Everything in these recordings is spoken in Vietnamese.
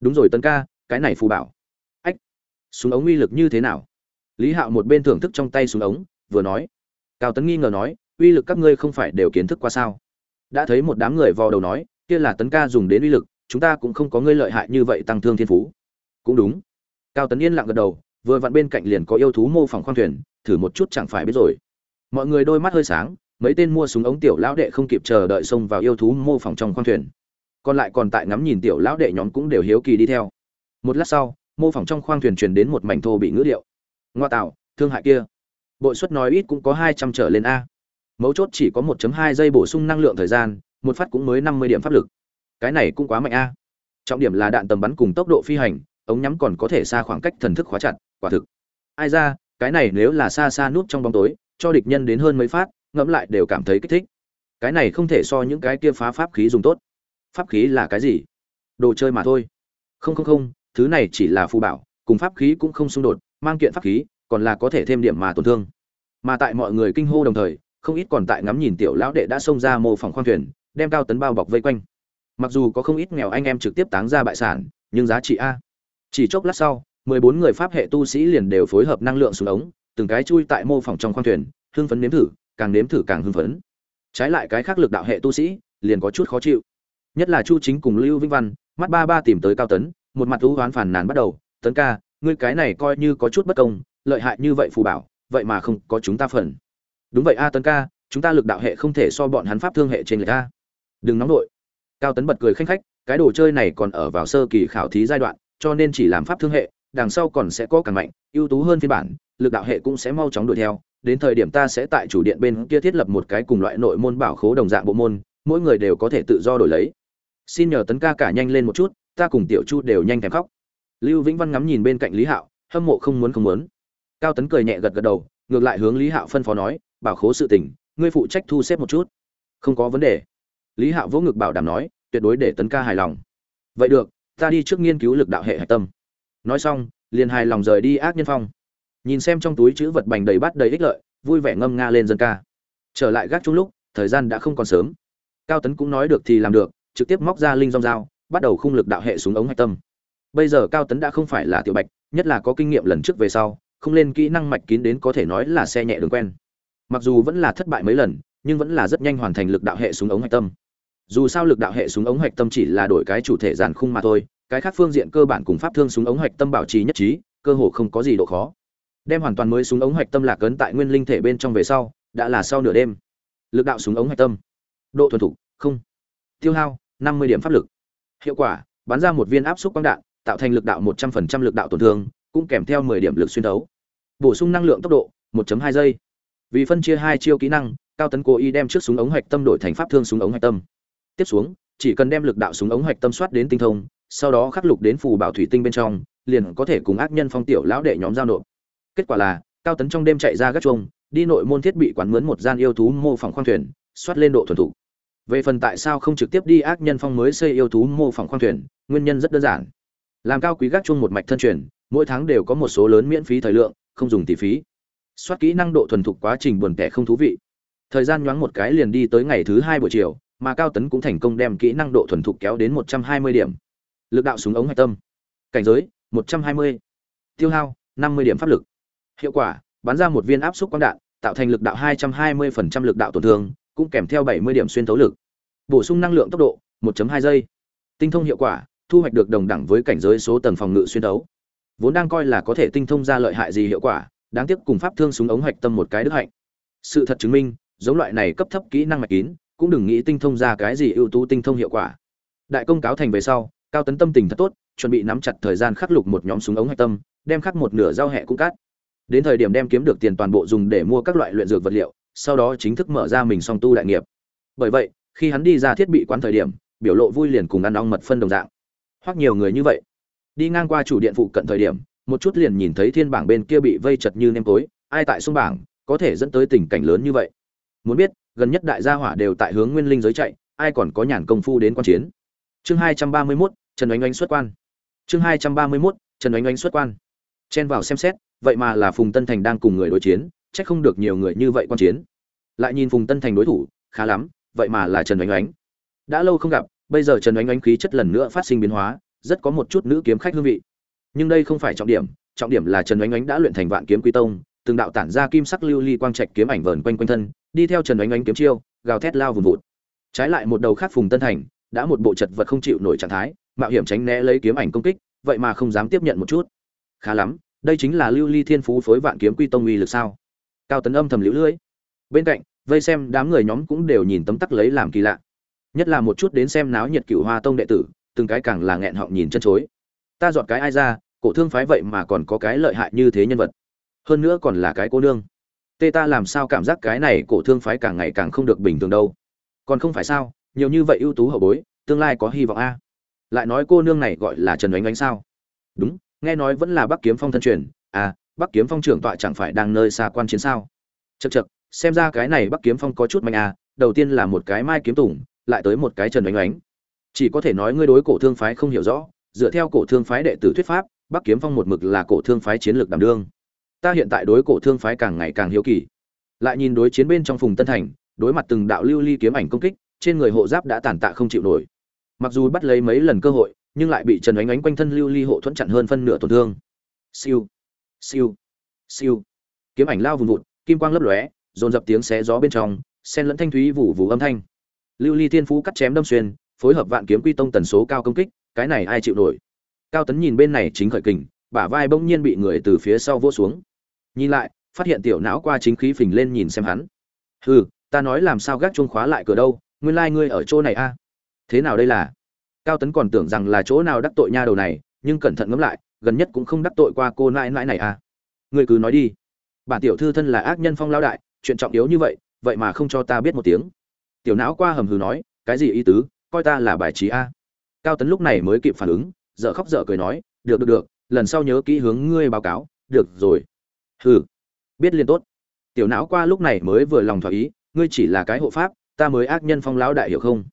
đúng rồi tấn ca, cái này phù bảo. Ách, súng ống uy lực như thế nào? Lý hạo một bên thưởng thức trong tay súng ống, vừa nói. Cao tấn nghi ngờ nói, uy lực các ngươi không phải đều kiến thức qua sao? Đã thấy một đám người vò đầu nói, kia là tấn ca dùng đến uy lực, chúng ta cũng không có ngươi lợi hại như vậy tăng thương thiên phú. Cũng đúng. Cao tấn yên lặng gật đầu, vừa vặn bên cạnh liền có yêu thú mô phỏng khoang thuyền, thử một chút chẳng phải biết rồi. Mọi người đôi mắt hơi sáng, mấy tên mua súng ống tiểu lão đệ không kịp chờ đợi xông vào yêu thú mô phỏng trong khoang thuyền còn lại còn tại ngắm nhìn tiểu lão đệ nhóm cũng đều hiếu kỳ đi theo. Một lát sau, mô phỏng trong khoang thuyền truyền đến một mảnh thô bị ngữ điệu. Ngoa tạo, thương hại kia. Bội suất nói ít cũng có hai trăm trở lên a. Mấu chốt chỉ có 1 hai giây bổ sung năng lượng thời gian, một phát cũng mới năm mươi điểm pháp lực. Cái này cũng quá mạnh a. Trọng điểm là đạn tầm bắn cùng tốc độ phi hành, ống nhắm còn có thể xa khoảng cách thần thức khóa chặt, quả thực. Ai ra, cái này nếu là xa xa núp trong bóng tối, cho địch nhân đến hơn mấy phát, ngẫm lại đều cảm thấy kích thích. Cái này không thể so những cái kia phá pháp khí dùng tốt pháp khí là cái gì? Đồ chơi mà thôi. Không không không, thứ này chỉ là phù bảo, cùng pháp khí cũng không xung đột, mang kiện pháp khí, còn là có thể thêm điểm mà tổn thương. Mà tại mọi người kinh hô đồng thời, không ít còn tại ngắm nhìn tiểu lão đệ đã xông ra mô phỏng khoang thuyền, đem cao tấn bao bọc vây quanh. Mặc dù có không ít nghèo anh em trực tiếp táng ra bại sản, nhưng giá trị a. Chỉ chốc lát sau, mười bốn người pháp hệ tu sĩ liền đều phối hợp năng lượng xuống ống, từng cái chui tại mô phỏng trong khoang thuyền, hưng phấn nếm thử, càng nếm thử càng hưng phấn. Trái lại cái khác lực đạo hệ tu sĩ, liền có chút khó chịu nhất là chu chính cùng lưu vĩnh văn, mắt ba ba tìm tới cao tấn, một mặt thú hoán phản nàn bắt đầu, tấn ca, ngươi cái này coi như có chút bất công, lợi hại như vậy phù bảo, vậy mà không có chúng ta phần. Đúng vậy a, tấn ca, chúng ta lực đạo hệ không thể so bọn hắn pháp thương hệ trên người ta. Đừng nóng nổi cao tấn bật cười khanh khách, cái đồ chơi này còn ở vào sơ kỳ khảo thí giai đoạn, cho nên chỉ làm pháp thương hệ, đằng sau còn sẽ có càng mạnh, ưu tú hơn phiên bản, lực đạo hệ cũng sẽ mau chóng đuổi theo. Đến thời điểm ta sẽ tại chủ điện bên kia thiết lập một cái cùng loại nội môn bảo khố đồng dạng bộ môn, mỗi người đều có thể tự do đổi lấy xin nhờ tấn ca cả nhanh lên một chút, ta cùng tiểu chu đều nhanh thèm khóc. Lưu vĩnh văn ngắm nhìn bên cạnh lý hạo, hâm mộ không muốn không muốn. Cao tấn cười nhẹ gật gật đầu, ngược lại hướng lý hạo phân phó nói, bảo khố sự tình, ngươi phụ trách thu xếp một chút. Không có vấn đề. Lý hạo vỗ ngực bảo đảm nói, tuyệt đối để tấn ca hài lòng. Vậy được, ta đi trước nghiên cứu lực đạo hệ hạch tâm. Nói xong, liền hài lòng rời đi ác nhân phong. Nhìn xem trong túi chữ vật bành đầy bát đầy ích lợi, vui vẻ ngâm nga lên dân ca. Trở lại gác chung lúc, thời gian đã không còn sớm. Cao tấn cũng nói được thì làm được trực tiếp móc ra linh rong dao, bắt đầu khung lực đạo hệ xuống ống hạch tâm. Bây giờ cao tấn đã không phải là tiểu bạch, nhất là có kinh nghiệm lần trước về sau, không lên kỹ năng mạch kín đến có thể nói là xe nhẹ đường quen. Mặc dù vẫn là thất bại mấy lần, nhưng vẫn là rất nhanh hoàn thành lực đạo hệ súng ống hạch tâm. Dù sao lực đạo hệ súng ống hạch tâm chỉ là đổi cái chủ thể giàn khung mà thôi, cái khác phương diện cơ bản cùng pháp thương súng ống hạch tâm bảo trì nhất trí, cơ hồ không có gì độ khó. Đem hoàn toàn mới súng ống hạch tâm lạc ấn tại nguyên linh thể bên trong về sau, đã là sau nửa đêm. Lực đạo súng ống hạch tâm. Độ thuần thục, không tiêu hao, năm mươi điểm pháp lực. Hiệu quả, bắn ra một viên áp suất quang đạn, tạo thành lực đạo một trăm phần trăm lực đạo tổn thương, cũng kèm theo mười điểm lực xuyên thấu. Bổ sung năng lượng tốc độ 1 hai giây. Vì phân chia hai chiêu kỹ năng, cao tấn cố ý đem trước súng ống hạch tâm đổi thành pháp thương súng ống hạch tâm. Tiếp xuống, chỉ cần đem lực đạo súng ống hạch tâm soát đến tinh thông, sau đó khắc lục đến phù bảo thủy tinh bên trong, liền có thể cùng ác nhân phong tiểu lão đệ nhóm giao nộp. Kết quả là, cao tấn trong đêm chạy ra gác chuông, đi nội môn thiết bị quán mướn một gian yêu thú mô phỏng khoang thuyền, soát lên độ thuần thủ về phần tại sao không trực tiếp đi ác nhân phong mới xây yêu thú mô phỏng khoang thuyền, nguyên nhân rất đơn giản. Làm cao quý gác chuông một mạch thân truyền, mỗi tháng đều có một số lớn miễn phí thời lượng, không dùng tỷ phí. Soát kỹ năng độ thuần thục quá trình buồn tẻ không thú vị. Thời gian nhoáng một cái liền đi tới ngày thứ hai buổi chiều, mà cao tấn cũng thành công đem kỹ năng độ thuần thục kéo đến một trăm hai mươi điểm. Lực đạo súng ống hạch tâm. Cảnh giới, một trăm hai mươi. Tiêu hao, năm mươi điểm pháp lực. Hiệu quả, bắn ra một viên áp suất quang đạn, tạo thành lực đạo hai trăm hai mươi phần trăm lực đạo tổn thương cũng kèm theo bảy mươi điểm xuyên thấu lực. Bổ sung năng lượng tốc độ 1 hai giây. Tinh thông hiệu quả, thu hoạch được đồng đẳng với cảnh giới số tầng phòng ngự xuyên thấu. vốn đang coi là có thể tinh thông ra lợi hại gì hiệu quả, đáng tiếc cùng pháp thương súng ống hạch tâm một cái đức hạnh. Sự thật chứng minh, giống loại này cấp thấp kỹ năng mạch kín, cũng đừng nghĩ tinh thông ra cái gì ưu tú tinh thông hiệu quả. Đại công cáo thành về sau, cao tấn tâm tình thật tốt, chuẩn bị nắm chặt thời gian khắc lục một nhóm súng ống hạch tâm, đem khắc một nửa giao hệ cũng cắt. Đến thời điểm đem kiếm được tiền toàn bộ dùng để mua các loại luyện dược vật liệu sau đó chính thức mở ra mình song tu đại nghiệp. Bởi vậy khi hắn đi ra thiết bị quán thời điểm biểu lộ vui liền cùng ăn ong mật phân đồng dạng. Hoặc nhiều người như vậy. Đi ngang qua chủ điện phụ cận thời điểm một chút liền nhìn thấy thiên bảng bên kia bị vây chật như nêm tối ai tại sông bảng có thể dẫn tới tình cảnh lớn như vậy. Muốn biết gần nhất đại gia hỏa đều tại hướng nguyên linh giới chạy ai còn có nhàn công phu đến quan chiến. Chương hai trăm ba mươi 231, trần oanh oanh xuất quan. Chương hai trăm ba mươi 231, trần oanh oanh xuất quan. Chen vào xem xét vậy mà là phùng tân thành đang cùng người đối chiến trách không được nhiều người như vậy quan chiến. Lại nhìn phùng tân thành đối thủ, khá lắm, vậy mà là trần Oánh Oánh. đã lâu không gặp, bây giờ trần Oánh Oánh khí chất lần nữa phát sinh biến hóa, rất có một chút nữ kiếm khách hương vị. Nhưng đây không phải trọng điểm trọng điểm là trần oánh oánh đã luyện thành vạn kiếm quy tông, từng đạo tản ra kim sắc lưu ly quang trạch kiếm ảnh vờn quanh quanh thân, đi theo trần oánh oánh kiếm chiêu, gào thét lao vùn vụt. Trái lại một đầu khác phùng tân thành, đã một bộ chật vật không chịu nổi trạng thái, mạo hiểm tránh né lấy kiếm ảnh công kích, vậy mà không dám tiếp nhận một chút. Khá lắm, đây chính là lưu ly thiên phú phối vạn kiếm quy tông uy lực sao? Cao tấn âm thầm lũ lưỡi bên cạnh, vây xem đám người nhóm cũng đều nhìn tấm tắc lấy làm kỳ lạ. Nhất là một chút đến xem náo nhiệt cựu hoa tông đệ tử, từng cái càng là nghẹn họng nhìn chân chối. Ta dọn cái ai ra, cổ thương phái vậy mà còn có cái lợi hại như thế nhân vật. Hơn nữa còn là cái cô nương. Tê ta làm sao cảm giác cái này cổ thương phái càng ngày càng không được bình thường đâu. Còn không phải sao, nhiều như vậy ưu tú hậu bối, tương lai có hy vọng a. Lại nói cô nương này gọi là trần ánh ánh sao? Đúng, nghe nói vẫn là bắc kiếm phong thân truyền. À bắc kiếm phong trưởng tọa chẳng phải đang nơi xa quan chiến sao? Chật chật xem ra cái này bắc kiếm phong có chút mạnh à đầu tiên là một cái mai kiếm tùng, lại tới một cái trần oánh oánh. Chỉ có thể nói ngươi đối cổ thương phái không hiểu rõ dựa theo cổ thương phái đệ tử thuyết pháp bắc kiếm phong một mực là cổ thương phái chiến lược đảm đương. Ta hiện tại đối cổ thương phái càng ngày càng hiếu kỳ. Lại nhìn đối chiến bên trong phùng tân thành đối mặt từng đạo lưu ly kiếm ảnh công kích trên người hộ giáp đã tàn tạ không chịu nổi. Mặc dù bắt lấy mấy lần cơ hội nhưng lại bị trần ánh ánh quanh thân lưu ly hộ thuẫn chặn hơn phân nửa tổn thương. Siêu siêu. Siêu. Kiếm ảnh lao vùng vụt, kim quang lấp lóe, dồn dập tiếng xé gió bên trong sen lẫn thanh thúy vụ vụ âm thanh. Lưu ly thiên phú cắt chém đâm xuyên, phối hợp vạn kiếm quy tông tần số cao công kích, cái này ai chịu nổi? Cao tấn nhìn bên này chính khởi kình, bả vai bỗng nhiên bị người từ phía sau vỗ xuống. Nhìn lại, phát hiện tiểu não qua chính khí phình lên nhìn xem hắn. Hừ, ta nói làm sao gác chuông khóa lại cửa đâu, nguyên lai ngươi ở chỗ này a. Thế nào đây là? Cao tấn còn tưởng rằng là chỗ nào đắc tội nha đầu này, nhưng cẩn thận ngẫm lại gần nhất cũng không đắc tội qua cô nãi nãi này à? người cứ nói đi. Bản tiểu thư thân là ác nhân phong lao đại, chuyện trọng yếu như vậy vậy mà không cho ta biết một tiếng. Tiểu não qua hầm hừ nói, cái gì ý tứ, coi ta là bài trí a. Cao tấn lúc này mới kịp phản ứng dợ khóc dợ cười nói, được được được, lần sau nhớ kỹ hướng ngươi báo cáo, được rồi. Hừ, biết liên tốt. Tiểu não qua lúc này mới vừa lòng thỏa ý, ngươi chỉ là cái hộ pháp, ta mới ác nhân phong lão đại hiểu không?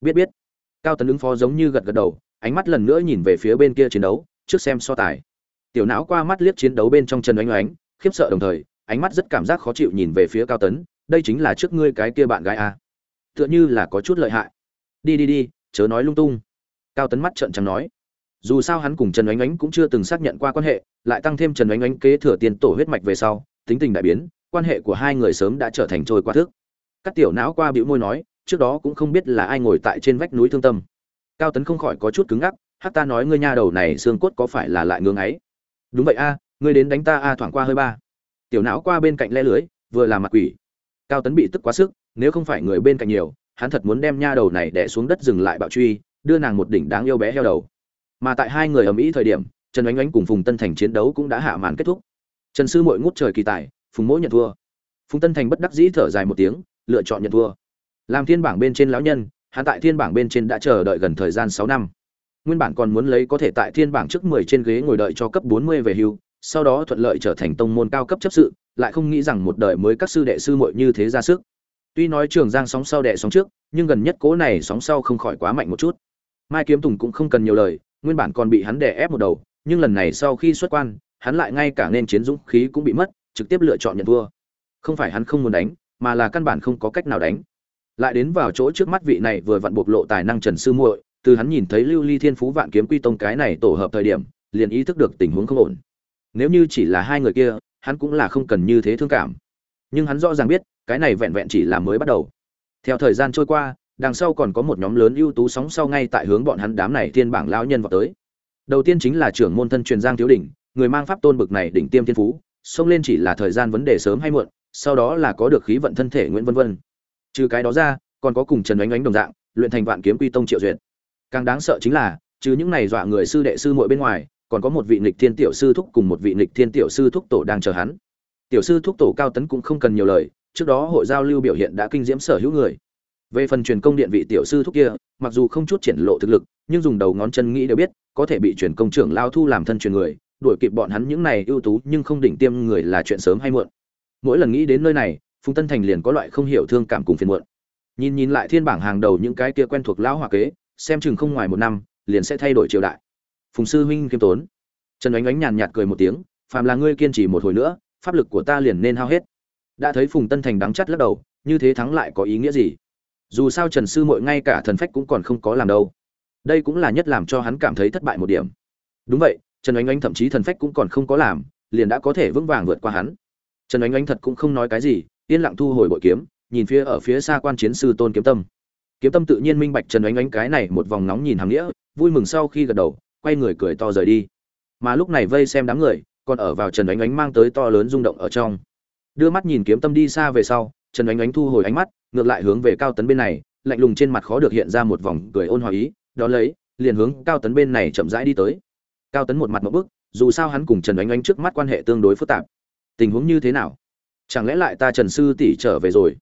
Biết biết. Cao tấn ứng phó giống như gật gật đầu, ánh mắt lần nữa nhìn về phía bên kia chiến đấu trước xem so tài. Tiểu não qua mắt liếc chiến đấu bên trong Trần oánh oánh khiếp sợ đồng thời, ánh mắt rất cảm giác khó chịu nhìn về phía cao tấn, đây chính là trước ngươi cái kia bạn gái à. tựa như là có chút lợi hại. Đi đi đi, chớ nói lung tung. Cao tấn mắt trợn trắng nói. Dù sao hắn cùng trần oánh oánh cũng chưa từng xác nhận qua quan hệ, lại tăng thêm trần oánh oánh kế thừa tiền tổ huyết mạch về sau, tính tình đại biến, quan hệ của hai người sớm đã trở thành trôi qua thức. Các tiểu não qua bĩu môi nói, trước đó cũng không biết là ai ngồi tại trên vách núi thương tâm. Cao tấn không khỏi có chút cứng ngắc hát ta nói ngươi nha đầu này xương cốt có phải là lại ngưng ấy? Đúng vậy a, ngươi đến đánh ta a, thoảng qua hơi ba. Tiểu não qua bên cạnh le lưới, vừa là mặt quỷ. Cao tấn bị tức quá sức, nếu không phải người bên cạnh nhiều, hắn thật muốn đem nha đầu này đẻ xuống đất dừng lại bạo truy, đưa nàng một đỉnh đáng yêu bé heo đầu. Mà tại hai người ở mỹ thời điểm, trần oánh oánh cùng phùng tân thành chiến đấu cũng đã hạ màn kết thúc. Trần sư mội ngút trời kỳ tài, phùng mỗi nhận thua. Phùng tân thành bất đắc dĩ thở dài một tiếng, lựa chọn nhận thua. Làm thiên bảng bên trên lão nhân, hắn tại thiên bảng bên trên đã chờ đợi gần thời gian sáu năm nguyên bản còn muốn lấy có thể tại thiên bảng trước mười trên ghế ngồi đợi cho cấp bốn mươi về hưu, sau đó thuận lợi trở thành tông môn cao cấp chấp sự, lại không nghĩ rằng một đời mới các sư đệ sư muội như thế ra sức. Tuy nói trường giang sóng sau đệ sóng trước, nhưng gần nhất cố này sóng sau không khỏi quá mạnh một chút. Mai kiếm tùng cũng không cần nhiều lời, nguyên bản còn bị hắn đè ép một đầu, nhưng lần này sau khi xuất quan, hắn lại ngay cả nên chiến dũng khí cũng bị mất, trực tiếp lựa chọn nhận thua. Không phải hắn không muốn đánh, mà là căn bản không có cách nào đánh. Lại đến vào chỗ trước mắt vị này vừa vặn bộc lộ tài năng trần sư muội từ hắn nhìn thấy lưu ly thiên phú vạn kiếm quy tông cái này tổ hợp thời điểm, liền ý thức được tình huống không ổn. Nếu như chỉ là hai người kia, hắn cũng là không cần như thế thương cảm. Nhưng hắn rõ ràng biết, cái này vẹn vẹn chỉ là mới bắt đầu. Theo thời gian trôi qua, đằng sau còn có một nhóm lớn ưu tú sóng sau ngay tại hướng bọn hắn đám này thiên bảng lão nhân vào tới. Đầu tiên chính là trưởng môn thân truyền giang thiếu đỉnh, người mang pháp tôn bực này đỉnh tiêm thiên phú, xông lên chỉ là thời gian vấn đề sớm hay muộn, sau đó là có được khí vận thân thể nguyễn vân vân. Trừ cái đó ra, còn có cùng trần oánh oánh đồng dạng, luyện thành vạn kiếm quy tông triệu duyệt càng đáng sợ chính là trừ những này dọa người sư đệ sư muội bên ngoài, còn có một vị nghịch thiên tiểu sư thúc cùng một vị nghịch thiên tiểu sư thúc tổ đang chờ hắn. Tiểu sư thúc tổ cao tấn cũng không cần nhiều lời, trước đó hội giao lưu biểu hiện đã kinh diễm sở hữu người. Về phần truyền công điện vị tiểu sư thúc kia, mặc dù không chút triển lộ thực lực, nhưng dùng đầu ngón chân nghĩ đều biết, có thể bị truyền công trưởng lao thu làm thân truyền người, đuổi kịp bọn hắn những này ưu tú nhưng không đỉnh tiêm người là chuyện sớm hay muộn. Mỗi lần nghĩ đến nơi này, phùng tân thành liền có loại không hiểu thương cảm cùng phiền muộn. Nhìn nhìn lại thiên bảng hàng đầu những cái kia quen thuộc lão hòa kế xem chừng không ngoài một năm, liền sẽ thay đổi triều đại. Phùng sư huynh kiêm tốn. Trần ánh ánh nhàn nhạt cười một tiếng, phàm là ngươi kiên trì một hồi nữa, pháp lực của ta liền nên hao hết. Đã thấy phùng tân thành đắng chắt lắc đầu, như thế thắng lại có ý nghĩa gì? Dù sao trần sư mội ngay cả thần phách cũng còn không có làm đâu. Đây cũng là nhất làm cho hắn cảm thấy thất bại một điểm. Đúng vậy, trần ánh ánh thậm chí thần phách cũng còn không có làm, liền đã có thể vững vàng vượt qua hắn. Trần ánh ánh thật cũng không nói cái gì, yên lặng thu hồi bội kiếm, nhìn phía ở phía xa quan chiến sư tôn kiếm tâm kiếm tâm tự nhiên minh bạch trần ánh ánh cái này một vòng nóng nhìn hàng nghĩa, vui mừng sau khi gật đầu, quay người cười to rời đi. Mà lúc này vây xem đám người, còn ở vào trần ánh ánh mang tới to lớn rung động ở trong. Đưa mắt nhìn kiếm tâm đi xa về sau, trần ánh ánh thu hồi ánh mắt, ngược lại hướng về cao tấn bên này, lạnh lùng trên mặt khó được hiện ra một vòng cười ôn hòa ý, đó lấy, liền hướng cao tấn bên này chậm rãi đi tới. Cao tấn một mặt một bức, dù sao hắn cùng trần ánh ánh trước mắt quan hệ tương đối phức tạp. Tình huống như thế nào? Chẳng lẽ lại ta trần sư tỷ trở về rồi?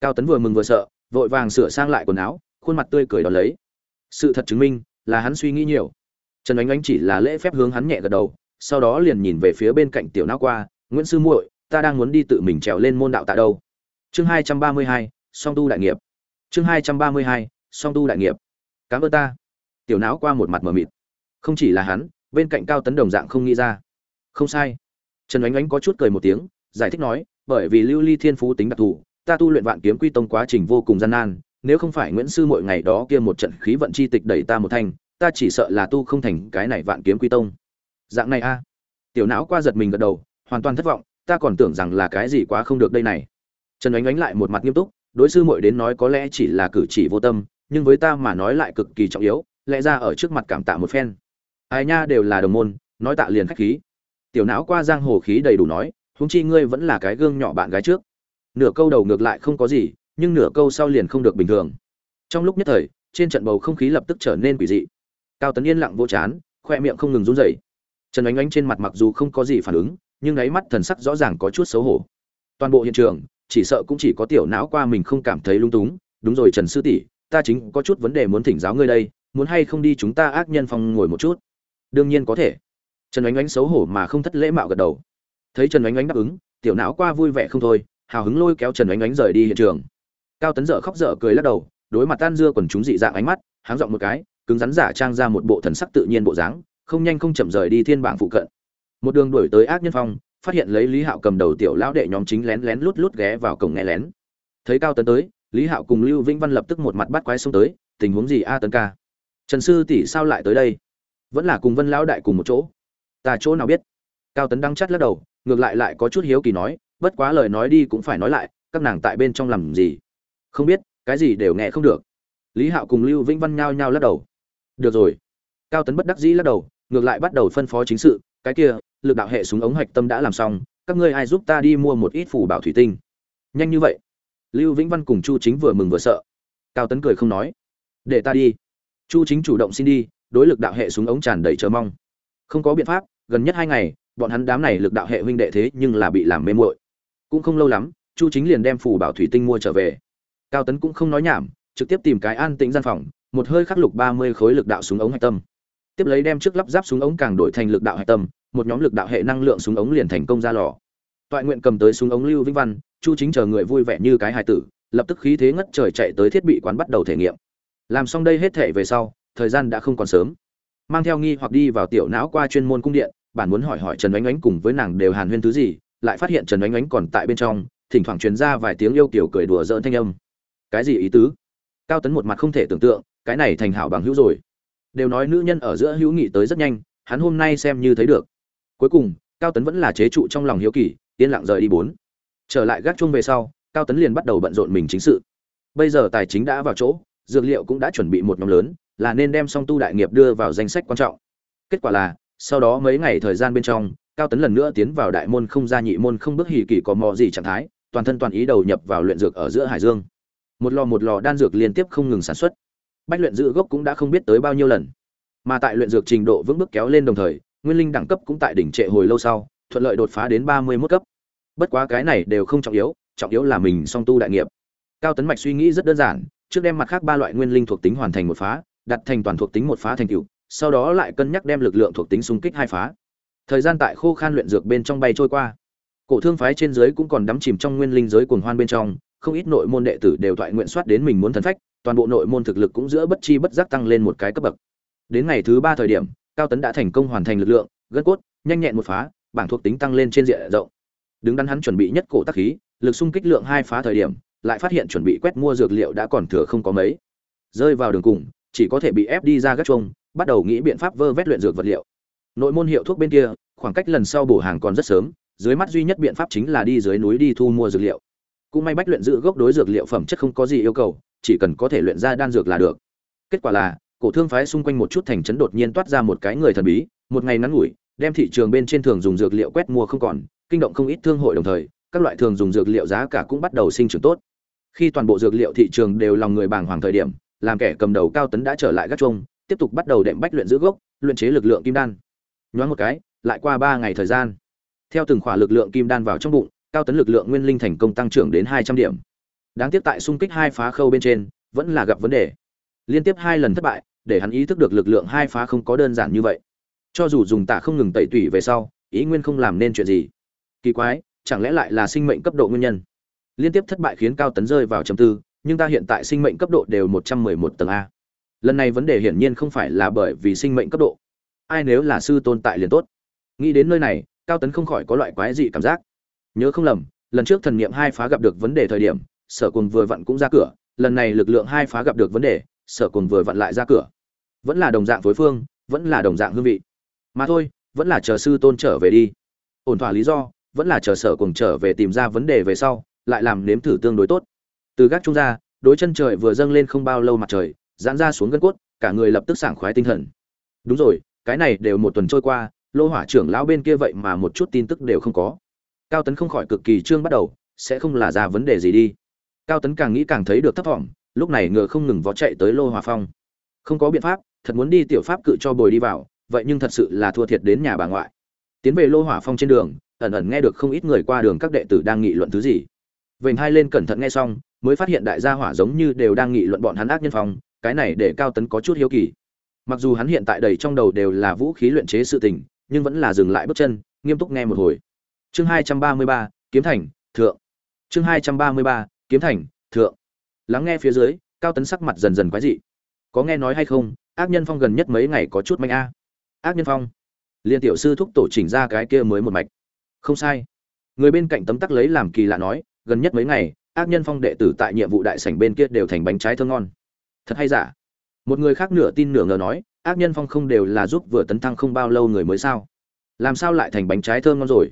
Cao tấn vừa mừng vừa sợ vội vàng sửa sang lại quần áo, khuôn mặt tươi cười đón lấy. Sự thật chứng minh là hắn suy nghĩ nhiều. Trần Ánh Ánh chỉ là lễ phép hướng hắn nhẹ gật đầu, sau đó liền nhìn về phía bên cạnh tiểu não qua, nguyễn sư muội, ta đang muốn đi tự mình trèo lên môn đạo tại đâu? Chương hai trăm ba mươi hai, song tu đại nghiệp. Chương hai trăm ba mươi hai, song tu đại nghiệp. Cảm ơn ta. Tiểu não qua một mặt mờ mịt. Không chỉ là hắn, bên cạnh cao tấn đồng dạng không nghĩ ra. Không sai. Trần Ánh Ánh có chút cười một tiếng, giải thích nói, bởi vì lưu ly thiên phú tính đặc thù ta tu luyện vạn kiếm quy tông quá trình vô cùng gian nan, nếu không phải nguyễn sư mỗi ngày đó kia một trận khí vận chi tịch đẩy ta một thanh, ta chỉ sợ là tu không thành cái này vạn kiếm quy tông. Dạng này a. Tiểu não qua giật mình gật đầu, hoàn toàn thất vọng, ta còn tưởng rằng là cái gì quá không được đây này. Trần Ánh Ánh lại một mặt nghiêm túc, đối sư muội đến nói có lẽ chỉ là cử chỉ vô tâm, nhưng với ta mà nói lại cực kỳ trọng yếu, lẽ ra ở trước mặt cảm tạ một phen. Ai nha đều là đồng môn, nói tạ liền khách khí. Tiểu não qua giang hồ khí đầy đủ nói, huống chi ngươi vẫn là cái gương nhỏ bạn gái trước nửa câu đầu ngược lại không có gì, nhưng nửa câu sau liền không được bình thường. Trong lúc nhất thời, trên trận bầu không khí lập tức trở nên quỷ dị. Cao tấn yên lặng vô chán, khoe miệng không ngừng run rẩy. Trần ánh ánh trên mặt mặc dù không có gì phản ứng, nhưng đáy mắt thần sắc rõ ràng có chút xấu hổ. Toàn bộ hiện trường, chỉ sợ cũng chỉ có tiểu não qua mình không cảm thấy lung túng. Đúng rồi trần sư tỷ, ta chính có chút vấn đề muốn thỉnh giáo ngươi đây, muốn hay không đi chúng ta ác nhân phòng ngồi một chút? Đương nhiên có thể. Trần ánh ánh xấu hổ mà không thất lễ mạo gật đầu. Thấy trần ánh ánh đáp ứng, tiểu não qua vui vẻ không thôi hào hứng lôi kéo trần ánh ánh rời đi hiện trường. Cao tấn dở khóc dở cười lắc đầu, đối mặt tan dưa quần chúng dị dạng ánh mắt, háng giọng một cái, cứng rắn giả trang ra một bộ thần sắc tự nhiên bộ dáng, không nhanh không chậm rời đi thiên bảng phụ cận. Một đường đuổi tới ác nhân phong, phát hiện lấy lý hạo cầm đầu tiểu lão đệ nhóm chính lén lén lút lút ghé vào cổng nghe lén. Thấy cao tấn tới, lý hạo cùng lưu vĩnh văn lập tức một mặt bắt quái xông tới, tình huống gì a tấn ca? Trần sư tỷ sao lại tới đây? Vẫn là cùng vân lão đại cùng một chỗ. Ta chỗ nào biết? Cao tấn đang chắt lắc đầu, ngược lại lại có chút hiếu kỳ nói bất quá lời nói đi cũng phải nói lại, các nàng tại bên trong làm gì? Không biết, cái gì đều nghe không được. Lý hạo cùng lưu vĩnh văn nhao nhao lắc đầu. Được rồi. Cao tấn bất đắc dĩ lắc đầu, ngược lại bắt đầu phân phó chính sự, cái kia, lực đạo hệ súng ống hạch tâm đã làm xong, các ngươi ai giúp ta đi mua một ít phủ bảo thủy tinh? Nhanh như vậy. Lưu vĩnh văn cùng chu chính vừa mừng vừa sợ. Cao tấn cười không nói. Để ta đi. Chu chính chủ động xin đi, đối lực đạo hệ súng ống tràn đầy chờ mong. Không có biện pháp, gần nhất hai ngày, bọn hắn đám này lực đạo hệ huynh đệ thế nhưng là bị làm mê muội cũng không lâu lắm, chu chính liền đem phủ bảo thủy tinh mua trở về. Cao tấn cũng không nói nhảm, trực tiếp tìm cái an tĩnh gian phòng, một hơi khắc lục ba mươi khối lực đạo súng ống hạch tâm. Tiếp lấy đem trước lắp ráp súng ống càng đổi thành lực đạo hạch tâm, một nhóm lực đạo hệ năng lượng súng ống liền thành công ra lò. Toại nguyện cầm tới súng ống lưu vĩnh văn, chu chính chờ người vui vẻ như cái hài tử, lập tức khí thế ngất trời chạy tới thiết bị quán bắt đầu thể nghiệm. Làm xong đây hết thể về sau, thời gian đã không còn sớm. Mang theo nghi hoặc đi vào tiểu não qua chuyên môn cung điện, bản muốn hỏi hỏi trần ánh ánh cùng với nàng đều hàn huyên thứ gì lại phát hiện trần oánh oánh còn tại bên trong, thỉnh thoảng truyền ra vài tiếng yêu kiểu cười đùa dỡn thanh âm. Cái gì ý tứ? Cao tấn một mặt không thể tưởng tượng, cái này thành hảo bằng hữu rồi. Đều nói nữ nhân ở giữa hữu nghị tới rất nhanh, hắn hôm nay xem như thấy được. Cuối cùng, cao tấn vẫn là chế trụ trong lòng hiếu kỳ, yên lặng rời đi bốn. Trở lại gác chuông về sau, cao tấn liền bắt đầu bận rộn mình chính sự. Bây giờ tài chính đã vào chỗ, dược liệu cũng đã chuẩn bị một nhóm lớn, là nên đem song tu đại nghiệp đưa vào danh sách quan trọng. Kết quả là, sau đó mấy ngày thời gian bên trong cao tấn lần nữa tiến vào đại môn không gia nhị môn không bước hỉ kỳ có mò gì trạng thái, toàn thân toàn ý đầu nhập vào luyện dược ở giữa hải dương. Một lò một lò đan dược liên tiếp không ngừng sản xuất. Bách luyện giữ gốc cũng đã không biết tới bao nhiêu lần. Mà tại luyện dược trình độ vững bước kéo lên đồng thời, nguyên linh đẳng cấp cũng tại đỉnh trệ hồi lâu sau, thuận lợi đột phá đến ba mươi mốt cấp. Bất quá cái này đều không trọng yếu trọng yếu là mình song tu đại nghiệp. Cao tấn mạch suy nghĩ rất đơn giản, trước đem mặt khác ba loại nguyên linh thuộc tính hoàn thành một phá, đặt thành toàn thuộc tính một phá thành cựu sau đó lại cân nhắc đem lực lượng thuộc tính xung kích hai phá thời gian tại khô khan luyện dược bên trong bay trôi qua. Cổ thương phái trên dưới cũng còn đắm chìm trong nguyên linh giới cuồng hoan bên trong, không ít nội môn đệ tử đều thoại nguyện soát đến mình muốn thần phách, toàn bộ nội môn thực lực cũng giữa bất chi bất giác tăng lên một cái cấp bậc. Đến ngày thứ ba thời điểm, cao tấn đã thành công hoàn thành lực lượng, gân cốt, nhanh nhẹn một phá, bảng thuộc tính tăng lên trên diện rộng. Đứng đắn hắn chuẩn bị nhất cổ tác khí, lực xung kích lượng hai phá thời điểm, lại phát hiện chuẩn bị quét mua dược liệu đã còn thừa không có mấy. Rơi vào đường cùng, chỉ có thể bị ép đi ra gác chuông, bắt đầu nghĩ biện pháp vơ vét luyện dược vật liệu nội môn hiệu thuốc bên kia, khoảng cách lần sau bổ hàng còn rất sớm, dưới mắt duy nhất biện pháp chính là đi dưới núi đi thu mua dược liệu. Cũng may bách luyện giữ gốc đối dược liệu phẩm chất không có gì yêu cầu, chỉ cần có thể luyện ra đan dược là được. Kết quả là, cổ thương phái xung quanh một chút thành trấn đột nhiên toát ra một cái người thần bí, một ngày ngắn ngủi, đem thị trường bên trên thường dùng dược liệu quét mua không còn, kinh động không ít thương hội đồng thời, các loại thường dùng dược liệu giá cả cũng bắt đầu sinh trưởng tốt. Khi toàn bộ dược liệu thị trường đều lòng người bàng hoàng thời điểm, làm kẻ cầm đầu cao tấn đã trở lại gác chuông, tiếp tục bắt đầu đệm bách luyện giữ gốc, luyện chế lực lượng kim đan nhoáng một cái, lại qua ba ngày thời gian. Theo từng khỏa lực lượng kim đan vào trong bụng, cao tấn lực lượng nguyên linh thành công tăng trưởng đến hai trăm điểm. Đáng tiếc tại xung kích hai phá khâu bên trên, vẫn là gặp vấn đề. Liên tiếp hai lần thất bại, để hắn ý thức được lực lượng hai phá không có đơn giản như vậy. Cho dù dùng tạ không ngừng tẩy tủy về sau, ý nguyên không làm nên chuyện gì. Kỳ quái, chẳng lẽ lại là sinh mệnh cấp độ nguyên nhân? Liên tiếp thất bại khiến cao tấn rơi vào trầm tư, nhưng ta hiện tại sinh mệnh cấp độ đều một trăm mười một tầng a. Lần này vấn đề hiển nhiên không phải là bởi vì sinh mệnh cấp độ ai nếu là sư tôn tại liền tốt. Nghĩ đến nơi này, cao tấn không khỏi có loại quái dị cảm giác. Nhớ không lầm, lần trước thần niệm hai phá gặp được vấn đề thời điểm, sở cùng vừa vặn cũng ra cửa, lần này lực lượng hai phá gặp được vấn đề, sở cùng vừa vặn lại ra cửa. Vẫn là đồng dạng phối phương, vẫn là đồng dạng hương vị. Mà thôi, vẫn là chờ sư tôn trở về đi. Ổn thỏa lý do, vẫn là chờ sở cùng trở về tìm ra vấn đề về sau, lại làm nếm thử tương đối tốt. Từ gác trung ra, đối chân trời vừa dâng lên không bao lâu mặt trời, giãn ra xuống gân cốt, cả người lập tức sảng khoái tinh thần. Đúng rồi cái này đều một tuần trôi qua, lô hỏa trưởng lão bên kia vậy mà một chút tin tức đều không có. Cao tấn không khỏi cực kỳ trương bắt đầu, sẽ không là ra vấn đề gì đi. Cao tấn càng nghĩ càng thấy được thấp thỏm, lúc này ngựa không ngừng vó chạy tới lô hỏa phong. Không có biện pháp, thật muốn đi tiểu pháp cự cho bồi đi vào, vậy nhưng thật sự là thua thiệt đến nhà bà ngoại. Tiến về lô hỏa phong trên đường, ẩn ẩn nghe được không ít người qua đường các đệ tử đang nghị luận thứ gì. Vểnh hai lên cẩn thận nghe xong, mới phát hiện đại gia hỏa giống như đều đang nghị luận bọn hắn ác nhân phong, cái này để cao tấn có chút hiếu kỳ mặc dù hắn hiện tại đầy trong đầu đều là vũ khí luyện chế sự tình, nhưng vẫn là dừng lại bước chân, nghiêm túc nghe một hồi. Chương hai trăm ba mươi ba, kiếm thành, thượng. Chương hai trăm ba mươi ba, kiếm thành, thượng. Lắng nghe phía dưới, cao tấn sắc mặt dần dần quái dị. Có nghe nói hay không, ác nhân phong gần nhất mấy ngày có chút manh a. Ác nhân phong. Liên tiểu sư thúc tổ chỉnh ra cái kia mới một mạch. Không sai. Người bên cạnh tấm tắc lấy làm kỳ lạ nói, gần nhất mấy ngày, ác nhân phong đệ tử tại nhiệm vụ đại sảnh bên kia đều thành bánh trái thơ ngon. Thật hay giả? Một người khác nửa tin nửa ngờ nói, ác nhân phong không đều là giúp vừa tấn thăng không bao lâu người mới sao? Làm sao lại thành bánh trái thơm ngon rồi?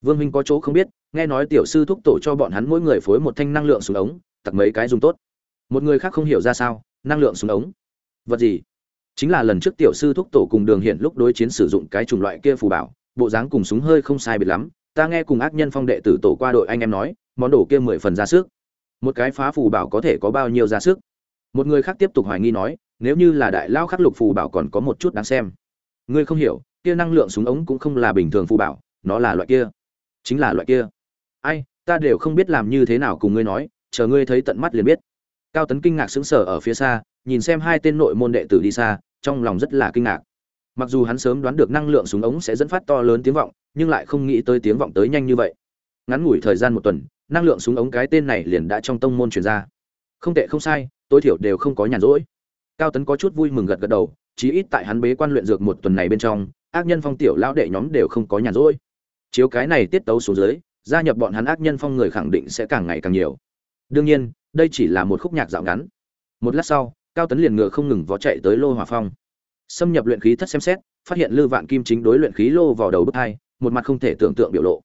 Vương minh có chỗ không biết, nghe nói tiểu sư thúc tổ cho bọn hắn mỗi người phối một thanh năng lượng xuống ống, tặc mấy cái dùng tốt. Một người khác không hiểu ra sao, năng lượng xuống ống. Vật gì? Chính là lần trước tiểu sư thúc tổ cùng đường hiện lúc đối chiến sử dụng cái chủng loại kia phù bảo, bộ dáng cùng súng hơi không sai biệt lắm. Ta nghe cùng ác nhân phong đệ tử tổ qua đội anh em nói, món đồ kia mười phần ra sức. Một cái phá phù bảo có thể có bao nhiêu ra sức? Một người khác tiếp tục hoài nghi nói nếu như là đại lao khắc lục phù bảo còn có một chút đáng xem. Ngươi không hiểu, kia năng lượng súng ống cũng không là bình thường phù bảo, nó là loại kia. Chính là loại kia. Ai, ta đều không biết làm như thế nào cùng ngươi nói, chờ ngươi thấy tận mắt liền biết. Cao tấn kinh ngạc sững sờ ở phía xa, nhìn xem hai tên nội môn đệ tử đi xa, trong lòng rất là kinh ngạc. Mặc dù hắn sớm đoán được năng lượng súng ống sẽ dẫn phát to lớn tiếng vọng, nhưng lại không nghĩ tới tiếng vọng tới nhanh như vậy. Ngắn ngủi thời gian một tuần, năng lượng súng ống cái tên này liền đã trong tông môn truyền ra. Không tệ không sai, tối thiểu đều không có nhàn rỗi cao tấn có chút vui mừng gật gật đầu, chí ít tại hắn bế quan luyện dược một tuần này bên trong, ác nhân phong tiểu lão đệ nhóm đều không có nhàn rỗi. Chiếu cái này tiết tấu xuống dưới, gia nhập bọn hắn ác nhân phong người khẳng định sẽ càng ngày càng nhiều. Đương nhiên, đây chỉ là một khúc nhạc dạo ngắn. Một lát sau, cao tấn liền ngựa không ngừng vó chạy tới lô hòa phong. Xâm nhập luyện khí thất xem xét, phát hiện lư vạn kim chính đối luyện khí lô vào đầu bức hai, một mặt không thể tưởng tượng biểu lộ.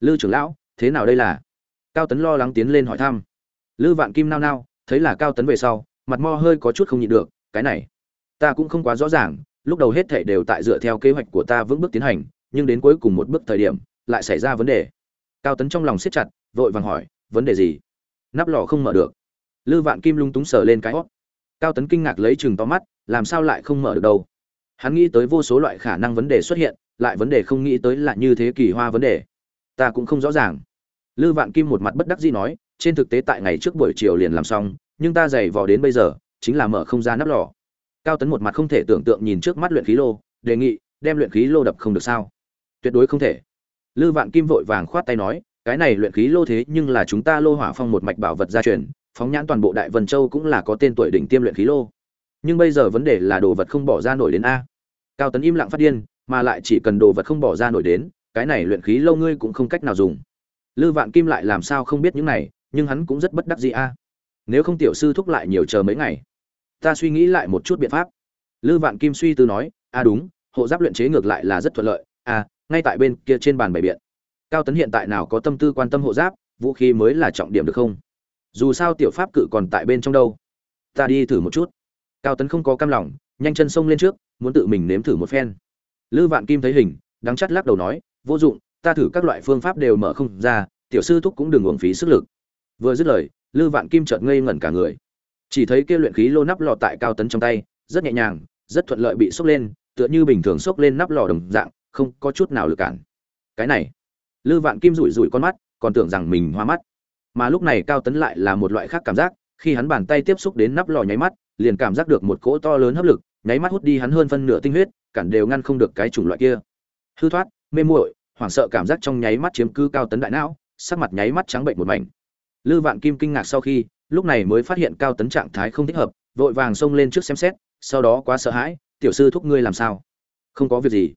Lư trưởng lão, thế nào đây là? Cao tấn lo lắng tiến lên hỏi thăm. Lư vạn kim nao nao, thấy là cao tấn về sau mặt mo hơi có chút không nhịn được, cái này, ta cũng không quá rõ ràng, lúc đầu hết thảy đều tại dựa theo kế hoạch của ta vững bước tiến hành, nhưng đến cuối cùng một bước thời điểm, lại xảy ra vấn đề. Cao tấn trong lòng siết chặt, vội vàng hỏi, vấn đề gì? Nắp lò không mở được. Lư vạn kim lung túng sờ lên cái hót cao tấn kinh ngạc lấy chừng to mắt, làm sao lại không mở được đâu? Hắn nghĩ tới vô số loại khả năng vấn đề xuất hiện, lại vấn đề không nghĩ tới là như thế kỳ hoa vấn đề. Ta cũng không rõ ràng. Lư vạn kim một mặt bất đắc dĩ nói, trên thực tế tại ngày trước buổi chiều liền làm xong nhưng ta giày vò đến bây giờ, chính là mở không ra nắp lò. Cao tấn một mặt không thể tưởng tượng nhìn trước mắt luyện khí lô, đề nghị, đem luyện khí lô đập không được sao? Tuyệt đối không thể. Lư vạn kim vội vàng khoát tay nói, cái này luyện khí lô thế nhưng là chúng ta lô hỏa phong một mạch bảo vật gia truyền, phóng nhãn toàn bộ đại vân châu cũng là có tên tuổi đỉnh tiêm luyện khí lô. Nhưng bây giờ vấn đề là đồ vật không bỏ ra nổi đến a. Cao tấn im lặng phát điên, mà lại chỉ cần đồ vật không bỏ ra nổi đến, cái này luyện khí lâu ngươi cũng không cách nào dùng. Lư vạn kim lại làm sao không biết những này, nhưng hắn cũng rất bất đắc dĩ a nếu không tiểu sư thúc lại nhiều chờ mấy ngày. Ta suy nghĩ lại một chút biện pháp. Lư vạn kim suy tư nói a đúng, hộ giáp luyện chế ngược lại là rất thuận lợi. À ngay tại bên kia trên bàn bày biện. Cao tấn hiện tại nào có tâm tư quan tâm hộ giáp, vũ khí mới là trọng điểm được không? Dù sao tiểu pháp cự còn tại bên trong đâu. Ta đi thử một chút. Cao tấn không có cam lòng, nhanh chân xông lên trước, muốn tự mình nếm thử một phen. Lư vạn kim thấy hình, đắng chắt lắc đầu nói, vô dụng, ta thử các loại phương pháp đều mở không ra, tiểu sư thúc cũng đừng uổng phí sức lực. Vừa dứt lời lư vạn kim chợt ngây ngẩn cả người. Chỉ thấy kia luyện khí lô nắp lò tại cao tấn trong tay, rất nhẹ nhàng, rất thuận lợi bị xốc lên, tựa như bình thường xốc lên nắp lò đồng dạng, không có chút nào lực cản. Cái này, lư vạn kim rủi rủi con mắt, còn tưởng rằng mình hoa mắt. Mà lúc này cao tấn lại là một loại khác cảm giác, khi hắn bàn tay tiếp xúc đến nắp lò nháy mắt, liền cảm giác được một cỗ to lớn hấp lực, nháy mắt hút đi hắn hơn phân nửa tinh huyết, cản đều ngăn không được cái chủng loại kia. Hư thoát, mê muội, hoảng sợ cảm giác trong nháy mắt chiếm cứ cao tấn đại não, sắc mặt nháy mắt trắng bệnh một mảnh lư vạn kim kinh ngạc sau khi, lúc này mới phát hiện cao tấn trạng thái không thích hợp, vội vàng xông lên trước xem xét, sau đó quá sợ hãi, tiểu sư thúc ngươi làm sao? Không có việc gì.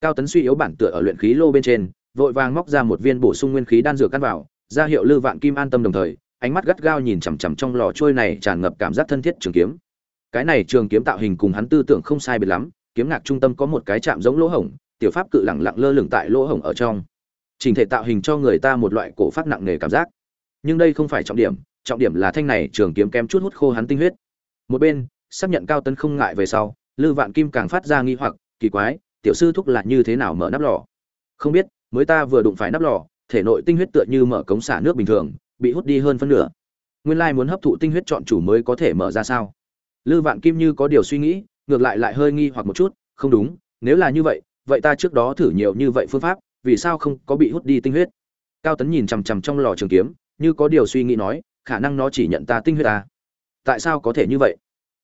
Cao tấn suy yếu bản tựa ở luyện khí lô bên trên, vội vàng móc ra một viên bổ sung nguyên khí đan dược căn vào, ra hiệu lư vạn kim an tâm đồng thời, ánh mắt gắt gao nhìn chằm chằm trong lò trôi này tràn ngập cảm giác thân thiết trường kiếm. Cái này trường kiếm tạo hình cùng hắn tư tưởng không sai biệt lắm, kiếm ngạc trung tâm có một cái chạm giống lỗ hổng, tiểu pháp cự lẳng lặng lơ lửng tại lỗ hổng ở trong. Trình thể tạo hình cho người ta một loại cổ phát nặng nề cảm giác nhưng đây không phải trọng điểm trọng điểm là thanh này trường kiếm kém chút hút khô hắn tinh huyết. Một bên, xác nhận cao tấn không ngại về sau, lư vạn kim càng phát ra nghi hoặc, kỳ quái, tiểu sư thúc là như thế nào mở nắp lò? Không biết, mới ta vừa đụng phải nắp lò, thể nội tinh huyết tựa như mở cống xả nước bình thường, bị hút đi hơn phân nửa. Nguyên lai muốn hấp thụ tinh huyết chọn chủ mới có thể mở ra sao? Lư vạn kim như có điều suy nghĩ, ngược lại lại hơi nghi hoặc một chút, không đúng, nếu là như vậy vậy ta trước đó thử nhiều như vậy phương pháp, vì sao không có bị hút đi tinh huyết? Cao tấn nhìn chằm chằm trong lò trường kiếm như có điều suy nghĩ nói, khả năng nó chỉ nhận ta tinh huyết ta. Tại sao có thể như vậy?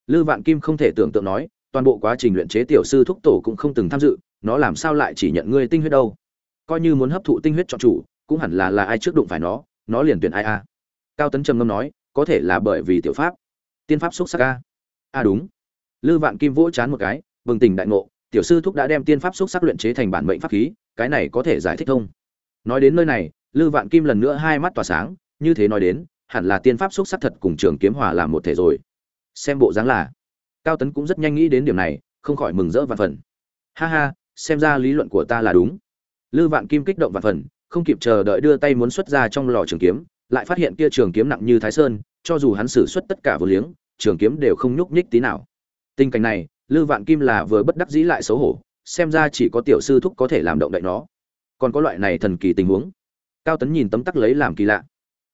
Lư vạn kim không thể tưởng tượng nói, toàn bộ quá trình luyện chế tiểu sư thúc tổ cũng không từng tham dự, nó làm sao lại chỉ nhận ngươi tinh huyết đâu? Coi như muốn hấp thụ tinh huyết chọn chủ, cũng hẳn là là ai trước đụng phải nó nó liền tuyển ai a cao tấn trầm ngâm nói, có thể là bởi vì tiểu pháp. Tiên pháp xúc sắc a. A đúng. Lư vạn kim vỗ chán một cái, bừng tỉnh đại ngộ, tiểu sư thúc đã đem tiên pháp xúc sắc luyện chế thành bản mệnh pháp khí, cái này có thể giải thích thông nói đến nơi này, lư vạn kim lần nữa hai mắt tỏa sáng như thế nói đến, hẳn là tiên pháp xúc sắc thật cùng trường kiếm hòa làm một thể rồi. Xem bộ dáng là, cao tấn cũng rất nhanh nghĩ đến điểm này, không khỏi mừng rỡ vạn phần. Ha ha, xem ra lý luận của ta là đúng. Lư vạn kim kích động vạn phần, không kịp chờ đợi đưa tay muốn xuất ra trong lò trường kiếm, lại phát hiện kia trường kiếm nặng như thái sơn, cho dù hắn sử xuất tất cả vô liếng, trường kiếm đều không nhúc nhích tí nào. Tình cảnh này, lư vạn kim là vừa bất đắc dĩ lại xấu hổ, xem ra chỉ có tiểu sư thúc có thể làm động đậy nó. Còn có loại này thần kỳ tình huống. Cao tấn nhìn tấm tắc lấy làm kỳ lạ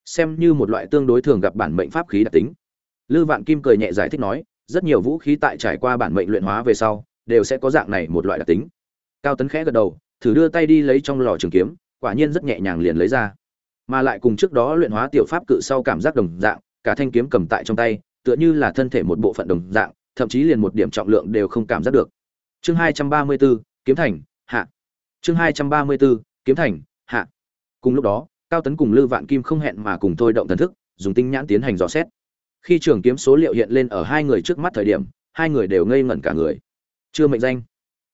xem như một loại tương đối thường gặp bản mệnh pháp khí đặc tính. Lư vạn kim cười nhẹ giải thích nói rất nhiều vũ khí tại trải qua bản mệnh luyện hóa về sau đều sẽ có dạng này một loại đặc tính. Cao tấn khẽ gật đầu thử đưa tay đi lấy trong lò trường kiếm quả nhiên rất nhẹ nhàng liền lấy ra. Mà lại cùng trước đó luyện hóa tiểu pháp cự sau cảm giác đồng dạng cả thanh kiếm cầm tại trong tay tựa như là thân thể một bộ phận đồng dạng thậm chí liền một điểm trọng lượng đều không cảm giác được. Chương 234, kiếm thành hạ. Chương 234, kiếm thành hạ. Cùng lúc đó cao tấn cùng lư vạn kim không hẹn mà cùng thôi động thần thức, dùng tinh nhãn tiến hành dò xét. Khi trường kiếm số liệu hiện lên ở hai người trước mắt thời điểm, hai người đều ngây ngẩn cả người. Chưa mệnh danh.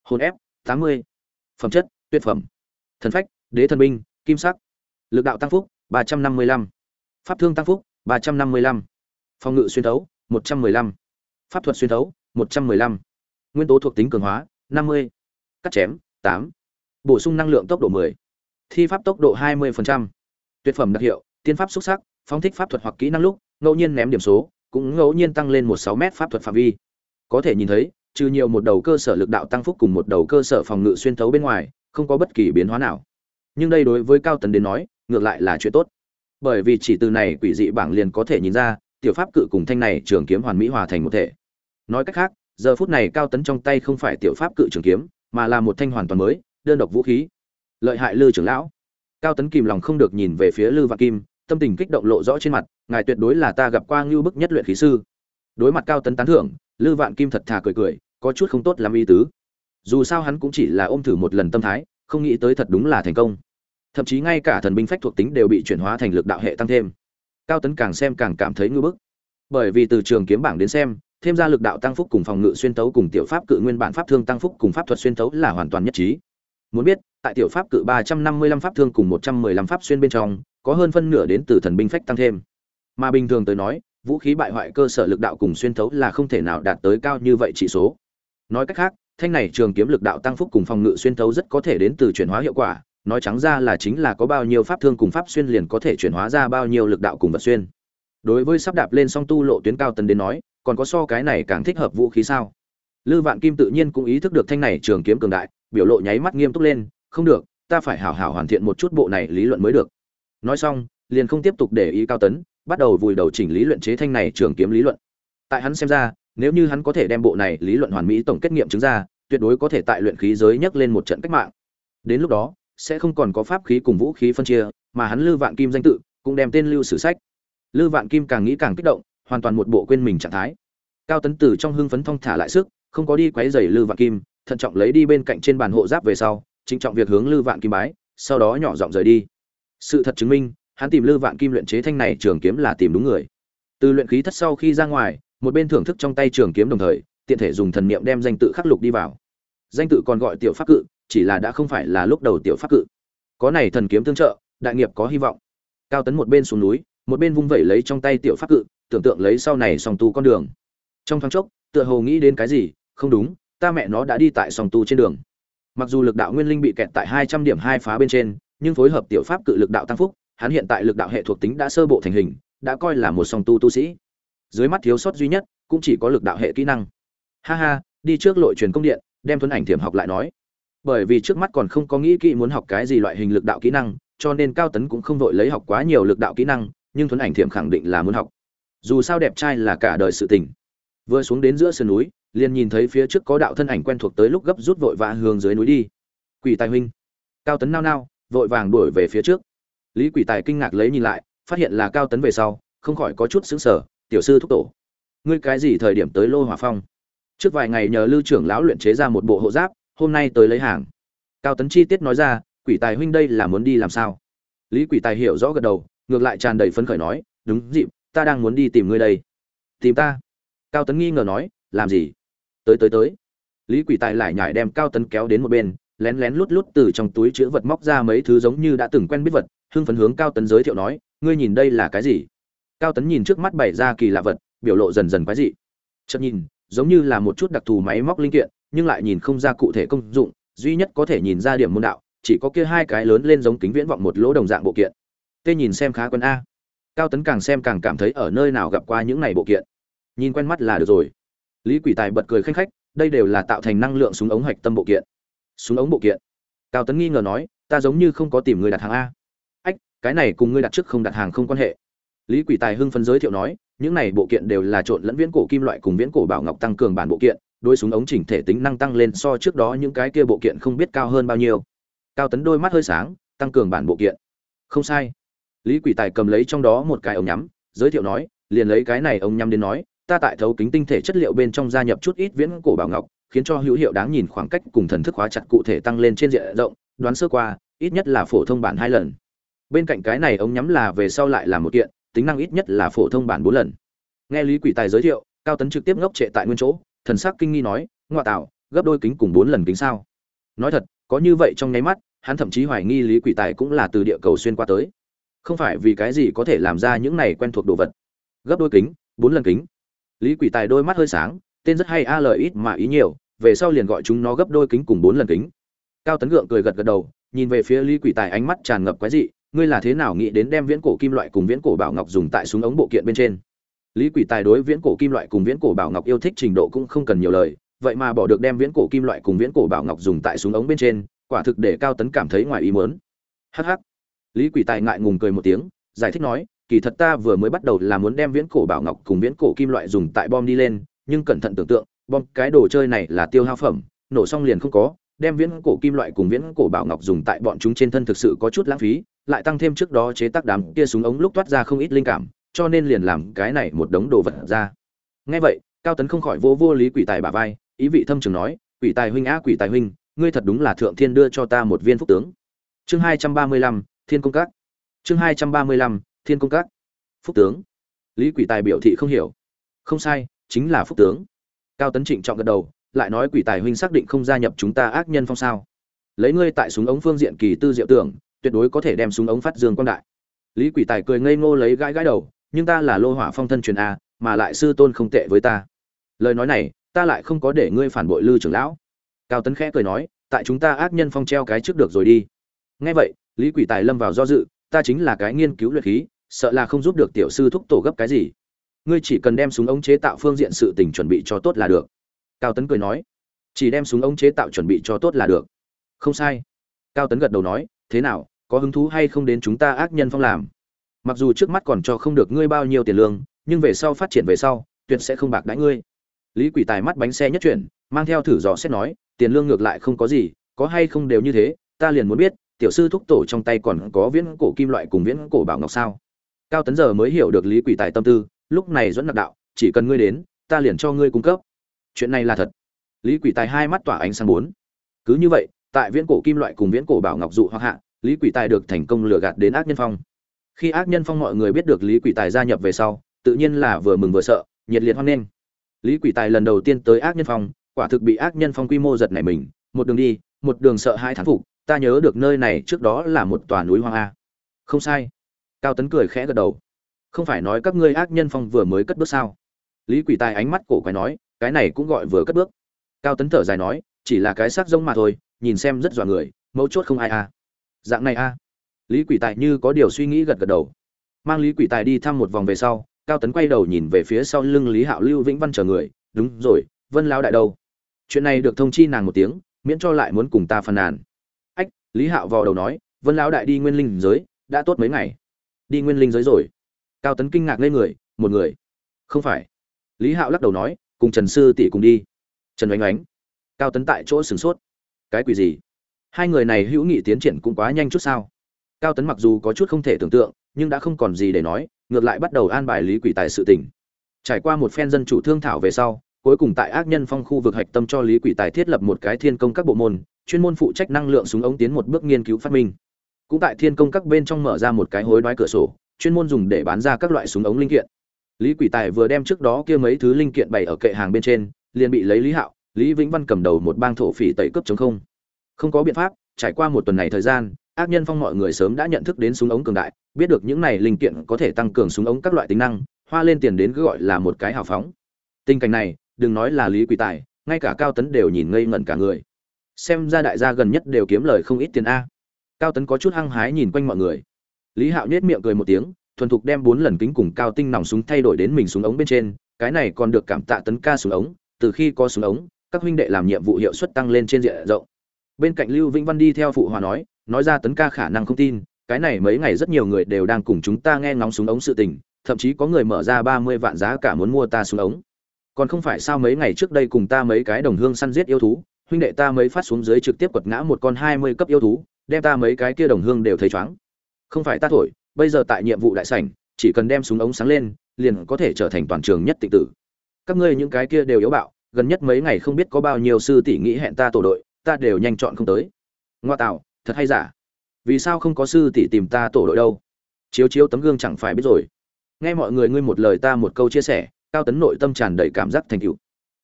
Hồn ép, tám mươi. Phẩm chất, tuyệt phẩm. Thần phách, đế thần binh, kim sắc. Lực đạo tăng phúc, ba trăm năm mươi lăm. Pháp thương tăng phúc, ba trăm năm mươi lăm. Phòng ngự xuyên thấu, một trăm mười lăm. Pháp thuật xuyên thấu, một trăm mười lăm. Nguyên tố thuộc tính cường hóa, năm mươi. Cắt chém, tám. Bổ sung năng lượng tốc độ mười. Thi pháp tốc độ hai mươi phần trăm tuyệt phẩm đặc hiệu, tiên pháp xuất sắc, phóng thích pháp thuật hoặc kỹ năng lúc, ngẫu nhiên ném điểm số, cũng ngẫu nhiên tăng lên một sáu mét pháp thuật phạm vi. Có thể nhìn thấy, trừ nhiều một đầu cơ sở lực đạo tăng phúc cùng một đầu cơ sở phòng ngự xuyên thấu bên ngoài, không có bất kỳ biến hóa nào. Nhưng đây đối với cao tấn đến nói, ngược lại là chuyện tốt. Bởi vì chỉ từ này quỷ dị bảng liền có thể nhìn ra, tiểu pháp cự cùng thanh này trường kiếm hoàn mỹ hòa thành một thể. Nói cách khác, giờ phút này cao tấn trong tay không phải tiểu pháp cự trường kiếm, mà là một thanh hoàn toàn mới, đơn độc vũ khí. Lợi hại lư trưởng lão cao tấn kìm lòng không được nhìn về phía lư vạn kim, tâm tình kích động lộ rõ trên mặt, ngài tuyệt đối là ta gặp qua ngưu bức nhất luyện khí sư. Đối mặt cao tấn tán thưởng, lư vạn kim thật thà cười cười, có chút không tốt làm y tứ. Dù sao hắn cũng chỉ là ôm thử một lần tâm thái, không nghĩ tới thật đúng là thành công. Thậm chí ngay cả thần binh phách thuộc tính đều bị chuyển hóa thành lực đạo hệ tăng thêm. Cao tấn càng xem càng cảm thấy ngưu bức. Bởi vì từ trường kiếm bảng đến xem, thêm ra lực đạo tăng phúc cùng phòng ngự xuyên tấu cùng tiểu pháp cự nguyên bản pháp thương tăng phúc cùng pháp thuật xuyên tấu là hoàn toàn nhất trí muốn biết, tại tiểu pháp cự ba trăm năm mươi lăm pháp thương cùng một trăm mười lăm pháp xuyên bên trong, có hơn phân nửa đến từ thần binh phách tăng thêm. Mà bình thường tới nói, vũ khí bại hoại cơ sở lực đạo cùng xuyên thấu là không thể nào đạt tới cao như vậy chỉ số. Nói cách khác, thanh này trường kiếm lực đạo tăng phúc cùng phòng ngự xuyên thấu rất có thể đến từ chuyển hóa hiệu quả, nói trắng ra là chính là có bao nhiêu pháp thương cùng pháp xuyên liền có thể chuyển hóa ra bao nhiêu lực đạo cùng vật xuyên. Đối với sắp đạp lên song tu lộ tuyến cao tần đến nói, còn có so cái này càng thích hợp vũ khí sao? Lư vạn kim tự nhiên cũng ý thức được thanh này trường kiếm cường đại, biểu lộ nháy mắt nghiêm túc lên, không được, ta phải hảo hảo hoàn thiện một chút bộ này lý luận mới được. Nói xong, liền không tiếp tục để ý cao tấn, bắt đầu vùi đầu chỉnh lý luận chế thanh này trường kiếm lý luận. Tại hắn xem ra, nếu như hắn có thể đem bộ này lý luận hoàn mỹ tổng kết nghiệm chứng ra, tuyệt đối có thể tại luyện khí giới nhấc lên một trận cách mạng. Đến lúc đó, sẽ không còn có pháp khí cùng vũ khí phân chia, mà hắn lư vạn kim danh tự cũng đem tên lưu sử sách. Lư vạn kim càng nghĩ càng kích động, hoàn toàn một bộ quên mình trạng thái. Cao tấn từ trong hưng phấn thong thả lại sức không có đi quấy rầy lư vạn kim, thận trọng lấy đi bên cạnh trên bàn hộ giáp về sau, chính trọng việc hướng lư vạn kim bái, sau đó nhỏ giọng rời đi. Sự thật chứng minh, hắn tìm lư vạn kim luyện chế thanh này trường kiếm là tìm đúng người. Từ luyện khí thất sau khi ra ngoài, một bên thưởng thức trong tay trường kiếm đồng thời, tiện thể dùng thần niệm đem danh tự khắc lục đi vào. Danh tự còn gọi tiểu pháp cự, chỉ là đã không phải là lúc đầu tiểu pháp cự. Có này thần kiếm tương trợ, đại nghiệp có hy vọng. Cao tấn một bên xuống núi, một bên vung vẩy lấy trong tay tiểu pháp cự, tưởng tượng lấy sau này song tu con đường. Trong thoáng chốc, tựa hồ nghĩ đến cái gì không đúng, ta mẹ nó đã đi tại song tu trên đường. Mặc dù lực đạo nguyên linh bị kẹt tại hai trăm điểm hai phá bên trên, nhưng phối hợp tiểu pháp cự lực đạo tăng phúc, hắn hiện tại lực đạo hệ thuộc tính đã sơ bộ thành hình, đã coi là một song tu tu sĩ. Dưới mắt thiếu sót duy nhất, cũng chỉ có lực đạo hệ kỹ năng. Ha ha, đi trước lội truyền công điện, đem thuấn ảnh thiểm học lại nói. Bởi vì trước mắt còn không có nghĩ kỹ muốn học cái gì loại hình lực đạo kỹ năng, cho nên cao tấn cũng không vội lấy học quá nhiều lực đạo kỹ năng, nhưng thuấn ảnh thiểm khẳng định là muốn học. Dù sao đẹp trai là cả đời sự tình vừa xuống đến giữa sườn núi, liền nhìn thấy phía trước có đạo thân ảnh quen thuộc tới lúc gấp rút vội vã hướng dưới núi đi. Quỷ tài huynh. Cao tấn nao nao, vội vàng đuổi về phía trước. Lý quỷ tài kinh ngạc lấy nhìn lại, phát hiện là cao tấn về sau, không khỏi có chút xứng sở tiểu sư thúc tổ, ngươi cái gì thời điểm tới lô hỏa phong? Trước vài ngày nhờ lưu trưởng lão luyện chế ra một bộ hộ giáp, hôm nay tới lấy hàng. Cao tấn chi tiết nói ra, quỷ tài huynh đây là muốn đi làm sao? Lý quỷ tài hiểu rõ gật đầu, ngược lại tràn đầy phấn khởi nói, đúng dịp, ta đang muốn đi tìm ngươi đây. Tìm ta? Cao tấn nghi ngờ nói, làm gì? Tới tới tới. Lý quỷ tài lại nhải đem cao tấn kéo đến một bên, lén lén lút lút từ trong túi chữ vật móc ra mấy thứ giống như đã từng quen biết vật, hưng phấn hướng cao tấn giới thiệu nói, ngươi nhìn đây là cái gì? Cao tấn nhìn trước mắt bày ra kỳ lạ vật, biểu lộ dần dần quái dị. Chợt nhìn, giống như là một chút đặc thù máy móc linh kiện, nhưng lại nhìn không ra cụ thể công dụng, duy nhất có thể nhìn ra điểm môn đạo, chỉ có kia hai cái lớn lên giống kính viễn vọng một lỗ đồng dạng bộ kiện. Tê nhìn xem khá quân a. Cao tấn càng xem càng cảm thấy ở nơi nào gặp qua những này bộ kiện nhìn quen mắt là được rồi. Lý quỷ tài bật cười khanh khách, đây đều là tạo thành năng lượng súng ống hạch tâm bộ kiện. Súng ống bộ kiện? Cao tấn nghi ngờ nói, ta giống như không có tìm người đặt hàng a. Ách, cái này cùng ngươi đặt trước không đặt hàng không quan hệ. Lý quỷ tài hưng phấn giới thiệu nói, những này bộ kiện đều là trộn lẫn viễn cổ kim loại cùng viễn cổ bảo ngọc tăng cường bản bộ kiện đôi súng ống chỉnh thể tính năng tăng lên so trước đó những cái kia bộ kiện không biết cao hơn bao nhiêu. Cao tấn đôi mắt hơi sáng, tăng cường bản bộ kiện. Không sai. Lý quỷ tài cầm lấy trong đó một cái ống nhắm, giới thiệu nói, liền lấy cái này ống nhắm đến nói ta tại thấu kính tinh thể chất liệu bên trong gia nhập chút ít viễn cổ bảo ngọc, khiến cho hữu hiệu đáng nhìn khoảng cách cùng thần thức hóa chặt cụ thể tăng lên trên diện rộng, đoán sơ qua, ít nhất là phổ thông bản hai lần. Bên cạnh cái này ống nhắm là về sau lại là một kiện, tính năng ít nhất là phổ thông bản bốn lần. Nghe lý quỷ tài giới thiệu, cao tấn trực tiếp ngốc trệ tại nguyên chỗ, thần sắc kinh nghi nói, ngoa tạo, gấp đôi kính cùng bốn lần kính sao? Nói thật, có như vậy trong nháy mắt, hắn thậm chí hoài nghi lý quỷ tài cũng là từ địa cầu xuyên qua tới. Không phải vì cái gì có thể làm ra những này quen thuộc đồ vật. Gấp đôi kính, bốn lần kính lý quỷ tài đôi mắt hơi sáng, tên rất hay a lời ít mà ý nhiều, về sau liền gọi chúng nó gấp đôi kính cùng bốn lần kính. Cao tấn gượng cười gật gật đầu, nhìn về phía lý quỷ tài ánh mắt tràn ngập quái dị, ngươi là thế nào nghĩ đến đem viễn cổ kim loại cùng viễn cổ bảo ngọc dùng tại súng ống bộ kiện bên trên? Lý quỷ tài đối viễn cổ kim loại cùng viễn cổ bảo ngọc yêu thích trình độ cũng không cần nhiều lời, vậy mà bỏ được đem viễn cổ kim loại cùng viễn cổ bảo ngọc dùng tại súng ống bên trên, quả thực để cao tấn cảm thấy ngoài ý mớn hh lý quỷ tài ngại ngùng cười một tiếng, giải thích nói kỳ thật ta vừa mới bắt đầu là muốn đem viễn cổ bảo ngọc cùng viễn cổ kim loại dùng tại bom đi lên, nhưng cẩn thận tưởng tượng, bom, cái đồ chơi này là tiêu hao phẩm, nổ xong liền không có, đem viễn cổ kim loại cùng viễn cổ bảo ngọc dùng tại bọn chúng trên thân thực sự có chút lãng phí, lại tăng thêm trước đó chế tác đám kia súng ống lúc toát ra không ít linh cảm, cho nên liền làm cái này một đống đồ vật ra. Nghe vậy, cao tấn không khỏi vô vô lý quỷ tài bà vai, ý vị thâm trường nói, quỷ tài huynh á, quỷ tài huynh, ngươi thật đúng là thượng thiên đưa cho ta một viên phúc tướng. Chương hai trăm ba mươi lăm, thiên công các. Chương hai trăm ba mươi lăm thiên công các. Phúc tướng. Lý quỷ tài biểu thị không hiểu. Không sai, chính là phúc tướng. Cao tấn trịnh trọng gật đầu, lại nói quỷ tài huynh xác định không gia nhập chúng ta ác nhân phong sao. Lấy ngươi tại súng ống phương diện kỳ tư diệu tưởng, tuyệt đối có thể đem súng ống phát dương quan đại. Lý quỷ tài cười ngây ngô lấy gãi gãi đầu, nhưng ta là lô hỏa phong thân truyền a, mà lại sư tôn không tệ với ta. Lời nói này, ta lại không có để ngươi phản bội lư trưởng lão. Cao tấn khẽ cười nói, tại chúng ta ác nhân phong treo cái trước được rồi đi. Nghe vậy, lý quỷ tài lâm vào do dự, ta chính là cái nghiên cứu luyện khí sợ là không giúp được tiểu sư thúc tổ gấp cái gì. Ngươi chỉ cần đem súng ống chế tạo phương diện sự tình chuẩn bị cho tốt là được. Cao tấn cười nói, chỉ đem súng ống chế tạo chuẩn bị cho tốt là được. Không sai. Cao tấn gật đầu nói, thế nào, có hứng thú hay không đến chúng ta ác nhân phong làm? Mặc dù trước mắt còn cho không được ngươi bao nhiêu tiền lương, nhưng về sau phát triển về sau, tuyệt sẽ không bạc đãi ngươi. Lý quỷ tài mắt bánh xe nhất chuyển, mang theo thử dò xét nói, tiền lương ngược lại không có gì, có hay không đều như thế, ta liền muốn biết, tiểu sư thúc tổ trong tay còn có viễn cổ kim loại cùng viễn cổ bảo ngọc sao? Cao tấn giờ mới hiểu được lý quỷ tài tâm tư, lúc này dẫn nặc đạo, chỉ cần ngươi đến, ta liền cho ngươi cung cấp. Chuyện này là thật. Lý quỷ tài hai mắt tỏa ánh sáng bốn. Cứ như vậy, tại viễn cổ kim loại cùng viễn cổ bảo ngọc dụ hoặc hạ, lý quỷ tài được thành công lừa gạt đến ác nhân phong. Khi ác nhân phong mọi người biết được lý quỷ tài gia nhập về sau, tự nhiên là vừa mừng vừa sợ, nhiệt liệt hoan nghênh. Lý quỷ tài lần đầu tiên tới ác nhân phong, quả thực bị ác nhân phong quy mô giật nảy mình, một đường đi, một đường sợ hai thán phục, ta nhớ được nơi này trước đó là một tòa núi hoang a. Không sai cao tấn cười khẽ gật đầu. Không phải nói các ngươi ác nhân phong vừa mới cất bước sao? Lý quỷ tài ánh mắt cổ quái nói, cái này cũng gọi vừa cất bước. Cao tấn thở dài nói, chỉ là cái xác rông mà thôi, nhìn xem rất dọa người, mấu chốt không ai a dạng này a lý quỷ tài như có điều suy nghĩ gật gật đầu. Mang lý quỷ tài đi thăm một vòng về sau, cao tấn quay đầu nhìn về phía sau lưng lý hạo lưu vĩnh văn chờ người, đúng rồi, vân lao đại đâu? Chuyện này được thông chi nàng một tiếng, miễn cho lại muốn cùng ta phàn nàn. Ách, lý hạo vò đầu nói, vân lão đại đi nguyên linh giới, đã tốt mấy ngày đi nguyên linh giới rồi. Cao tấn kinh ngạc lên người, một người? Không phải. Lý hạo lắc đầu nói, cùng trần sư tỷ cùng đi. Trần oánh oánh, cao tấn tại chỗ sửng sốt. Cái quỷ gì? Hai người này hữu nghị tiến triển cũng quá nhanh chút sao? Cao tấn mặc dù có chút không thể tưởng tượng, nhưng đã không còn gì để nói, ngược lại bắt đầu an bài lý quỷ tài sự tình. Trải qua một phen dân chủ thương thảo về sau, cuối cùng tại ác nhân phong khu vực hạch tâm cho lý quỷ tài thiết lập một cái thiên công các bộ môn, chuyên môn phụ trách năng lượng súng ống tiến một bước nghiên cứu phát minh cũng tại thiên công các bên trong mở ra một cái hối đoái cửa sổ, chuyên môn dùng để bán ra các loại súng ống linh kiện. Lý quỷ tài vừa đem trước đó kia mấy thứ linh kiện bày ở kệ hàng bên trên, liền bị lấy lý hạo, lý vĩnh văn cầm đầu một bang thổ phỉ tẩy cướp chống không. Không có biện pháp, trải qua một tuần này thời gian, ác nhân phong mọi người sớm đã nhận thức đến súng ống cường đại, biết được những này linh kiện có thể tăng cường súng ống các loại tính năng, hoa lên tiền đến cứ gọi là một cái hào phóng. Tình cảnh này, đừng nói là lý quỷ tài, ngay cả cao tấn đều nhìn ngây ngẩn cả người. Xem ra đại gia gần nhất đều kiếm lời không ít tiền a cao tấn có chút hăng hái nhìn quanh mọi người. Lý hạo nhếch miệng cười một tiếng, thuần thục đem bốn lần kính cùng cao tinh nòng súng thay đổi đến mình súng ống bên trên, cái này còn được cảm tạ tấn ca súng ống, từ khi có súng ống, các huynh đệ làm nhiệm vụ hiệu suất tăng lên trên diện rộng. Bên cạnh lưu vĩnh văn đi theo phụ hòa nói nói ra tấn ca khả năng không tin, cái này mấy ngày rất nhiều người đều đang cùng chúng ta nghe ngóng súng ống sự tình, thậm chí có người mở ra ba mươi vạn giá cả muốn mua ta súng ống. Còn không phải sao mấy ngày trước đây cùng ta mấy cái đồng hương săn giết yêu thú, huynh đệ ta mới phát xuống dưới trực tiếp quật ngã một con hai mươi cấp yêu thú đem ta mấy cái kia đồng hương đều thấy chóng không phải ta thổi, bây giờ tại nhiệm vụ đại sảnh, chỉ cần đem súng ống sáng lên, liền có thể trở thành toàn trường nhất tịch tử. Các ngươi những cái kia đều yếu bạo, gần nhất mấy ngày không biết có bao nhiêu sư tỷ nghĩ hẹn ta tổ đội, ta đều nhanh chọn không tới. Ngoa tạo, thật hay giả? Vì sao không có sư tỷ tìm ta tổ đội đâu? Chiếu chiếu tấm gương chẳng phải biết rồi. Nghe mọi người ngươi một lời ta một câu chia sẻ, cao tấn nội tâm tràn đầy cảm giác thành tựu.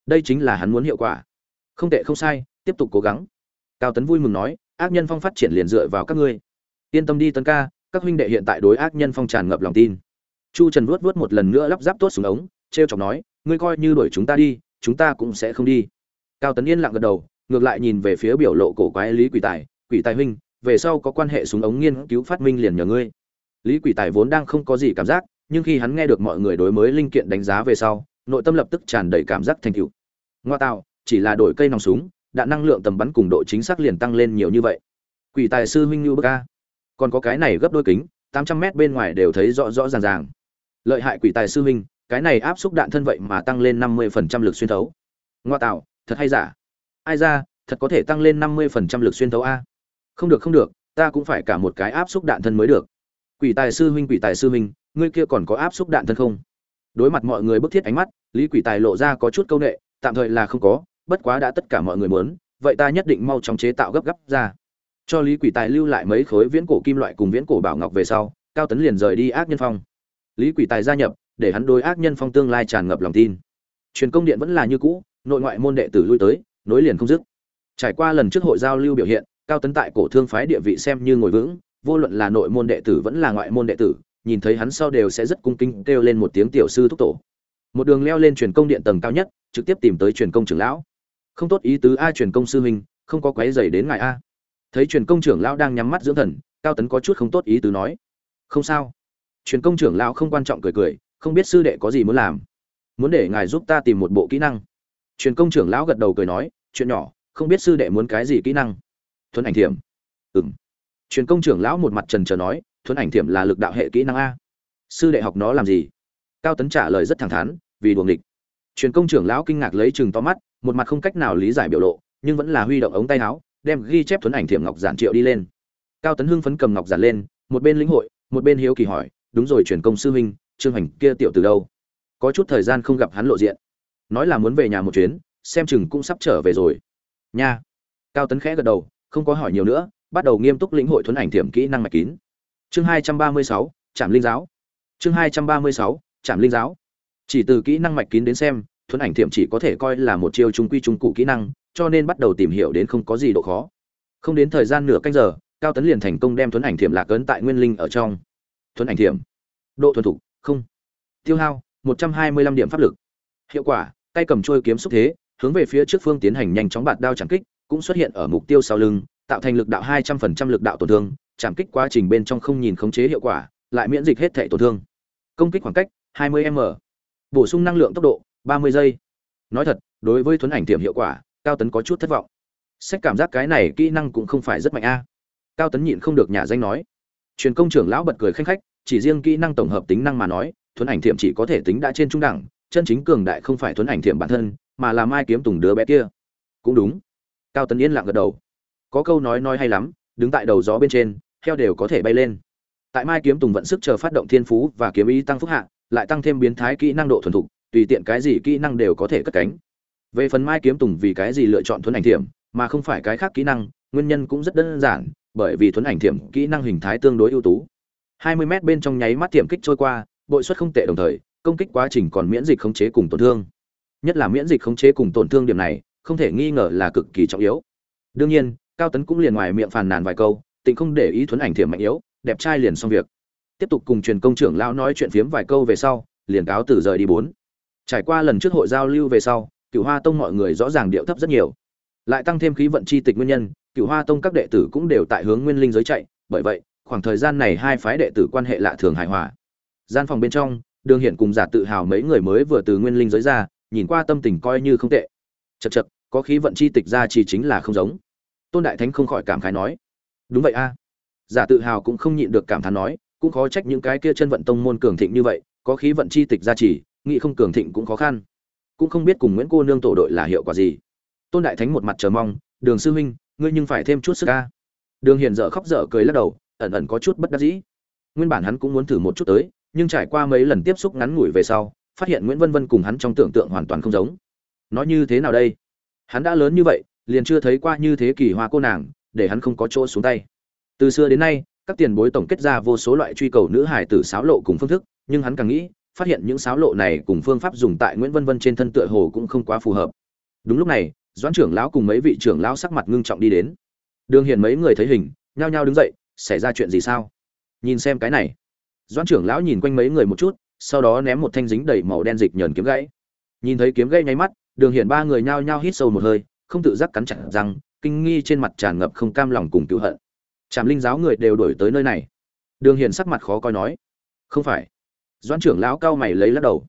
Đây chính là hắn muốn hiệu quả. Không tệ không sai, tiếp tục cố gắng. Cao tấn vui mừng nói ác nhân phong phát triển liền dựa vào các ngươi. Yên tâm đi tấn ca, các huynh đệ hiện tại đối ác nhân phong tràn ngập lòng tin. Chu trần vuốt vuốt một lần nữa lắp ráp tốt xuống ống t r e o chọc nói, ngươi coi như đuổi chúng ta đi, chúng ta cũng sẽ không đi. Cao tấn yên lặng gật đầu, ngược lại nhìn về phía biểu lộ cổ quái lý quỷ tài quỷ tài huynh, về sau có quan hệ súng ống nghiên cứu phát minh liền nhờ ngươi. Lý quỷ tài vốn đang không có gì cảm giác, nhưng khi hắn nghe được mọi người đối mới linh kiện đánh giá về sau, nội tâm lập tức tràn đầy cảm giác thành tựu. Ngoa tạo, chỉ là đổi cây nòng súng đạn năng lượng tầm bắn cùng độ chính xác liền tăng lên nhiều như vậy. Quỷ tài sư huynh như bơ ca còn có cái này gấp đôi kính, tám trăm mét bên ngoài đều thấy rõ rõ ràng ràng. Lợi hại quỷ tài sư huynh, cái này áp xúc đạn thân vậy mà tăng lên năm mươi phần trăm lực xuyên thấu. Ngoa tạo, thật hay giả? Ai ra, thật có thể tăng lên năm mươi phần trăm lực xuyên thấu a? Không được không được, ta cũng phải cả một cái áp xúc đạn thân mới được. Quỷ tài sư huynh, quỷ tài sư huynh, ngươi kia còn có áp xúc đạn thân không? Đối mặt mọi người bức thiết ánh mắt, lý quỷ tài lộ ra có chút câu nệ, tạm thời là không có bất quá đã tất cả mọi người muốn, vậy ta nhất định mau chóng chế tạo gấp gấp ra. Cho lý quỷ tài lưu lại mấy khối viễn cổ kim loại cùng viễn cổ bảo ngọc về sau, cao tấn liền rời đi ác nhân phong. Lý quỷ tài gia nhập, để hắn đối ác nhân phong tương lai tràn ngập lòng tin. Truyền công điện vẫn là như cũ, nội ngoại môn đệ tử lui tới, nối liền không dứt. Trải qua lần trước hội giao lưu biểu hiện, cao tấn tại cổ thương phái địa vị xem như ngồi vững, vô luận là nội môn đệ tử vẫn là ngoại môn đệ tử, nhìn thấy hắn sau đều sẽ rất cung kính kêu lên một tiếng tiểu sư thúc tổ. Một đường leo lên truyền công điện tầng cao nhất, trực tiếp tìm tới truyền công trưởng lão không tốt ý tứ a truyền công sư huynh, không có quấy dày đến ngài a. Thấy truyền công trưởng lão đang nhắm mắt dưỡng thần, cao tấn có chút không tốt ý tứ nói. Không sao. Truyền công trưởng lão không quan trọng cười cười, không biết sư đệ có gì muốn làm. Muốn để ngài giúp ta tìm một bộ kỹ năng. Truyền công trưởng lão gật đầu cười nói, chuyện nhỏ, không biết sư đệ muốn cái gì kỹ năng. Thuấn ảnh thiểm. Ừ m truyền công trưởng lão một mặt trần trờ nói, thuấn ảnh thiểm là lực đạo hệ kỹ năng a. Sư đệ học nó làm gì? Cao tấn trả lời rất thẳng thắn, vì đuồng địch truyền công trưởng lão kinh ngạc lấy chừng to mắt một mặt không cách nào lý giải biểu lộ, nhưng vẫn là huy động ống tay áo, đem ghi chép thuấn ảnh thiểm ngọc giản triệu đi lên. Cao tấn hưng phấn cầm ngọc giản lên, một bên lĩnh hội, một bên hiếu kỳ hỏi, đúng rồi, truyền công sư huynh, trương hành kia tiểu từ đâu? Có chút thời gian không gặp hắn lộ diện. Nói là muốn về nhà một chuyến, xem chừng cũng sắp trở về rồi. Nha. Cao tấn khẽ gật đầu, không có hỏi nhiều nữa, bắt đầu nghiêm túc lĩnh hội thuấn ảnh thiểm kỹ năng mạch kín. Chương hai trăm ba mươi sáu trạm linh giáo. Chương hai trăm ba mươi sáu trạm linh giáo. Chỉ từ kỹ năng mạch kín đến xem thuấn ảnh thiểm chỉ có thể coi là một chiêu trung quy trung cụ kỹ năng, cho nên bắt đầu tìm hiểu đến không có gì độ khó. Không đến thời gian nửa canh giờ, cao tấn liền thành công đem thuấn ảnh thiểm lạc ấn tại nguyên linh ở trong. Thuấn ảnh thiểm. Độ thuần thục, không. Tiêu hao, một trăm hai mươi lăm điểm pháp lực. Hiệu quả, tay cầm trôi kiếm xúc thế, hướng về phía trước phương tiến hành nhanh chóng bạt đao chạm kích, cũng xuất hiện ở mục tiêu sau lưng, tạo thành lực đạo hai trăm phần trăm lực đạo tổn thương, chạm kích quá trình bên trong không nhìn khống chế hiệu quả, lại miễn dịch hết thể tổn thương. Công kích khoảng cách 20 m. Bổ sung năng lượng tốc độ 30 giây. Nói thật, đối với thuấn ảnh tiềm hiệu quả, cao tấn có chút thất vọng. Xét cảm giác cái này kỹ năng cũng không phải rất mạnh a. Cao tấn nhịn không được nhà danh nói. Truyền công trưởng lão bật cười khanh khách, chỉ riêng kỹ năng tổng hợp tính năng mà nói, thuấn ảnh thiệm chỉ có thể tính đã trên trung đẳng, chân chính cường đại không phải thuấn ảnh thiệm bản thân, mà là mai kiếm tùng đứa bé kia. Cũng đúng. Cao tấn yên lặng gật đầu. Có câu nói nói hay lắm, đứng tại đầu gió bên trên, heo đều có thể bay lên. Tại mai kiếm tùng vận sức chờ phát động thiên phú và kiếm ý tăng phúc hạ, lại tăng thêm biến thái kỹ năng độ thuần thục tùy tiện cái gì kỹ năng đều có thể cất cánh. Về phần mai kiếm tùng vì cái gì lựa chọn thuấn ảnh thiểm, mà không phải cái khác kỹ năng, nguyên nhân cũng rất đơn giản, bởi vì thuấn ảnh thiểm kỹ năng hình thái tương đối ưu tú. 20 m bên trong nháy mắt tiệm kích trôi qua, bội suất không tệ đồng thời, công kích quá trình còn miễn dịch khống chế cùng tổn thương. Nhất là miễn dịch khống chế cùng tổn thương điểm này, không thể nghi ngờ là cực kỳ trọng yếu. Đương nhiên, cao tấn cũng liền ngoài miệng phàn nàn vài câu, tịnh không để ý thuấn ảnh thiểm mạnh yếu, đẹp trai liền xong việc. Tiếp tục cùng truyền công trưởng lão nói chuyện phiếm vài câu về sau, liền cáo từ rời đi bốn trải qua lần trước hội giao lưu về sau cựu hoa tông mọi người rõ ràng điệu thấp rất nhiều. Lại tăng thêm khí vận chi tịch nguyên nhân cựu hoa tông các đệ tử cũng đều tại hướng nguyên linh giới chạy, bởi vậy, khoảng thời gian này hai phái đệ tử quan hệ lạ thường hài hòa. Gian phòng bên trong, đường hiện cùng giả tự hào mấy người mới vừa từ nguyên linh giới ra, nhìn qua tâm tình coi như không tệ. Chật chật có khí vận chi tịch ra chỉ chính là không giống. Tôn đại thánh không khỏi cảm khái nói. Đúng vậy a. Giả tự hào cũng không nhịn được cảm thán nói, cũng khó trách những cái kia chân vận tông môn cường thịnh như vậy, có khí vận chi tịch ra chỉ nghĩ không cường thịnh cũng khó khăn. Cũng không biết cùng nguyễn cô nương tổ đội là hiệu quả gì. Tôn đại thánh một mặt chờ mong, đường sư huynh, ngươi nhưng phải thêm chút sức ca đường hiền dở khóc dở cười lắc đầu, ẩn ẩn có chút bất đắc dĩ. Nguyên bản hắn cũng muốn thử một chút tới, nhưng trải qua mấy lần tiếp xúc ngắn ngủi về sau, phát hiện nguyễn vân vân cùng hắn trong tưởng tượng hoàn toàn không giống. Nói như thế nào đây? Hắn đã lớn như vậy, liền chưa thấy qua như thế kỳ hoa cô nàng, để hắn không có chỗ xuống tay. Từ xưa đến nay, các tiền bối tổng kết ra vô số loại truy cầu nữ hải tử sáo lộ cùng phương thức, nhưng hắn càng nghĩ phát hiện những sáo lộ này cùng phương pháp dùng tại nguyễn vân vân trên thân tựa hồ cũng không quá phù hợp. Đúng lúc này, doãn trưởng lão cùng mấy vị trưởng lão sắc mặt ngưng trọng đi đến. Đường hiền mấy người thấy hình, nhao nhao đứng dậy, xảy ra chuyện gì sao? Nhìn xem cái này. Doãn trưởng lão nhìn quanh mấy người một chút, sau đó ném một thanh dính đầy màu đen dịch nhờn kiếm gãy. Nhìn thấy kiếm gãy nháy mắt, đường hiền ba người nhao nhao hít sâu một hơi, không tự giác cắn chặt răng, kinh nghi trên mặt tràn ngập không cam lòng cùng cứu hận. Trạm linh giáo người đều đổi tới nơi này. Đường hiền sắc mặt khó coi nói, không phải doãn trưởng lão cao mày lấy lắc đầu.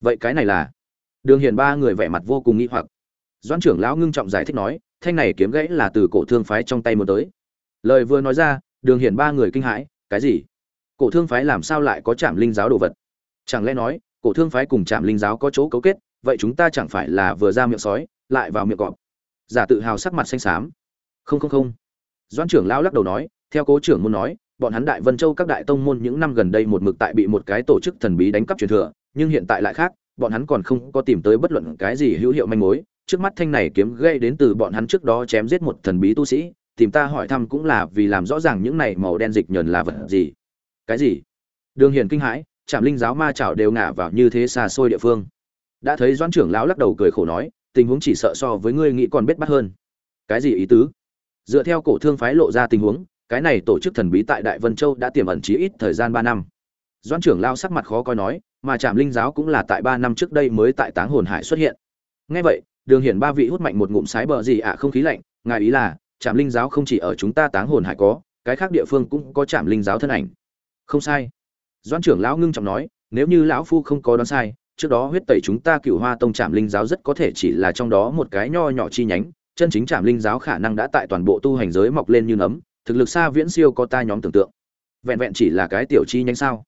Vậy cái này là? Đường hiền ba người vẻ mặt vô cùng nghi hoặc. Doãn trưởng lão ngưng trọng giải thích nói, thanh này kiếm gãy là từ cổ thương phái trong tay muốn tới. Lời vừa nói ra, đường hiền ba người kinh hãi, cái gì? Cổ thương phái làm sao lại có trạm linh giáo đồ vật? Chẳng lẽ nói, cổ thương phái cùng trạm linh giáo có chỗ cấu kết, vậy chúng ta chẳng phải là vừa ra miệng sói, lại vào miệng cọp? Giả tự hào sắc mặt xanh xám. Không không không. Doãn trưởng lão lắc đầu nói, theo cố trưởng muốn nói bọn hắn đại vân châu các đại tông môn những năm gần đây một mực tại bị một cái tổ chức thần bí đánh cắp truyền thừa, nhưng hiện tại lại khác, bọn hắn còn không có tìm tới bất luận cái gì hữu hiệu manh mối. Trước mắt thanh này kiếm gây đến từ bọn hắn trước đó chém giết một thần bí tu sĩ, tìm ta hỏi thăm cũng là vì làm rõ ràng những này màu đen dịch nhờn là vật gì. Cái gì? Đường hiền kinh hãi trạm linh giáo ma chảo đều ngả vào như thế xa xôi địa phương. Đã thấy doãn trưởng lão lắc đầu cười khổ nói, tình huống chỉ sợ so với ngươi nghĩ còn biết bắt hơn. Cái gì ý tứ? Dựa theo cổ thương phái lộ ra tình huống cái này tổ chức thần bí tại đại vân châu đã tiềm ẩn chí ít thời gian ba năm. Doãn trưởng lao sắc mặt khó coi nói, mà trạm linh giáo cũng là tại ba năm trước đây mới tại táng hồn hải xuất hiện. Ngay vậy, đường hiển ba vị hút mạnh một ngụm sái bờ gì ạ, không khí lạnh, ngài ý là, trạm linh giáo không chỉ ở chúng ta táng hồn hải có, cái khác địa phương cũng có trạm linh giáo thân ảnh. Không sai. Doãn trưởng lão ngưng trọng nói, nếu như lão phu không có đoán sai, trước đó huyết tẩy chúng ta cựu hoa tông trạm linh giáo rất có thể chỉ là trong đó một cái nho nhỏ chi nhánh, chân chính trạm linh giáo khả năng đã tại toàn bộ tu hành giới mọc lên như nấm thực lực xa viễn siêu có ta nhóm tưởng tượng. Vẹn vẹn chỉ là cái tiểu chi nhánh sao?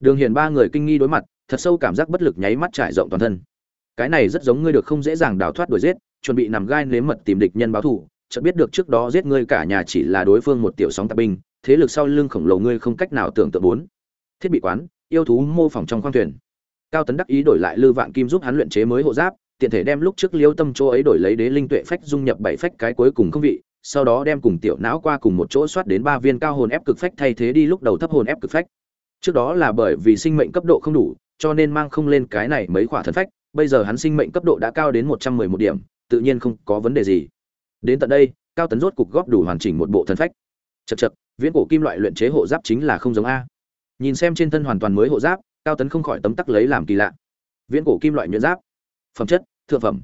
Đường hiền ba người kinh nghi đối mặt, thật sâu cảm giác bất lực nháy mắt trải rộng toàn thân. Cái này rất giống ngươi được không dễ dàng đào thoát đuổi giết, chuẩn bị nằm gai nếm mật tìm địch nhân báo thù, chợt biết được trước đó giết ngươi cả nhà chỉ là đối phương một tiểu sóng tạp binh, thế lực sau lưng khổng lồ ngươi không cách nào tưởng tượng bốn. Thiết bị quán, yêu thú mô phỏng trong khoang thuyền. Cao tấn đắc ý đổi lại lư vạn kim giúp hắn luyện chế mới hộ giáp, tiện thể đem lúc trước liêu tâm chỗ ấy đổi lấy đế linh tuệ phách dung nhập bảy phách cái cuối cùng không vị sau đó đem cùng tiểu não qua cùng một chỗ soát đến ba viên cao hồn ép cực phách thay thế đi lúc đầu thấp hồn ép cực phách. Trước đó là bởi vì sinh mệnh cấp độ không đủ, cho nên mang không lên cái này mấy khỏa thần phách, bây giờ hắn sinh mệnh cấp độ đã cao đến một trăm mười một điểm, tự nhiên không có vấn đề gì. Đến tận đây, cao tấn rốt cục góp đủ hoàn chỉnh một bộ thần phách. Chật chật viễn cổ kim loại luyện chế hộ giáp chính là không giống a. Nhìn xem trên thân hoàn toàn mới hộ giáp, cao tấn không khỏi tấm tắc lấy làm kỳ lạ. Viễn cổ kim loại nhuyễn giáp. Phẩm chất, thượng phẩm.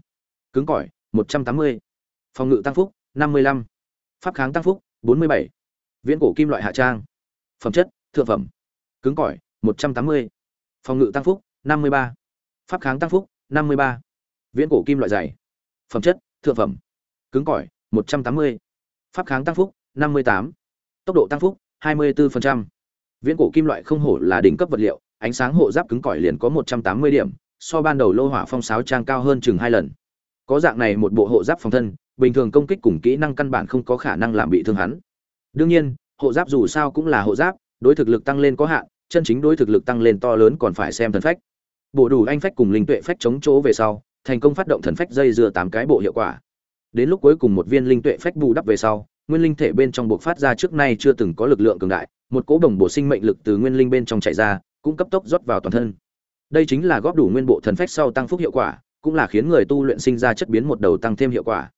Cứng cỏi, một trăm tám mươi. Phòng ngự tăng phúc năm mươi lăm. Pháp kháng tăng phúc, bốn mươi bảy. Viễn cổ kim loại hạ trang. Phẩm chất, thượng phẩm. Cứng cỏi, một trăm tám mươi. Phòng ngự tăng phúc, năm mươi ba. Pháp kháng tăng phúc, năm mươi ba. Viễn cổ kim loại dày. Phẩm chất, thượng phẩm. Cứng cỏi, một trăm tám mươi. Pháp kháng tăng phúc, năm mươi tám. Tốc độ tăng phúc, hai mươi 24%. viễn cổ kim loại không hổ là đỉnh cấp vật liệu, ánh sáng hộ giáp cứng cỏi liền có một trăm tám mươi điểm, so ban đầu lô hỏa phong sáo trang cao hơn chừng hai lần. Có dạng này một bộ hộ giáp phòng thân bình thường công kích cùng kỹ năng căn bản không có khả năng làm bị thương hắn. Đương nhiên, hộ giáp dù sao cũng là hộ giáp, đối thực lực tăng lên có hạn, chân chính đối thực lực tăng lên to lớn còn phải xem thần phách. Bộ đủ anh phách cùng linh tuệ phách chống chỗ về sau, thành công phát động thần phách dây dưa tám cái bộ hiệu quả. Đến lúc cuối cùng một viên linh tuệ phách bù đắp về sau, nguyên linh thể bên trong buộc phát ra trước nay chưa từng có lực lượng cường đại, một cỗ đồng bộ sinh mệnh lực từ nguyên linh bên trong chạy ra, cũng cấp tốc rót vào toàn thân. Đây chính là góp đủ nguyên bộ thần phách sau tăng phúc hiệu quả, cũng là khiến người tu luyện sinh ra chất biến một đầu tăng thêm hiệu quả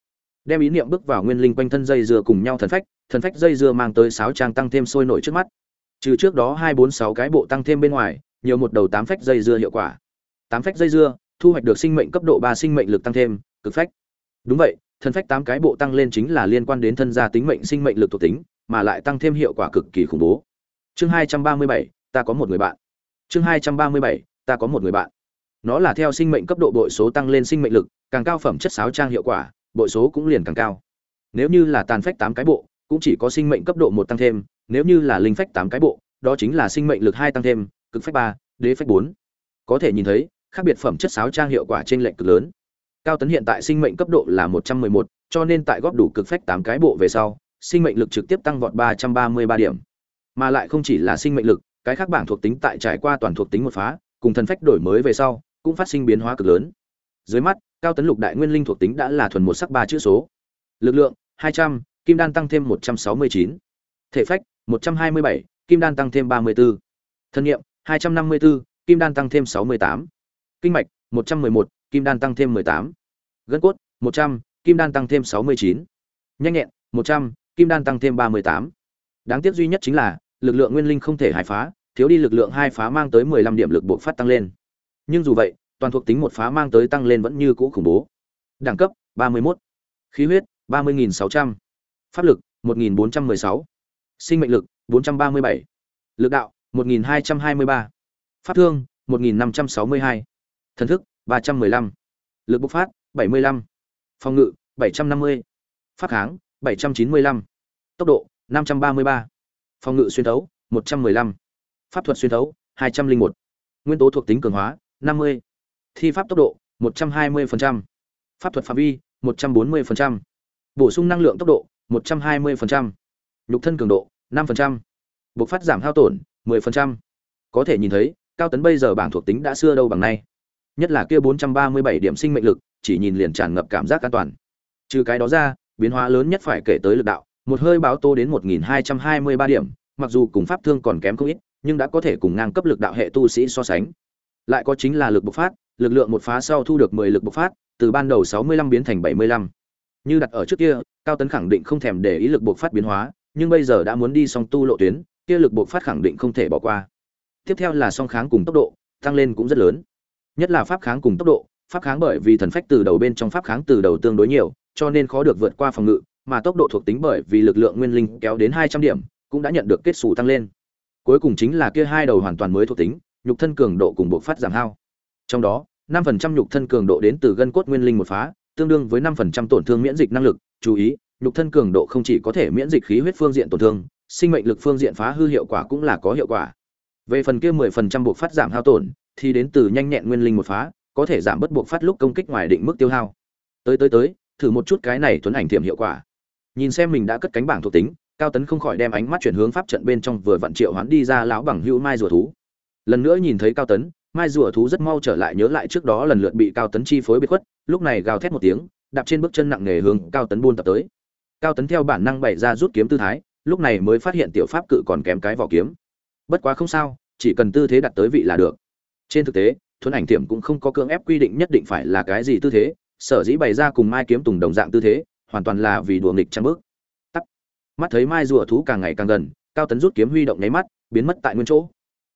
đem ý niệm bước vào nguyên linh quanh thân dây dưa cùng nhau thần phách thần phách dây dưa mang tới sáu trang tăng thêm sôi nổi trước mắt. Trừ trước đó hai bốn sáu cái bộ tăng thêm bên ngoài, nhiều một đầu tám phách dây dưa hiệu quả. Tám phách dây dưa, thu hoạch được sinh mệnh cấp độ ba sinh mệnh lực tăng thêm, cực phách. Đúng vậy, thần phách tám cái bộ tăng lên chính là liên quan đến thân gia tính mệnh sinh mệnh lực thuộc tính, mà lại tăng thêm hiệu quả cực kỳ khủng bố. Chương hai trăm ba mươi bảy, ta có một người bạn. Chương hai trăm ba mươi bảy, ta có một người bạn. Nó là theo sinh mệnh cấp độ bội số tăng lên sinh mệnh lực, càng cao phẩm chất sáo trang hiệu quả bội số cũng liền càng cao. Nếu như là tàn phách tám cái bộ, cũng chỉ có sinh mệnh cấp độ một tăng thêm, nếu như là linh phách tám cái bộ, đó chính là sinh mệnh lực hai tăng thêm, cực phách ba, đế phách bốn. Có thể nhìn thấy, khác biệt phẩm chất sáo trang hiệu quả trên lệnh cực lớn. Cao tấn hiện tại sinh mệnh cấp độ là một trăm mười một, cho nên tại góp đủ cực phách tám cái bộ về sau, sinh mệnh lực trực tiếp tăng vọt ba trăm ba mươi ba điểm. Mà lại không chỉ là sinh mệnh lực, cái khác bảng thuộc tính tại trải qua toàn thuộc tính một phá, cùng thần phách đổi mới về sau, cũng phát sinh biến hóa cực lớn. Dưới mắt cao tấn lục đại nguyên linh thuộc tính đã là thuần một sắc ba chữ số lực lượng hai trăm kim đan tăng thêm một trăm sáu mươi chín thể phách một trăm hai mươi bảy kim đan tăng thêm 34. thân nghiệm 254, kim đan tăng thêm sáu mươi tám kinh mạch một trăm một kim đan tăng thêm 18. gân cốt 100, kim đan tăng thêm 69. nhanh nhẹn 100, kim đan tăng thêm 38. đáng tiếc duy nhất chính là lực lượng nguyên linh không thể hài phá thiếu đi lực lượng hai phá mang tới 15 điểm lực buộc phát tăng lên nhưng dù vậy toàn thuộc tính một phá mang tới tăng lên vẫn như cũ khủng bố đẳng cấp 31. khí huyết 30.600. pháp lực 1.416. sinh mệnh lực 437. lực đạo 1.223. pháp thương 1.562. thần thức 315. lực bộc phát 75. phòng ngự 750. pháp kháng 795. tốc độ 533. phòng ngự xuyên thấu 115. pháp thuật xuyên thấu 201. nguyên tố thuộc tính cường hóa 50 thi pháp tốc độ 120%. pháp thuật phạm vi 140%. bổ sung năng lượng tốc độ 120%. nhục thân cường độ 5%. bộc phát giảm hao tổn 10%. có thể nhìn thấy, cao tấn bây giờ bảng thuộc tính đã xưa đâu bằng nay nhất là kia 437 điểm sinh mệnh lực, chỉ nhìn liền tràn ngập cảm giác an toàn trừ cái đó ra, biến hóa lớn nhất phải kể tới lực đạo, một hơi báo tô đến 1223 điểm, mặc dù cùng pháp thương còn kém không ít, nhưng đã có thể cùng ngang cấp lực đạo hệ tu sĩ so sánh lại có chính là lực bộc phát lực lượng một phá sau thu được 10 lực bộc phát, từ ban đầu 65 biến thành 75. như đặt ở trước kia, cao tấn khẳng định không thèm để ý lực bộc phát biến hóa, nhưng bây giờ đã muốn đi song tu lộ tuyến, kia lực bộc phát khẳng định không thể bỏ qua. Tiếp theo là song kháng cùng tốc độ, tăng lên cũng rất lớn. Nhất là pháp kháng cùng tốc độ, pháp kháng bởi vì thần phách từ đầu bên trong pháp kháng từ đầu tương đối nhiều, cho nên khó được vượt qua phòng ngự, mà tốc độ thuộc tính bởi vì lực lượng nguyên linh kéo đến hai trăm điểm, cũng đã nhận được kết sủ tăng lên. Cuối cùng chính là kia hai đầu hoàn toàn mới thuộc tính, nhục thân cường độ cùng bộ phát giảm hao trong đó, năm phần trăm nhục thân cường độ đến từ gân cốt nguyên linh một phá, tương đương với năm phần trăm tổn thương miễn dịch năng lực. Chú ý, nhục thân cường độ không chỉ có thể miễn dịch khí huyết phương diện tổn thương, sinh mệnh lực phương diện phá hư hiệu quả cũng là có hiệu quả. Về phần kia mười phần trăm buộc phát giảm hao tổn, thì đến từ nhanh nhẹn nguyên linh một phá, có thể giảm bớt buộc phát lúc công kích ngoài định mức tiêu hao. Tới tới tới, thử một chút cái này tuấn ảnh tiềm hiệu quả. Nhìn xem mình đã cất cánh bảng thuộc tính, cao tấn không khỏi đem ánh mắt chuyển hướng pháp trận bên trong vừa vặn triệu hoán đi ra lão bằng hữu mai rùa thú. Lần nữa nhìn thấy cao tấn mai rùa thú rất mau trở lại nhớ lại trước đó lần lượt bị cao tấn chi phối bị khuất, lúc này gào thét một tiếng, đạp trên bước chân nặng nề hướng cao tấn buôn tập tới. Cao tấn theo bản năng bày ra rút kiếm tư thái, lúc này mới phát hiện tiểu pháp cự còn kém cái vỏ kiếm. Bất quá không sao, chỉ cần tư thế đặt tới vị là được. Trên thực tế thuấn ảnh tiệm cũng không có cưỡng ép quy định nhất định phải là cái gì tư thế, sở dĩ bày ra cùng mai kiếm tùng đồng dạng tư thế, hoàn toàn là vì đùa nghịch trăng bước. Tắt mắt thấy mai rùa thú càng ngày càng gần, cao tấn rút kiếm huy động nháy mắt, biến mất tại nguyên chỗ.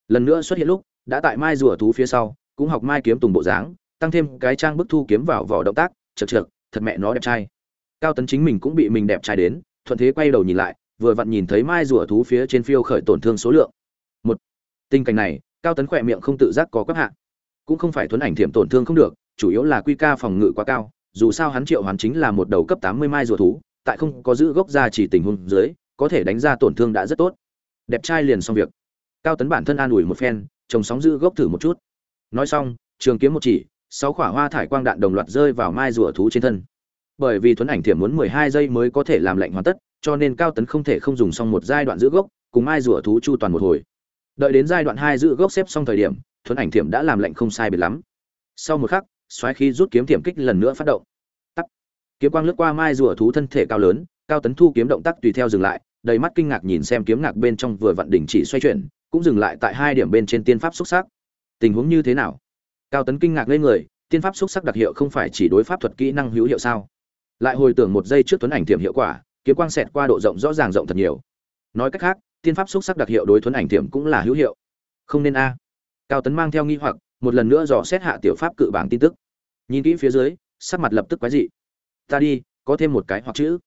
Lần nữa xuất hiện lúc đã tại mai rùa thú phía sau, cũng học mai kiếm tùng bộ dáng, tăng thêm cái trang bức thu kiếm vào vỏ động tác, chật chật thật mẹ nó đẹp trai. Cao tấn chính mình cũng bị mình đẹp trai đến, thuận thế quay đầu nhìn lại, vừa vặn nhìn thấy mai rùa thú phía trên phiêu khởi tổn thương số lượng. Một, tình cảnh này, cao tấn khỏe miệng không tự giác có quắc hạ. Cũng không phải thuấn ảnh thiểm tổn thương không được, chủ yếu là quy ca phòng ngự quá cao, dù sao hắn triệu hoàn chính là một đầu cấp tám mươi mai rùa thú, tại không có giữ gốc ra chỉ tình huống dưới, có thể đánh ra tổn thương đã rất tốt. Đẹp trai liền xong việc. Cao tấn bản thân an ủi một phen trồng sóng giữ gốc thử một chút. Nói xong, trường kiếm một chỉ, sáu quả hoa thải quang đạn đồng loạt rơi vào mai rùa thú trên thân. Bởi vì thuấn ảnh thiểm muốn mười hai giây mới có thể làm lệnh hoàn tất, cho nên cao tấn không thể không dùng xong một giai đoạn giữ gốc, cùng mai rùa thú chu toàn một hồi. Đợi đến giai đoạn hai giữ gốc xếp xong thời điểm, thuấn ảnh thiểm đã làm lệnh không sai biệt lắm. Sau một khắc, xoáy khí rút kiếm thiểm kích lần nữa phát động. Tắt kiếm quang lướt qua mai rùa thú thân thể cao lớn, cao tấn thu kiếm động tác tùy theo dừng lại, đầy mắt kinh ngạc nhìn xem kiếm ngạc bên trong vừa vặn đỉnh chỉ xoay chuyển cũng dừng lại tại hai điểm bên trên tiên pháp xúc sắc. Tình huống như thế nào? Cao tấn kinh ngạc lên người, tiên pháp xúc sắc đặc hiệu không phải chỉ đối pháp thuật kỹ năng hữu hiệu sao? Lại hồi tưởng một giây trước tuấn ảnh tiềm hiệu quả, kiếm quang xẹt qua độ rộng rõ ràng rộng thật nhiều. Nói cách khác, tiên pháp xúc sắc đặc hiệu đối tuấn ảnh tiềm cũng là hữu hiệu. Không nên a. Cao tấn mang theo nghi hoặc, một lần nữa dò xét hạ tiểu pháp cự bảng tin tức. Nhìn kỹ phía dưới, sắc mặt lập tức quái dị. Ta đi, có thêm một cái hoặc chữ.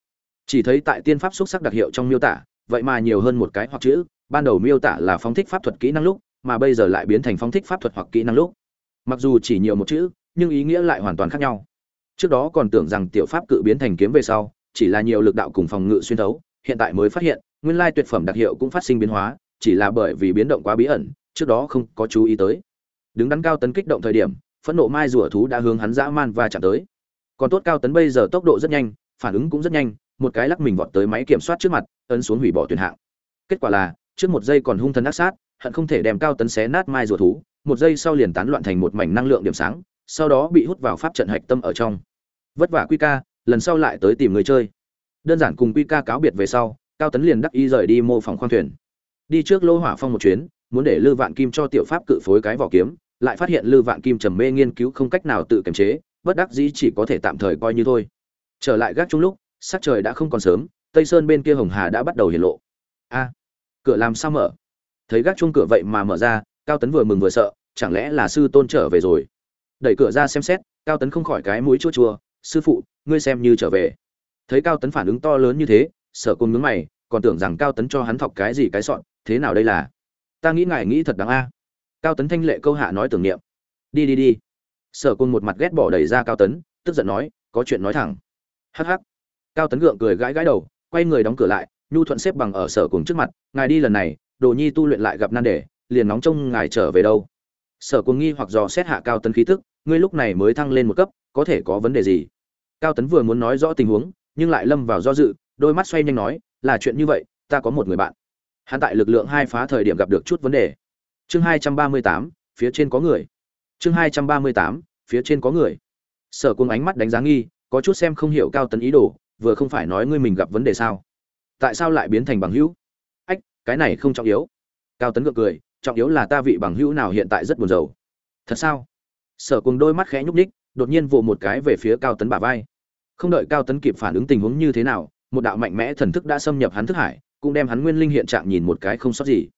Chỉ thấy tại tiên pháp xúc sắc đặc hiệu trong miêu tả, vậy mà nhiều hơn một cái hoặc chữ ban đầu miêu tả là phóng thích pháp thuật kỹ năng lúc, mà bây giờ lại biến thành phóng thích pháp thuật hoặc kỹ năng lúc. Mặc dù chỉ nhiều một chữ, nhưng ý nghĩa lại hoàn toàn khác nhau. Trước đó còn tưởng rằng tiểu pháp cự biến thành kiếm về sau, chỉ là nhiều lực đạo cùng phòng ngự xuyên thấu, hiện tại mới phát hiện, nguyên lai tuyệt phẩm đặc hiệu cũng phát sinh biến hóa, chỉ là bởi vì biến động quá bí ẩn, trước đó không có chú ý tới. Đứng đắn cao tấn kích động thời điểm, phẫn nộ mai rùa thú đã hướng hắn dã man và chạm tới. Còn tốt cao tấn bây giờ tốc độ rất nhanh, phản ứng cũng rất nhanh, một cái lắc mình vọt tới máy kiểm soát trước mặt, ấn xuống hủy bỏ tuyển hạng. Kết quả là trước một giây còn hung thần ác sát, hận không thể đem cao tấn xé nát mai rùa thú, một giây sau liền tán loạn thành một mảnh năng lượng điểm sáng, sau đó bị hút vào pháp trận hạch tâm ở trong. Vất vả quy ca, lần sau lại tới tìm người chơi. Đơn giản cùng quy ca cáo biệt về sau, cao tấn liền đắc ý rời đi mô phỏng khoang thuyền. Đi trước lô hỏa phong một chuyến, muốn để lư vạn kim cho tiểu pháp cự phối cái vỏ kiếm, lại phát hiện lư vạn kim trầm mê nghiên cứu không cách nào tự kiềm chế, bất đắc dĩ chỉ có thể tạm thời coi như thôi. Trở lại gác chung lúc, sắc trời đã không còn sớm, tây sơn bên kia hồng hà đã bắt đầu hiện lộ. A! Cửa làm sao mở? Thấy gác chung cửa vậy mà mở ra, cao tấn vừa mừng vừa sợ, chẳng lẽ là sư tôn trở về rồi? Đẩy cửa ra xem xét, cao tấn không khỏi cái mũi chua chua, sư phụ, ngươi xem như trở về. Thấy cao tấn phản ứng to lớn như thế sở côn ngứng mày, còn tưởng rằng cao tấn cho hắn thọc cái gì cái sọn, thế nào đây là? Ta nghĩ ngài nghĩ thật đáng a. Cao tấn thanh lệ câu hạ nói tưởng niệm. Đi đi đi. Sở côn một mặt ghét bỏ đẩy ra cao tấn, tức giận nói, có chuyện nói thẳng. Hắc hắc. Cao tấn gượng cười gãi gãi đầu, quay người đóng cửa lại nhu thuận xếp bằng ở sở cùng trước mặt, ngài đi lần này, đồ nhi tu luyện lại gặp nan đề, liền nóng trông ngài trở về đâu. Sở cùng nghi hoặc dò xét hạ cao tấn khí tức, ngươi lúc này mới thăng lên một cấp, có thể có vấn đề gì? Cao tấn vừa muốn nói rõ tình huống, nhưng lại lâm vào do dự, đôi mắt xoay nhanh nói, là chuyện như vậy, ta có một người bạn. Hắn tại lực lượng hai phá thời điểm gặp được chút vấn đề. Chương hai trăm ba mươi tám, phía trên có người. Chương hai trăm ba mươi tám, phía trên có người. Sở cùng ánh mắt đánh giá nghi, có chút xem không hiểu cao tấn ý đồ, vừa không phải nói ngươi mình gặp vấn đề sao? Tại sao lại biến thành bằng hữu? Ách, cái này không trọng yếu. Cao tấn gượng cười, trọng yếu là ta vị bằng hữu nào hiện tại rất buồn rầu. Thật sao? Sở cùng đôi mắt khẽ nhúc ních đột nhiên vồ một cái về phía cao tấn bả vai. Không đợi cao tấn kịp phản ứng tình huống như thế nào, một đạo mạnh mẽ thần thức đã xâm nhập hắn thức hải, cũng đem hắn nguyên linh hiện trạng nhìn một cái không sót gì.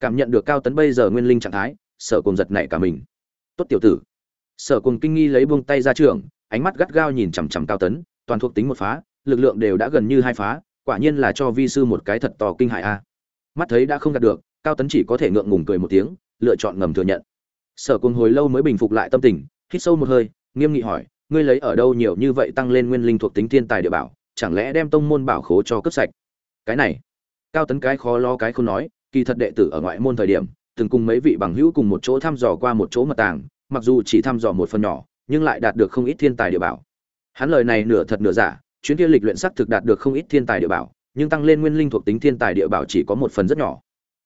Cảm nhận được cao tấn bây giờ nguyên linh trạng thái, sở cùng giật nảy cả mình. Tốt tiểu tử. Sở cùng kinh nghi lấy buông tay ra trường, ánh mắt gắt gao nhìn chằm chằm cao tấn, toàn thuộc tính một phá, lực lượng đều đã gần như hai phá quả nhiên là cho vi sư một cái thật to kinh hại a. Mắt thấy đã không đạt được, cao tấn chỉ có thể ngượng ngùng cười một tiếng, lựa chọn ngầm thừa nhận. Sở cùng hồi lâu mới bình phục lại tâm tình, hít sâu một hơi, nghiêm nghị hỏi, ngươi lấy ở đâu nhiều như vậy tăng lên nguyên linh thuộc tính thiên tài địa bảo, chẳng lẽ đem tông môn bảo khố cho cấp sạch? Cái này, cao tấn cái khó lo cái không nói, kỳ thật đệ tử ở ngoại môn thời điểm, từng cùng mấy vị bằng hữu cùng một chỗ thăm dò qua một chỗ mật tàng, mặc dù chỉ thăm dò một phần nhỏ, nhưng lại đạt được không ít thiên tài địa bảo. Hắn lời này nửa thật nửa giả chuyến kia lịch luyện sắc thực đạt được không ít thiên tài địa bảo, nhưng tăng lên nguyên linh thuộc tính thiên tài địa bảo chỉ có một phần rất nhỏ.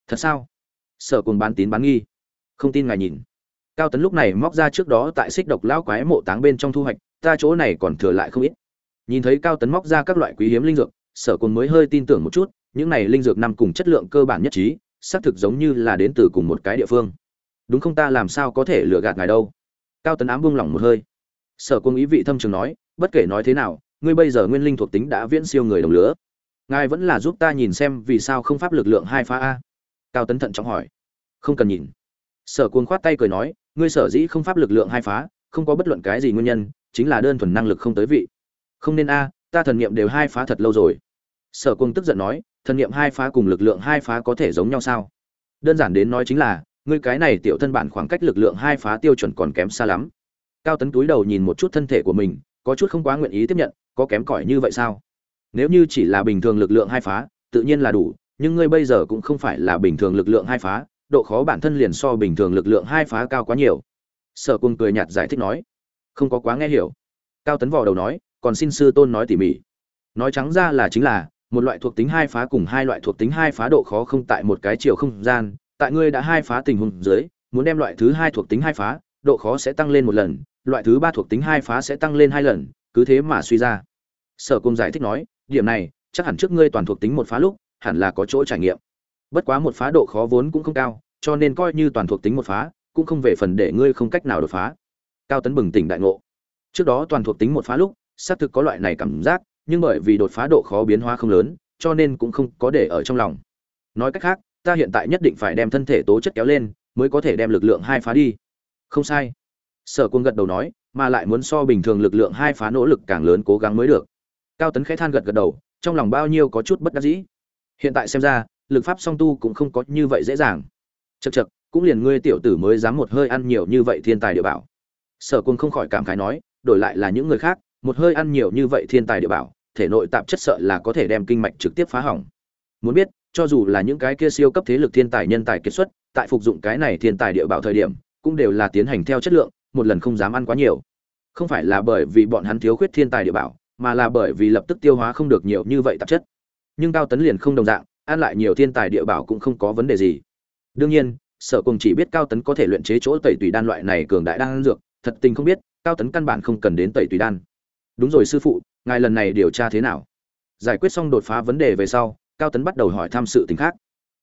Thật sao? Sở Cuồng bán tín bán nghi. Không tin ngài nhìn. Cao tấn lúc này móc ra trước đó tại xích độc lão quái mộ táng bên trong thu hoạch, ta chỗ này còn thừa lại không ít. Nhìn thấy cao tấn móc ra các loại quý hiếm linh dược, sở Cuồng mới hơi tin tưởng một chút, những này linh dược nằm cùng chất lượng cơ bản nhất trí, xác thực giống như là đến từ cùng một cái địa phương. Đúng không ta làm sao có thể lừa gạt ngài đâu? Cao tấn ám buông lỏng một hơi. Sở Cuồng ý vị thâm trường nói, bất kể nói thế nào ngươi bây giờ nguyên linh thuộc tính đã viễn siêu người đồng lứa. Ngài vẫn là giúp ta nhìn xem vì sao không pháp lực lượng hai phá a. Cao tấn thận trọng hỏi. Không cần nhìn. Sở cuồng khoát tay cười nói, ngươi sở dĩ không pháp lực lượng hai phá, không có bất luận cái gì nguyên nhân, chính là đơn thuần năng lực không tới vị. Không nên a, ta thần niệm đều hai phá thật lâu rồi. Sở cuồng tức giận nói, thần niệm hai phá cùng lực lượng hai phá có thể giống nhau sao? Đơn giản đến nói chính là, ngươi cái này tiểu thân bản khoảng cách lực lượng hai phá tiêu chuẩn còn kém xa lắm. Cao tấn túi đầu nhìn một chút thân thể của mình, có chút không quá nguyện ý tiếp nhận có kém cỏi như vậy sao? Nếu như chỉ là bình thường lực lượng hai phá, tự nhiên là đủ, nhưng ngươi bây giờ cũng không phải là bình thường lực lượng hai phá, độ khó bản thân liền so bình thường lực lượng hai phá cao quá nhiều. Sở cung cười nhạt giải thích nói, không có quá nghe hiểu. Cao tấn vò đầu nói, còn xin sư tôn nói tỉ mỉ. Nói trắng ra là chính là, một loại thuộc tính hai phá cùng hai loại thuộc tính hai phá độ khó không tại một cái chiều không gian, tại ngươi đã hai phá tình huống dưới, muốn đem loại thứ hai thuộc tính hai phá, độ khó sẽ tăng lên một lần, loại thứ ba thuộc tính hai phá sẽ tăng lên hai lần cứ thế mà suy ra. Sở cung giải thích nói, điểm này, chắc hẳn trước ngươi toàn thuộc tính một phá lúc, hẳn là có chỗ trải nghiệm. Bất quá một phá độ khó vốn cũng không cao, cho nên coi như toàn thuộc tính một phá, cũng không về phần để ngươi không cách nào đột phá. Cao tấn bừng tỉnh đại ngộ. Trước đó toàn thuộc tính một phá lúc, xác thực có loại này cảm giác, nhưng bởi vì đột phá độ khó biến hóa không lớn, cho nên cũng không có để ở trong lòng. Nói cách khác, ta hiện tại nhất định phải đem thân thể tố chất kéo lên, mới có thể đem lực lượng hai phá đi. Không sai. Sở quân gật đầu nói mà lại muốn so bình thường lực lượng hai phá nỗ lực càng lớn cố gắng mới được. Cao tấn khẽ than gật gật đầu, trong lòng bao nhiêu có chút bất đắc dĩ. Hiện tại xem ra, lực pháp song tu cũng không có như vậy dễ dàng. Chật chật cũng liền ngươi tiểu tử mới dám một hơi ăn nhiều như vậy thiên tài địa bảo. Sở quân không khỏi cảm khái nói, đổi lại là những người khác, một hơi ăn nhiều như vậy thiên tài địa bảo, thể nội tạp chất sợ là có thể đem kinh mạch trực tiếp phá hỏng. Muốn biết, cho dù là những cái kia siêu cấp thế lực thiên tài nhân tài kiệt xuất, tại phục dụng cái này thiên tài địa bảo thời điểm, cũng đều là tiến hành theo chất lượng một lần không dám ăn quá nhiều. Không phải là bởi vì bọn hắn thiếu khuyết thiên tài địa bảo, mà là bởi vì lập tức tiêu hóa không được nhiều như vậy tạp chất. Nhưng cao tấn liền không đồng dạng, ăn lại nhiều thiên tài địa bảo cũng không có vấn đề gì. Đương nhiên, sở cùng chỉ biết cao tấn có thể luyện chế chỗ tẩy tùy đan loại này cường đại đan dược, thật tình không biết, cao tấn căn bản không cần đến tẩy tùy đan. Đúng rồi sư phụ, ngài lần này điều tra thế nào? Giải quyết xong đột phá vấn đề về sau, cao tấn bắt đầu hỏi tham sự tình khác.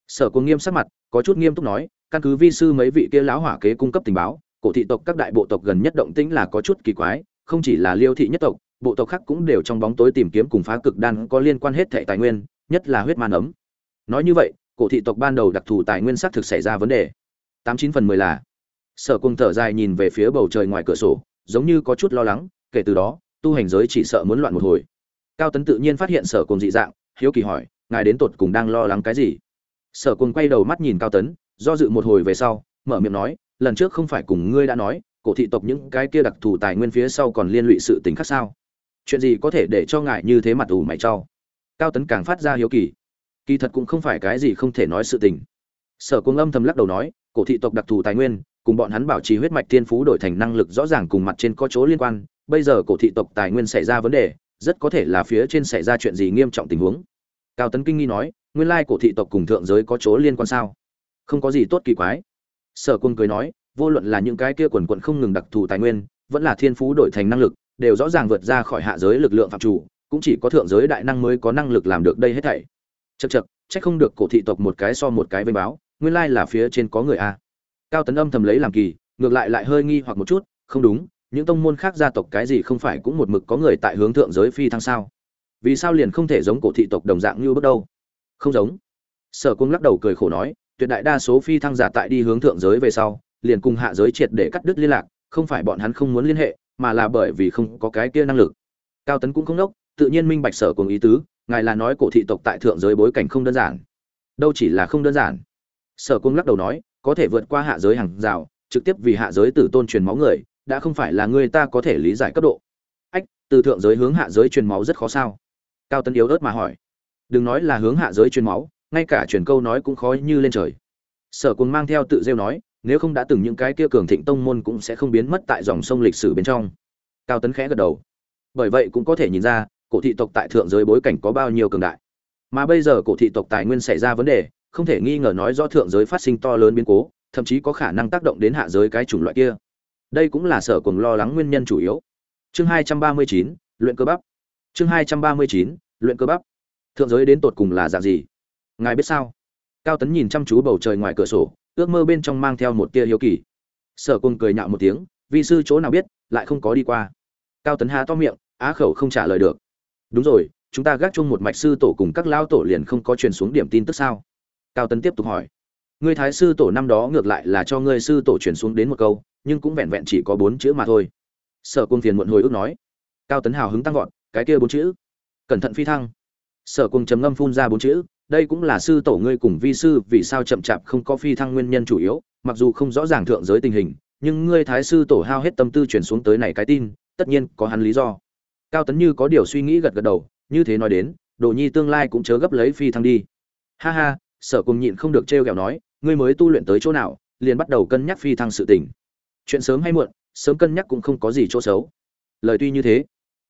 Sở cùng nghiêm sắc mặt, có chút nghiêm túc nói, căn cứ vi sư mấy vị kia lão hỏa kế cung cấp tình báo cổ thị tộc các đại bộ tộc gần nhất động tĩnh là có chút kỳ quái, không chỉ là liêu thị nhất tộc, bộ tộc khác cũng đều trong bóng tối tìm kiếm cùng phá cực đan có liên quan hết thảy tài nguyên, nhất là huyết man ấm. Nói như vậy, cổ thị tộc ban đầu đặc thù tài nguyên xác thực xảy ra vấn đề. Tám chín phần mười là, sở cung thở dài nhìn về phía bầu trời ngoài cửa sổ, giống như có chút lo lắng, kể từ đó, tu hành giới chỉ sợ muốn loạn một hồi. Cao tấn tự nhiên phát hiện sở cung dị dạng, hiếu kỳ hỏi, ngài đến tột cùng đang lo lắng cái gì? Sở cung quay đầu mắt nhìn cao tấn, do dự một hồi về sau, mở miệng nói lần trước không phải cùng ngươi đã nói, cổ thị tộc những cái kia đặc thù tài nguyên phía sau còn liên lụy sự tình khác sao? Chuyện gì có thể để cho ngại như thế mặt ủ mày trao cao tấn càng phát ra hiếu kỳ. Kỳ thật cũng không phải cái gì không thể nói sự tình. Sở cung âm thầm lắc đầu nói, cổ thị tộc đặc thù tài nguyên, cùng bọn hắn bảo trì huyết mạch thiên phú đổi thành năng lực rõ ràng cùng mặt trên có chỗ liên quan, bây giờ cổ thị tộc tài nguyên xảy ra vấn đề, rất có thể là phía trên xảy ra chuyện gì nghiêm trọng tình huống. Cao tấn kinh nghi nói, nguyên lai cổ thị tộc cùng thượng giới có chỗ liên quan sao? Không có gì tốt kỳ quái sở quân cười nói, vô luận là những cái kia quần quận không ngừng đặc thù tài nguyên, vẫn là thiên phú đổi thành năng lực, đều rõ ràng vượt ra khỏi hạ giới lực lượng phạm chủ, cũng chỉ có thượng giới đại năng mới có năng lực làm được đây hết thảy. Chật chật trách không được cổ thị tộc một cái so một cái vênh báo, nguyên lai là phía trên có người a. Cao tấn âm thầm lấy làm kỳ, ngược lại lại hơi nghi hoặc một chút, không đúng, những tông môn khác gia tộc cái gì không phải cũng một mực có người tại hướng thượng giới phi thăng sao? Vì sao liền không thể giống cổ thị tộc đồng dạng như bước đâu không giống. Sở cung lắc đầu cười khổ nói tuyệt đại đa số phi thăng giả tại đi hướng thượng giới về sau, liền cùng hạ giới triệt để cắt đứt liên lạc, không phải bọn hắn không muốn liên hệ, mà là bởi vì không có cái kia năng lực. Cao tấn cũng không đốc, tự nhiên minh bạch sở cùng ý tứ, ngài là nói cổ thị tộc tại thượng giới bối cảnh không đơn giản. Đâu chỉ là không đơn giản. Sở cung lắc đầu nói, có thể vượt qua hạ giới hàng rào, trực tiếp vì hạ giới tử tôn truyền máu người, đã không phải là người ta có thể lý giải cấp độ. Ách, từ thượng giới hướng hạ giới truyền máu rất khó sao? Cao tấn yếu ớt mà hỏi. Đừng nói là hướng hạ giới truyền máu ngay cả truyền câu nói cũng khó như lên trời. Sở Quân mang theo tự rêu nói, nếu không đã từng những cái kia cường thịnh tông môn cũng sẽ không biến mất tại dòng sông lịch sử bên trong. Cao tấn khẽ gật đầu. Bởi vậy cũng có thể nhìn ra, cổ thị tộc tại thượng giới bối cảnh có bao nhiêu cường đại. Mà bây giờ cổ thị tộc tài nguyên xảy ra vấn đề, không thể nghi ngờ nói do thượng giới phát sinh to lớn biến cố, thậm chí có khả năng tác động đến hạ giới cái chủng loại kia. Đây cũng là sở cùng lo lắng nguyên nhân chủ yếu. Chương hai trăm ba mươi chín, luyện cơ bắp. Chương hai trăm ba mươi chín, luyện cơ bắp. Thượng giới đến tột cùng là dạng gì? Ngài biết sao? Cao tấn nhìn chăm chú bầu trời ngoài cửa sổ, ước mơ bên trong mang theo một tia hiếu kỳ. Sở cùng cười nhạo một tiếng vì sư chỗ nào biết, lại không có đi qua. Cao tấn há to miệng, á khẩu không trả lời được. Đúng rồi, chúng ta gác chung một mạch sư tổ cùng các lao tổ liền không có truyền xuống điểm tin tức sao? Cao tấn tiếp tục hỏi. Ngươi thái sư tổ năm đó ngược lại là cho ngươi sư tổ truyền xuống đến một câu, nhưng cũng vẹn vẹn chỉ có bốn chữ mà thôi. Sở cung phiền muộn hồi ức nói. Cao tấn hào hứng tăng vọt, cái kia bốn chữ. Cẩn thận phi thăng. Sở cung chấm ngâm phun ra bốn chữ đây cũng là sư tổ ngươi cùng vi sư, vì sao chậm chạp không có phi thăng nguyên nhân chủ yếu, mặc dù không rõ ràng thượng giới tình hình, nhưng ngươi thái sư tổ hao hết tâm tư truyền xuống tới này cái tin, tất nhiên có hắn lý do. Cao tấn như có điều suy nghĩ gật gật đầu, như thế nói đến, đồ nhi tương lai cũng chớ gấp lấy phi thăng đi. Ha ha, sở cùng nhịn không được trêu ghẹo nói, ngươi mới tu luyện tới chỗ nào, liền bắt đầu cân nhắc phi thăng sự tình. Chuyện sớm hay muộn, sớm cân nhắc cũng không có gì chỗ xấu. Lời tuy như thế,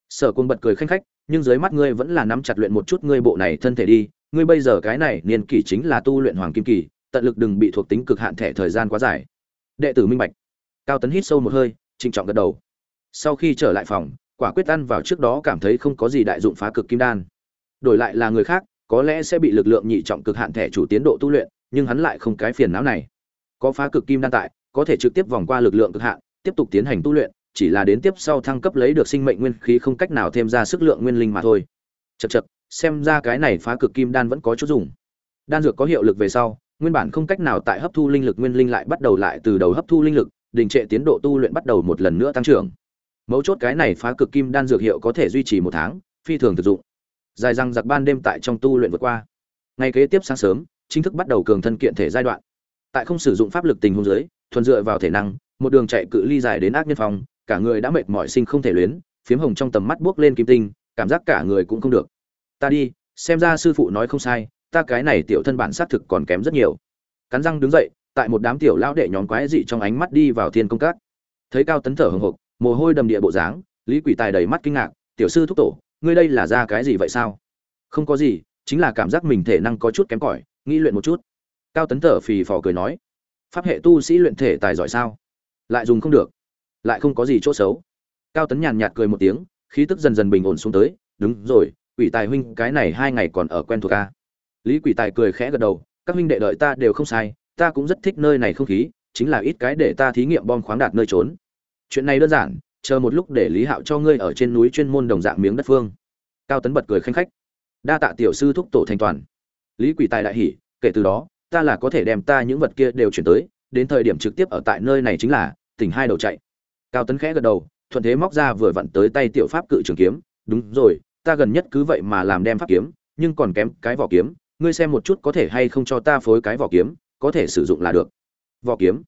sở cùng bật cười khanh khách, nhưng dưới mắt ngươi vẫn là nắm chặt luyện một chút ngươi bộ này thân thể đi ngươi bây giờ cái này niên kỷ chính là tu luyện hoàng kim kỳ, tận lực đừng bị thuộc tính cực hạn thẻ thời gian quá dài. Đệ tử minh bạch. Cao tấn hít sâu một hơi, trịnh trọng gật đầu. Sau khi trở lại phòng, quả quyết ăn vào trước đó cảm thấy không có gì đại dụng phá cực kim đan. Đổi lại là người khác, có lẽ sẽ bị lực lượng nhị trọng cực hạn thẻ chủ tiến độ tu luyện, nhưng hắn lại không cái phiền não này. Có phá cực kim đan tại, có thể trực tiếp vòng qua lực lượng cực hạn, tiếp tục tiến hành tu luyện, chỉ là đến tiếp sau thăng cấp lấy được sinh mệnh nguyên khí không cách nào thêm ra sức lượng nguyên linh mà thôi. Chật chật xem ra cái này phá cực kim đan vẫn có chút dùng. Đan dược có hiệu lực về sau, nguyên bản không cách nào tại hấp thu linh lực nguyên linh lại bắt đầu lại từ đầu hấp thu linh lực, đình trệ tiến độ tu luyện bắt đầu một lần nữa tăng trưởng. Mấu chốt cái này phá cực kim đan dược hiệu có thể duy trì một tháng, phi thường thực dụng. Dài răng giặc ban đêm tại trong tu luyện vượt qua. Ngày kế tiếp sáng sớm, chính thức bắt đầu cường thân kiện thể giai đoạn. Tại không sử dụng pháp lực tình huống dưới, thuần dựa vào thể năng, một đường chạy cự ly dài đến ác nhân phòng cả người đã mệt mỏi sinh không thể luyến, phiếm hồng trong tầm mắt buốc lên kim tinh, cảm giác cả người cũng không được ta đi, xem ra sư phụ nói không sai, ta cái này tiểu thân bản xác thực còn kém rất nhiều. Cắn răng đứng dậy, tại một đám tiểu lão đệ nhóm quái dị trong ánh mắt đi vào thiên công các. Thấy cao tấn thở hồng hộc, mồ hôi đầm địa bộ dáng, lý quỷ tài đầy mắt kinh ngạc, tiểu sư thúc tổ, ngươi đây là ra cái gì vậy sao? Không có gì, chính là cảm giác mình thể năng có chút kém cỏi, nghĩ luyện một chút. Cao tấn thở phì phò cười nói, pháp hệ tu sĩ luyện thể tài giỏi sao? Lại dùng không được, lại không có gì chỗ xấu. Cao tấn nhàn nhạt cười một tiếng, khí tức dần dần bình ổn xuống tới, đúng rồi quỷ tài huynh, cái này hai ngày còn ở quen thuộc a lý quỷ tài cười khẽ gật đầu, các huynh đệ đợi ta đều không sai, ta cũng rất thích nơi này không khí, chính là ít cái để ta thí nghiệm bom khoáng đạt nơi trốn. Chuyện này đơn giản, chờ một lúc để lý hạo cho ngươi ở trên núi chuyên môn đồng dạng miếng đất phương. Cao tấn bật cười khanh khách. Đa tạ tiểu sư thúc tổ thành toàn. Lý quỷ tài đại hỉ, kể từ đó, ta là có thể đem ta những vật kia đều chuyển tới, đến thời điểm trực tiếp ở tại nơi này chính là, tỉnh hai đầu chạy. Cao tấn khẽ gật đầu, thuận thế móc ra vừa vặn tới tay tiểu pháp cự trường kiếm. Đúng rồi ta gần nhất cứ vậy mà làm đem pháp kiếm, nhưng còn kém cái vỏ kiếm, ngươi xem một chút có thể hay không cho ta phối cái vỏ kiếm, có thể sử dụng là được. Vỏ kiếm.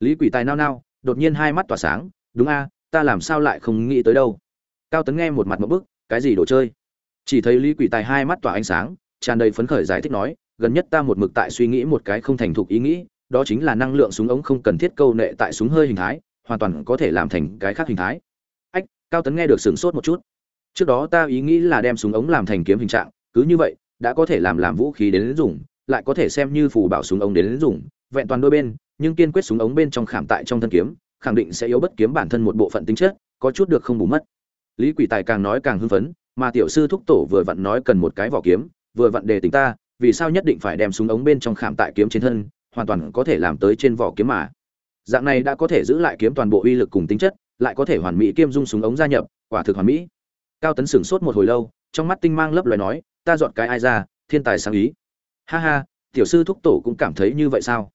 Lý quỷ tài nao nao, đột nhiên hai mắt tỏa sáng, đúng a, ta làm sao lại không nghĩ tới đâu. Cao tấn nghe một mặt một bức, cái gì đồ chơi? Chỉ thấy lý quỷ tài hai mắt tỏa ánh sáng, tràn đầy phấn khởi giải thích nói, gần nhất ta một mực tại suy nghĩ một cái không thành thục ý nghĩ, đó chính là năng lượng súng ống không cần thiết câu nệ tại súng hơi hình thái, hoàn toàn có thể làm thành cái khác hình thái. Ách, cao tấn nghe được sửng sốt một chút trước đó ta ý nghĩ là đem súng ống làm thành kiếm hình trạng, cứ như vậy, đã có thể làm làm vũ khí đến dùng, lại có thể xem như phù bảo súng ống đến dùng, vẹn toàn đôi bên, nhưng kiên quyết súng ống bên trong khảm tại trong thân kiếm, khẳng định sẽ yếu bất kiếm bản thân một bộ phận tính chất, có chút được không bù mất. Lý quỷ tài càng nói càng hưng phấn, mà tiểu sư thúc tổ vừa vặn nói cần một cái vỏ kiếm, vừa vặn đề tính ta, vì sao nhất định phải đem súng ống bên trong khảm tại kiếm trên thân, hoàn toàn có thể làm tới trên vỏ kiếm mà. Dạng này đã có thể giữ lại kiếm toàn bộ uy lực cùng tính chất, lại có thể hoàn mỹ kiêm dung súng ống gia nhập, quả thực hoàn mỹ cao tấn sửng sốt một hồi lâu, trong mắt tinh mang lấp loài nói, ta dọn cái ai ra, thiên tài sáng ý. Ha ha, tiểu sư thúc tổ cũng cảm thấy như vậy sao?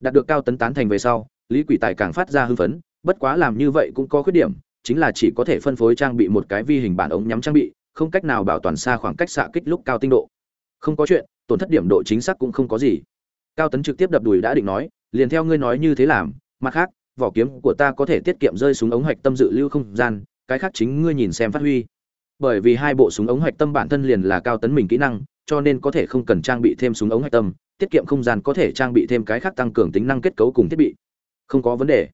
Đạt được cao tấn tán thành về sau, lý quỷ tài càng phát ra hưng phấn, bất quá làm như vậy cũng có khuyết điểm, chính là chỉ có thể phân phối trang bị một cái vi hình bản ống nhắm trang bị, không cách nào bảo toàn xa khoảng cách xạ kích lúc cao tinh độ. Không có chuyện, tổn thất điểm độ chính xác cũng không có gì. Cao tấn trực tiếp đập đùi đã định nói, liền theo ngươi nói như thế làm, mặt khác, vỏ kiếm của ta có thể tiết kiệm rơi xuống ống hạch tâm dự lưu không gian, cái khác chính ngươi nhìn xem phát huy bởi vì hai bộ súng ống hạch tâm bản thân liền là cao tấn mình kỹ năng, cho nên có thể không cần trang bị thêm súng ống hạch tâm, tiết kiệm không gian có thể trang bị thêm cái khác tăng cường tính năng kết cấu cùng thiết bị. Không có vấn đề.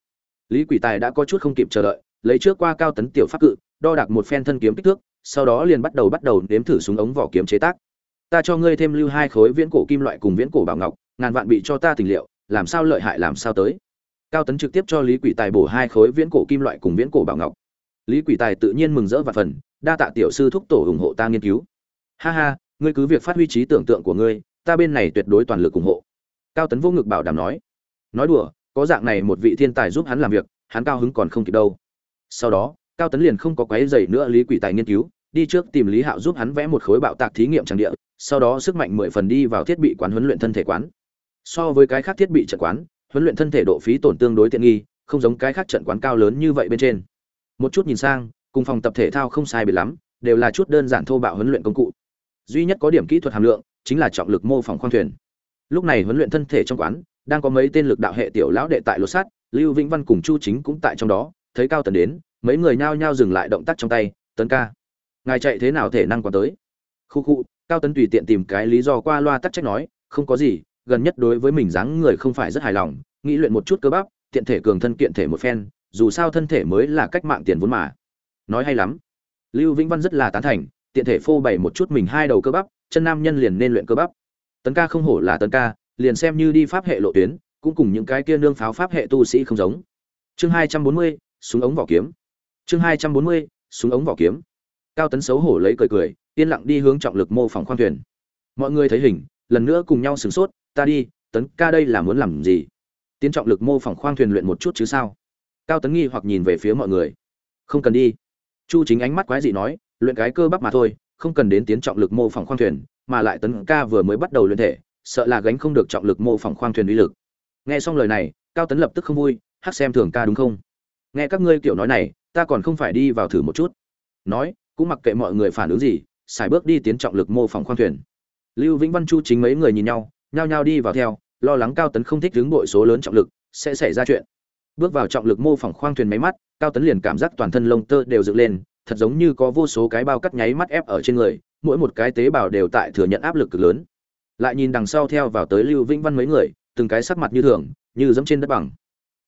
Lý quỷ tài đã có chút không kịp chờ đợi, lấy trước qua cao tấn tiểu pháp cự, đo đạc một phen thân kiếm kích thước, sau đó liền bắt đầu bắt đầu nếm thử súng ống vỏ kiếm chế tác. Ta cho ngươi thêm lưu hai khối viễn cổ kim loại cùng viễn cổ bảo ngọc, ngàn vạn bị cho ta tình liệu, làm sao lợi hại làm sao tới. Cao tấn trực tiếp cho lý quỷ tài bổ hai khối viễn cổ kim loại cùng viễn cổ bảo ngọc lý quỷ tài tự nhiên mừng rỡ và phần, đa tạ tiểu sư thúc tổ ủng hộ ta nghiên cứu. Ha ha, ngươi cứ việc phát huy trí tưởng tượng của ngươi, ta bên này tuyệt đối toàn lực ủng hộ. Cao tấn vô ngực bảo đảm nói. Nói đùa, có dạng này một vị thiên tài giúp hắn làm việc, hắn cao hứng còn không kịp đâu. Sau đó, cao tấn liền không có quấy dày nữa lý quỷ tài nghiên cứu, đi trước tìm lý hạo giúp hắn vẽ một khối bạo tạc thí nghiệm trang địa, sau đó sức mạnh mười phần đi vào thiết bị quán huấn luyện thân thể quán. So với cái khác thiết bị trận quán, huấn luyện thân thể độ phí tổn tương đối tiện nghi, không giống cái khác trận quán cao lớn như vậy bên trên một chút nhìn sang, cùng phòng tập thể thao không sai biệt lắm, đều là chút đơn giản thô bạo huấn luyện công cụ. Duy nhất có điểm kỹ thuật hàm lượng, chính là trọng lực mô phỏng khoang thuyền. Lúc này huấn luyện thân thể trong quán, đang có mấy tên lực đạo hệ tiểu lão đệ tại lột sát lưu vĩnh văn cùng chu chính cũng tại trong đó, thấy cao tần đến, mấy người nhao nhao dừng lại động tác trong tay, tấn ca, ngài chạy thế nào thể năng còn tới? Khu khu, cao tấn tùy tiện tìm cái lý do qua loa tắc trách nói, không có gì, gần nhất đối với mình dáng người không phải rất hài lòng, nghĩ luyện một chút cơ bắp, tiện thể cường thân kiện thể một phen dù sao thân thể mới là cách mạng tiền vốn mà. Nói hay lắm. Lưu vĩnh văn rất là tán thành, tiện thể phô bày một chút mình hai đầu cơ bắp, chân nam nhân liền nên luyện cơ bắp. Tấn ca không hổ là tấn ca, liền xem như đi pháp hệ lộ tuyến, cũng cùng những cái kia nương pháo pháp hệ tu sĩ không giống. Chương hai trăm bốn mươi, súng ống vỏ kiếm. Chương hai trăm bốn mươi, súng ống vỏ kiếm. Cao tấn xấu hổ lấy cười cười, yên lặng đi hướng trọng lực mô phỏng khoang thuyền. Mọi người thấy hình, lần nữa cùng nhau sửng sốt, ta đi, tấn ca đây là muốn làm gì? Tiến trọng lực mô phỏng khoang thuyền luyện một chút chứ sao? Cao tấn nghi hoặc nhìn về phía mọi người. Không cần đi. Chu chính ánh mắt quái dị nói, luyện cái cơ bắp mà thôi, không cần đến tiến trọng lực mô phỏng khoang thuyền, mà lại tấn ca vừa mới bắt đầu luyện thể, sợ là gánh không được trọng lực mô phỏng khoang thuyền uy lực. Nghe xong lời này, cao tấn lập tức không vui, hắc xem thường ca đúng không? Nghe các ngươi kiểu nói này, ta còn không phải đi vào thử một chút. Nói, cũng mặc kệ mọi người phản ứng gì, xài bước đi tiến trọng lực mô phỏng khoang thuyền. Lưu vĩnh văn, chu chính mấy người nhìn nhau, nhao nhao đi vào theo, lo lắng cao tấn không thích đứng bội số lớn trọng lực, sẽ xảy ra chuyện bước vào trọng lực mô phỏng khoang thuyền máy mắt, cao tấn liền cảm giác toàn thân lông tơ đều dựng lên, thật giống như có vô số cái bao cắt nháy mắt ép ở trên người, mỗi một cái tế bào đều tại thừa nhận áp lực cực lớn. Lại nhìn đằng sau theo vào tới lưu vĩnh văn mấy người, từng cái sắc mặt như thường, như dẫm trên đất bằng.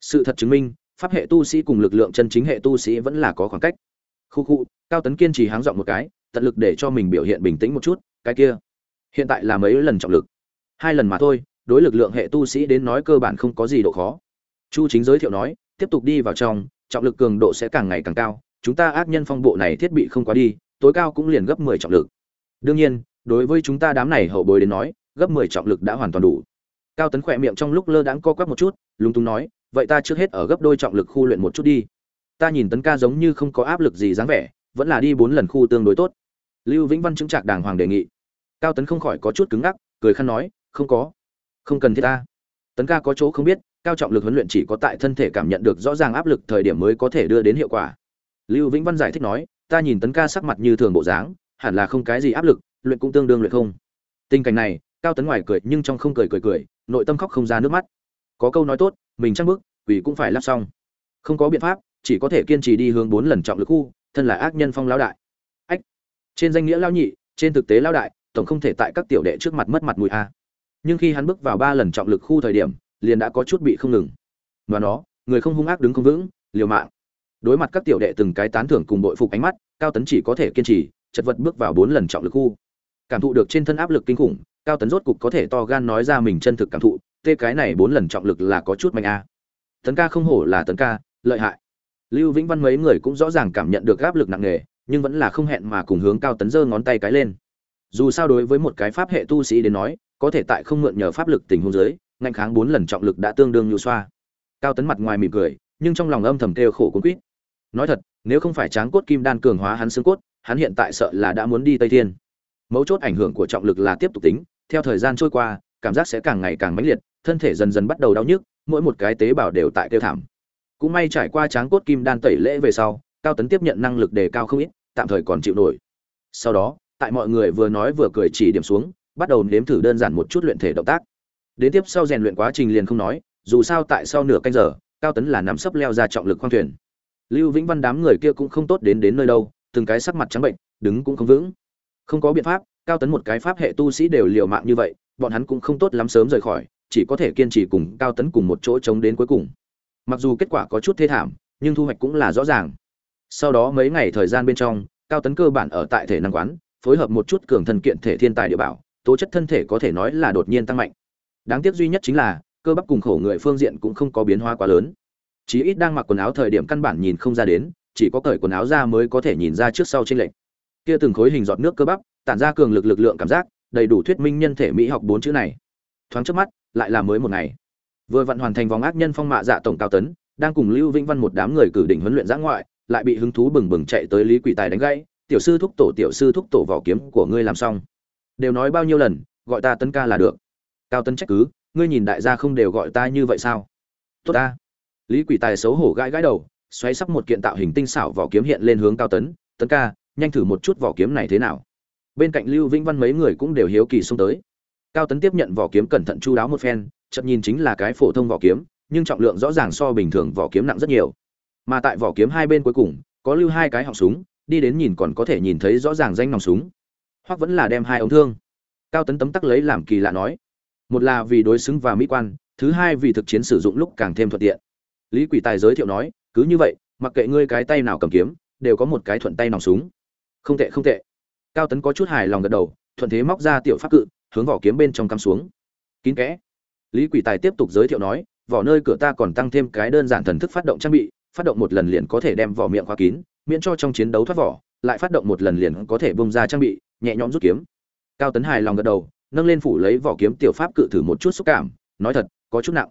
Sự thật chứng minh, pháp hệ tu sĩ cùng lực lượng chân chính hệ tu sĩ vẫn là có khoảng cách. Khu khu, cao tấn kiên trì háng dọn một cái, tận lực để cho mình biểu hiện bình tĩnh một chút, cái kia, hiện tại là mấy lần trọng lực? Hai lần mà thôi, đối lực lượng hệ tu sĩ đến nói cơ bản không có gì độ khó chu chính giới thiệu nói, tiếp tục đi vào trong, trọng lực cường độ sẽ càng ngày càng cao, chúng ta ác nhân phong bộ này thiết bị không quá đi, tối cao cũng liền gấp mười trọng lực. Đương nhiên, đối với chúng ta đám này hậu bối đến nói, gấp mười trọng lực đã hoàn toàn đủ. Cao tấn khỏe miệng trong lúc lơ đãng co quắp một chút, lúng túng nói, vậy ta trước hết ở gấp đôi trọng lực khu luyện một chút đi. Ta nhìn tấn ca giống như không có áp lực gì dáng vẻ, vẫn là đi bốn lần khu tương đối tốt. Lưu vĩnh văn chứng trạc đàng hoàng đề nghị. Cao tấn không khỏi có chút cứng ngắc, cười khăn nói, không có. Không cần thiết ta. Tấn ca có chỗ không biết cao trọng lực huấn luyện chỉ có tại thân thể cảm nhận được rõ ràng áp lực thời điểm mới có thể đưa đến hiệu quả. Lưu vĩnh văn giải thích nói, ta nhìn tấn ca sắc mặt như thường bộ dáng, hẳn là không cái gì áp lực, luyện cũng tương đương luyện không. Tình cảnh này, cao tấn ngoài cười nhưng trong không cười cười cười, nội tâm khóc không ra nước mắt. Có câu nói tốt, mình chắc bước, quỷ cũng phải lắp xong. Không có biện pháp, chỉ có thể kiên trì đi hướng bốn lần trọng lực khu, thân là ác nhân phong lão đại. Ách! Trên danh nghĩa lao nhị, trên thực tế lao đại, tổng không thể tại các tiểu đệ trước mặt mất mặt mùi a. Nhưng khi hắn bước vào ba lần trọng lực khu thời điểm liền đã có chút bị không ngừng. Và nó, người không hung ác đứng không vững, liều mạng. Đối mặt các tiểu đệ từng cái tán thưởng cùng bội phục ánh mắt, cao tấn chỉ có thể kiên trì, chật vật bước vào bốn lần trọng lực khu. Cảm thụ được trên thân áp lực kinh khủng, cao tấn rốt cục có thể to gan nói ra mình chân thực cảm thụ, tê, cái này bốn lần trọng lực là có chút mạnh a tấn ca không hổ là tấn ca, lợi hại. Lưu vĩnh văn mấy người cũng rõ ràng cảm nhận được áp lực nặng nề, nhưng vẫn là không hẹn mà cùng hướng cao tấn giơ ngón tay cái lên. Dù sao đối với một cái pháp hệ tu sĩ đến nói, có thể tại không mượn nhờ pháp lực tình huống giới ngạnh kháng bốn lần trọng lực đã tương đương nhu xoa. Cao tấn mặt ngoài mỉm cười, nhưng trong lòng âm thầm kêu khổ cuốn quýt. Nói thật, nếu không phải tráng cốt kim đan cường hóa hắn xương cốt, hắn hiện tại sợ là đã muốn đi tây thiên. Mấu chốt ảnh hưởng của trọng lực là tiếp tục tính, theo thời gian trôi qua, cảm giác sẽ càng ngày càng mãnh liệt, thân thể dần dần bắt đầu đau nhức, mỗi một cái tế bào đều tại kêu thảm. Cũng may trải qua tráng cốt kim đan tẩy lễ về sau, cao tấn tiếp nhận năng lực đề cao không ít, tạm thời còn chịu nổi. Sau đó, tại mọi người vừa nói vừa cười chỉ điểm xuống, bắt đầu nếm thử đơn giản một chút luyện thể động tác đến tiếp sau rèn luyện quá trình liền không nói, dù sao tại sau nửa canh giờ, cao tấn là nắm sấp leo ra trọng lực khoang thuyền. Lưu vĩnh văn đám người kia cũng không tốt đến đến nơi đâu, từng cái sắc mặt trắng bệnh, đứng cũng không vững. Không có biện pháp, cao tấn một cái pháp hệ tu sĩ đều liều mạng như vậy, bọn hắn cũng không tốt lắm sớm rời khỏi, chỉ có thể kiên trì cùng cao tấn cùng một chỗ chống đến cuối cùng. Mặc dù kết quả có chút thê thảm, nhưng thu hoạch cũng là rõ ràng. Sau đó mấy ngày thời gian bên trong, cao tấn cơ bản ở tại thể năng quán, phối hợp một chút cường thân kiện thể thiên tài địa bảo, tố chất thân thể có thể nói là đột nhiên tăng mạnh đáng tiếc duy nhất chính là, cơ bắp cùng khổ người phương diện cũng không có biến hóa quá lớn. Chí ít đang mặc quần áo thời điểm căn bản nhìn không ra đến, chỉ có cởi quần áo ra mới có thể nhìn ra trước sau trên lệnh kia từng khối hình giọt nước cơ bắp, tản ra cường lực lực lượng cảm giác, đầy đủ thuyết minh nhân thể mỹ học bốn chữ này. Thoáng trước mắt, lại là mới một ngày. Vừa vặn hoàn thành vòng ác nhân phong mạ dạ tổng cao tấn, đang cùng lưu vĩnh văn một đám người cử đỉnh huấn luyện giã ngoại, lại bị hứng thú bừng bừng chạy tới lý quỷ tài đánh gãy, tiểu sư thúc tổ, tiểu sư thúc tổ vỏ kiếm của ngươi làm xong. Đều nói bao nhiêu lần, gọi ta tấn ca là được cao tấn trách cứ, ngươi nhìn đại gia không đều gọi ta như vậy sao? Tốt ta. Lý quỷ tài xấu hổ gãi gãi đầu, xoáy sắp một kiện tạo hình tinh xảo vỏ kiếm hiện lên hướng cao tấn tấn ca, nhanh thử một chút vỏ kiếm này thế nào? Bên cạnh lưu vĩnh văn mấy người cũng đều hiếu kỳ xông tới. Cao tấn tiếp nhận vỏ kiếm cẩn thận chu đáo một phen, chậm nhìn chính là cái phổ thông vỏ kiếm, nhưng trọng lượng rõ ràng so bình thường vỏ kiếm nặng rất nhiều. Mà tại vỏ kiếm hai bên cuối cùng, có lưu hai cái họng súng, đi đến nhìn còn có thể nhìn thấy rõ ràng danh nòng súng. Hoặc vẫn là đem hai ống thương. Cao tấn tấm tắc lấy làm kỳ lạ nói một là vì đối xứng và mỹ quan, thứ hai vì thực chiến sử dụng lúc càng thêm thuận tiện. Lý quỷ tài giới thiệu nói, cứ như vậy, mặc kệ ngươi cái tay nào cầm kiếm, đều có một cái thuận tay nòng súng. Không tệ không tệ. Cao tấn có chút hài lòng gật đầu, thuận thế móc ra tiểu pháp cự, hướng vỏ kiếm bên trong cắm xuống. Kín kẽ. Lý quỷ tài tiếp tục giới thiệu nói, vỏ nơi cửa ta còn tăng thêm cái đơn giản thần thức phát động trang bị, phát động một lần liền có thể đem vỏ miệng khóa kín, miễn cho trong chiến đấu thoát vỏ, lại phát động một lần liền có thể bông ra trang bị, nhẹ nhõm rút kiếm. Cao tấn hài lòng gật đầu nâng lên phủ lấy vỏ kiếm tiểu pháp cự thử một chút xúc cảm, nói thật, có chút nặng.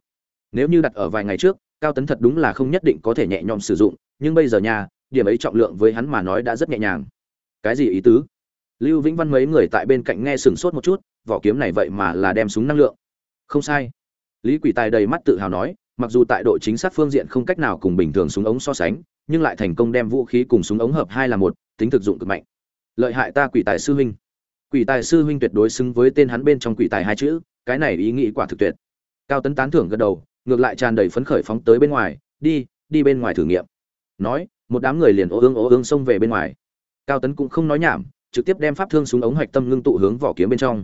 Nếu như đặt ở vài ngày trước, cao tấn thật đúng là không nhất định có thể nhẹ nhõm sử dụng, nhưng bây giờ nha, điểm ấy trọng lượng với hắn mà nói đã rất nhẹ nhàng. Cái gì ý tứ? Lưu vĩnh văn mấy người tại bên cạnh nghe sừng sốt một chút, vỏ kiếm này vậy mà là đem súng năng lượng. Không sai. Lý quỷ tài đầy mắt tự hào nói, mặc dù tại độ chính xác phương diện không cách nào cùng bình thường súng ống so sánh, nhưng lại thành công đem vũ khí cùng súng ống hợp hai là một, tính thực dụng cực mạnh. Lợi hại ta quỷ tài sư huynh quỷ tài sư huynh tuyệt đối xứng với tên hắn bên trong quỷ tài hai chữ, cái này ý nghĩ quả thực tuyệt. Cao tấn tán thưởng gật đầu, ngược lại tràn đầy phấn khởi phóng tới bên ngoài, đi đi bên ngoài thử nghiệm. Nói, một đám người liền ố ương ố ương xông về bên ngoài. Cao tấn cũng không nói nhảm, trực tiếp đem pháp thương xuống ống hoạch tâm ngưng tụ hướng vỏ kiếm bên trong.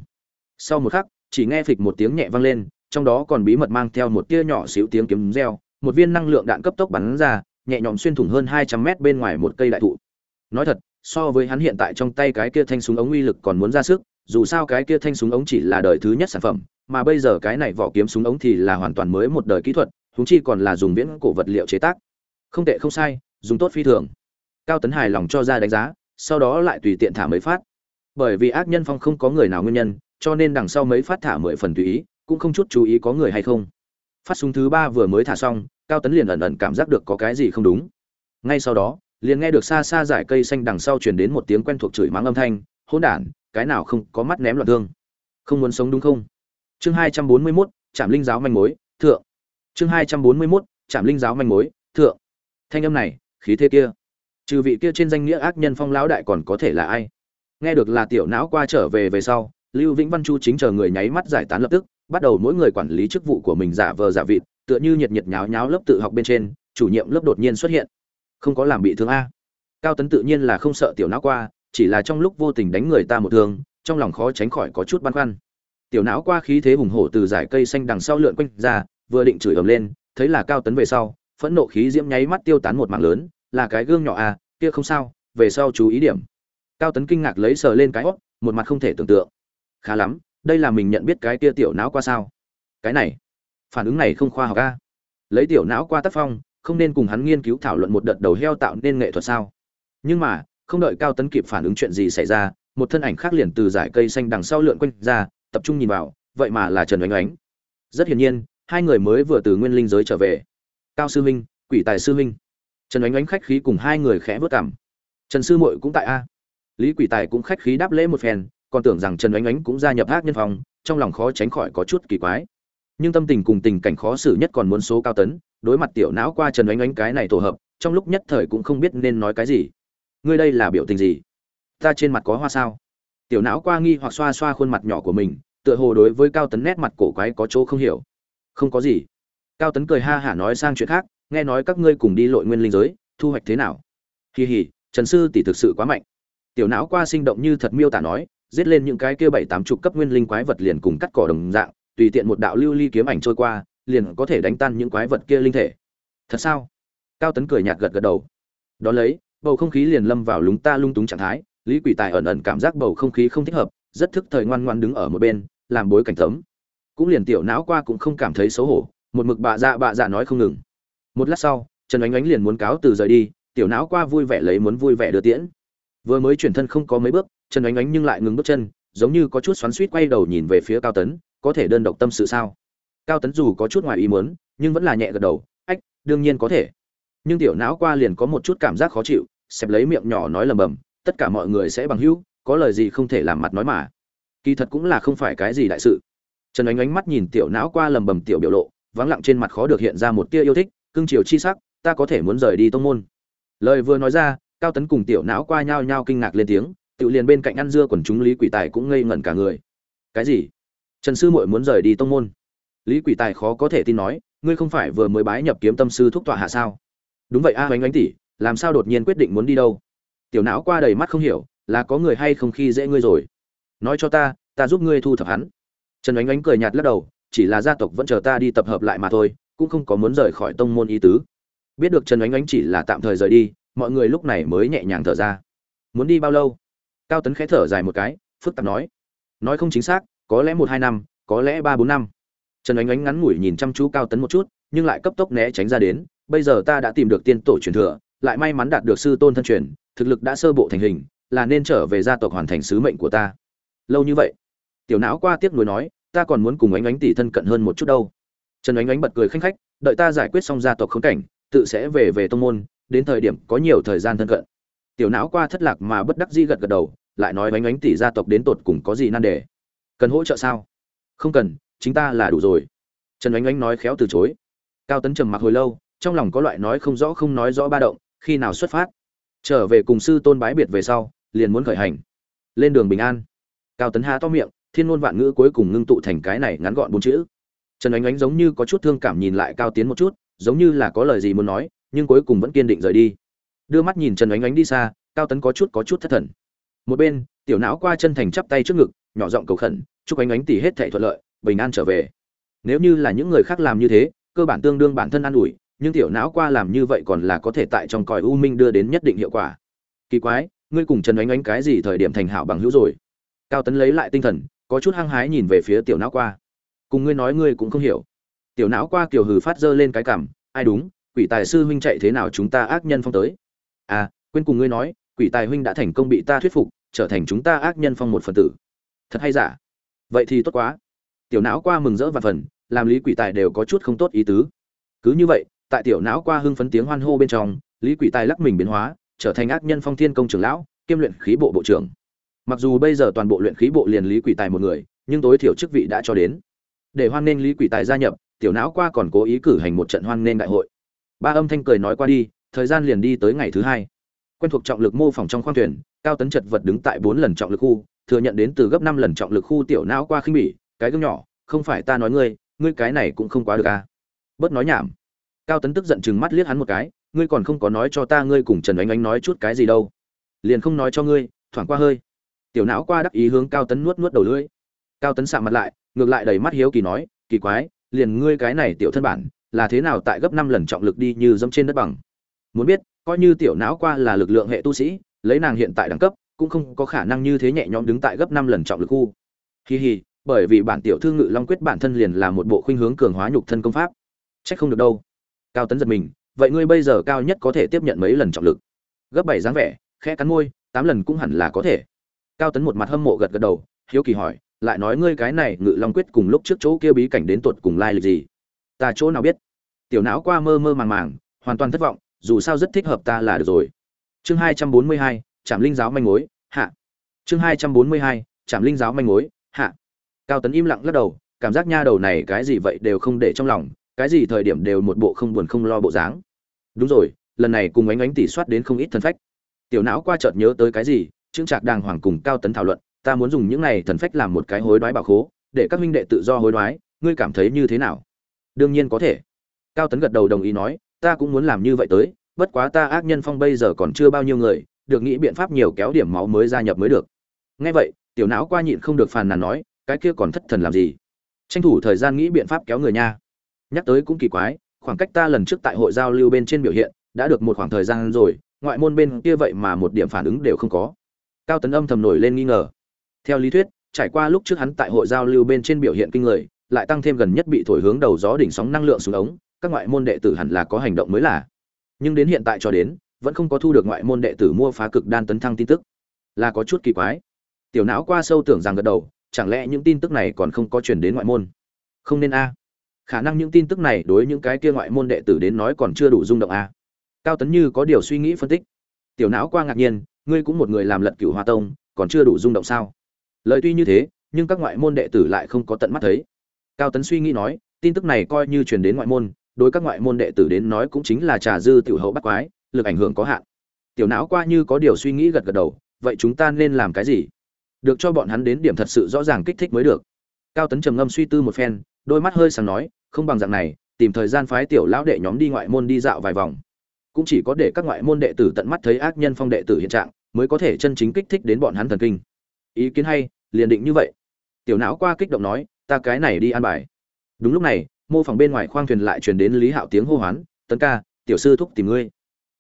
Sau một khắc, chỉ nghe phịch một tiếng nhẹ vang lên, trong đó còn bí mật mang theo một tia nhỏ xíu tiếng kiếm reo, một viên năng lượng đạn cấp tốc bắn ra, nhẹ nhõm xuyên thủng hơn hai trăm mét bên ngoài một cây đại thụ. Nói thật so với hắn hiện tại trong tay cái kia thanh súng ống uy lực còn muốn ra sức, dù sao cái kia thanh súng ống chỉ là đời thứ nhất sản phẩm, mà bây giờ cái này vỏ kiếm súng ống thì là hoàn toàn mới một đời kỹ thuật húng chi còn là dùng viễn cổ vật liệu chế tác. Không tệ không sai, dùng tốt phi thường. Cao tấn hài lòng cho ra đánh giá, sau đó lại tùy tiện thả mấy phát. Bởi vì ác nhân phong không có người nào nguyên nhân, cho nên đằng sau mấy phát thả mười phần tùy ý, cũng không chút chú ý có người hay không. Phát súng thứ ba vừa mới thả xong, cao tấn liền ẩn ẩn cảm giác được có cái gì không đúng. Ngay sau đó liền nghe được xa xa dải cây xanh đằng sau truyền đến một tiếng quen thuộc chửi mắng âm thanh hỗn đản cái nào không có mắt ném loạn thương? Không muốn sống đúng không? Chương hai trăm bốn mươi 241, trạm linh giáo manh mối thượng. Chương hai trăm bốn mươi 241, trạm linh giáo manh mối thượng. Thanh âm này khí thế kia. Trừ vị kia trên danh nghĩa ác nhân phong lão đại còn có thể là ai? Nghe được là tiểu não qua trở về về sau lưu vĩnh văn chu chính chờ người nháy mắt giải tán lập tức bắt đầu mỗi người quản lý chức vụ của mình giả vờ giả vịt tựa như nhiệt nhiệt nháo nháo lớp tự học bên trên chủ nhiệm lớp đột nhiên xuất hiện không có làm bị thương a. Cao tấn tự nhiên là không sợ tiểu não qua chỉ là trong lúc vô tình đánh người ta một thương trong lòng khó tránh khỏi có chút băn khoăn. Tiểu não qua khí thế hùng hổ từ dải cây xanh đằng sau lượn quanh ra vừa định chửi ầm lên thấy là cao tấn về sau phẫn nộ khí diễm nháy mắt tiêu tán một mạng lớn là cái gương nhỏ à kia không sao về sau chú ý điểm. Cao tấn kinh ngạc lấy sờ lên cái óc, một mặt không thể tưởng tượng. Khá lắm đây là mình nhận biết cái kia tiểu não qua sao? Cái này phản ứng này không khoa học a lấy tiểu não qua tác phong không nên cùng hắn nghiên cứu thảo luận một đợt đầu heo tạo nên nghệ thuật sao? Nhưng mà, không đợi cao tấn kịp phản ứng chuyện gì xảy ra, một thân ảnh khác liền từ dải cây xanh đằng sau lượn quanh ra, tập trung nhìn vào, vậy mà là trần oánh oánh. Rất hiển nhiên, hai người mới vừa từ nguyên linh giới trở về. Cao sư huynh quỷ tài sư huynh trần oánh oánh khách khí cùng hai người khẽ vớt cảm trần sư muội cũng tại a. Lý quỷ tài cũng khách khí đáp lễ một phen, còn tưởng rằng trần oánh oánh cũng gia nhập ác nhân phòng, trong lòng khó tránh khỏi có chút kỳ quái. Nhưng tâm tình cùng tình cảnh khó xử nhất còn muốn số cao tấn đối mặt tiểu não qua trần oánh oánh cái này tổ hợp, trong lúc nhất thời cũng không biết nên nói cái gì. Ngươi đây là biểu tình gì? Ta trên mặt có hoa sao? Tiểu não qua nghi hoặc xoa xoa khuôn mặt nhỏ của mình, tựa hồ đối với cao tấn nét mặt cổ quái có chỗ không hiểu. Không có gì. Cao tấn cười ha hả nói sang chuyện khác, nghe nói các ngươi cùng đi lội nguyên linh giới, thu hoạch thế nào? Kỳ hỉ trần sư tỷ thực sự quá mạnh. Tiểu não qua sinh động như thật miêu tả nói, giết lên những cái kia bảy tám chục cấp nguyên linh quái vật liền cùng cắt cỏ đồng dạng, tùy tiện một đạo lưu ly kiếm ảnh trôi qua liền có thể đánh tan những quái vật kia linh thể. Thật sao? Cao tấn cười nhạt gật gật đầu. Đ ó lấy, bầu không khí liền lâm vào lúng ta lung túng trạng thái, lý quỷ tài ẩn ẩn cảm giác bầu không khí không thích hợp, rất thức thời ngoan ngoan đứng ở một bên, làm bối cảnh tấm cũng liền tiểu não qua cũng không cảm thấy xấu hổ, một mực bạ dạ bạ dạ nói không ngừng. Một lát sau, trần ánh ánh liền muốn cáo từ rời đi, tiểu não qua vui vẻ lấy muốn vui vẻ đưa tiễn. Vừa mới chuyển thân không có mấy bước, trần ánh ánh nhưng lại ngừng bước chân, giống như có chút xoắn suýt quay đầu nhìn về phía cao tấn, có thể đơn độc tâm sự sao? Cao tấn dù có chút ngoài ý muốn, nhưng vẫn là nhẹ gật đầu, ách, đương nhiên có thể. Nhưng tiểu não qua liền có một chút cảm giác khó chịu, xẹp lấy miệng nhỏ nói lầm bầm, tất cả mọi người sẽ bằng hữu, có lời gì không thể làm mặt nói mà. Kỳ thật cũng là không phải cái gì đại sự. Trần ánh ánh mắt nhìn tiểu não qua lầm bầm tiểu biểu lộ, vắng lặng trên mặt khó được hiện ra một tia yêu thích, cưng chiều chi sắc, ta có thể muốn rời đi tông môn. Lời vừa nói ra, cao tấn cùng tiểu não qua nhao nhao kinh ngạc lên tiếng, tự liền bên cạnh ăn dưa quần chúng lý quỷ tài cũng ngây ngẩn cả người. Cái gì? Trần sư muội muốn rời đi tông môn? Lý quỷ tài khó có thể tin nói ngươi không phải vừa mới bái nhập kiếm tâm sư thúc tọa hạ sao? Đúng vậy a à, oánh oánh tỷ làm sao đột nhiên quyết định muốn đi đâu? Tiểu não qua đầy mắt không hiểu là có người hay không khi dễ ngươi rồi? Nói cho ta ta giúp ngươi thu thập hắn. Trần oánh oánh cười nhạt lắc đầu chỉ là gia tộc vẫn chờ ta đi tập hợp lại mà thôi cũng không có muốn rời khỏi tông môn ý tứ. Biết được trần oánh oánh chỉ là tạm thời rời đi mọi người lúc này mới nhẹ nhàng thở ra. Muốn đi bao lâu? Cao tấn khẽ thở dài một cái phức tạp nói. Nói không chính xác có lẽ một hai năm có lẽ ba bốn năm trần ánh ánh ngắn ngủi nhìn chăm chú cao tấn một chút, nhưng lại cấp tốc né tránh ra đến, bây giờ ta đã tìm được tiên tổ truyền thừa, lại may mắn đạt được sư tôn thân truyền, thực lực đã sơ bộ thành hình, là nên trở về gia tộc hoàn thành sứ mệnh của ta. Lâu như vậy, tiểu não qua tiếc nuối nói, ta còn muốn cùng ánh ánh tỷ thân cận hơn một chút đâu. Trần ánh ánh bật cười khanh khách, đợi ta giải quyết xong gia tộc khống cảnh, tự sẽ về về tông môn, đến thời điểm có nhiều thời gian thân cận. Tiểu não qua thất lạc mà bất đắc dĩ gật gật đầu, lại nói, ánh ánh tỷ gia tộc đến tột cùng có gì nan đề? Cần hỗ trợ sao? Không cần chính ta là đủ rồi. Trần ánh ánh nói khéo từ chối. Cao tấn trầm mặc hồi lâu, trong lòng có loại nói không rõ không nói rõ ba động, khi nào xuất phát? Trở về cùng sư tôn bái biệt về sau, liền muốn khởi hành. Lên đường bình an. Cao tấn há to miệng, thiên ngôn vạn ngữ cuối cùng ngưng tụ thành cái này ngắn gọn bốn chữ. Trần ánh ánh giống như có chút thương cảm nhìn lại cao tiến một chút, giống như là có lời gì muốn nói, nhưng cuối cùng vẫn kiên định rời đi. Đưa mắt nhìn trần ánh ánh đi xa, cao tấn có chút có chút thất thần. Một bên, tiểu não qua chân thành chắp tay trước ngực, nhỏ giọng cầu khẩn, chúc ánh ánh tỷ hết thảy thuận lợi bình an trở về. Nếu như là những người khác làm như thế, cơ bản tương đương bản thân an ủi, nhưng tiểu não qua làm như vậy còn là có thể tại trong còi u minh đưa đến nhất định hiệu quả. Kỳ quái, ngươi cùng trần ánh ánh cái gì thời điểm thành hảo bằng hữu rồi? Cao tấn lấy lại tinh thần, có chút hăng hái nhìn về phía tiểu não qua. Cùng ngươi nói ngươi cũng không hiểu. Tiểu não qua kiểu hừ phát dơ lên cái cảm, ai đúng, quỷ tài sư huynh chạy thế nào chúng ta ác nhân phong tới? À quên cùng ngươi nói, quỷ tài huynh đã thành công bị ta thuyết phục, trở thành chúng ta ác nhân phong một phần tử. Thật hay giả? Vậy thì tốt quá tiểu não qua mừng rỡ và phần, làm lý quỷ tài đều có chút không tốt ý tứ. Cứ như vậy, tại tiểu não qua hưng phấn tiếng hoan hô bên trong, lý quỷ tài lắc mình biến hóa, trở thành ác nhân phong thiên công trưởng lão, kiêm luyện khí bộ bộ trưởng. Mặc dù bây giờ toàn bộ luyện khí bộ liền lý quỷ tài một người, nhưng tối thiểu chức vị đã cho đến. Để hoan nghênh lý quỷ tài gia nhập, tiểu não qua còn cố ý cử hành một trận hoan nghênh đại hội. Ba âm thanh cười nói qua đi, thời gian liền đi tới ngày thứ hai. Quen thuộc trọng lực mô phỏng trong khoang thuyền, cao tấn chật vật đứng tại bốn lần trọng lực khu, thừa nhận đến từ gấp năm lần trọng lực khu tiểu não qua khinh bỉ cái gương nhỏ, không phải ta nói ngươi ngươi cái này cũng không quá được à. Bớt nói nhảm. Cao tấn tức giận chừng mắt liếc hắn một cái, ngươi còn không có nói cho ta ngươi cùng trần ánh ánh nói chút cái gì đâu. Liền không nói cho ngươi, thoảng qua hơi. Tiểu não qua đắc ý hướng cao tấn nuốt nuốt đầu lưỡi. Cao tấn sạm mặt lại, ngược lại đầy mắt hiếu kỳ nói, kỳ quái, liền ngươi cái này tiểu thân bản, là thế nào tại gấp năm lần trọng lực đi như dẫm trên đất bằng? Muốn biết, coi như tiểu não qua là lực lượng hệ tu sĩ, lấy nàng hiện tại đẳng cấp, cũng không có khả năng như thế nhẹ nhõm đứng tại gấp năm lần trọng lực khu. Hi hi bởi vì bản tiểu thư ngự long quyết bản thân liền là một bộ khuynh hướng cường hóa nhục thân công pháp. Trách không được đâu. Cao tấn giật mình, vậy ngươi bây giờ cao nhất có thể tiếp nhận mấy lần trọng lực? Gấp bảy dáng vẻ, khẽ cắn môi, tám lần cũng hẳn là có thể. Cao tấn một mặt hâm mộ gật gật đầu, hiếu kỳ hỏi, lại nói ngươi cái này ngự long quyết cùng lúc trước chỗ kia bí cảnh đến tuột cùng lai lịch gì? Ta chỗ nào biết? Tiểu não qua mơ mơ màng màng, hoàn toàn thất vọng, dù sao rất thích hợp ta là được rồi. Chương hai trăm bốn mươi hai trạm linh giáo manh mối, hạ. Chương hai trăm bốn mươi hai trạm linh giáo manh mối, hạ cao tấn im lặng lắc đầu, cảm giác nha đầu này cái gì vậy đều không để trong lòng, cái gì thời điểm đều một bộ không buồn không lo bộ dáng. Đúng rồi, lần này cùng ánh ánh tỉ soát đến không ít thần phách. Tiểu não qua chợt nhớ tới cái gì, trương trạc đàng hoàng cùng cao tấn thảo luận, ta muốn dùng những này thần phách làm một cái hối đoái bảo khố, để các minh đệ tự do hối đoái, ngươi cảm thấy như thế nào? Đương nhiên có thể. Cao tấn gật đầu đồng ý nói, ta cũng muốn làm như vậy tới, bất quá ta ác nhân phong bây giờ còn chưa bao nhiêu người, được nghĩ biện pháp nhiều kéo điểm máu mới gia nhập mới được. Nghe vậy, tiểu não qua nhịn không được phàn nàn nói cái kia còn thất thần làm gì? Tranh thủ thời gian nghĩ biện pháp kéo người nha. Nhắc tới cũng kỳ quái, khoảng cách ta lần trước tại hội giao lưu bên trên biểu hiện, đã được một khoảng thời gian rồi, ngoại môn bên kia vậy mà một điểm phản ứng đều không có. Cao tấn âm thầm nổi lên nghi ngờ. Theo lý thuyết, trải qua lúc trước hắn tại hội giao lưu bên trên biểu hiện kinh người, lại tăng thêm gần nhất bị thổi hướng đầu gió đỉnh sóng năng lượng xuống ống, các ngoại môn đệ tử hẳn là có hành động mới là nhưng đến hiện tại cho đến, vẫn không có thu được ngoại môn đệ tử mua phá cực đan tấn thăng tin tức. Là có chút kỳ quái. Tiểu não qua sâu tưởng rằng gật đầu chẳng lẽ những tin tức này còn không có truyền đến ngoại môn? Không nên a. Khả năng những tin tức này đối những cái kia ngoại môn đệ tử đến nói còn chưa đủ rung động a. Cao tấn như có điều suy nghĩ phân tích. Tiểu não qua ngạc nhiên, ngươi cũng một người làm lật cửu hoa tông, còn chưa đủ rung động sao? Lời tuy như thế, nhưng các ngoại môn đệ tử lại không có tận mắt thấy. Cao tấn suy nghĩ nói, tin tức này coi như truyền đến ngoại môn, đối các ngoại môn đệ tử đến nói cũng chính là trà dư tiểu hậu bắt quái, lực ảnh hưởng có hạn. Tiểu não qua như có điều suy nghĩ gật gật đầu, vậy chúng ta nên làm cái gì? Được cho bọn hắn đến điểm thật sự rõ ràng kích thích mới được. Cao tấn trầm ngâm suy tư một phen, đôi mắt hơi sáng nói, không bằng dạng này, tìm thời gian phái tiểu lão đệ nhóm đi ngoại môn đi dạo vài vòng. Cũng chỉ có để các ngoại môn đệ tử tận mắt thấy ác nhân phong đệ tử hiện trạng, mới có thể chân chính kích thích đến bọn hắn thần kinh. Ý kiến hay, liền định như vậy. Tiểu não qua kích động nói, ta cái này đi an bài. Đúng lúc này, mô phòng bên ngoài khoang thuyền lại truyền đến lý hạo tiếng hô hoán, tấn ca, tiểu sư thúc tìm ngươi.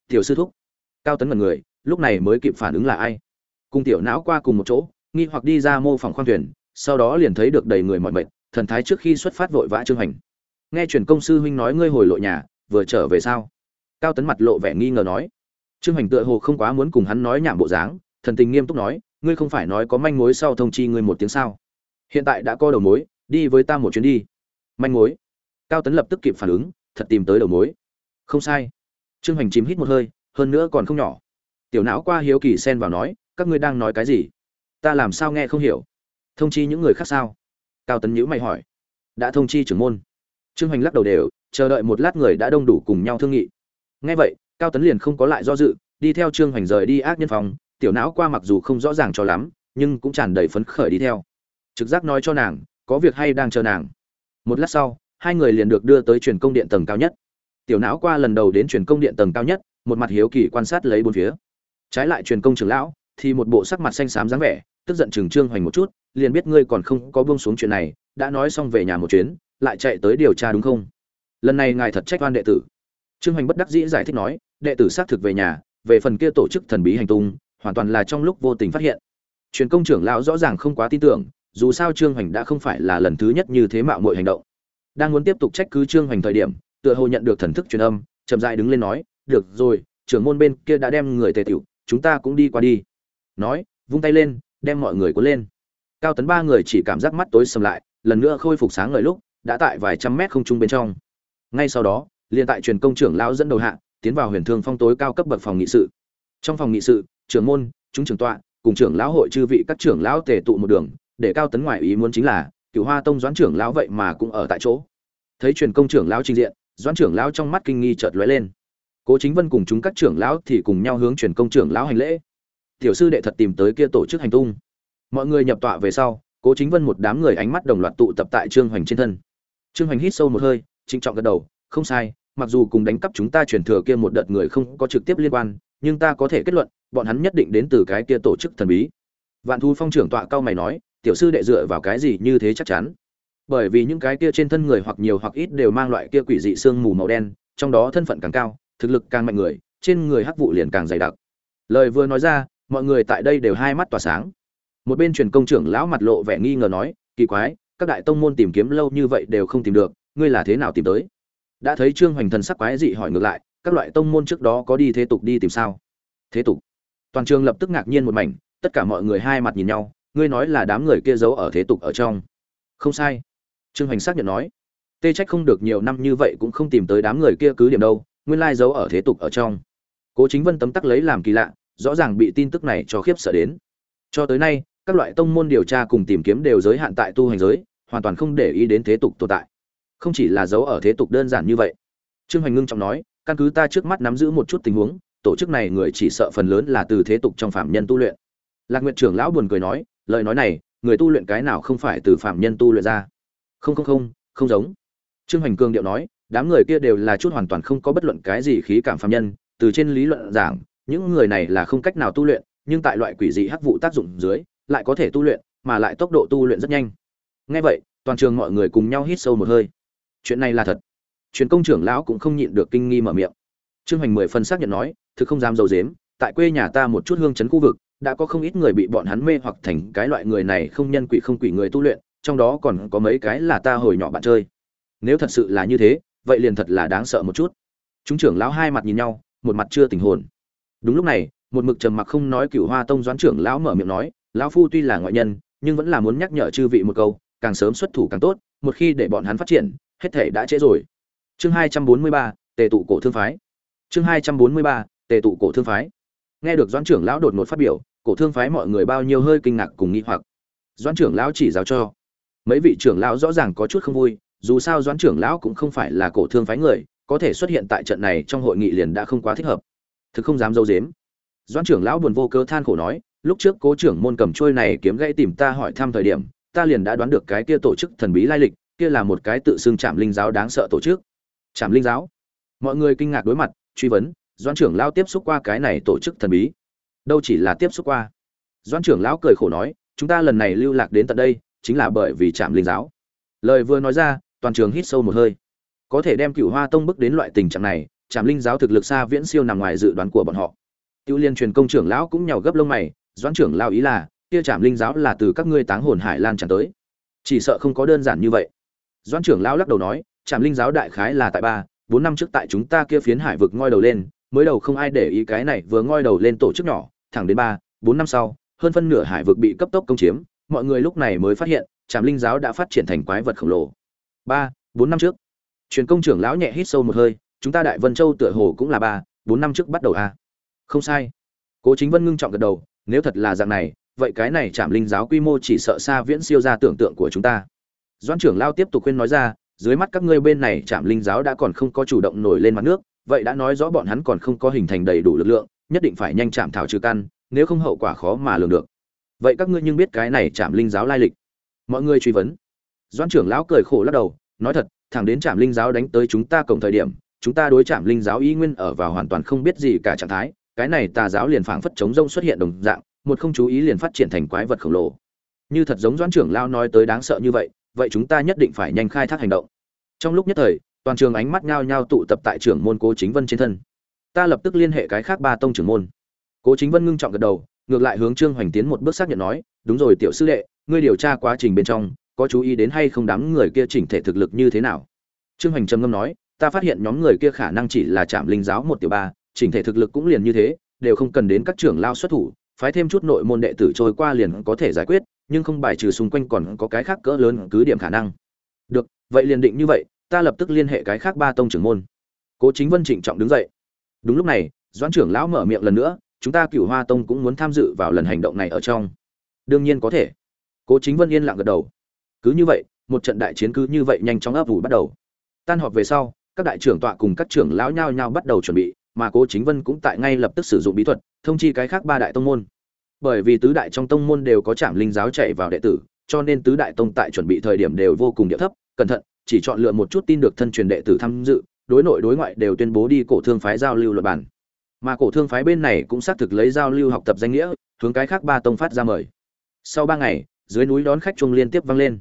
Tiểu sư thúc? Cao tấn mật người, lúc này mới kịp phản ứng là ai? Cùng tiểu não qua cùng một chỗ nghi hoặc đi ra mô phòng khoang thuyền, sau đó liền thấy được đầy người mọi mệt, thần thái trước khi xuất phát vội vã trương hành. Nghe truyền công sư huynh nói ngươi hồi lộ nhà, vừa trở về sao? Cao tấn mặt lộ vẻ nghi ngờ nói. Trương hành tựa hồ không quá muốn cùng hắn nói nhảm bộ dáng, thần tình nghiêm túc nói, ngươi không phải nói có manh mối sau thông chi ngươi một tiếng sao? Hiện tại đã có đầu mối, đi với ta một chuyến đi. Manh mối? Cao tấn lập tức kịp phản ứng, thật tìm tới đầu mối. Không sai. Trương hành chìm hít một hơi, hơn nữa còn không nhỏ. Tiểu não qua hiếu kỳ xen vào nói, các ngươi đang nói cái gì? Ta làm sao nghe không hiểu? Thông chi những người khác sao? Cao tấn nhữ mày hỏi. Đã thông chi trưởng môn. Trương hoành lắc đầu đều, chờ đợi một lát người đã đông đủ cùng nhau thương nghị. Ngay vậy, cao tấn liền không có lại do dự, đi theo trương hoành rời đi ác nhân phòng. Tiểu não qua mặc dù không rõ ràng cho lắm, nhưng cũng tràn đầy phấn khởi đi theo. Trực giác nói cho nàng, có việc hay đang chờ nàng. Một lát sau, hai người liền được đưa tới truyền công điện tầng cao nhất. Tiểu não qua lần đầu đến truyền công điện tầng cao nhất, một mặt hiếu kỳ quan sát lấy bốn phía. Trái lại truyền công trưởng lão, thì một bộ sắc mặt xanh xám dáng vẻ tức giận chừng trương hoành một chút, liền biết ngươi còn không có buông xuống chuyện này, đã nói xong về nhà một chuyến, lại chạy tới điều tra đúng không? Lần này ngài thật trách oan đệ tử. Trương hoành bất đắc dĩ giải thích nói, đệ tử xác thực về nhà, về phần kia tổ chức thần bí hành tung, hoàn toàn là trong lúc vô tình phát hiện. Truyền công trưởng lão rõ ràng không quá tin tưởng, dù sao trương hoành đã không phải là lần thứ nhất như thế mạo muội hành động. Đang muốn tiếp tục trách cứ trương hoành thời điểm, tựa hồ nhận được thần thức truyền âm, chậm rãi đứng lên nói, được rồi, trưởng môn bên kia đã đem người tề tiểu, chúng ta cũng đi qua đi. Nói, vung tay lên đem mọi người cuốn lên. Cao tấn ba người chỉ cảm giác mắt tối sầm lại, lần nữa khôi phục sáng ngời lúc, đã tại vài trăm mét không trung bên trong. Ngay sau đó, liền tại truyền công trưởng lão dẫn đầu hạ, tiến vào huyền thương phong tối cao cấp bậc phòng nghị sự. Trong phòng nghị sự, trưởng môn, chúng trưởng tọa, cùng trưởng lão hội chư vị các trưởng lão tề tụ một đường, để cao tấn ngoại ý muốn chính là cựu hoa tông doãn trưởng lão vậy mà cũng ở tại chỗ. Thấy truyền công trưởng lão trình diện, doãn trưởng lão trong mắt kinh nghi chợt lóe lên. Cố chính vân cùng chúng các trưởng lão thì cùng nhau hướng truyền công trưởng lão hành lễ tiểu sư đệ thật tìm tới kia tổ chức hành tung. Mọi người nhập tọa về sau, cố chính vân một đám người ánh mắt đồng loạt tụ tập tại trương hoành trên thân. Trương hoành hít sâu một hơi, trịnh trọng gật đầu, không sai, mặc dù cùng đánh cắp chúng ta truyền thừa kia một đợt người không có trực tiếp liên quan, nhưng ta có thể kết luận, bọn hắn nhất định đến từ cái kia tổ chức thần bí. Vạn thu phong trưởng tọa cao mày nói, tiểu sư đệ dựa vào cái gì như thế chắc chắn? Bởi vì những cái kia trên thân người hoặc nhiều hoặc ít đều mang loại kia quỷ dị xương mù màu đen, trong đó thân phận càng cao, thực lực càng mạnh người, trên người hắc vụ liền càng dày đặc. Lời vừa nói ra mọi người tại đây đều hai mắt tỏa sáng. Một bên truyền công trưởng lão mặt lộ vẻ nghi ngờ nói, kỳ quái, các đại tông môn tìm kiếm lâu như vậy đều không tìm được, ngươi là thế nào tìm tới? Đã thấy trương hoành thần sắc quái dị hỏi ngược lại, các loại tông môn trước đó có đi thế tục đi tìm sao? Thế tục? Toàn trường lập tức ngạc nhiên một mảnh, tất cả mọi người hai mặt nhìn nhau, ngươi nói là đám người kia giấu ở thế tục ở trong. Không sai. Trương hoành xác nhận nói, tê trách không được nhiều năm như vậy cũng không tìm tới đám người kia cứ điểm đâu, nguyên lai giấu ở thế tục ở trong. Cố chính vân tấm tắc lấy làm kỳ lạ rõ ràng bị tin tức này cho khiếp sợ đến. Cho tới nay, các loại tông môn điều tra cùng tìm kiếm đều giới hạn tại tu hành giới, hoàn toàn không để ý đến thế tục tồn tại. Không chỉ là dấu ở thế tục đơn giản như vậy. Trương hoành ngưng trọng nói, căn cứ ta trước mắt nắm giữ một chút tình huống, tổ chức này người chỉ sợ phần lớn là từ thế tục trong phạm nhân tu luyện. Lạc Nguyệt trưởng lão buồn cười nói, lời nói này, người tu luyện cái nào không phải từ phạm nhân tu luyện ra? Không không không không giống. Trương hoành Cương điệu nói, đám người kia đều là chút hoàn toàn không có bất luận cái gì khí cảm phạm nhân, từ trên lý luận giảng những người này là không cách nào tu luyện, nhưng tại loại quỷ dị hắc vụ tác dụng dưới, lại có thể tu luyện, mà lại tốc độ tu luyện rất nhanh. Ngay vậy, toàn trường mọi người cùng nhau hít sâu một hơi. Chuyện này là thật. Truyền công trưởng lão cũng không nhịn được kinh nghi mở miệng. Trương hoành mười phần xác nhận nói, thực không dám dầu dếm tại quê nhà ta một chút hương chấn khu vực, đã có không ít người bị bọn hắn mê hoặc thành cái loại người này không nhân quỷ không quỷ người tu luyện, trong đó còn có mấy cái là ta hồi nhỏ bạn chơi. Nếu thật sự là như thế, vậy liền thật là đáng sợ một chút. Chúng trưởng lão hai mặt nhìn nhau, một mặt chưa tình hồn đúng lúc này, một mực trầm mặc không nói cựu hoa tông doãn trưởng lão mở miệng nói, lão phu tuy là ngoại nhân, nhưng vẫn là muốn nhắc nhở chư vị một câu, càng sớm xuất thủ càng tốt, một khi để bọn hắn phát triển, hết thể đã trễ rồi. Chương hai trăm bốn mươi ba, tề tụ cổ thương phái. Chương hai trăm bốn mươi ba, tề tụ cổ thương phái. Nghe được doãn trưởng lão đột ngột phát biểu, cổ thương phái mọi người bao nhiêu hơi kinh ngạc cùng nghi hoặc. Doãn trưởng lão chỉ giáo cho. Mấy vị trưởng lão rõ ràng có chút không vui, dù sao doãn trưởng lão cũng không phải là cổ thương phái người, có thể xuất hiện tại trận này trong hội nghị liền đã không quá thích hợp thực không dám dâu dếm doãn trưởng lão buồn vô cớ than khổ nói, lúc trước cố trưởng môn cầm trôi này kiếm gãy tìm ta hỏi thăm thời điểm, ta liền đã đoán được cái kia tổ chức thần bí lai lịch, kia là một cái tự xưng trạm linh giáo đáng sợ tổ chức. Trạm linh giáo? Mọi người kinh ngạc đối mặt, truy vấn, doãn trưởng lão tiếp xúc qua cái này tổ chức thần bí? Đâu chỉ là tiếp xúc qua. Doãn trưởng lão cười khổ nói, chúng ta lần này lưu lạc đến tận đây, chính là bởi vì trạm linh giáo. Lời vừa nói ra, toàn trường hít sâu một hơi. Có thể đem cựu hoa tông bước đến loại tình trạng này trạm linh giáo thực lực xa viễn siêu nằm ngoài dự đoán của bọn họ. Tiêu liên truyền công trưởng lão cũng nhào gấp lông mày, doãn trưởng lão ý là, kia trạm linh giáo là từ các ngươi táng hồn hải lan tràn tới. Chỉ sợ không có đơn giản như vậy. Doãn trưởng lão lắc đầu nói trạm linh giáo đại khái là tại ba, bốn năm trước tại chúng ta kia phiến hải vực ngoi đầu lên, mới đầu không ai để ý cái này vừa ngoi đầu lên tổ chức nhỏ, thẳng đến ba, bốn năm sau, hơn phân nửa hải vực bị cấp tốc công chiếm, mọi người lúc này mới phát hiện trạm linh giáo đã phát triển thành quái vật khổng lồ. Ba, bốn năm trước, truyền công trưởng lão nhẹ hít sâu một hơi chúng ta đại vân châu tựa hồ cũng là ba, bốn năm trước bắt đầu a à? không sai. Cố chính vân ngưng trọng gật đầu, nếu thật là dạng này, vậy cái này chạm linh giáo quy mô chỉ sợ xa viễn siêu ra tưởng tượng của chúng ta. Doan trưởng lao tiếp tục khuyên nói ra, dưới mắt các ngươi bên này chạm linh giáo đã còn không có chủ động nổi lên mặt nước, vậy đã nói rõ bọn hắn còn không có hình thành đầy đủ lực lượng, nhất định phải nhanh chạm thảo trừ căn, nếu không hậu quả khó mà lường được. Vậy các ngươi nhưng biết cái này chạm linh giáo lai lịch? Mọi người truy vấn. Doan trưởng lão cười khổ lắc đầu, nói thật, thẳng đến trạm linh giáo đánh tới chúng ta cổng thời điểm chúng ta đối chạm linh giáo ý nguyên ở vào hoàn toàn không biết gì cả trạng thái, cái này tà giáo liền phảng phất chống rông xuất hiện đồng dạng, một không chú ý liền phát triển thành quái vật khổng lồ. Như thật giống doãn trưởng lao nói tới đáng sợ như vậy vậy chúng ta nhất định phải nhanh khai thác hành động. Trong lúc nhất thời, toàn trường ánh mắt nhao nhao tụ tập tại trưởng môn cố chính vân trên thân. Ta lập tức liên hệ cái khác ba tông trưởng môn. Cố chính vân ngưng trọng gật đầu, ngược lại hướng trương hoành tiến một bước xác nhận nói, đúng rồi tiểu sư đệ, ngươi điều tra quá trình bên trong, có chú ý đến hay không đám người kia chỉnh thể thực lực như thế nào? Trương hoành trầm ngâm nói ta phát hiện nhóm người kia khả năng chỉ là chạm linh giáo một tiểu ba, chỉnh thể thực lực cũng liền như thế, đều không cần đến các trưởng lao xuất thủ, phái thêm chút nội môn đệ tử trôi qua liền có thể giải quyết, nhưng không bài trừ xung quanh còn có cái khác cỡ lớn cứ điểm khả năng. Được, vậy liền định như vậy, ta lập tức liên hệ cái khác ba tông trưởng môn. Cố chính vân trịnh trọng đứng dậy. Đúng lúc này, doãn trưởng lão mở miệng lần nữa, chúng ta cửu hoa tông cũng muốn tham dự vào lần hành động này ở trong. Đương nhiên có thể. Cố chính vân yên lặng gật đầu. Cứ như vậy, một trận đại chiến cứ như vậy nhanh chóng ấp ủ bắt đầu. Tan họp về sau các đại trưởng tọa cùng các trưởng lão nhao nhao bắt đầu chuẩn bị, mà cố chính vân cũng tại ngay lập tức sử dụng bí thuật, thông chi cái khác ba đại tông môn. Bởi vì tứ đại trong tông môn đều có trạm linh giáo chạy vào đệ tử, cho nên tứ đại tông tại chuẩn bị thời điểm đều vô cùng địa thấp, cẩn thận, chỉ chọn lựa một chút tin được thân truyền đệ tử tham dự, đối nội đối ngoại đều tuyên bố đi cổ thương phái giao lưu luật bản mà cổ thương phái bên này cũng xác thực lấy giao lưu học tập danh nghĩa, hướng cái khác ba tông phát ra mời. Sau ba ngày, dưới núi đón khách chuông liên tiếp vang lên.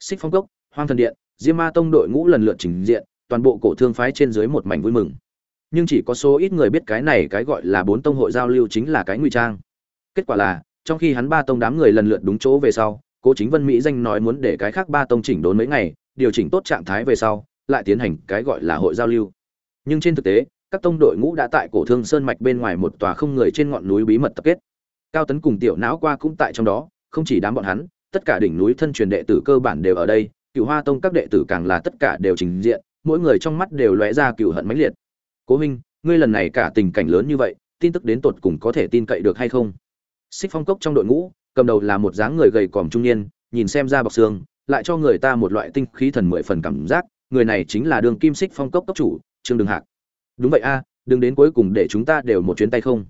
Xích phong cốc, hoang thần điện, diêm ma tông đội ngũ lần lượt trình diện toàn bộ cổ thương phái trên dưới một mảnh vui mừng. Nhưng chỉ có số ít người biết cái này cái gọi là bốn tông hội giao lưu chính là cái ngụy trang. Kết quả là, trong khi hắn ba tông đám người lần lượt đúng chỗ về sau, cố chính vân mỹ danh nói muốn để cái khác ba tông chỉnh đốn mấy ngày, điều chỉnh tốt trạng thái về sau, lại tiến hành cái gọi là hội giao lưu. Nhưng trên thực tế, các tông đội ngũ đã tại cổ thương sơn mạch bên ngoài một tòa không người trên ngọn núi bí mật tập kết. Cao tấn cùng tiểu não qua cũng tại trong đó, không chỉ đám bọn hắn, tất cả đỉnh núi thân truyền đệ tử cơ bản đều ở đây cựu hoa tông các đệ tử càng là tất cả đều trình diện mỗi người trong mắt đều lóe ra cựu hận mãnh liệt. Cố huynh, ngươi lần này cả tình cảnh lớn như vậy, tin tức đến tột cùng có thể tin cậy được hay không? Xích phong cốc trong đội ngũ, cầm đầu là một dáng người gầy còm trung niên, nhìn xem ra bọc xương, lại cho người ta một loại tinh khí thần mười phần cảm giác, người này chính là đường kim xích phong cốc cốc chủ, trương đường hạc. Đúng vậy a, đừng đến cuối cùng để chúng ta đều một chuyến tay không?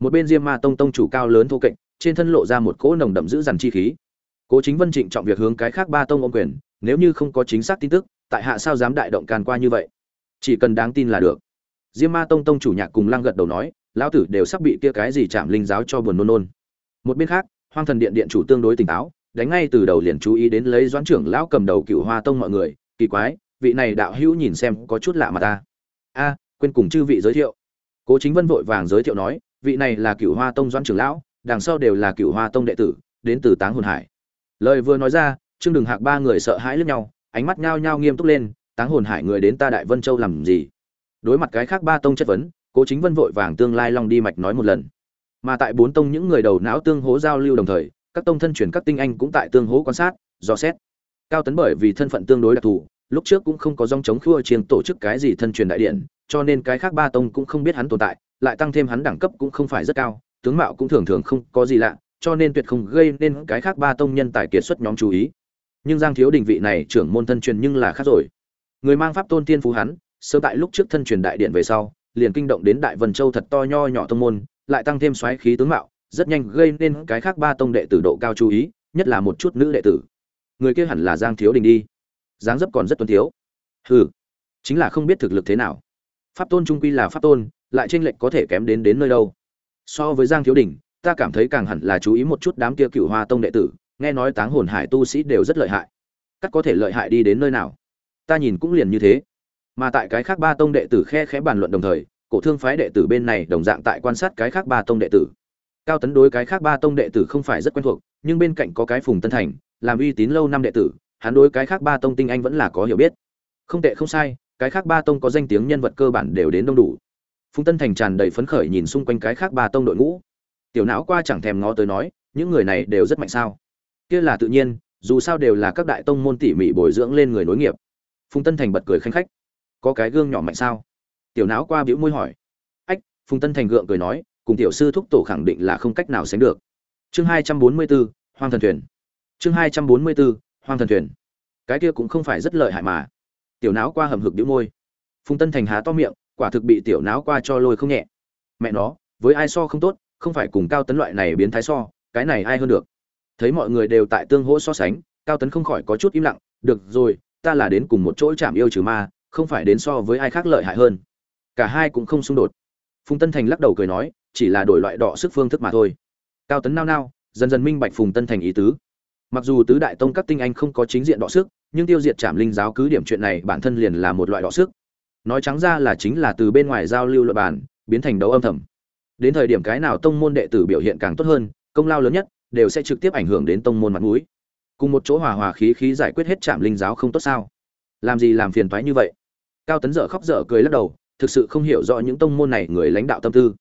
Một bên diêm ma tông tông chủ cao lớn thô kệch, trên thân lộ ra một cỗ nồng đậm giữ dằn chi khí. Cố chính vân trịnh trọng việc hướng cái khác ba tông ông quyền, nếu như không có chính xác tin tức tại hạ sao dám đại động can qua như vậy? Chỉ cần đáng tin là được. Diêm ma tông tông chủ nhạc cùng lăng gật đầu nói, lão tử đều sắp bị kia cái gì chạm linh giáo cho buồn nôn nôn. Một bên khác, hoang thần điện điện chủ tương đối tỉnh táo, đánh ngay từ đầu liền chú ý đến lấy doãn trưởng lão cầm đầu cựu hoa tông mọi người, kỳ quái, vị này đạo hữu nhìn xem có chút lạ mà ta. A, quên cùng chư vị giới thiệu. Cố chính vân vội vàng giới thiệu nói, vị này là cựu hoa tông doãn trưởng lão, đằng sau đều là cựu hoa tông đệ tử, đến từ táng hồn hải. Lời vừa nói ra, trương đừng hạc ba người sợ hãi lẫn nhau ánh mắt nhao nhao nghiêm túc lên, táng hồn hải người đến ta đại vân châu làm gì? Đối mặt cái khác ba tông chất vấn, cố chính vân vội vàng tương lai long đi mạch nói một lần. Mà tại bốn tông những người đầu não tương hố giao lưu đồng thời, các tông thân truyền các tinh anh cũng tại tương hố quan sát, dò xét. Cao tấn bởi vì thân phận tương đối đặc thù, lúc trước cũng không có dòng chống khua chiêng tổ chức cái gì thân truyền đại điện, cho nên cái khác ba tông cũng không biết hắn tồn tại, lại tăng thêm hắn đẳng cấp cũng không phải rất cao, tướng mạo cũng thường thường không có gì lạ, cho nên tuyệt không gây nên cái khác ba tông nhân tài kiệt xuất nhóm chú ý nhưng giang thiếu đình vị này trưởng môn thân truyền nhưng là khác rồi. Người mang pháp tôn tiên phú hắn, sớm tại lúc trước thân truyền đại điện về sau, liền kinh động đến đại vân châu thật to nho nhỏ tông môn, lại tăng thêm xoáy khí tướng mạo, rất nhanh gây nên cái khác ba tông đệ tử độ cao chú ý, nhất là một chút nữ đệ tử. Người kia hẳn là giang thiếu đình đi. Dáng dấp còn rất tuân thiếu. Hừ, chính là không biết thực lực thế nào. Pháp tôn trung quy là pháp tôn, lại tranh lệch có thể kém đến đến nơi đâu. So với giang thiếu đình, ta cảm thấy càng hẳn là chú ý một chút đám kia cựu hoa tông đệ tử nghe nói táng hồn hải tu sĩ đều rất lợi hại. Cắt có thể lợi hại đi đến nơi nào? Ta nhìn cũng liền như thế. Mà tại cái khác ba tông đệ tử khe khẽ bàn luận đồng thời, cổ thương phái đệ tử bên này đồng dạng tại quan sát cái khác ba tông đệ tử. Cao tấn đối cái khác ba tông đệ tử không phải rất quen thuộc, nhưng bên cạnh có cái phùng tân thành, làm uy tín lâu năm đệ tử, hắn đối cái khác ba tông tinh anh vẫn là có hiểu biết. Không tệ không sai, cái khác ba tông có danh tiếng nhân vật cơ bản đều đến đông đủ. Phùng tân thành tràn đầy phấn khởi nhìn xung quanh cái khác ba tông đội ngũ. Tiểu não qua chẳng thèm ngó tới nói, những người này đều rất mạnh sao? Kia là tự nhiên, dù sao đều là các đại tông môn tỉ mỉ bồi dưỡng lên người nối nghiệp. Phùng tân thành bật cười khanh khách. Có cái gương nhỏ mạnh sao? Tiểu não qua bĩu môi hỏi. Ách, phùng tân thành gượng cười nói, cùng tiểu sư thúc tổ khẳng định là không cách nào sánh được. Chương hai trăm bốn mươi bốn hoang thần thuyền. Chương hai trăm bốn mươi bốn hoang thần thuyền. Cái kia cũng không phải rất lợi hại mà. Tiểu não qua hầm hực bĩu môi. Phùng tân thành há to miệng, quả thực bị tiểu não qua cho lôi không nhẹ. Mẹ nó, với ai so không tốt, không phải cùng cao tấn loại này biến thái so, cái này ai hơn được? Thấy mọi người đều tại tương hỗ so sánh, cao tấn không khỏi có chút im lặng, được rồi, ta là đến cùng một chỗ chạm yêu trừ ma, không phải đến so với ai khác lợi hại hơn. Cả hai cũng không xung đột. Phùng tân thành lắc đầu cười nói, chỉ là đổi loại đọ sức phương thức mà thôi. Cao tấn nao nao, dần dần minh bạch phùng tân thành ý tứ. Mặc dù tứ đại tông các tinh anh không có chính diện đọ sức, nhưng tiêu diệt trảm linh giáo cứ điểm chuyện này bản thân liền là một loại đọ sức. Nói trắng ra là chính là từ bên ngoài giao lưu luật bản biến thành đấu âm thầm. Đến thời điểm cái nào tông môn đệ tử biểu hiện càng tốt hơn, công lao lớn nhất đều sẽ trực tiếp ảnh hưởng đến tông môn mặt mũi. Cùng một chỗ hòa hòa khí khí giải quyết hết trạm linh giáo không tốt sao? Làm gì làm phiền toái như vậy? Cao tấn dở khóc dở cười lắc đầu, thực sự không hiểu rõ những tông môn này người lãnh đạo tâm tư.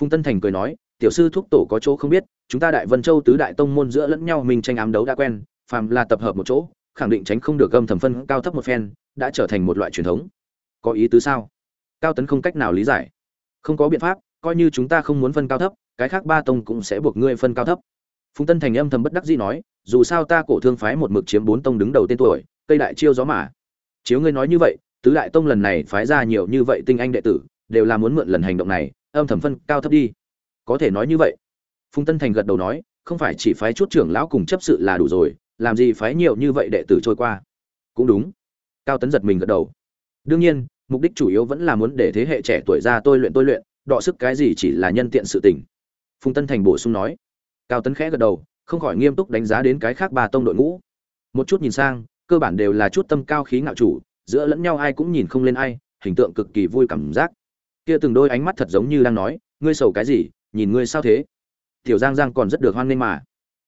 Phùng tân thành cười nói, tiểu sư thúc tổ có chỗ không biết, chúng ta đại vân châu tứ đại tông môn giữa lẫn nhau mình tranh ám đấu đã quen, phàm là tập hợp một chỗ, khẳng định tránh không được gâm thẩm phân cao thấp một phen, đã trở thành một loại truyền thống. Có ý tứ sao? Cao tấn không cách nào lý giải. Không có biện pháp, coi như chúng ta không muốn phân cao thấp, cái khác ba tông cũng sẽ buộc ngươi phân cao thấp phùng tân thành âm thầm bất đắc dĩ nói, dù sao ta cổ thương phái một mực chiếm bốn tông đứng đầu tên tuổi, cây đại chiêu gió mà. Chiếu ngươi nói như vậy, tứ đại tông lần này phái ra nhiều như vậy tinh anh đệ tử, đều là muốn mượn lần hành động này, âm thầm phân cao thấp đi. Có thể nói như vậy. Phùng tân thành gật đầu nói, không phải chỉ phái chút trưởng lão cùng chấp sự là đủ rồi, làm gì phái nhiều như vậy đệ tử trôi qua. Cũng đúng. Cao tấn giật mình gật đầu. Đương nhiên, mục đích chủ yếu vẫn là muốn để thế hệ trẻ tuổi ra tôi luyện tôi luyện, đọ sức cái gì chỉ là nhân tiện sự tình. Phùng tân thành bổ sung nói cao tấn khẽ gật đầu, không khỏi nghiêm túc đánh giá đến cái khác ba tông đội ngũ. Một chút nhìn sang, cơ bản đều là chút tâm cao khí ngạo chủ, giữa lẫn nhau ai cũng nhìn không lên ai, hình tượng cực kỳ vui cảm giác. Kia từng đôi ánh mắt thật giống như đang nói, ngươi sầu cái gì? Nhìn ngươi sao thế? Tiểu giang giang còn rất được hoan nghênh mà.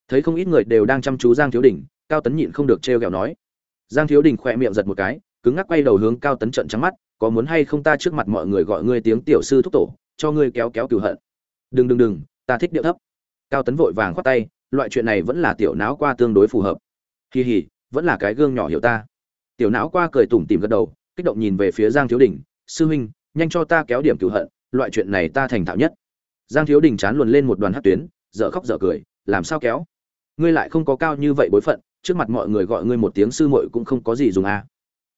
Thấy không ít người đều đang chăm chú giang thiếu đình, cao tấn nhịn không được trêu ghẹo nói. Giang thiếu đình khỏe miệng giật một cái, cứng ngắc quay đầu hướng cao tấn trận trắng mắt, có muốn hay không ta trước mặt mọi người gọi ngươi tiếng tiểu sư thúc tổ, cho ngươi kéo kéo cửu hận. Đừng đừng đừng, ta thích điệu thấp cao tấn vội vàng khoát tay, loại chuyện này vẫn là tiểu não qua tương đối phù hợp. Kỳ hỉ, vẫn là cái gương nhỏ hiểu ta. Tiểu não qua cười tủm tìm gật đầu, kích động nhìn về phía giang thiếu đình, sư huynh, nhanh cho ta kéo điểm cửu hận, loại chuyện này ta thành thạo nhất. Giang thiếu đình chán luồn lên một đoàn hát tuyến, dở khóc dở cười, làm sao kéo? Ngươi lại không có cao như vậy bối phận, trước mặt mọi người gọi ngươi một tiếng sư muội cũng không có gì dùng à.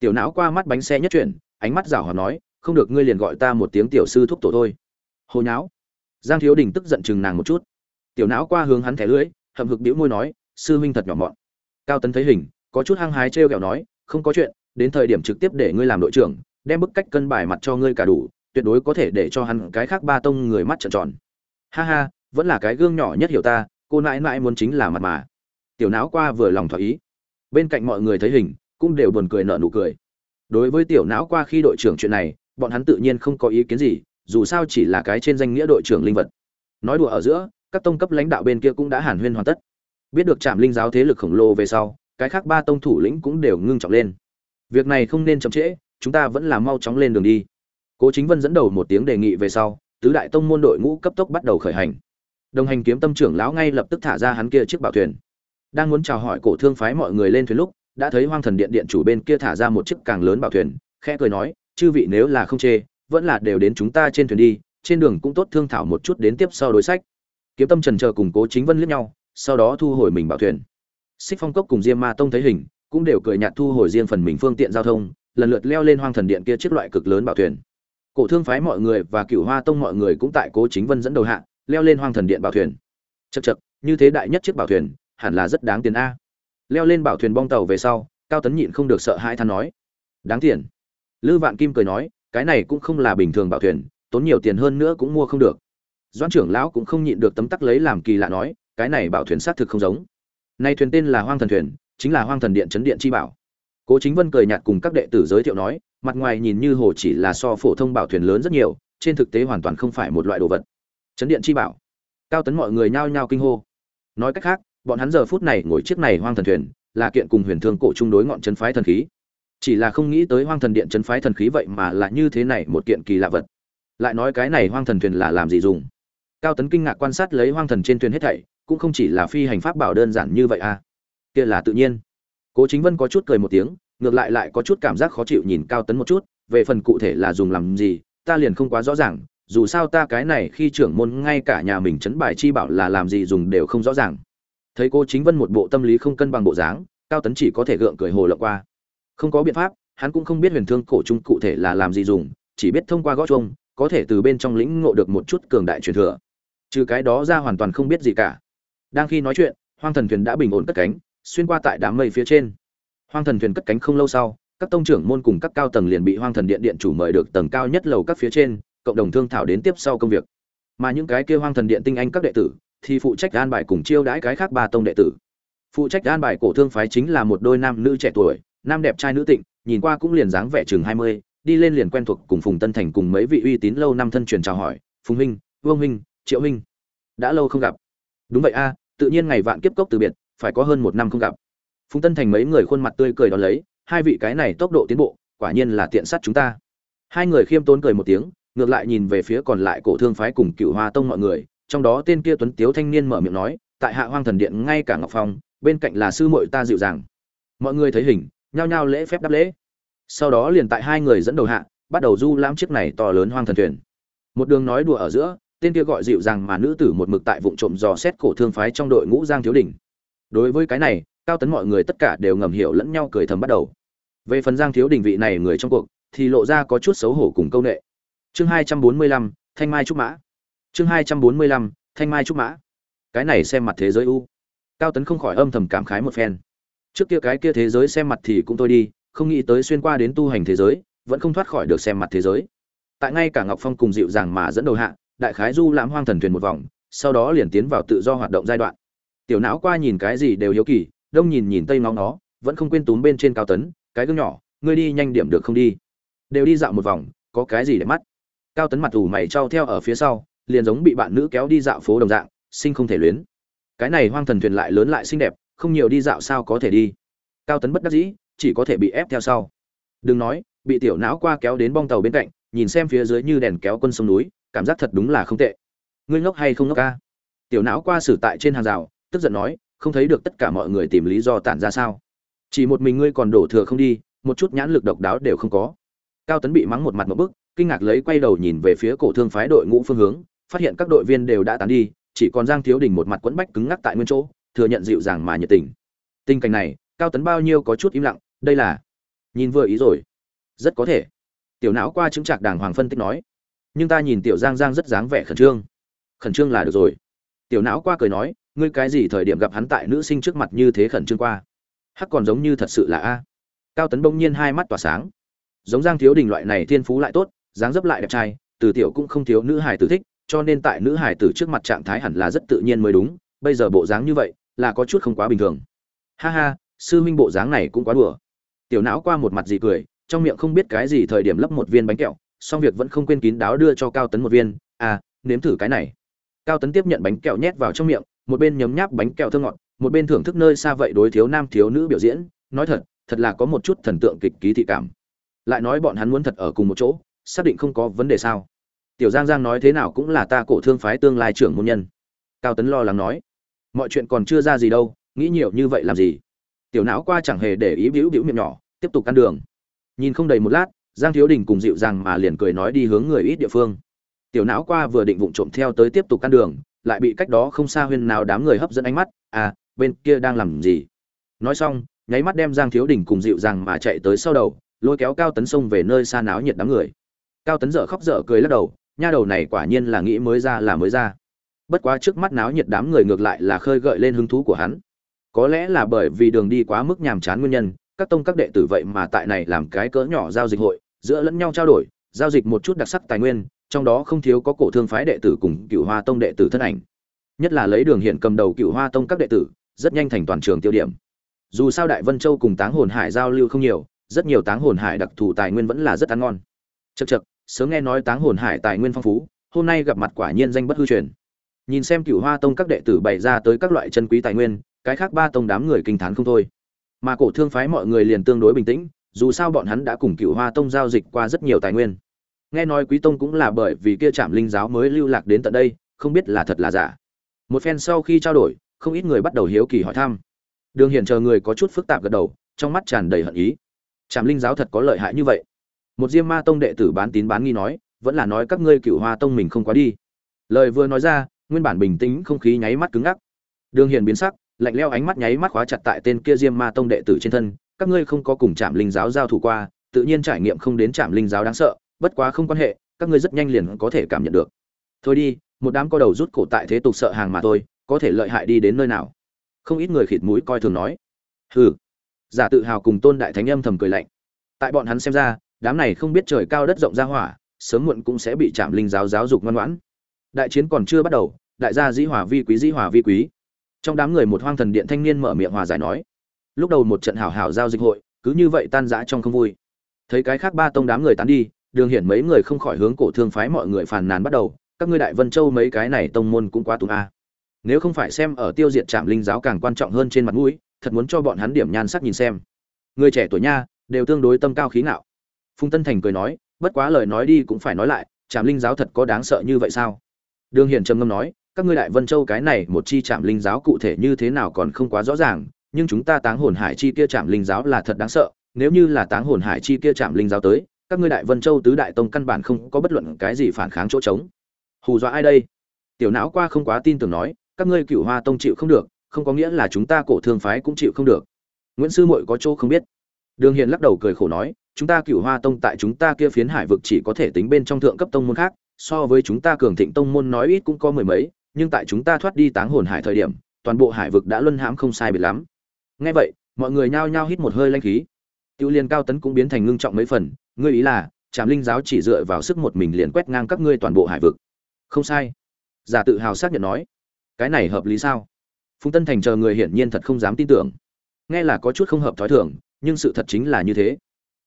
tiểu não qua mắt bánh xe nhất chuyển, ánh mắt rảo hòa nói, không được, ngươi liền gọi ta một tiếng tiểu sư thúc tổ thôi. Hồi nháo. Giang thiếu đình tức giận chừng nàng một chút tiểu não qua hướng hắn thẻ lưỡi, hậm hực bĩu môi nói, sư huynh thật nhỏ mọn. Cao tấn thấy hình, có chút hăng hái trêu kẹo nói, không có chuyện, đến thời điểm trực tiếp để ngươi làm đội trưởng, đem bức cách cân bài mặt cho ngươi cả đủ, tuyệt đối có thể để cho hắn cái khác ba tông người mắt trợn tròn. Ha ha, vẫn là cái gương nhỏ nhất hiểu ta, cô nãi nãi muốn chính là mặt mà. Tiểu não qua vừa lòng thỏa ý. Bên cạnh mọi người thấy hình, cũng đều buồn cười nợ nụ cười. Đối với tiểu não qua khi đội trưởng chuyện này, bọn hắn tự nhiên không có ý kiến gì, dù sao chỉ là cái trên danh nghĩa đội trưởng linh vật. Nói đùa ở giữa các tông cấp lãnh đạo bên kia cũng đã hàn huyên hoàn tất. Biết được trạm linh giáo thế lực khổng lồ về sau, cái khác ba tông thủ lĩnh cũng đều ngưng trọng lên. Việc này không nên chậm trễ, chúng ta vẫn là mau chóng lên đường đi. Cố chính vân dẫn đầu một tiếng đề nghị về sau, tứ đại tông môn đội ngũ cấp tốc bắt đầu khởi hành. Đồng hành kiếm tâm trưởng lão ngay lập tức thả ra hắn kia chiếc bảo thuyền. Đang muốn chào hỏi cổ thương phái mọi người lên thuyền lúc, đã thấy hoang thần điện điện chủ bên kia thả ra một chiếc càng lớn bảo thuyền, khẽ cười nói, chư vị nếu là không chê, vẫn là đều đến chúng ta trên thuyền đi, trên đường cũng tốt thương thảo một chút đến tiếp sau đối sách kiếm tâm trần chờ cùng cố chính vân liếc nhau, sau đó thu hồi mình bảo thuyền. Xích phong cốc cùng diêm ma tông thấy hình, cũng đều cười nhạt thu hồi riêng phần mình phương tiện giao thông, lần lượt leo lên hoang thần điện kia chiếc loại cực lớn bảo thuyền. Cổ thương phái mọi người và cựu hoa tông mọi người cũng tại cố chính vân dẫn đầu hạ, leo lên hoang thần điện bảo thuyền. Chật chật như thế đại nhất chiếc bảo thuyền, hẳn là rất đáng tiền a. Leo lên bảo thuyền bong tàu về sau, cao tấn nhịn không được sợ hãi than nói, đáng tiền. Lư vạn kim cười nói, cái này cũng không là bình thường bảo thuyền, tốn nhiều tiền hơn nữa cũng mua không được doãn trưởng lão cũng không nhịn được tấm tắc lấy làm kỳ lạ nói, cái này bảo thuyền xác thực không giống. Nay thuyền tên là hoang thần thuyền, chính là hoang thần điện chấn điện chi bảo. Cố chính vân cười nhạt cùng các đệ tử giới thiệu nói, mặt ngoài nhìn như hồ chỉ là so phổ thông bảo thuyền lớn rất nhiều, trên thực tế hoàn toàn không phải một loại đồ vật. Chấn điện chi bảo. Cao tấn mọi người nhao nhao kinh hô. Nói cách khác, bọn hắn giờ phút này ngồi chiếc này hoang thần thuyền, là kiện cùng huyền thương cổ chung đối ngọn chấn phái thần khí. Chỉ là không nghĩ tới hoang thần điện chấn phái thần khí vậy mà là như thế này một kiện kỳ lạ vật. Lại nói cái này hoang thần thuyền là làm gì dùng? Cao tấn kinh ngạc quan sát lấy hoang thần trên thuyền hết thảy, cũng không chỉ là phi hành pháp bảo đơn giản như vậy à. Kia là tự nhiên. Cố chính vân có chút cười một tiếng, ngược lại lại có chút cảm giác khó chịu nhìn cao tấn một chút, về phần cụ thể là dùng làm gì, ta liền không quá rõ ràng, dù sao ta cái này khi trưởng môn ngay cả nhà mình chấn bài chi bảo là làm gì dùng đều không rõ ràng. Thấy cô chính vân một bộ tâm lý không cân bằng bộ dáng, cao tấn chỉ có thể gượng cười hồ lộng qua. Không có biện pháp, hắn cũng không biết huyền thương cổ trung cụ thể là làm gì dùng, chỉ biết thông qua gót chuông, có thể từ bên trong lĩnh ngộ được một chút cường đại truyền thừa trừ cái đó ra hoàn toàn không biết gì cả. Đang khi nói chuyện, hoang thần thuyền đã bình ổn cất cánh, xuyên qua tại đám mây phía trên. Hoang thần thuyền cất cánh không lâu sau, các tông trưởng môn cùng các cao tầng liền bị hoang thần điện điện chủ mời được tầng cao nhất lầu các phía trên, cộng đồng thương thảo đến tiếp sau công việc. Mà những cái kia hoang thần điện tinh anh các đệ tử, thì phụ trách an bài cùng chiêu đãi cái khác ba tông đệ tử. Phụ trách an bài cổ thương phái chính là một đôi nam nữ trẻ tuổi, nam đẹp trai nữ tịnh, nhìn qua cũng liền dáng vẻ chừng hai mươi, đi lên liền quen thuộc cùng phùng tân thành cùng mấy vị uy tín lâu năm thân truyền chào hỏi, phùng huynh, vương huynh triệu huynh đã lâu không gặp. Đúng vậy a, tự nhiên ngày vạn kiếp cốc từ biệt, phải có hơn một năm không gặp. Phùng tân thành mấy người khuôn mặt tươi cười đón lấy, hai vị cái này tốc độ tiến bộ, quả nhiên là tiện sát chúng ta. Hai người khiêm tốn cười một tiếng, ngược lại nhìn về phía còn lại cổ thương phái cùng cựu hoa tông mọi người, trong đó tên kia tuấn tiếu thanh niên mở miệng nói, tại hạ hoang thần điện ngay cả ngọc phong, bên cạnh là sư muội ta dịu dàng. Mọi người thấy hình, nhao nhao lễ phép đáp lễ. Sau đó liền tại hai người dẫn đầu hạ, bắt đầu du lãm chiếc này to lớn hoang thần thuyền. Một đường nói đùa ở giữa tên kia gọi dịu dàng mà nữ tử một mực tại vụng trộm dò xét cổ thương phái trong đội ngũ giang thiếu đình. Đối với cái này, cao tấn mọi người tất cả đều ngầm hiểu lẫn nhau cười thầm bắt đầu. Về phần giang thiếu đình vị này người trong cuộc, thì lộ ra có chút xấu hổ cùng câu nệ. Chương hai trăm bốn mươi lăm, thanh mai trúc mã. Chương hai trăm bốn mươi lăm, thanh mai trúc mã. Cái này xem mặt thế giới u. Cao tấn không khỏi âm thầm cảm khái một phen. Trước kia cái kia thế giới xem mặt thì cũng tôi đi, không nghĩ tới xuyên qua đến tu hành thế giới, vẫn không thoát khỏi được xem mặt thế giới. Tại ngay cả ngọc phong cùng dịu dàng mà dẫn đầu hạ đại khái du lãm hoang thần thuyền một vòng, sau đó liền tiến vào tự do hoạt động giai đoạn. Tiểu não qua nhìn cái gì đều hiếu kỳ, đông nhìn nhìn tây ngóng nó vẫn không quên túm bên trên cao tấn, cái gương nhỏ, ngươi đi nhanh điểm được không đi? Đều đi dạo một vòng, có cái gì để mắt? Cao tấn mặt ủ mày trao theo ở phía sau, liền giống bị bạn nữ kéo đi dạo phố đồng dạng, sinh không thể luyến. Cái này hoang thần thuyền lại lớn lại xinh đẹp, không nhiều đi dạo sao có thể đi? Cao tấn bất đắc dĩ, chỉ có thể bị ép theo sau. Đừng nói, bị tiểu não qua kéo đến bong tàu bên cạnh, nhìn xem phía dưới như đèn kéo quân sông núi cảm giác thật đúng là không tệ. Ngươi ngốc hay không ngốc ca? Tiểu não qua xử tại trên hàng rào, tức giận nói, không thấy được tất cả mọi người tìm lý do tản ra sao. Chỉ một mình ngươi còn đổ thừa không đi, một chút nhãn lực độc đáo đều không có. Cao tấn bị mắng một mặt một bức, kinh ngạc lấy quay đầu nhìn về phía cổ thương phái đội ngũ phương hướng, phát hiện các đội viên đều đã tán đi, chỉ còn giang thiếu đình một mặt quẫn bách cứng ngắc tại nguyên chỗ, thừa nhận dịu dàng mà nhiệt tình. Tình cảnh này, cao tấn bao nhiêu có chút im lặng, đây là, nhìn vừa ý rồi. Rất có thể. Tiểu não qua chứng trạc đàng hoàng phân tích nói nhưng ta nhìn tiểu giang giang rất dáng vẻ khẩn trương. Khẩn trương là được rồi. Tiểu não qua cười nói, ngươi cái gì thời điểm gặp hắn tại nữ sinh trước mặt như thế khẩn trương qua? Hắc còn giống như thật sự là a. Cao tấn bỗng nhiên hai mắt tỏa sáng. Giống giang thiếu đình loại này thiên phú lại tốt, dáng dấp lại đẹp trai, từ tiểu cũng không thiếu nữ hài tử thích, cho nên tại nữ hài tử trước mặt trạng thái hẳn là rất tự nhiên mới đúng, bây giờ bộ dáng như vậy, là có chút không quá bình thường. Ha ha, sư huynh bộ dáng này cũng quá đùa. Tiểu não qua một mặt gì cười, trong miệng không biết cái gì thời điểm lấp một viên bánh kẹo xong việc vẫn không quên kín đáo đưa cho cao tấn một viên. À nếm thử cái này. Cao tấn tiếp nhận bánh kẹo nhét vào trong miệng, một bên nhấm nháp bánh kẹo thơ ngọt, một bên thưởng thức nơi xa vậy đối thiếu nam thiếu nữ biểu diễn. Nói thật thật là có một chút thần tượng kịch ký thị cảm. Lại nói bọn hắn muốn thật ở cùng một chỗ, xác định không có vấn đề sao? Tiểu giang giang nói thế nào cũng là ta cổ thương phái tương lai trưởng môn nhân. Cao tấn lo lắng nói. Mọi chuyện còn chưa ra gì đâu, nghĩ nhiều như vậy làm gì? Tiểu não qua chẳng hề để ý bĩu bĩu miệng nhỏ, tiếp tục ăn đường. Nhìn không đầy một lát giang thiếu đình cùng dịu dàng mà liền cười nói đi hướng người ít địa phương. Tiểu não qua vừa định vụng trộm theo tới tiếp tục căn đường, lại bị cách đó không xa huyên nào đám người hấp dẫn ánh mắt à bên kia đang làm gì? Nói xong, nháy mắt đem giang thiếu đình cùng dịu dàng mà chạy tới sau đầu, lôi kéo cao tấn sông về nơi xa náo nhiệt đám người. Cao tấn dở khóc dở cười lắc đầu, nha đầu này quả nhiên là nghĩ mới ra là mới ra. Bất quá trước mắt náo nhiệt đám người ngược lại là khơi gợi lên hứng thú của hắn. Có lẽ là bởi vì đường đi quá mức nhàm chán nguyên nhân, các tông các đệ tử vậy mà tại này làm cái cỡ nhỏ giao dịch hội giữa lẫn nhau trao đổi, giao dịch một chút đặc sắc tài nguyên, trong đó không thiếu có cổ thương phái đệ tử cùng cựu hoa tông đệ tử thân ảnh. Nhất là lấy đường hiện cầm đầu cựu hoa tông các đệ tử, rất nhanh thành toàn trường tiêu điểm. Dù sao đại vân châu cùng táng hồn hải giao lưu không nhiều, rất nhiều táng hồn hải đặc thù tài nguyên vẫn là rất ăn ngon. Chật chật sớm nghe nói táng hồn hải tài nguyên phong phú, hôm nay gặp mặt quả nhiên danh bất hư truyền. Nhìn xem cựu hoa tông các đệ tử bày ra tới các loại chân quý tài nguyên, cái khác ba tông đám người kinh t h á n không thôi. Mà cổ thương phái mọi người liền tương đối bình tĩnh dù sao bọn hắn đã cùng cựu hoa tông giao dịch qua rất nhiều tài nguyên. Nghe nói quý tông cũng là bởi vì kia trạm linh giáo mới lưu lạc đến tận đây, không biết là thật là giả. Một phen sau khi trao đổi, không ít người bắt đầu hiếu kỳ hỏi thăm. Đường hiển chờ người có chút phức tạp gật đầu, trong mắt tràn đầy hận ý. Trạm linh giáo thật có lợi hại như vậy. Một diêm ma tông đệ tử bán tín bán nghi nói, vẫn là nói các ngươi cựu hoa tông mình không quá đi. Lời vừa nói ra, nguyên bản bình tĩnh không khí nháy mắt cứng ngắc. Đường Hiển biến sắc, lạnh leo ánh mắt nháy mắt khóa chặt tại tên kia diêm ma tông đệ tử trên thân các ngươi không có cùng trạm linh giáo giao thủ qua, tự nhiên trải nghiệm không đến trạm linh giáo đáng sợ, bất quá không quan hệ, các ngươi rất nhanh liền có thể cảm nhận được. Thôi đi, một đám co đầu rút cổ tại thế tục sợ hàng mà thôi, có thể lợi hại đi đến nơi nào? Không ít người khịt mũi coi thường nói. Hừ. Giả tự hào cùng tôn đại thánh âm thầm cười lạnh. Tại bọn hắn xem ra, đám này không biết trời cao đất rộng ra hỏa, sớm muộn cũng sẽ bị trạm linh giáo giáo dục ngoan ngoãn. Đại chiến còn chưa bắt đầu, đại gia dĩ hòa vi quý, dĩ hòa vi quý. Trong đám người một hoang thần điện thanh niên mở miệng hòa giải nói lúc đầu một trận hảo hảo giao dịch hội, cứ như vậy tan rã trong không vui. Thấy cái khác ba tông đám người tán đi, đường hiển mấy người không khỏi hướng cổ thương phái mọi người phàn nàn bắt đầu, các ngươi đại vân châu mấy cái này tông môn cũng quá tù a. Nếu không phải xem ở tiêu diệt trạm linh giáo càng quan trọng hơn trên mặt mũi, thật muốn cho bọn hắn điểm nhan sắc nhìn xem. Người trẻ tuổi nha, đều tương đối tâm cao khí ngạo. Phùng tân thành cười nói, bất quá lời nói đi cũng phải nói lại, trạm linh giáo thật có đáng sợ như vậy sao? Đường hiển trầm ngâm nói, các ngươi đại vân châu cái này một chi trạm linh giáo cụ thể như thế nào còn không quá rõ ràng nhưng chúng ta táng hồn hải chi kia trạm linh giáo là thật đáng sợ, nếu như là táng hồn hải chi kia trạm linh giáo tới, các ngươi đại vân châu tứ đại tông căn bản không có bất luận cái gì phản kháng chỗ trống. Hù dọa ai đây? Tiểu não qua không quá tin tưởng nói, các ngươi cửu hoa tông chịu không được, không có nghĩa là chúng ta cổ thương phái cũng chịu không được. Nguyễn sư muội có chỗ không biết. Đường hiền lắc đầu cười khổ nói, chúng ta cửu hoa tông tại chúng ta kia phiến hải vực chỉ có thể tính bên trong thượng cấp tông môn khác, so với chúng ta cường thịnh tông môn nói ít cũng có mười mấy, nhưng tại chúng ta thoát đi táng hồn hải thời điểm, toàn bộ hải vực đã luân hãm không sai biệt lắm ngay vậy, mọi người nhao nhao hít một hơi lanh khí. Tiêu liên cao tấn cũng biến thành ngưng trọng mấy phần, ngươi ý là trạm linh giáo chỉ dựa vào sức một mình liền quét ngang các ngươi toàn bộ hải vực? Không sai. Giả tự hào xác nhận nói. Cái này hợp lý sao? Phùng tân thành chờ người hiển nhiên thật không dám tin tưởng. Nghe là có chút không hợp thói thường, nhưng sự thật chính là như thế.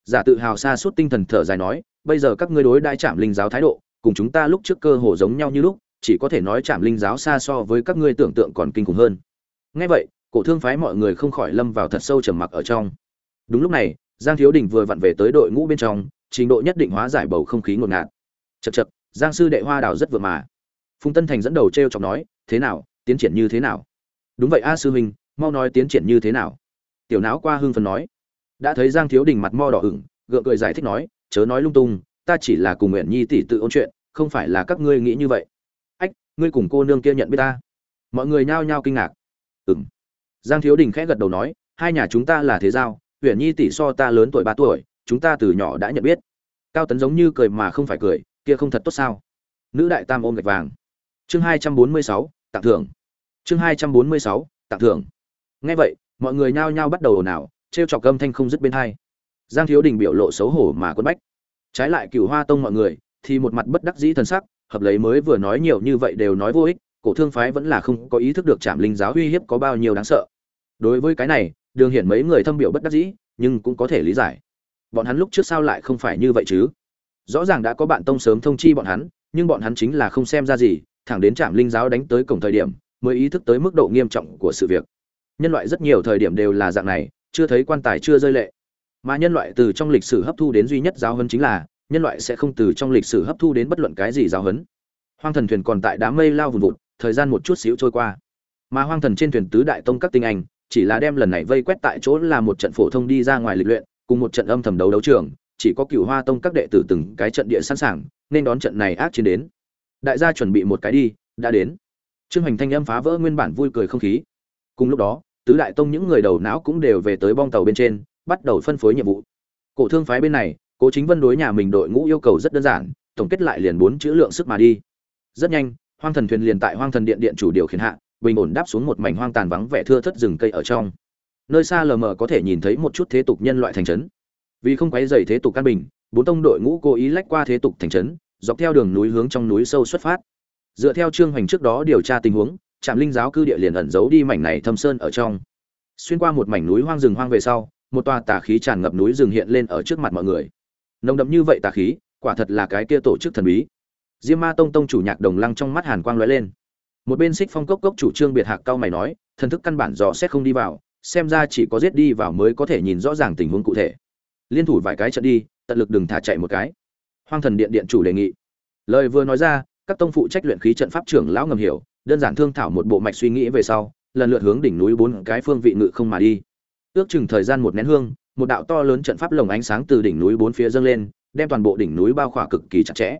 Giả tự hào xa suốt tinh thần thở dài nói, bây giờ các ngươi đối đại trạm linh giáo thái độ, cùng chúng ta lúc trước cơ hồ giống nhau như lúc, chỉ có thể nói trạm linh giáo xa so với các ngươi tưởng tượng còn kinh khủng hơn. Nghe vậy cổ thương phái mọi người không khỏi lâm vào thật sâu trầm mặc ở trong. Đúng lúc này, giang thiếu đình vừa vặn về tới đội ngũ bên trong, trình độ nhất định hóa giải bầu không khí ngột ngạt. Chật chật giang sư đệ hoa đào rất vừa mà. Phùng tân thành dẫn đầu t r e o chọc nói, thế nào, tiến triển như thế nào? Đúng vậy a sư huynh, mau nói tiến triển như thế nào. Tiểu não qua hưng phần nói. Đã thấy giang thiếu đình mặt mo đỏ ửng, gượng cười giải thích nói, chớ nói lung tung, ta chỉ là cùng nguyện nhi tỷ tự ôn chuyện, không phải là các ngươi nghĩ như vậy. Ách, ngươi cùng cô nương kia nhận biết ta? Mọi người nhao nhao kinh ngạc. Ừng giang thiếu đình khẽ gật đầu nói, hai nhà chúng ta là thế giao huyện nhi tỷ so ta lớn tuổi ba tuổi, chúng ta từ nhỏ đã nhận biết. Cao tấn giống như cười mà không phải cười, kia không thật tốt sao? Nữ đại tam ôm gạch vàng. Chương hai trăm bốn mươi sáu, tặng thưởng. Chương hai trăm bốn mươi sáu, tặng thưởng. Nghe vậy, mọi người nhao nhao bắt đầu ồn ào, trêu chọc âm thanh không dứt bên hai. Giang thiếu đình biểu lộ xấu hổ mà quân bách. Trái lại cửu hoa tông mọi người thì một mặt bất đắc dĩ thần sắc, hợp lấy mới vừa nói nhiều như vậy đều nói vô ích cổ thương phái vẫn là không có ý thức được chạm linh giáo uy hiếp có bao nhiêu đáng sợ. Đối với cái này, đường hiển mấy người thâm biểu bất đắc dĩ, nhưng cũng có thể lý giải. Bọn hắn lúc trước sao lại không phải như vậy chứ? Rõ ràng đã có bạn tông sớm thông chi bọn hắn, nhưng bọn hắn chính là không xem ra gì, thẳng đến trạm linh giáo đánh tới cổng thời điểm, mới ý thức tới mức độ nghiêm trọng của sự việc. Nhân loại rất nhiều thời điểm đều là dạng này, chưa thấy quan tài chưa rơi lệ. Mà nhân loại từ trong lịch sử hấp thu đến duy nhất giáo hấn chính là, nhân loại sẽ không từ trong lịch sử hấp thu đến bất luận cái gì giáo hấn. hoang thần thuyền còn tại đám mây lao vùn vụt thời gian một chút xíu trôi qua. Mà hoang thần trên thuyền tứ đại tông các tinh anh, chỉ là đem lần này vây quét tại chỗ là một trận phổ thông đi ra ngoài lịch luyện, cùng một trận âm thầm đấu đấu trường, chỉ có cựu hoa tông các đệ tử từng cái trận địa sẵn sàng, nên đón trận này ác chiến đến. Đại gia chuẩn bị một cái đi, đã đến. Trương hành thanh âm phá vỡ nguyên bản vui cười không khí. Cùng lúc đó, tứ đại tông những người đầu não cũng đều về tới bong tàu bên trên, bắt đầu phân phối nhiệm vụ. Cổ thương phái bên này, cố chính vân đối nhà mình đội ngũ yêu cầu rất đơn giản, tổng kết lại liền bốn chữ lượng sức mà đi. Rất nhanh hoang thần thuyền liền tại hoang thần điện điện chủ điều khiển hạ, bình ổn đáp xuống một mảnh hoang tàn vắng vẻ thưa thất rừng cây ở trong. Nơi xa lờ mờ có thể nhìn thấy một chút thế tục nhân loại thành trấn. Vì không quấy dày thế tục căn bình, bốn tông đội ngũ cố ý lách qua thế tục thành trấn, dọc theo đường núi hướng trong núi sâu xuất phát. Dựa theo trương hoành trước đó điều tra tình huống, trạm linh giáo cư địa liền ẩn giấu đi mảnh này thâm sơn ở trong. Xuyên qua một mảnh núi hoang rừng hoang về sau, một tòa tà khí tràn ngập núi rừng hiện lên ở trước mặt mọi người. Nồng đậm như vậy tà khí, quả thật là cái kia tổ chức thần bí diêm ma tông tông chủ nhạc đồng lăng trong mắt hàn quang lóe lên. Một bên xích phong cốc cốc chủ trương biệt hạc cao mày nói, thần thức căn bản dò xét không đi vào, xem ra chỉ có giết đi vào mới có thể nhìn rõ ràng tình huống cụ thể. Liên thủ vài cái trận đi, tận lực đừng thả chạy một cái. Hoang thần điện điện chủ đề nghị. Lời vừa nói ra, các tông phụ trách luyện khí trận pháp trưởng lão ngầm hiểu, đơn giản thương thảo một bộ mạch suy nghĩ về sau, lần lượt hướng đỉnh núi bốn cái phương vị ngự không mà đi. Ước chừng thời gian một nén hương, một đạo to lớn trận pháp lồng ánh sáng từ đỉnh núi bốn phía dâng lên, đem toàn bộ đỉnh núi bao khỏa cực kỳ chặt chẽ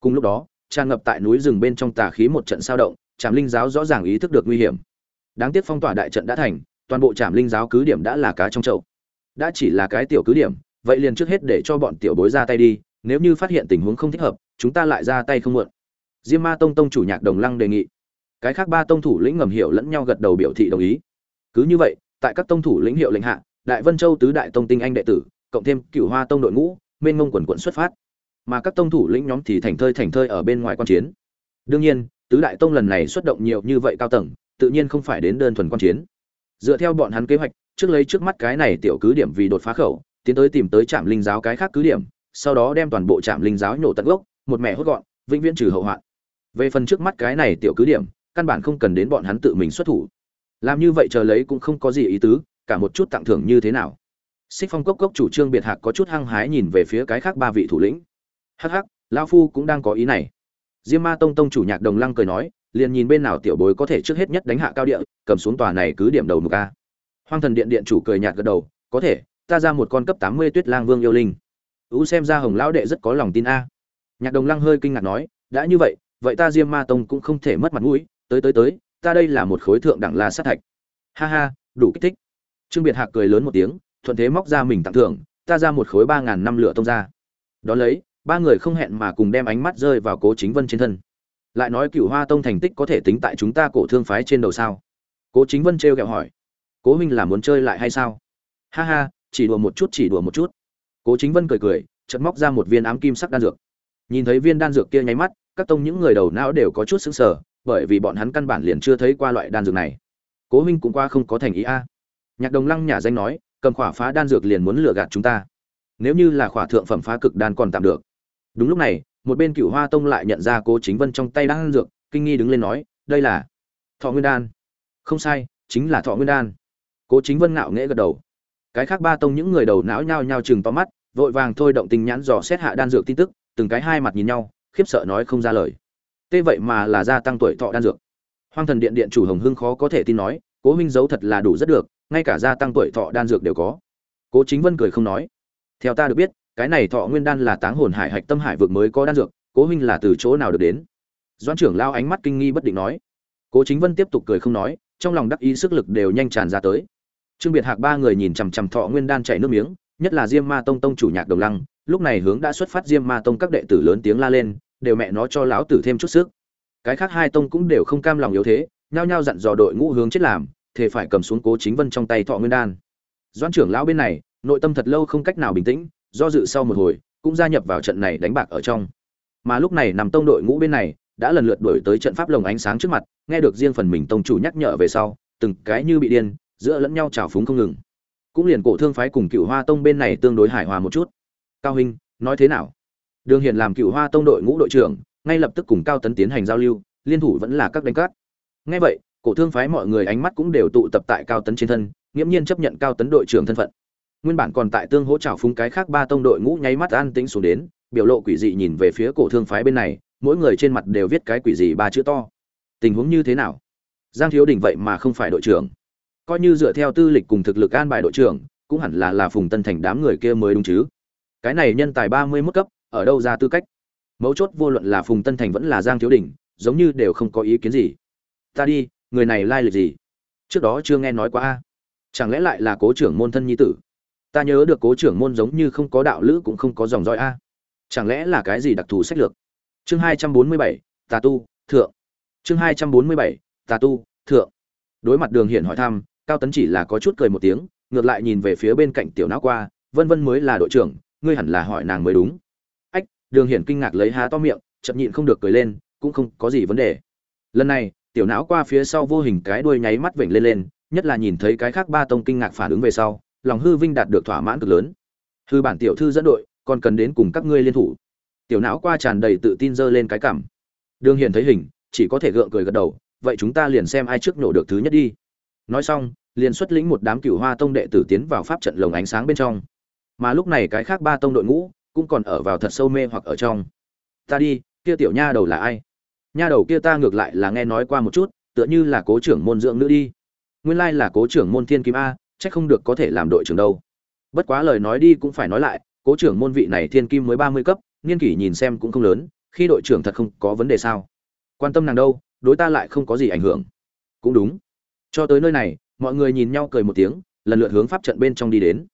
cùng lúc đó, tràn ngập tại núi rừng bên trong tà khí một trận sao động trạm linh giáo rõ ràng ý thức được nguy hiểm. Đáng tiếc phong tỏa đại trận đã thành, toàn bộ trạm linh giáo cứ điểm đã là cá trong chậu. Đã chỉ là cái tiểu cứ điểm, vậy liền trước hết để cho bọn tiểu bối ra tay đi, nếu như phát hiện tình huống không thích hợp, chúng ta lại ra tay không muộn. Diêm ma tông tông chủ nhạc đồng lăng đề nghị. Cái khác ba tông thủ lĩnh ngầm hiệu lẫn nhau gật đầu biểu thị đồng ý. Cứ như vậy, tại các tông thủ lĩnh hiệu lệnh hạ, đại vân châu tứ đại tông tinh anh đệ tử, cộng thêm cựu hoa tông đội ngũ, mênh mông quần quận xuất phát mà các tông thủ lĩnh nhóm thì thành thơi thành thơi ở bên ngoài quan chiến. Đương nhiên, tứ đại tông lần này xuất động nhiều như vậy cao tầng, tự nhiên không phải đến đơn thuần quan chiến. Dựa theo bọn hắn kế hoạch, trước lấy trước mắt cái này tiểu cứ điểm vì đột phá khẩu, tiến tới tìm tới trạm linh giáo cái khác cứ điểm, sau đó đem toàn bộ trạm linh giáo nhổ tận gốc, một mẹ hốt gọn, vĩnh viễn trừ hậu hoạn. Về phần trước mắt cái này tiểu cứ điểm, căn bản không cần đến bọn hắn tự mình xuất thủ. Làm như vậy chờ lấy cũng không có gì ý tứ, cả một chút tặng thưởng như thế nào. Xích phong cốc cốc chủ trương biệt hạc có chút hăng hái nhìn về phía cái khác ba vị thủ lĩnh hắc hắc lao phu cũng đang có ý này. Diêm ma tông tông chủ nhạc đồng lăng cười nói, liền nhìn bên nào tiểu bối có thể trước hết nhất đánh hạ cao địa, cầm xuống tòa này cứ điểm đầu mục a. Hoang thần điện điện chủ cười nhạt gật đầu, có thể, ta ra một con cấp tám mươi tuyết lang vương yêu linh. Ú xem ra hồng lão đệ rất có lòng tin a. Nhạc đồng lăng hơi kinh ngạc nói, đã như vậy vậy ta diêm ma tông cũng không thể mất mặt mũi, tới tới tới, ta đây là một khối thượng đẳng la sát thạch. Ha ha, đủ kích thích. Trương biệt hạc cười lớn một tiếng, thuận thế móc ra mình tặng thưởng, ta ra một khối ba ngàn năm lửa tông ra. Đón lấy ba người không hẹn mà cùng đem ánh mắt rơi vào cố chính vân trên thân. Lại nói cựu hoa tông thành tích có thể tính tại chúng ta cổ thương phái trên đầu sao? Cố chính vân trêu ghẹo hỏi. Cố huynh là muốn chơi lại hay sao? Ha ha, chỉ đùa một chút, chỉ đùa một chút. Cố chính vân cười cười chật móc ra một viên ám kim sắc đan dược. Nhìn thấy viên đan dược kia nháy mắt, các tông những người đầu não đều có chút sững sờ, bởi vì bọn hắn căn bản liền chưa thấy qua loại đan dược này. Cố huynh cũng qua không có thành ý a. Nhạc đồng lăng nhà danh nói, cầm khỏa phá đan dược liền muốn lừa gạt chúng ta. Nếu như là khỏa thượng phẩm phá cực đan còn tạm được đúng lúc này, một bên cựu hoa tông lại nhận ra cố chính vân trong tay đang ăn dược, kinh nghi đứng lên nói, đây là thọ nguyên đan. Không sai, chính là thọ nguyên đan. Cố chính vân ngạo nghễ gật đầu. Cái khác ba tông những người đầu não nhao nhao chừng to mắt, vội vàng thôi động tình nhãn dò xét hạ đan dược tin tức, từng cái hai mặt nhìn nhau, khiếp sợ nói không ra lời. Tê vậy mà là gia tăng tuổi thọ đan dược. Hoang thần điện điện chủ hồng hưng khó có thể tin nói, cố minh giấu thật là đủ rất được, ngay cả gia tăng tuổi thọ đan dược đều có. Cố chính vân cười không nói. Theo ta được biết cái này thọ nguyên đan là táng hồn hải hạch tâm hải vực mới có đan dược, cố huynh là từ chỗ nào được đến? Doan trưởng lao ánh mắt kinh nghi bất định nói. Cố chính vân tiếp tục cười không nói, trong lòng đắc ý sức lực đều nhanh tràn ra tới. Trương biệt hạc ba người nhìn chằm chằm thọ nguyên đan chảy nước miếng, nhất là diêm ma tông tông chủ nhạc đồng lăng, lúc này hướng đã xuất phát diêm ma tông các đệ tử lớn tiếng la lên, đều mẹ nó cho lão tử thêm chút sức. Cái khác hai tông cũng đều không cam lòng yếu thế, nhao nhao dặn dò đội ngũ hướng chết làm, thề phải cầm xuống cố chính vân trong tay thọ nguyên đan. Doãn trưởng lão bên này, nội tâm thật lâu không cách nào bình tĩnh do dự sau một hồi, cũng gia nhập vào trận này đánh bạc ở trong. Mà lúc này nằm tông đội ngũ bên này, đã lần lượt đổi tới trận pháp lồng ánh sáng trước mặt, nghe được riêng phần mình tông chủ nhắc nhở về sau, từng cái như bị điên, giữa lẫn nhau trào phúng không ngừng. Cũng liền cổ thương phái cùng cựu hoa tông bên này tương đối hài hòa một chút. Cao huynh, nói thế nào? Đường hiền làm cựu hoa tông đội ngũ đội trưởng, ngay lập tức cùng cao tấn tiến hành giao lưu, liên thủ vẫn là các đánh cát. Ngay vậy, cổ thương phái mọi người ánh mắt cũng đều tụ tập tại cao tấn trên thân, nghiễm nhiên chấp nhận cao tấn đội trưởng thân phận nguyên bản còn tại tương hỗ trào phúng cái khác ba tông đội ngũ nháy mắt an tĩnh xuống đến, biểu lộ quỷ dị nhìn về phía cổ thương phái bên này, mỗi người trên mặt đều viết cái quỷ dị ba chữ to. Tình huống như thế nào? Giang thiếu đình vậy mà không phải đội trưởng. Coi như dựa theo tư lịch cùng thực lực an bài đội trưởng, cũng hẳn là là phùng tân thành đám người kia mới đúng chứ. Cái này nhân tài ba mươi mức cấp, ở đâu ra tư cách? Mấu chốt vô luận là phùng tân thành vẫn là giang thiếu đình, giống như đều không có ý kiến gì. Ta đi, người này lai lịch gì? Trước đó chưa nghe nói qua a. Chẳng lẽ lại là cố trưởng môn thân nhi tử? Ta nhớ được cố trưởng môn giống như không có đạo lữ cũng không có dòng dõi a. Chẳng lẽ là cái gì đặc thù sách lược? Chương hai trăm bốn mươi bảy, tà tu, thượng. Chương hai trăm bốn mươi bảy, tà tu, thượng. Đối mặt đường Hiển hỏi thăm, cao tấn chỉ là có chút cười một tiếng, ngược lại nhìn về phía bên cạnh tiểu não qua, vân vân mới là đội trưởng, ngươi hẳn là hỏi nàng mới đúng. Ách, đường hiển kinh ngạc lấy há to miệng, chậm nhịn không được cười lên, cũng không có gì vấn đề. Lần này, tiểu não qua phía sau vô hình cái đuôi nháy mắt vểnh lên lên, nhất là nhìn thấy cái khác ba tông kinh ngạc phản ứng về sau lòng hư vinh đạt được thỏa mãn cực lớn. Hư bản tiểu thư dẫn đội, còn cần đến cùng các ngươi liên thủ. Tiểu não qua tràn đầy tự tin dơ lên cái cảm đường Hiền thấy hình, chỉ có thể gượng cười gật đầu, vậy chúng ta liền xem ai trước nổ được thứ nhất đi. Nói xong, liền xuất lĩnh một đám cửu hoa tông đệ tử tiến vào pháp trận lồng ánh sáng bên trong. Mà lúc này cái khác ba tông đội ngũ cũng còn ở vào thật sâu mê hoặc ở trong. Ta đi, kia tiểu nha đầu là ai? Nha đầu kia ta ngược lại là nghe nói qua một chút, tựa như là cố trưởng môn dưỡng nữ đi. Nguyên lai là cố trưởng môn thiên kim a chắc không được có thể làm đội trưởng đâu. Bất quá lời nói đi cũng phải nói lại, cố trưởng môn vị này thiên kim mới ba mươi cấp, niên kỷ nhìn xem cũng không lớn, khi đội trưởng thật không có vấn đề sao? Quan tâm nàng đâu, đối ta lại không có gì ảnh hưởng. Cũng đúng. Cho tới nơi này, mọi người nhìn nhau cười một tiếng, lần lượt hướng pháp trận bên trong đi đến.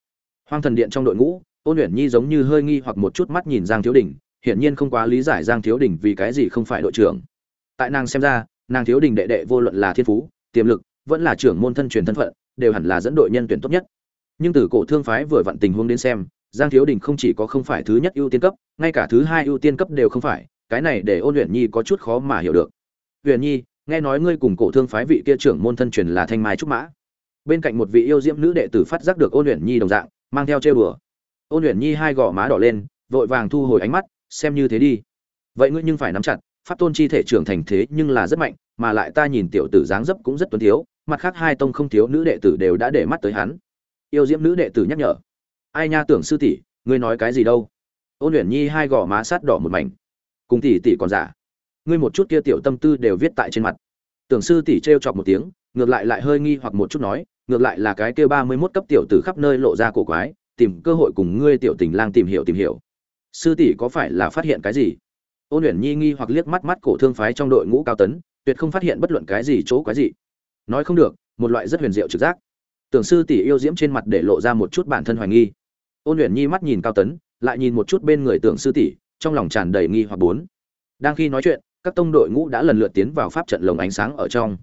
Hoang thần điện trong đội ngũ ôn luyện nhi giống như hơi nghi hoặc một chút mắt nhìn giang thiếu đình, hiển nhiên không quá lý giải giang thiếu đình vì cái gì không phải đội trưởng. Tại nàng xem ra, nàng thiếu đình đệ đệ vô luận là thiên phú, tiềm lực vẫn là trưởng môn thân truyền thân phận, đều hẳn là dẫn đội nhân tuyển tốt nhất. Nhưng từ cổ thương phái vừa vặn tình huống đến xem, giang thiếu đình không chỉ có không phải thứ nhất ưu tiên cấp, ngay cả thứ hai ưu tiên cấp đều không phải, cái này để ôn luyện nhi có chút khó mà hiểu được. Uyển nhi, nghe nói ngươi cùng cổ thương phái vị kia trưởng môn thân truyền là thanh mai trúc mã. Bên cạnh một vị yêu diễm nữ đệ tử phát giác được ôn luyện nhi đồng dạng, mang theo trêu đùa. Ôn luyện nhi hai gò má đỏ lên, vội vàng thu hồi ánh mắt, xem như thế đi. Vậy ngươi nhưng phải nắm chặt, pháp tôn chi thể trưởng thành thế nhưng là rất mạnh, mà lại ta nhìn tiểu tử dáng dấp cũng rất tuấn thiếu mặt khác hai tông không thiếu nữ đệ tử đều đã để mắt tới hắn. Yêu diễm nữ đệ tử nhắc nhở, ai nha tưởng sư tỷ, ngươi nói cái gì đâu? Ôn luyện nhi hai gò má sát đỏ một mảnh. Cùng tỷ tỷ còn giả? Ngươi một chút kia tiểu tâm tư đều viết tại trên mặt. Tưởng sư tỷ trêu chọc một tiếng, ngược lại lại hơi nghi hoặc một chút nói, ngược lại là cái kia ba mươi mốt cấp tiểu tử khắp nơi lộ ra cổ quái, tìm cơ hội cùng ngươi tiểu tình lang tìm hiểu tìm hiểu. Sư tỷ có phải là phát hiện cái gì? Ôn luyện nhi nghi hoặc liếc mắt mắt cổ thương phái trong đội ngũ cao tấn, tuyệt không phát hiện bất luận cái gì chỗ quái gì nói không được, một loại rất huyền diệu trực giác. Tưởng sư tỷ yêu diễm trên mặt để lộ ra một chút bản thân hoài nghi. Ôn luyện nhi mắt nhìn cao tấn, lại nhìn một chút bên người tưởng sư tỷ, trong lòng tràn đầy nghi hoặc bốn. Đang khi nói chuyện, các tông đội ngũ đã lần lượt tiến vào pháp trận lồng ánh sáng ở trong.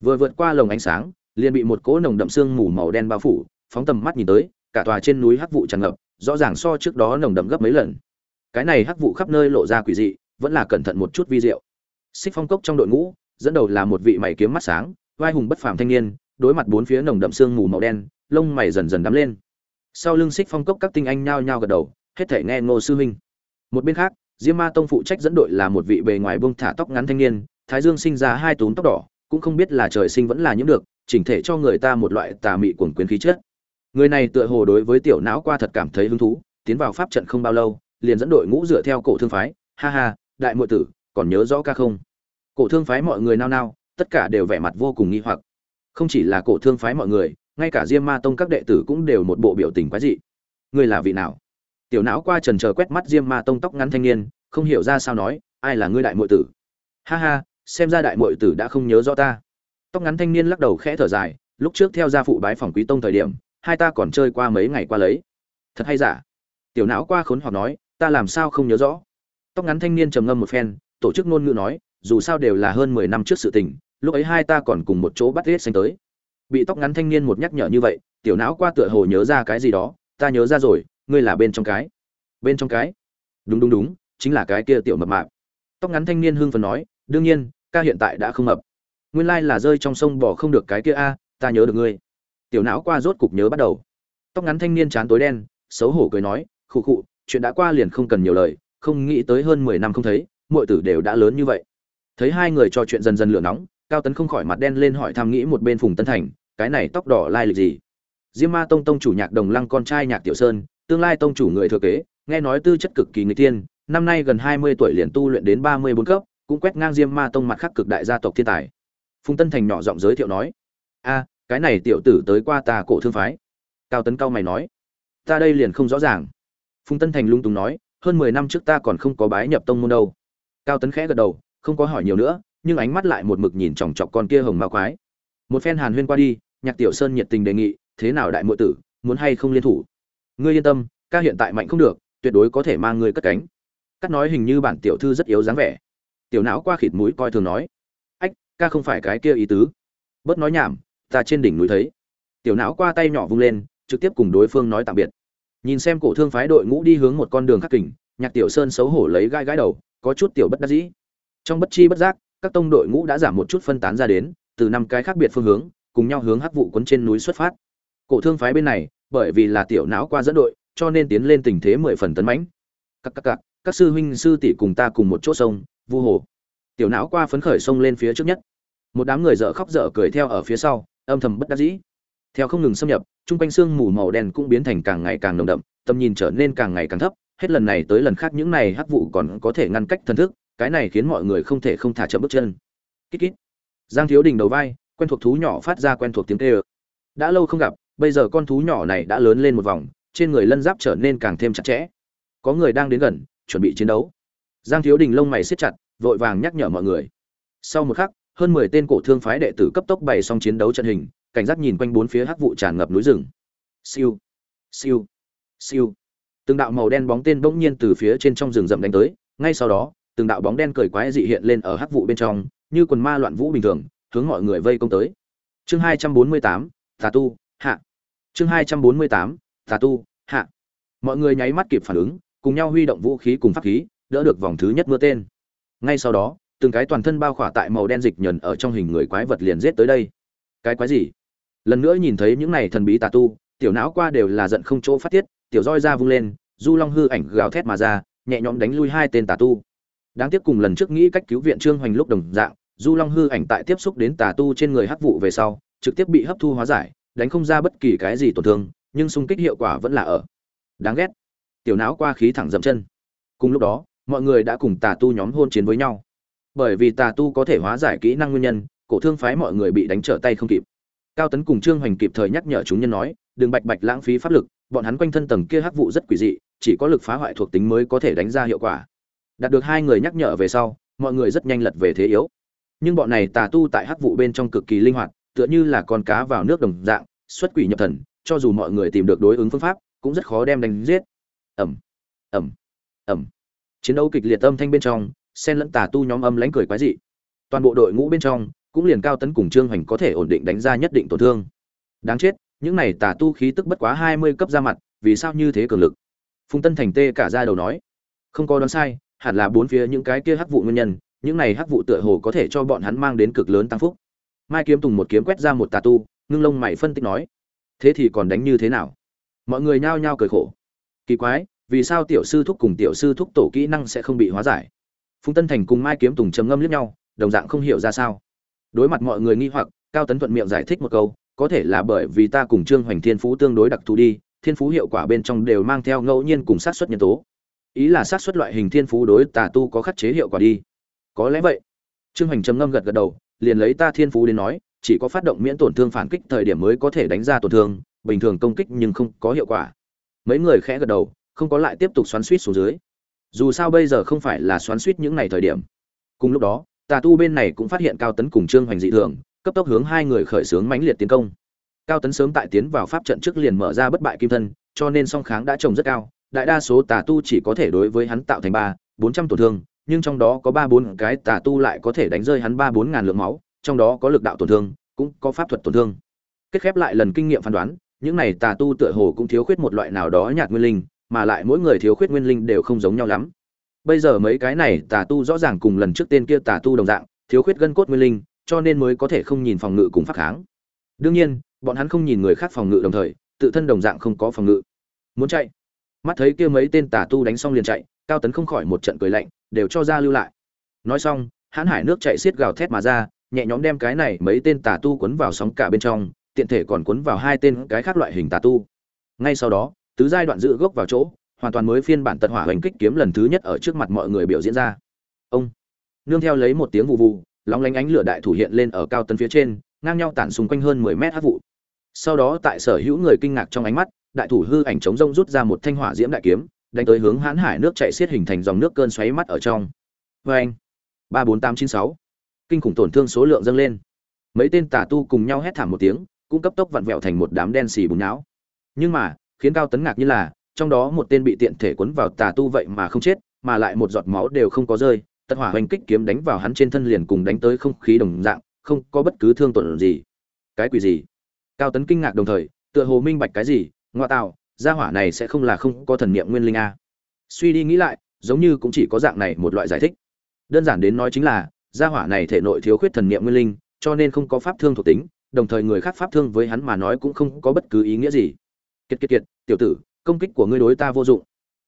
Vừa vượt qua lồng ánh sáng, liền bị một cỗ nồng đậm sương mù màu đen bao phủ, phóng tầm mắt nhìn tới, cả tòa trên núi hắc vụ tràn ngập, rõ ràng so trước đó nồng đậm gấp mấy lần. Cái này hắc vụ khắp nơi lộ ra quỷ dị, vẫn là cẩn thận một chút vi diệu. Xích phong cốc trong đội ngũ, dẫn đầu là một vị mày kiếm mắt sáng vai hùng bất phàm thanh niên, đối mặt bốn phía nồng đậm sương mù màu đen, lông mày dần dần đắm lên. Sau lưng xích phong cốc các tinh anh nhao nhao gật đầu, hết thể nghe ngô sư huynh. Một bên khác, diêm ma tông phụ trách dẫn đội là một vị bề ngoài buông thả tóc ngắn thanh niên, thái dương sinh ra hai túm tóc đỏ, cũng không biết là trời sinh vẫn là những được, chỉnh thể cho người ta một loại tà mị cuồng quyến khí chất. Người này tựa hồ đối với tiểu não qua thật cảm thấy hứng thú, tiến vào pháp trận không bao lâu, liền dẫn đội ngũ dựa theo cổ thương phái. Ha ha, đại muội tử, còn nhớ rõ ca không? Cổ thương phái mọi người nao nao tất cả đều vẻ mặt vô cùng nghi hoặc. Không chỉ là cổ thương phái mọi người, ngay cả diêm ma tông các đệ tử cũng đều một bộ biểu tình quái dị. Người là vị nào? Tiểu não qua trần chờ quét mắt diêm ma tông tóc ngắn thanh niên, không hiểu ra sao nói, ai là ngươi đại muội tử? Ha ha, xem ra đại muội tử đã không nhớ rõ ta. Tóc ngắn thanh niên lắc đầu khẽ thở dài, lúc trước theo gia phụ bái phòng quý tông thời điểm, hai ta còn chơi qua mấy ngày qua lấy. Thật hay giả? Tiểu não qua khốn hoặc nói, ta làm sao không nhớ rõ? Tóc ngắn thanh niên trầm ngâm một phen, tổ chức ngôn ngữ nói, dù sao đều là hơn mười năm trước sự tình lúc ấy hai ta còn cùng một chỗ bắt hết xanh tới. Bị tóc ngắn thanh niên một nhắc nhở như vậy, tiểu não qua tựa hồ nhớ ra cái gì đó, ta nhớ ra rồi, ngươi là bên trong cái. Bên trong cái? Đúng đúng đúng, chính là cái kia tiểu mập mạp. Tóc ngắn thanh niên hưng phần nói, đương nhiên, ca hiện tại đã không mập. Nguyên lai là rơi trong sông bỏ không được cái kia a, ta nhớ được ngươi. Tiểu não qua rốt cục nhớ bắt đầu. Tóc ngắn thanh niên chán tối đen, xấu hổ cười nói, khụ khụ, chuyện đã qua liền không cần nhiều lời, không nghĩ tới hơn mười năm không thấy mọi tử đều đã lớn như vậy. Thấy hai người trò chuyện dần dần lửa nóng cao tấn không khỏi mặt đen lên hỏi tham nghĩ một bên phùng tân thành, cái này tóc đỏ lai lịch gì? Diêm ma tông tông chủ nhạc đồng lăng con trai nhạc tiểu sơn, tương lai tông chủ người thừa kế, nghe nói tư chất cực kỳ người tiên năm nay gần hai mươi tuổi liền tu luyện đến ba mươi bốn cấp, cũng quét ngang diêm ma tông mặt khắc cực đại gia tộc thiên tài. Phùng tân thành nhỏ giọng giới thiệu nói, a, cái này tiểu tử tới qua ta cổ thương phái. Cao tấn cao mày nói, ta đây liền không rõ ràng. Phùng tân thành lung túng nói, hơn mười năm trước ta còn không có bái nhập tông môn đâu. Cao tấn khẽ gật đầu, không có hỏi nhiều nữa nhưng ánh mắt lại một mực nhìn chòng chọc con kia hồng ma quái. Một phen hàn huyên qua đi, nhạc tiểu sơn nhiệt tình đề nghị, thế nào đại muội tử, muốn hay không liên thủ? Ngươi yên tâm, ca hiện tại mạnh không được, tuyệt đối có thể mang ngươi cất cánh. Cắt nói hình như bản tiểu thư rất yếu dáng vẻ. Tiểu não qua khịt mũi coi thường nói, ách, ca không phải cái kia ý tứ. Bớt nói nhảm, ta trên đỉnh núi thấy. Tiểu não qua tay nhỏ vung lên, trực tiếp cùng đối phương nói tạm biệt. Nhìn xem cổ thương phái đội ngũ đi hướng một con đường khắc kình, nhạc tiểu sơn xấu hổ lấy gai gãi đầu, có chút tiểu bất đắc dĩ. Trong bất chi bất giác các tông đội ngũ đã giảm một chút phân tán ra đến, từ năm cái khác biệt phương hướng, cùng nhau hướng hắc vụ cuốn trên núi xuất phát. Cổ thương phái bên này, bởi vì là tiểu não qua dẫn đội, cho nên tiến lên tình thế mười phần tấn mãnh. Các các các các sư huynh sư tỷ cùng ta cùng một chỗ sông, vu hồ. Tiểu não qua phấn khởi sông lên phía trước nhất. Một đám người dở khóc dở cười theo ở phía sau, âm thầm bất đắc dĩ. Theo không ngừng xâm nhập trung quanh xương mù màu đen cũng biến thành càng ngày càng nồng đậm, tầm nhìn trở nên càng ngày càng thấp. Hết lần này tới lần khác những này hắc vụ còn có thể ngăn cách thần thức cái này khiến mọi người không thể không thả chậm bước chân. Kít kít. Giang thiếu đình đầu vai, quen thuộc thú nhỏ phát ra quen thuộc tiếng kêu. Đã lâu không gặp, bây giờ con thú nhỏ này đã lớn lên một vòng, trên người lân giáp trở nên càng thêm chặt chẽ. Có người đang đến gần, chuẩn bị chiến đấu. Giang thiếu đình lông mày siết chặt, vội vàng nhắc nhở mọi người. Sau một khắc, hơn mười tên cổ thương phái đệ tử cấp tốc bày xong chiến đấu trận hình, cảnh giác nhìn quanh bốn phía hắc vụ tràn ngập núi rừng. Siêu. Siêu. Siêu. Từng đạo màu đen bóng tên bỗng nhiên từ phía trên trong rừng rậm đánh tới, ngay sau đó từng đạo bóng đen cười quái dị hiện lên ở hắc vụ bên trong, như quần ma loạn vũ bình thường, hướng mọi người vây công tới. Chương hai trăm bốn mươi tám, tà tu, hạ. Chương hai trăm bốn mươi tám, tà tu, hạ. Mọi người nháy mắt kịp phản ứng, cùng nhau huy động vũ khí cùng pháp khí, đỡ được vòng thứ nhất mưa tên. Ngay sau đó, từng cái toàn thân bao khỏa tại màu đen dịch nhẫn ở trong hình người quái vật liền giết tới đây. Cái quái gì? Lần nữa nhìn thấy những này thần bí tà tu, tiểu não qua đều là giận không chỗ phát tiết, tiểu roi ra vung lên, du long hư ảnh gào thét mà ra, nhẹ nhõm đánh lui hai tên tà tu đáng tiếc cùng lần trước nghĩ cách cứu viện trương hoành lúc đồng dạng, du long hư ảnh tại tiếp xúc đến tà tu trên người hắc vụ về sau, trực tiếp bị hấp thu hóa giải, đánh không ra bất kỳ cái gì tổn thương, nhưng xung kích hiệu quả vẫn là ở. Đáng ghét. Tiểu não qua khí thẳng dậm chân. Cùng lúc đó, mọi người đã cùng tà tu nhóm hôn chiến với nhau. Bởi vì tà tu có thể hóa giải kỹ năng nguyên nhân, cổ thương phái mọi người bị đánh trở tay không kịp. Cao tấn cùng trương hoành kịp thời nhắc nhở chúng nhân nói, đừng bạch bạch lãng phí pháp lực, bọn hắn quanh thân tầng kia hắc vụ rất quỷ dị, chỉ có lực phá hoại thuộc tính mới có thể đánh ra hiệu quả đạt được hai người nhắc nhở về sau, mọi người rất nhanh lật về thế yếu. Nhưng bọn này tà tu tại hắc vụ bên trong cực kỳ linh hoạt, tựa như là con cá vào nước đồng dạng, xuất quỷ nhập thần, cho dù mọi người tìm được đối ứng phương pháp, cũng rất khó đem đánh giết. Ẩm ẩm ẩm chiến đấu kịch liệt âm thanh bên trong, xen lẫn tà tu nhóm âm lãnh cười quái dị. Toàn bộ đội ngũ bên trong, cũng liền cao tấn cùng trương hoành có thể ổn định đánh ra nhất định tổn thương. Đáng chết, những này tà tu khí tức bất quá hai mươi cấp ra mặt, vì sao như thế cường lực? Phùng tân thành tê cả ra đầu nói. Không có đoán sai hẳn là bốn phía những cái kia hắc vụ nguyên nhân, những này hắc vụ tựa hồ có thể cho bọn hắn mang đến cực lớn tăng phúc. Mai kiếm tùng một kiếm quét ra một tà tu, ngưng lông mày phân tích nói, thế thì còn đánh như thế nào? Mọi người nhao nhao cười khổ. Kỳ quái, vì sao tiểu sư thúc cùng tiểu sư thúc tổ kỹ năng sẽ không bị hóa giải? Phùng tân thành cùng mai kiếm tùng trầm ngâm liếc nhau, đồng dạng không hiểu ra sao. Đối mặt mọi người nghi hoặc, cao tấn thuận miệng giải thích một câu, có thể là bởi vì ta cùng trương hoành thiên phú tương đối đặc thù đi, thiên phú hiệu quả bên trong đều mang theo ngẫu nhiên cùng sát xuất nhân tố ý là sát xuất loại hình thiên phú đối tà tu có khắc chế hiệu quả đi. Có lẽ vậy. Trương hoành trầm ngâm gật gật đầu, liền lấy ta thiên phú đến nói, chỉ có phát động miễn tổn thương phản kích thời điểm mới có thể đánh ra tổn thương, bình thường công kích nhưng không có hiệu quả. Mấy người khẽ gật đầu, không có lại tiếp tục xoắn suýt xuống dưới. Dù sao bây giờ không phải là xoắn suýt những ngày thời điểm. Cùng lúc đó, tà tu bên này cũng phát hiện cao tấn cùng trương hoành dị thường, cấp tốc hướng hai người khởi xướng mãnh liệt tiến công. Cao tấn sớm tại tiến vào pháp trận trước liền mở ra bất bại kim thân, cho nên song kháng đã trồng rất cao đại đa số tà tu chỉ có thể đối với hắn tạo thành ba, bốn trăm tổn thương, nhưng trong đó có ba bốn cái tà tu lại có thể đánh rơi hắn ba bốn ngàn lượng máu, trong đó có lực đạo tổn thương, cũng có pháp thuật tổn thương. Kết khép lại lần kinh nghiệm phán đoán, những này tà tu tựa hồ cũng thiếu khuyết một loại nào đó nhạt nguyên linh, mà lại mỗi người thiếu khuyết nguyên linh đều không giống nhau lắm. Bây giờ mấy cái này tà tu rõ ràng cùng lần trước tên kia tà tu đồng dạng, thiếu khuyết gân cốt nguyên linh, cho nên mới có thể không nhìn phòng ngự cùng phát kháng. Đương nhiên, bọn hắn không nhìn người khác phòng ngự đồng thời, tự thân đồng dạng không có phòng ngự. Muốn chạy mắt thấy kia mấy tên tà tu đánh xong liền chạy, cao tấn không khỏi một trận cười lạnh, đều cho ra lưu lại. Nói xong, hãn hải nước chạy xiết gào thét mà ra, nhẹ nhõm đem cái này mấy tên tà tu quấn vào sóng cả bên trong, tiện thể còn quấn vào hai tên cái khác loại hình tà tu. Ngay sau đó, tứ giai đoạn giữ gốc vào chỗ, hoàn toàn mới phiên bản tật hỏa hành kích kiếm lần thứ nhất ở trước mặt mọi người biểu diễn ra. Ông, nương theo lấy một tiếng vụ vụ lóng lánh ánh lửa đại thủ hiện lên ở cao tấn phía trên, ngang nhau tản xung quanh hơn mười mét hát vụ. Sau đó tại sở hữu người kinh ngạc trong ánh mắt đại thủ hư ảnh chống rông rút ra một thanh hỏa diễm đại kiếm, đánh tới hướng hãn hải nước chạy xiết hình thành dòng nước cơn xoáy mắt ở trong. Vê anh, ba bốn tám chín sáu, kinh khủng tổn thương số lượng dâng lên. Mấy tên tà tu cùng nhau hét thảm một tiếng, cũng cấp tốc vặn vẹo thành một đám đen xì bùn não. Nhưng mà, khiến cao tấn ngạc như là, trong đó một tên bị tiện thể cuốn vào tà tu vậy mà không chết, mà lại một giọt máu đều không có rơi, tật hỏa hoành kích kiếm đánh vào hắn trên thân liền cùng đánh tới không khí đồng dạng, không có bất cứ thương tổn gì. Cái quỷ gì? Cao tấn kinh ngạc đồng thời, tựa hồ minh bạch cái gì ngoa tạo, gia hỏa này sẽ không là không có thần niệm nguyên linh a. Suy đi nghĩ lại, giống như cũng chỉ có dạng này một loại giải thích. Đơn giản đến nói chính là, gia hỏa này thể nội thiếu khuyết thần niệm nguyên linh, cho nên không có pháp thương thuộc tính, đồng thời người khác pháp thương với hắn mà nói cũng không có bất cứ ý nghĩa gì. Kiệt kiệt kiệt, tiểu tử, công kích của ngươi đối ta vô dụng.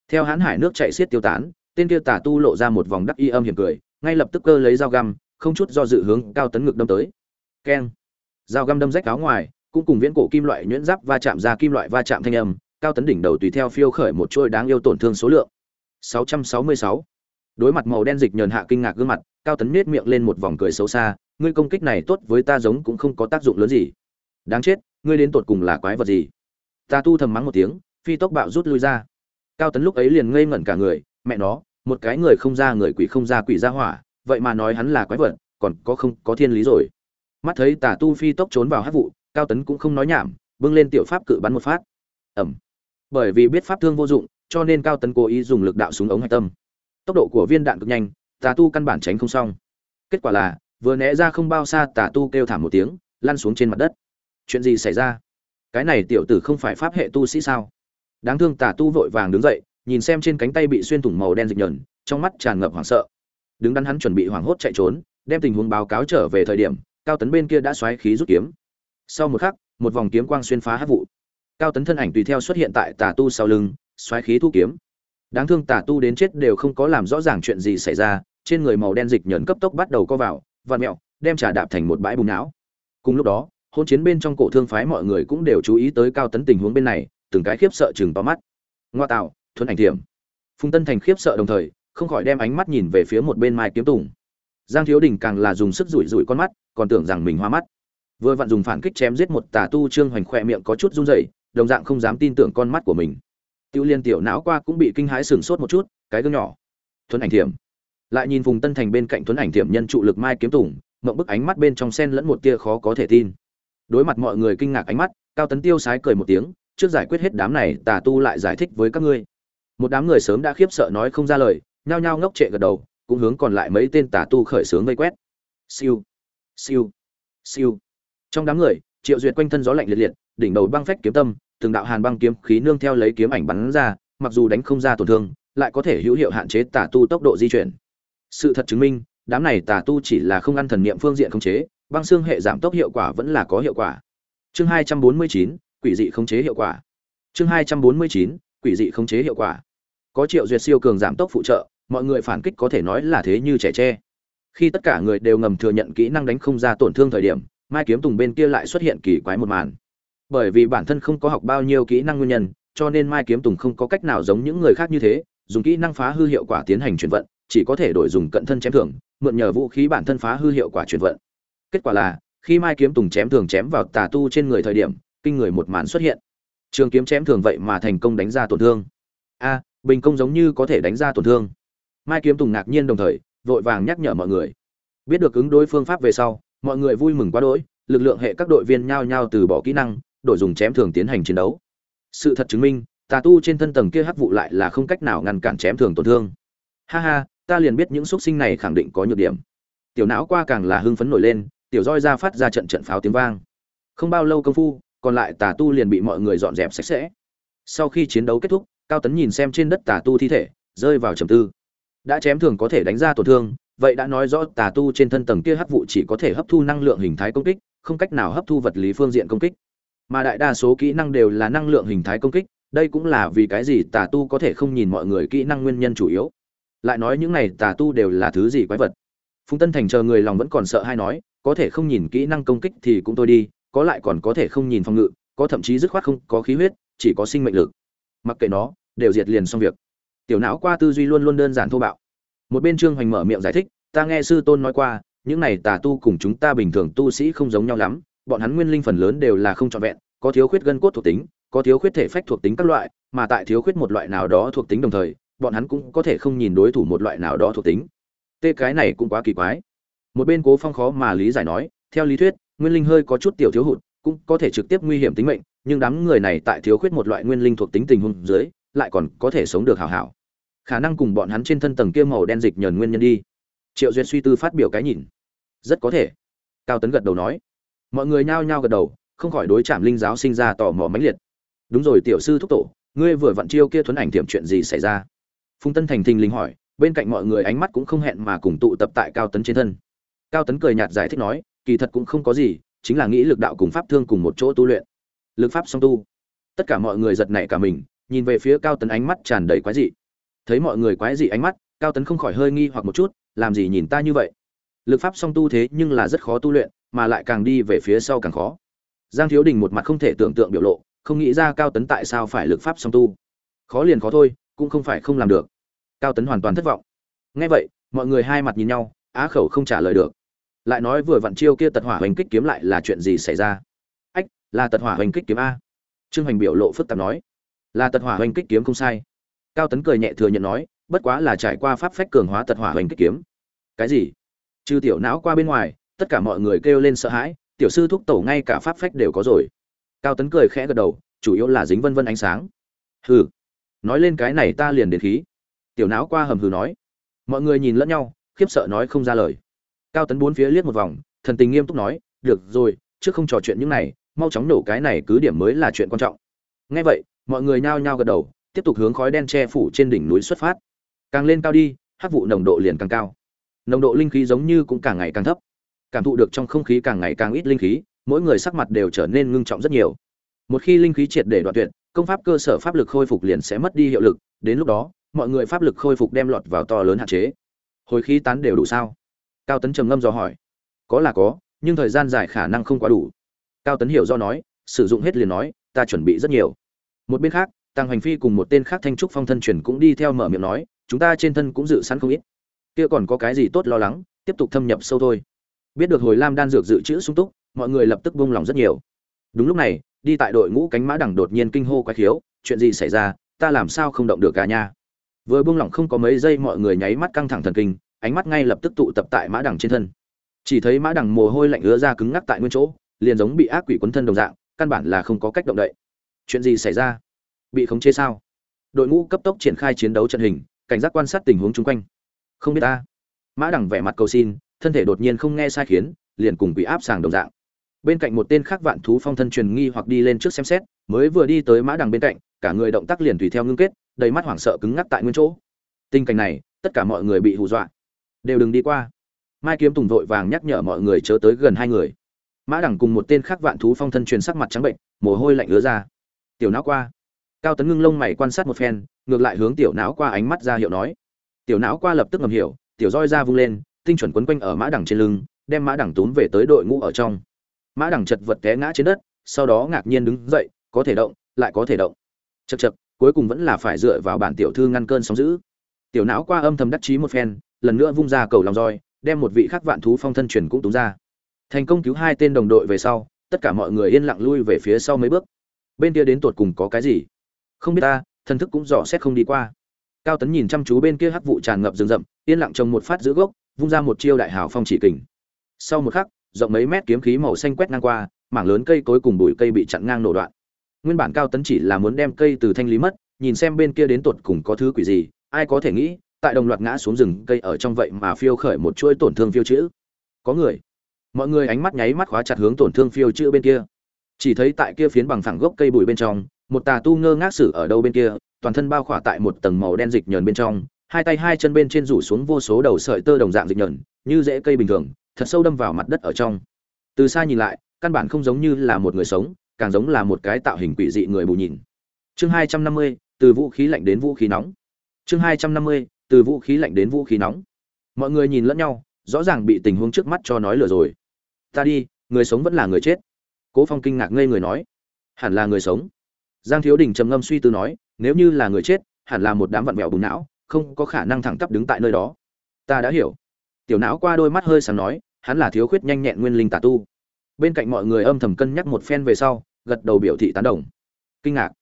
Theo hắn hải nước chạy xiết tiêu tán, tên kia tà tu lộ ra một vòng đắc y âm hiểm cười, ngay lập tức cơ lấy dao găm, không chút do dự hướng cao tấn ngực đâm tới. Keng. Dao găm đâm rách áo ngoài cũng cùng viễn cổ kim loại nhuyễn giáp va chạm ra kim loại va chạm thanh âm, cao tấn đỉnh đầu tùy theo phiêu khởi một trôi đáng yêu tổn thương số lượng. 666. đối mặt màu đen dịch nhờn hạ kinh ngạc gương mặt, cao tấn nết miệng lên một vòng cười xấu xa, ngươi công kích này tốt với ta giống cũng không có tác dụng lớn gì. Đáng chết, ngươi đến tột cùng là quái vật gì? Ta tu thầm mắng một tiếng, phi tốc bạo rút lui ra. Cao tấn lúc ấy liền ngây ngẩn cả người, mẹ nó, một cái người không ra người quỷ không ra quỷ ra hỏa, vậy mà nói hắn là quái vật, còn có không có thiên lý rồi. Mắt thấy tà tu phi tốc trốn vào hát vụ cao tấn cũng không nói nhảm, bưng lên tiểu pháp cự bắn một phát. Ẩm. Bởi vì biết pháp thương vô dụng, cho nên cao tấn cố ý dùng lực đạo súng ống hạch tâm. Tốc độ của viên đạn cực nhanh, tà tu căn bản tránh không xong. Kết quả là, vừa né ra không bao xa tà tu kêu thảm một tiếng, lăn xuống trên mặt đất. Chuyện gì xảy ra? Cái này tiểu tử không phải pháp hệ tu sĩ sao? Đáng thương tà tu vội vàng đứng dậy, nhìn xem trên cánh tay bị xuyên thủng màu đen dịch nhờn, trong mắt tràn ngập hoảng sợ. Đứng đắn hắn chuẩn bị hoảng hốt chạy trốn, đem tình huống báo cáo trở về thời điểm, cao tấn bên kia đã xoáy khí rút kiếm sau một khắc, một vòng kiếm quang xuyên phá hát vụ. Cao tấn thân ảnh tùy theo xuất hiện tại tà tu sau lưng, xoáy khí thu kiếm. Đáng thương tà tu đến chết đều không có làm rõ ràng chuyện gì xảy ra, trên người màu đen dịch nhẫn cấp tốc bắt đầu co vào và mẹo, đem trà đạp thành một bãi bùng não. Cùng lúc đó, hôn chiến bên trong cổ thương phái mọi người cũng đều chú ý tới cao tấn tình huống bên này, từng cái khiếp sợ chừng to mắt. Ngoa tạo, thuần ảnh thiểm phùng tân thành khiếp sợ đồng thời, không khỏi đem ánh mắt nhìn về phía một bên mai kiếm tùng. Giang thiếu đình càng là dùng sức rủi rủi con mắt, còn tưởng rằng mình hoa mắt vừa vặn dùng phản kích chém giết một tà tu trương hoành khỏe miệng có chút run rẩy, đồng dạng không dám tin tưởng con mắt của mình. Tiêu liên tiểu não qua cũng bị kinh hãi sửng sốt một chút, cái gương nhỏ. Thuấn ảnh thiểm. Lại nhìn vùng tân thành bên cạnh thuấn ảnh thiểm nhân trụ lực mai kiếm tùng, mộng bức ánh mắt bên trong sen lẫn một tia khó có thể tin. Đối mặt mọi người kinh ngạc ánh mắt, cao tấn tiêu sái cười một tiếng, trước giải quyết hết đám này, tà tu lại giải thích với các ngươi. Một đám người sớm đã khiếp sợ nói không ra lời, nhao nhao ngốc trệ gật đầu, cũng hướng còn lại mấy tên tà tu khởi sướng vây quét. Siêu. Siêu. Siêu trong đám người, triệu duyệt quanh thân gió lạnh liệt liệt, đỉnh đầu băng phách kiếm tâm, từng đạo hàn băng kiếm khí nương theo lấy kiếm ảnh bắn ra, mặc dù đánh không ra tổn thương, lại có thể hữu hiệu hạn chế tà tu tốc độ di chuyển. Sự thật chứng minh, đám này tà tu chỉ là không ăn thần niệm phương diện khống chế, băng xương hệ giảm tốc hiệu quả vẫn là có hiệu quả. Chương hai trăm bốn mươi chín, quỷ dị khống chế hiệu quả. Chương hai trăm bốn mươi chín, quỷ dị khống chế hiệu quả. Có triệu duyệt siêu cường giảm tốc phụ trợ, mọi người phản kích có thể nói là thế như trẻ tre. Khi tất cả người đều ngầm thừa nhận kỹ năng đánh không ra tổn thương thời điểm mai kiếm tùng bên kia lại xuất hiện kỳ quái một màn. Bởi vì bản thân không có học bao nhiêu kỹ năng nguyên nhân, cho nên mai kiếm tùng không có cách nào giống những người khác như thế, dùng kỹ năng phá hư hiệu quả tiến hành chuyển vận, chỉ có thể đổi dùng cận thân chém thường mượn nhờ vũ khí bản thân phá hư hiệu quả chuyển vận. Kết quả là, khi mai kiếm tùng chém thường chém vào tà tu trên người thời điểm, kinh người một màn xuất hiện. Trường kiếm chém thường vậy mà thành công đánh ra tổn thương. A, bình công giống như có thể đánh ra tổn thương. Mai kiếm tùng ngạc nhiên đồng thời, vội vàng nhắc nhở mọi người. Biết được ứng đối phương pháp về sau mọi người vui mừng quá đỗi, lực lượng hệ các đội viên nhao nhao từ bỏ kỹ năng, đổi dùng chém thường tiến hành chiến đấu. Sự thật chứng minh, tà tu trên thân tầng kia hắc vụ lại là không cách nào ngăn cản chém thường tổn thương. Ha ha, ta liền biết những xuất sinh này khẳng định có nhược điểm. Tiểu não qua càng là hưng phấn nổi lên, tiểu roi ra phát ra trận trận pháo tiếng vang. Không bao lâu công phu, còn lại tà tu liền bị mọi người dọn dẹp sạch sẽ. Sau khi chiến đấu kết thúc, cao tấn nhìn xem trên đất tà tu thi thể, rơi vào trầm tư. Đã chém thường có thể đánh ra tổn thương vậy đã nói rõ tà tu trên thân tầng kia hấp vụ chỉ có thể hấp thu năng lượng hình thái công kích, không cách nào hấp thu vật lý phương diện công kích. Mà đại đa số kỹ năng đều là năng lượng hình thái công kích, đây cũng là vì cái gì tà tu có thể không nhìn mọi người kỹ năng nguyên nhân chủ yếu. Lại nói những này tà tu đều là thứ gì quái vật? Phùng tân thành chờ người lòng vẫn còn sợ hay nói, có thể không nhìn kỹ năng công kích thì cũng thôi đi, có lại còn có thể không nhìn phòng ngự, có thậm chí dứt khoát không có khí huyết, chỉ có sinh mệnh lực. Mặc kệ nó, đều diệt liền xong việc. Tiểu não qua tư duy luôn luôn đơn giản thô bạo một bên trương hoành mở miệng giải thích, ta nghe sư tôn nói qua, những này tà tu cùng chúng ta bình thường tu sĩ không giống nhau lắm, bọn hắn nguyên linh phần lớn đều là không trọn vẹn, có thiếu khuyết gân cốt thuộc tính, có thiếu khuyết thể phách thuộc tính các loại, mà tại thiếu khuyết một loại nào đó thuộc tính đồng thời, bọn hắn cũng có thể không nhìn đối thủ một loại nào đó thuộc tính. Tê cái này cũng quá kỳ quái. Một bên cố phong khó mà lý giải nói, theo lý thuyết, nguyên linh hơi có chút tiểu thiếu hụt, cũng có thể trực tiếp nguy hiểm tính mệnh, nhưng đám người này tại thiếu khuyết một loại nguyên linh thuộc tính tình huống dưới, lại còn có thể sống được hảo hảo khả năng cùng bọn hắn trên thân tầng kia màu đen dịch nhờn nguyên nhân đi. Triệu duyệt suy tư phát biểu cái nhìn. Rất có thể. Cao tấn gật đầu nói. Mọi người nhao nhao gật đầu, không khỏi đối chạm linh giáo sinh ra tò mò mãnh liệt. Đúng rồi, tiểu sư thúc tổ, ngươi vừa vặn chiêu kia thuấn ảnh tiệm chuyện gì xảy ra? Phùng tân thành thình lình hỏi, bên cạnh mọi người ánh mắt cũng không hẹn mà cùng tụ tập tại cao tấn trên thân. Cao tấn cười nhạt giải thích nói, kỳ thật cũng không có gì, chính là nghĩ lực đạo cùng pháp thương cùng một chỗ tu luyện. Lực pháp song tu. Tất cả mọi người giật nảy cả mình, nhìn về phía cao tấn ánh mắt tràn đầy quái dị thấy mọi người quái dị ánh mắt, cao tấn không khỏi hơi nghi hoặc một chút, làm gì nhìn ta như vậy? Lực pháp song tu thế nhưng là rất khó tu luyện, mà lại càng đi về phía sau càng khó. Giang thiếu đình một mặt không thể tưởng tượng biểu lộ, không nghĩ ra cao tấn tại sao phải lực pháp song tu. Khó liền khó thôi, cũng không phải không làm được. Cao tấn hoàn toàn thất vọng. Ngay vậy, mọi người hai mặt nhìn nhau, á khẩu không trả lời được. Lại nói vừa vặn chiêu kia tật hỏa hoành kích kiếm lại là chuyện gì xảy ra? Ách, là tật hỏa hoành kích kiếm a. Trương hoành biểu lộ phức tạp nói. Là tật hỏa hoành kích kiếm không sai cao tấn cười nhẹ thừa nhận nói, bất quá là trải qua pháp phách cường hóa tật hỏa hoành kích kiếm. Cái gì? Trừ tiểu não qua bên ngoài, tất cả mọi người kêu lên sợ hãi, tiểu sư thúc tổ ngay cả pháp phách đều có rồi. Cao tấn cười khẽ gật đầu, chủ yếu là dính vân vân ánh sáng. Hừ, nói lên cái này ta liền đến khí. Tiểu não qua hầm hừ nói. Mọi người nhìn lẫn nhau, khiếp sợ nói không ra lời. Cao tấn bốn phía liếc một vòng, thần tình nghiêm túc nói, được rồi, trước không trò chuyện những này, mau chóng nổ cái này cứ điểm mới là chuyện quan trọng. Ngay vậy, mọi người nhao nhao gật đầu tiếp tục hướng khói đen che phủ trên đỉnh núi xuất phát. Càng lên cao đi, hắc vụ nồng độ liền càng cao. Nồng độ linh khí giống như cũng càng ngày càng thấp. Cảm thụ được trong không khí càng ngày càng ít linh khí, mỗi người sắc mặt đều trở nên ngưng trọng rất nhiều. Một khi linh khí triệt để đoạn tuyệt, công pháp cơ sở pháp lực khôi phục liền sẽ mất đi hiệu lực, đến lúc đó, mọi người pháp lực khôi phục đem lọt vào to lớn hạn chế. Hồi khí tán đều đủ sao? Cao tấn trầm ngâm do hỏi. Có là có, nhưng thời gian dài khả năng không quá đủ. Cao tấn hiểu do nói, sử dụng hết liền nói, ta chuẩn bị rất nhiều. Một bên khác tăng Hoành phi cùng một tên khác thanh trúc phong thân truyền cũng đi theo mở miệng nói, chúng ta trên thân cũng dự sẵn không ít. Kia còn có cái gì tốt lo lắng, tiếp tục thâm nhập sâu thôi. Biết được hồi lam đan dược dự trữ sung túc, mọi người lập tức buông lòng rất nhiều. Đúng lúc này, đi tại đội ngũ cánh mã đằng đột nhiên kinh hô quái khiếu, chuyện gì xảy ra? Ta làm sao không động được cả nha vừa buông lỏng không có mấy giây mọi người nháy mắt căng thẳng thần kinh, ánh mắt ngay lập tức tụ tập tại mã đằng trên thân. Chỉ thấy mã đằng mồ hôi lạnh ứa ra cứng ngắc tại nguyên chỗ, liền giống bị ác quỷ quấn thân đồng dạng, căn bản là không có cách động đậy. Chuyện gì xảy ra? Bị khống chế sao? Đội ngũ cấp tốc triển khai chiến đấu trận hình, cảnh giác quan sát tình huống chung quanh. Không biết ta. Mã đằng vẻ mặt cầu xin, thân thể đột nhiên không nghe sai khiến, liền cùng bị áp sàng đồng dạng. Bên cạnh một tên khác vạn thú phong thân truyền nghi hoặc đi lên trước xem xét, mới vừa đi tới mã đằng bên cạnh, cả người động tác liền tùy theo ngưng kết, đầy mắt hoảng sợ cứng ngắc tại nguyên chỗ. Tình cảnh này, tất cả mọi người bị hù dọa. Đều đừng đi qua. Mai kiếm tùng vội vàng nhắc nhở mọi người chớ tới gần hai người. Mã đẳng cùng một tên khác vạn thú phong thân truyền sắc mặt trắng bệnh, mồ hôi lạnh ứa ra. Tiểu não qua cao tấn ngưng lông mày quan sát một phen, ngược lại hướng tiểu não qua ánh mắt ra hiệu nói. Tiểu não qua lập tức ngầm hiểu, tiểu roi ra vung lên, tinh chuẩn quấn quanh ở mã đẳng trên lưng, đem mã đẳng tốn về tới đội ngũ ở trong. Mã đẳng chật vật té ngã trên đất, sau đó ngạc nhiên đứng dậy, có thể động, lại có thể động. Chật chật cuối cùng vẫn là phải dựa vào bản tiểu thư ngăn cơn sóng giữ tiểu não qua âm thầm đắc chí một phen, lần nữa vung ra cầu lòng roi, đem một vị khắc vạn thú phong thân truyền cũng túm ra. Thành công cứu hai tên đồng đội về sau, tất cả mọi người yên lặng lui về phía sau mấy bước. Bên kia đến tột cùng có cái gì? Không biết ta, thần thức cũng dò xét không đi qua. Cao tấn nhìn chăm chú bên kia hắc vụ tràn ngập rừng rậm, yên lặng trồng một phát giữ gốc, vung ra một chiêu đại hào phong chỉ kình. Sau một khắc, rộng mấy mét kiếm khí màu xanh quét ngang qua, mảng lớn cây cối cùng bụi cây bị chặn ngang nổ đoạn. Nguyên bản cao tấn chỉ là muốn đem cây từ thanh lý mất, nhìn xem bên kia đến tột cùng có thứ quỷ gì, ai có thể nghĩ, tại đồng loạt ngã xuống rừng, cây ở trong vậy mà phiêu khởi một chuỗi tổn thương phiêu chữ. Có người. Mọi người ánh mắt nháy mắt khóa chặt hướng tổn thương phiêu chữ bên kia. Chỉ thấy tại kia phiến bằng phẳng gốc cây bụi bên trong một tà tu ngơ ngác sử ở đâu bên kia, toàn thân bao khỏa tại một tầng màu đen dịch nhờn bên trong, hai tay hai chân bên trên rủ xuống vô số đầu sợi tơ đồng dạng dịch nhờn, như rễ cây bình thường, thật sâu đâm vào mặt đất ở trong. Từ xa nhìn lại, căn bản không giống như là một người sống, càng giống là một cái tạo hình quỷ dị người bù nhìn. Chương hai trăm năm mươi, từ vũ khí lạnh đến vũ khí nóng. Chương hai trăm năm mươi, từ vũ khí lạnh đến vũ khí nóng. Mọi người nhìn lẫn nhau, rõ ràng bị tình huống trước mắt cho nói lừa rồi. Ta đi, người sống vẫn là người chết. Cố phong kinh ngạc ngây người nói. Hẳn là người sống giang thiếu đình trầm ngâm suy tư nói, nếu như là người chết, hẳn là một đám vặn vẹo bùn não, không có khả năng thẳng tắp đứng tại nơi đó. Ta đã hiểu. Tiểu não qua đôi mắt hơi sáng nói, hắn là thiếu khuyết nhanh nhẹn nguyên linh tà tu. Bên cạnh mọi người âm thầm cân nhắc một phen về sau, gật đầu biểu thị tán đồng. Kinh ngạc.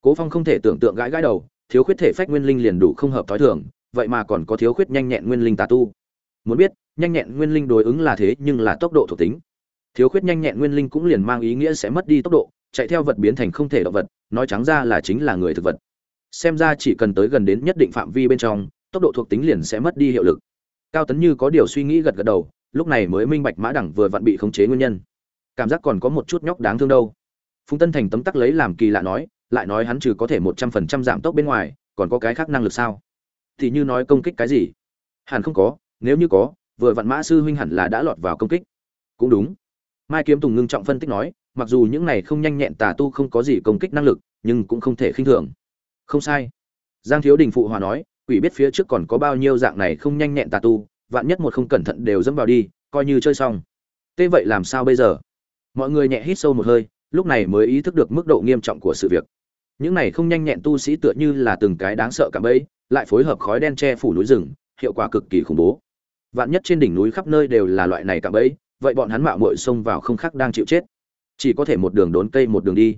Cố phong không thể tưởng tượng gãi gãi đầu, thiếu khuyết thể phách nguyên linh liền đủ không hợp thói thường, vậy mà còn có thiếu khuyết nhanh nhẹn nguyên linh tà tu. Muốn biết, nhanh nhẹn nguyên linh đối ứng là thế nhưng là tốc độ thuộc tính. Thiếu khuyết nhanh nhẹn nguyên linh cũng liền mang ý nghĩa sẽ mất đi tốc độ, chạy theo vật biến thành không thể động vật nói trắng ra là chính là người thực vật. Xem ra chỉ cần tới gần đến nhất định phạm vi bên trong, tốc độ thuộc tính liền sẽ mất đi hiệu lực. Cao tấn như có điều suy nghĩ gật gật đầu, lúc này mới minh bạch mã đẳng vừa vặn bị khống chế nguyên nhân. Cảm giác còn có một chút nhóc đáng thương đâu. Phùng tân thành tấm tắc lấy làm kỳ lạ nói, lại nói hắn trừ có thể một trăm phần trăm giảm tốc bên ngoài, còn có cái khác năng lực sao? Thì như nói công kích cái gì? Hẳn không có, nếu như có, vừa vặn mã sư huynh hẳn là đã lọt vào công kích. Cũng đúng. Mai kiếm tùng ngưng trọng phân tích nói mặc dù những này không nhanh nhẹn tà tu không có gì công kích năng lực, nhưng cũng không thể khinh thường. Không sai. Giang thiếu đình phụ hòa nói, quỷ biết phía trước còn có bao nhiêu dạng này không nhanh nhẹn tà tu, vạn nhất một không cẩn thận đều dẫm vào đi, coi như chơi xong. Thế vậy làm sao bây giờ? Mọi người nhẹ hít sâu một hơi, lúc này mới ý thức được mức độ nghiêm trọng của sự việc. Những này không nhanh nhẹn tu sĩ tựa như là từng cái đáng sợ cả bấy lại phối hợp khói đen che phủ núi rừng, hiệu quả cực kỳ khủng bố. Vạn nhất trên đỉnh núi khắp nơi đều là loại này cả bấy vậy bọn hắn mạo muội xông vào không khác đang chịu chết chỉ có thể một đường đốn cây một đường đi.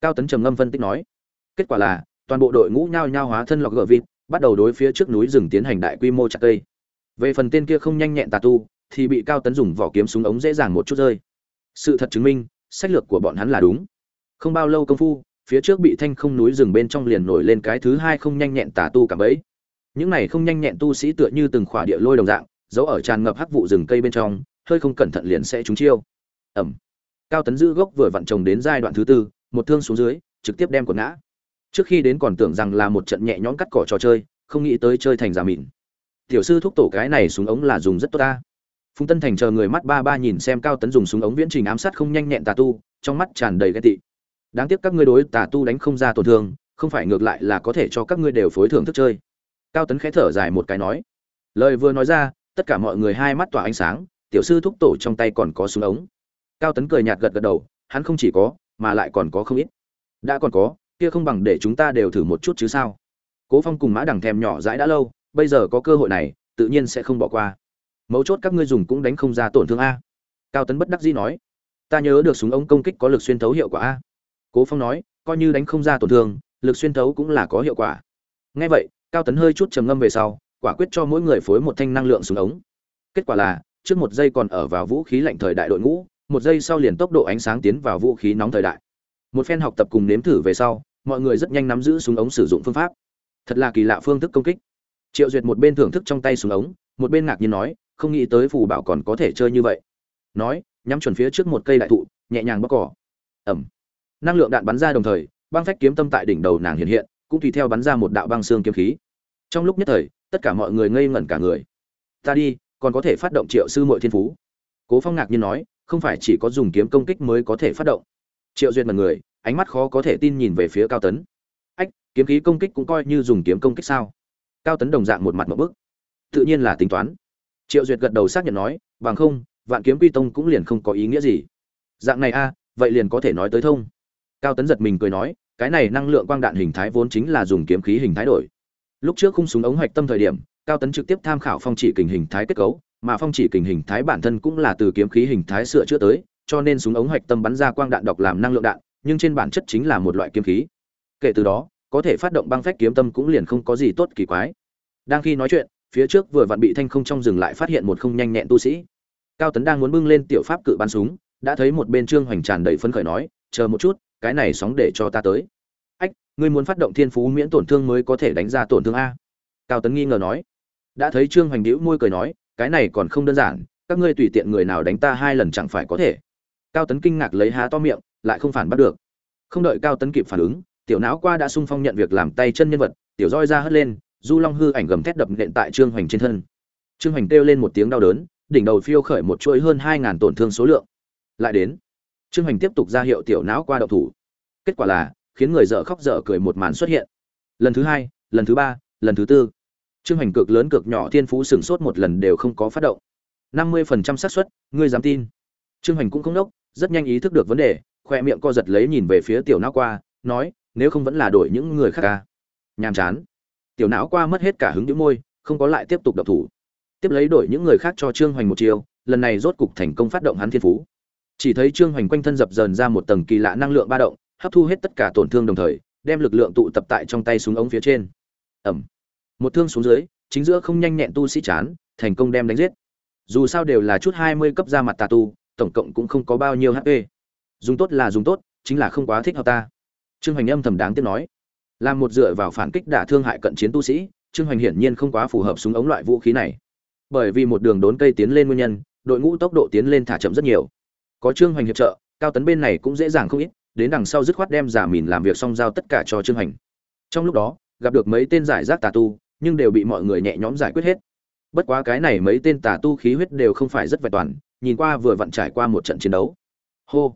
Cao tấn trầm ngâm phân tích nói. Kết quả là, toàn bộ đội ngũ nhao nhao hóa thân lọc gờ vịt, bắt đầu đối phía trước núi rừng tiến hành đại quy mô chặt cây. Về phần tên kia không nhanh nhẹn tà tu, thì bị cao tấn dùng vỏ kiếm súng ống dễ dàng một chút rơi. Sự thật chứng minh, sách lược của bọn hắn là đúng. Không bao lâu công phu, phía trước bị thanh không núi rừng bên trong liền nổi lên cái thứ hai không nhanh nhẹn tà tu cả bấy những này không nhanh nhẹn tu sĩ tựa như từng khỏa địa lôi đồng dạng, giấu ở tràn ngập hắc vụ rừng cây bên trong, hơi không cẩn thận liền sẽ trúng chiêu. Ẩm cao tấn giữ gốc vừa vặn trồng đến giai đoạn thứ tư, một thương xuống dưới, trực tiếp đem quần ngã. Trước khi đến còn tưởng rằng là một trận nhẹ nhõm cắt cỏ trò chơi, không nghĩ tới chơi thành giả mịn. Tiểu sư thúc tổ cái này súng ống là dùng rất tốt ta. Phùng tân thành chờ người mắt ba ba nhìn xem cao tấn dùng súng ống viễn trình ám sát không nhanh nhẹn tà tu, trong mắt tràn đầy ghét tị. Đáng tiếc các ngươi đối tà tu đánh không ra tổn thương, không phải ngược lại là có thể cho các ngươi đều phối thưởng thức chơi. Cao tấn khẽ thở dài một cái nói. Lời vừa nói ra, tất cả mọi người hai mắt tỏa ánh sáng, tiểu sư thúc tổ trong tay còn có súng ống cao tấn cười nhạt gật gật đầu, hắn không chỉ có, mà lại còn có không ít. Đã còn có, kia không bằng để chúng ta đều thử một chút chứ sao? Cố phong cùng mã đằng thèm nhỏ dãi đã lâu, bây giờ có cơ hội này, tự nhiên sẽ không bỏ qua. Mấu chốt các ngươi dùng cũng đánh không ra tổn thương a. Cao tấn bất đắc dĩ nói, ta nhớ được súng ống công kích có lực xuyên thấu hiệu quả a. Cố phong nói, coi như đánh không ra tổn thương, lực xuyên thấu cũng là có hiệu quả. Ngay vậy, cao tấn hơi chút trầm ngâm về sau, quả quyết cho mỗi người phối một thanh năng lượng súng ống. Kết quả là, trước một giây còn ở vào vũ khí lạnh thời đại đội ngũ một giây sau liền tốc độ ánh sáng tiến vào vũ khí nóng thời đại. Một phen học tập cùng nếm thử về sau, mọi người rất nhanh nắm giữ súng ống sử dụng phương pháp. Thật là kỳ lạ phương thức công kích. Triệu duyệt một bên thưởng thức trong tay súng ống, một bên ngạc nhiên nói, không nghĩ tới phù bảo còn có thể chơi như vậy. Nói, nhắm chuẩn phía trước một cây đại thụ, nhẹ nhàng bóc cỏ. Ẩm. Năng lượng đạn bắn ra đồng thời, băng phách kiếm tâm tại đỉnh đầu nàng hiện hiện, cũng tùy theo bắn ra một đạo băng xương kiếm khí. Trong lúc nhất thời, tất cả mọi người ngây ngẩn cả người. Ta đi, còn có thể phát động triệu sư mội thiên phú. Cố phong ngạc nhiên nói không phải chỉ có dùng kiếm công kích mới có thể phát động. Triệu duyệt mật người ánh mắt khó có thể tin nhìn về phía cao tấn. Ách, kiếm khí công kích cũng coi như dùng kiếm công kích sao? Cao tấn đồng dạng một mặt một bức. Tự nhiên là tính toán. Triệu duyệt gật đầu xác nhận nói, bằng không, vạn kiếm quy tông cũng liền không có ý nghĩa gì. Dạng này a, vậy liền có thể nói tới thông. Cao tấn giật mình cười nói, cái này năng lượng quang đạn hình thái vốn chính là dùng kiếm khí hình thái đổi. Lúc trước khung súng ống hoạch tâm thời điểm, cao tấn trực tiếp tham khảo phong chỉ kình hình thái kết cấu mà phong chỉ kình hình thái bản thân cũng là từ kiếm khí hình thái sửa chữa tới, cho nên súng ống hoạch tâm bắn ra quang đạn độc làm năng lượng đạn, nhưng trên bản chất chính là một loại kiếm khí. Kể từ đó, có thể phát động băng phách kiếm tâm cũng liền không có gì tốt kỳ quái. Đang khi nói chuyện, phía trước vừa vặn bị thanh không trong rừng lại phát hiện một không nhanh nhẹn tu sĩ. Cao tấn đang muốn bưng lên tiểu pháp cự bắn súng, đã thấy một bên trương hoành tràn đầy phấn khởi nói, chờ một chút, cái này sóng để cho ta tới. Ách, ngươi muốn phát động thiên phú miễn tổn thương mới có thể đánh ra tổn thương a? Cao tấn nghi ngờ nói. Đã thấy trương hoành nhíu môi cười nói cái này còn không đơn giản, các ngươi tùy tiện người nào đánh ta hai lần chẳng phải có thể. Cao tấn kinh ngạc lấy há to miệng, lại không phản bắt được. Không đợi cao tấn kịp phản ứng, tiểu não qua đã sung phong nhận việc làm tay chân nhân vật, tiểu roi ra hất lên, du long hư ảnh gầm thét đập nện tại trương hoành trên thân. Trương hoành kêu lên một tiếng đau đớn, đỉnh đầu phiêu khởi một chuỗi hơn hai ngàn tổn thương số lượng. Lại đến, trương hoành tiếp tục ra hiệu tiểu não qua đậu thủ. Kết quả là, khiến người dở khóc dở cười một màn xuất hiện. Lần thứ hai, lần thứ ba, lần thứ tư trương hoành cực lớn cực nhỏ thiên phú sửng sốt một lần đều không có phát động. Năm mươi phần trăm xác suất, ngươi dám tin? Trương hoành cũng không đốc, rất nhanh ý thức được vấn đề, khoe miệng co giật lấy nhìn về phía tiểu não qua, nói, nếu không vẫn là đổi những người khác ca nhàm chán. Tiểu não qua mất hết cả hứng đĩu môi, không có lại tiếp tục đập thủ. Tiếp lấy đổi những người khác cho trương hoành một chiều lần này rốt cục thành công phát động hắn thiên phú. Chỉ thấy trương hoành quanh thân dập dờn ra một tầng kỳ lạ năng lượng ba động, hấp thu hết tất cả tổn thương đồng thời, đem lực lượng tụ tập tại trong tay súng ống phía trên. Ẩm một thương xuống dưới, chính giữa không nhanh nhẹn tu sĩ chán, thành công đem đánh giết. Dù sao đều là chút hai mươi cấp ra mặt tà tu, tổng cộng cũng không có bao nhiêu hp dùng tốt là dùng tốt, chính là không quá thích hợp ta. Trương hoành âm thầm đáng tiếc nói. Làm một dựa vào phản kích đả thương hại cận chiến tu sĩ, trương hoành hiển nhiên không quá phù hợp súng ống loại vũ khí này. Bởi vì một đường đốn cây tiến lên nguyên nhân, đội ngũ tốc độ tiến lên thả chậm rất nhiều. Có trương hoành hiệp trợ, cao tấn bên này cũng dễ dàng không ít, đến đằng sau dứt khoát đem giả mìn làm việc xong giao tất cả cho trương hoành. Trong lúc đó, gặp được mấy tên giải rác tà tu nhưng đều bị mọi người nhẹ nhõm giải quyết hết. Bất quá cái này mấy tên tà tu khí huyết đều không phải rất vẹn toàn, nhìn qua vừa vặn trải qua một trận chiến đấu. Hô!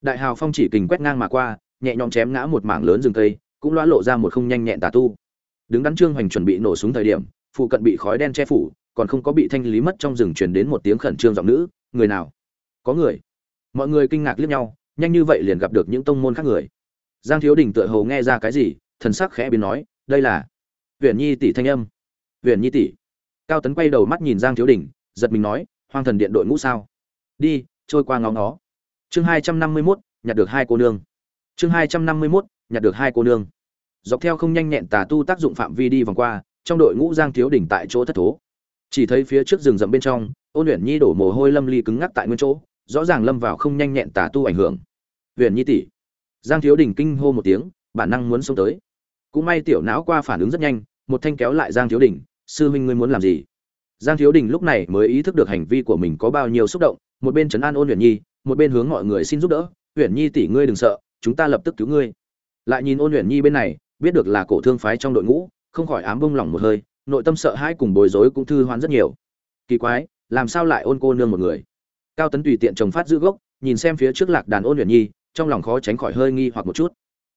Đại hào phong chỉ kình quét ngang mà qua, nhẹ nhõm chém ngã một mảng lớn rừng cây, cũng loa lộ ra một không nhanh nhẹn tà tu. Đứng đắn trương hoành chuẩn bị nổ súng thời điểm, phụ cận bị khói đen che phủ, còn không có bị thanh lý mất trong rừng truyền đến một tiếng khẩn trương giọng nữ, người nào? Có người. Mọi người kinh ngạc liếc nhau, nhanh như vậy liền gặp được những tông môn khác người. Giang thiếu đình tựa hồ nghe ra cái gì, thần sắc khẽ biến nói, đây là huyền nhi tỷ thanh âm. Huyền nhi tỷ. Cao tấn quay đầu mắt nhìn giang thiếu đình, giật mình nói, hoang thần điện đội ngũ sao? Đi, trôi qua ngóng nó chương hai trăm năm mươi mốt, nhặt được hai cô nương. Chương hai trăm năm mươi mốt, nhặt được hai cô nương. Dọc theo không nhanh nhẹn tà tu tác dụng phạm vi đi vòng qua, trong đội ngũ giang thiếu Đình tại chỗ thất thố. Chỉ thấy phía trước rừng rậm bên trong, ôn luyện nhi đổ mồ hôi lâm ly cứng ngắc tại nguyên chỗ, rõ ràng lâm vào không nhanh nhẹn tà tu ảnh hưởng. Huyền nhi tỷ. Giang thiếu đình kinh hô một tiếng, bản năng muốn xông tới. Cũng may tiểu não qua phản ứng rất nhanh một thanh kéo lại giang thiếu đình, sư huynh ngươi muốn làm gì? Giang thiếu đình lúc này mới ý thức được hành vi của mình có bao nhiêu xúc động, một bên trấn an ôn huyền nhi, một bên hướng mọi người xin giúp đỡ huyền nhi tỷ ngươi đừng sợ, chúng ta lập tức cứu ngươi. Lại nhìn ôn huyền nhi bên này, biết được là cổ thương phái trong đội ngũ, không khỏi ám bông lỏng một hơi, nội tâm sợ hãi cùng bối rối cũng thư hoán rất nhiều. Kỳ quái, làm sao lại ôn cô nương một người? Cao tấn tùy tiện trồng phát giữ gốc, nhìn xem phía trước lạc đàn ôn huyền nhi, trong lòng khó tránh khỏi hơi nghi hoặc một chút.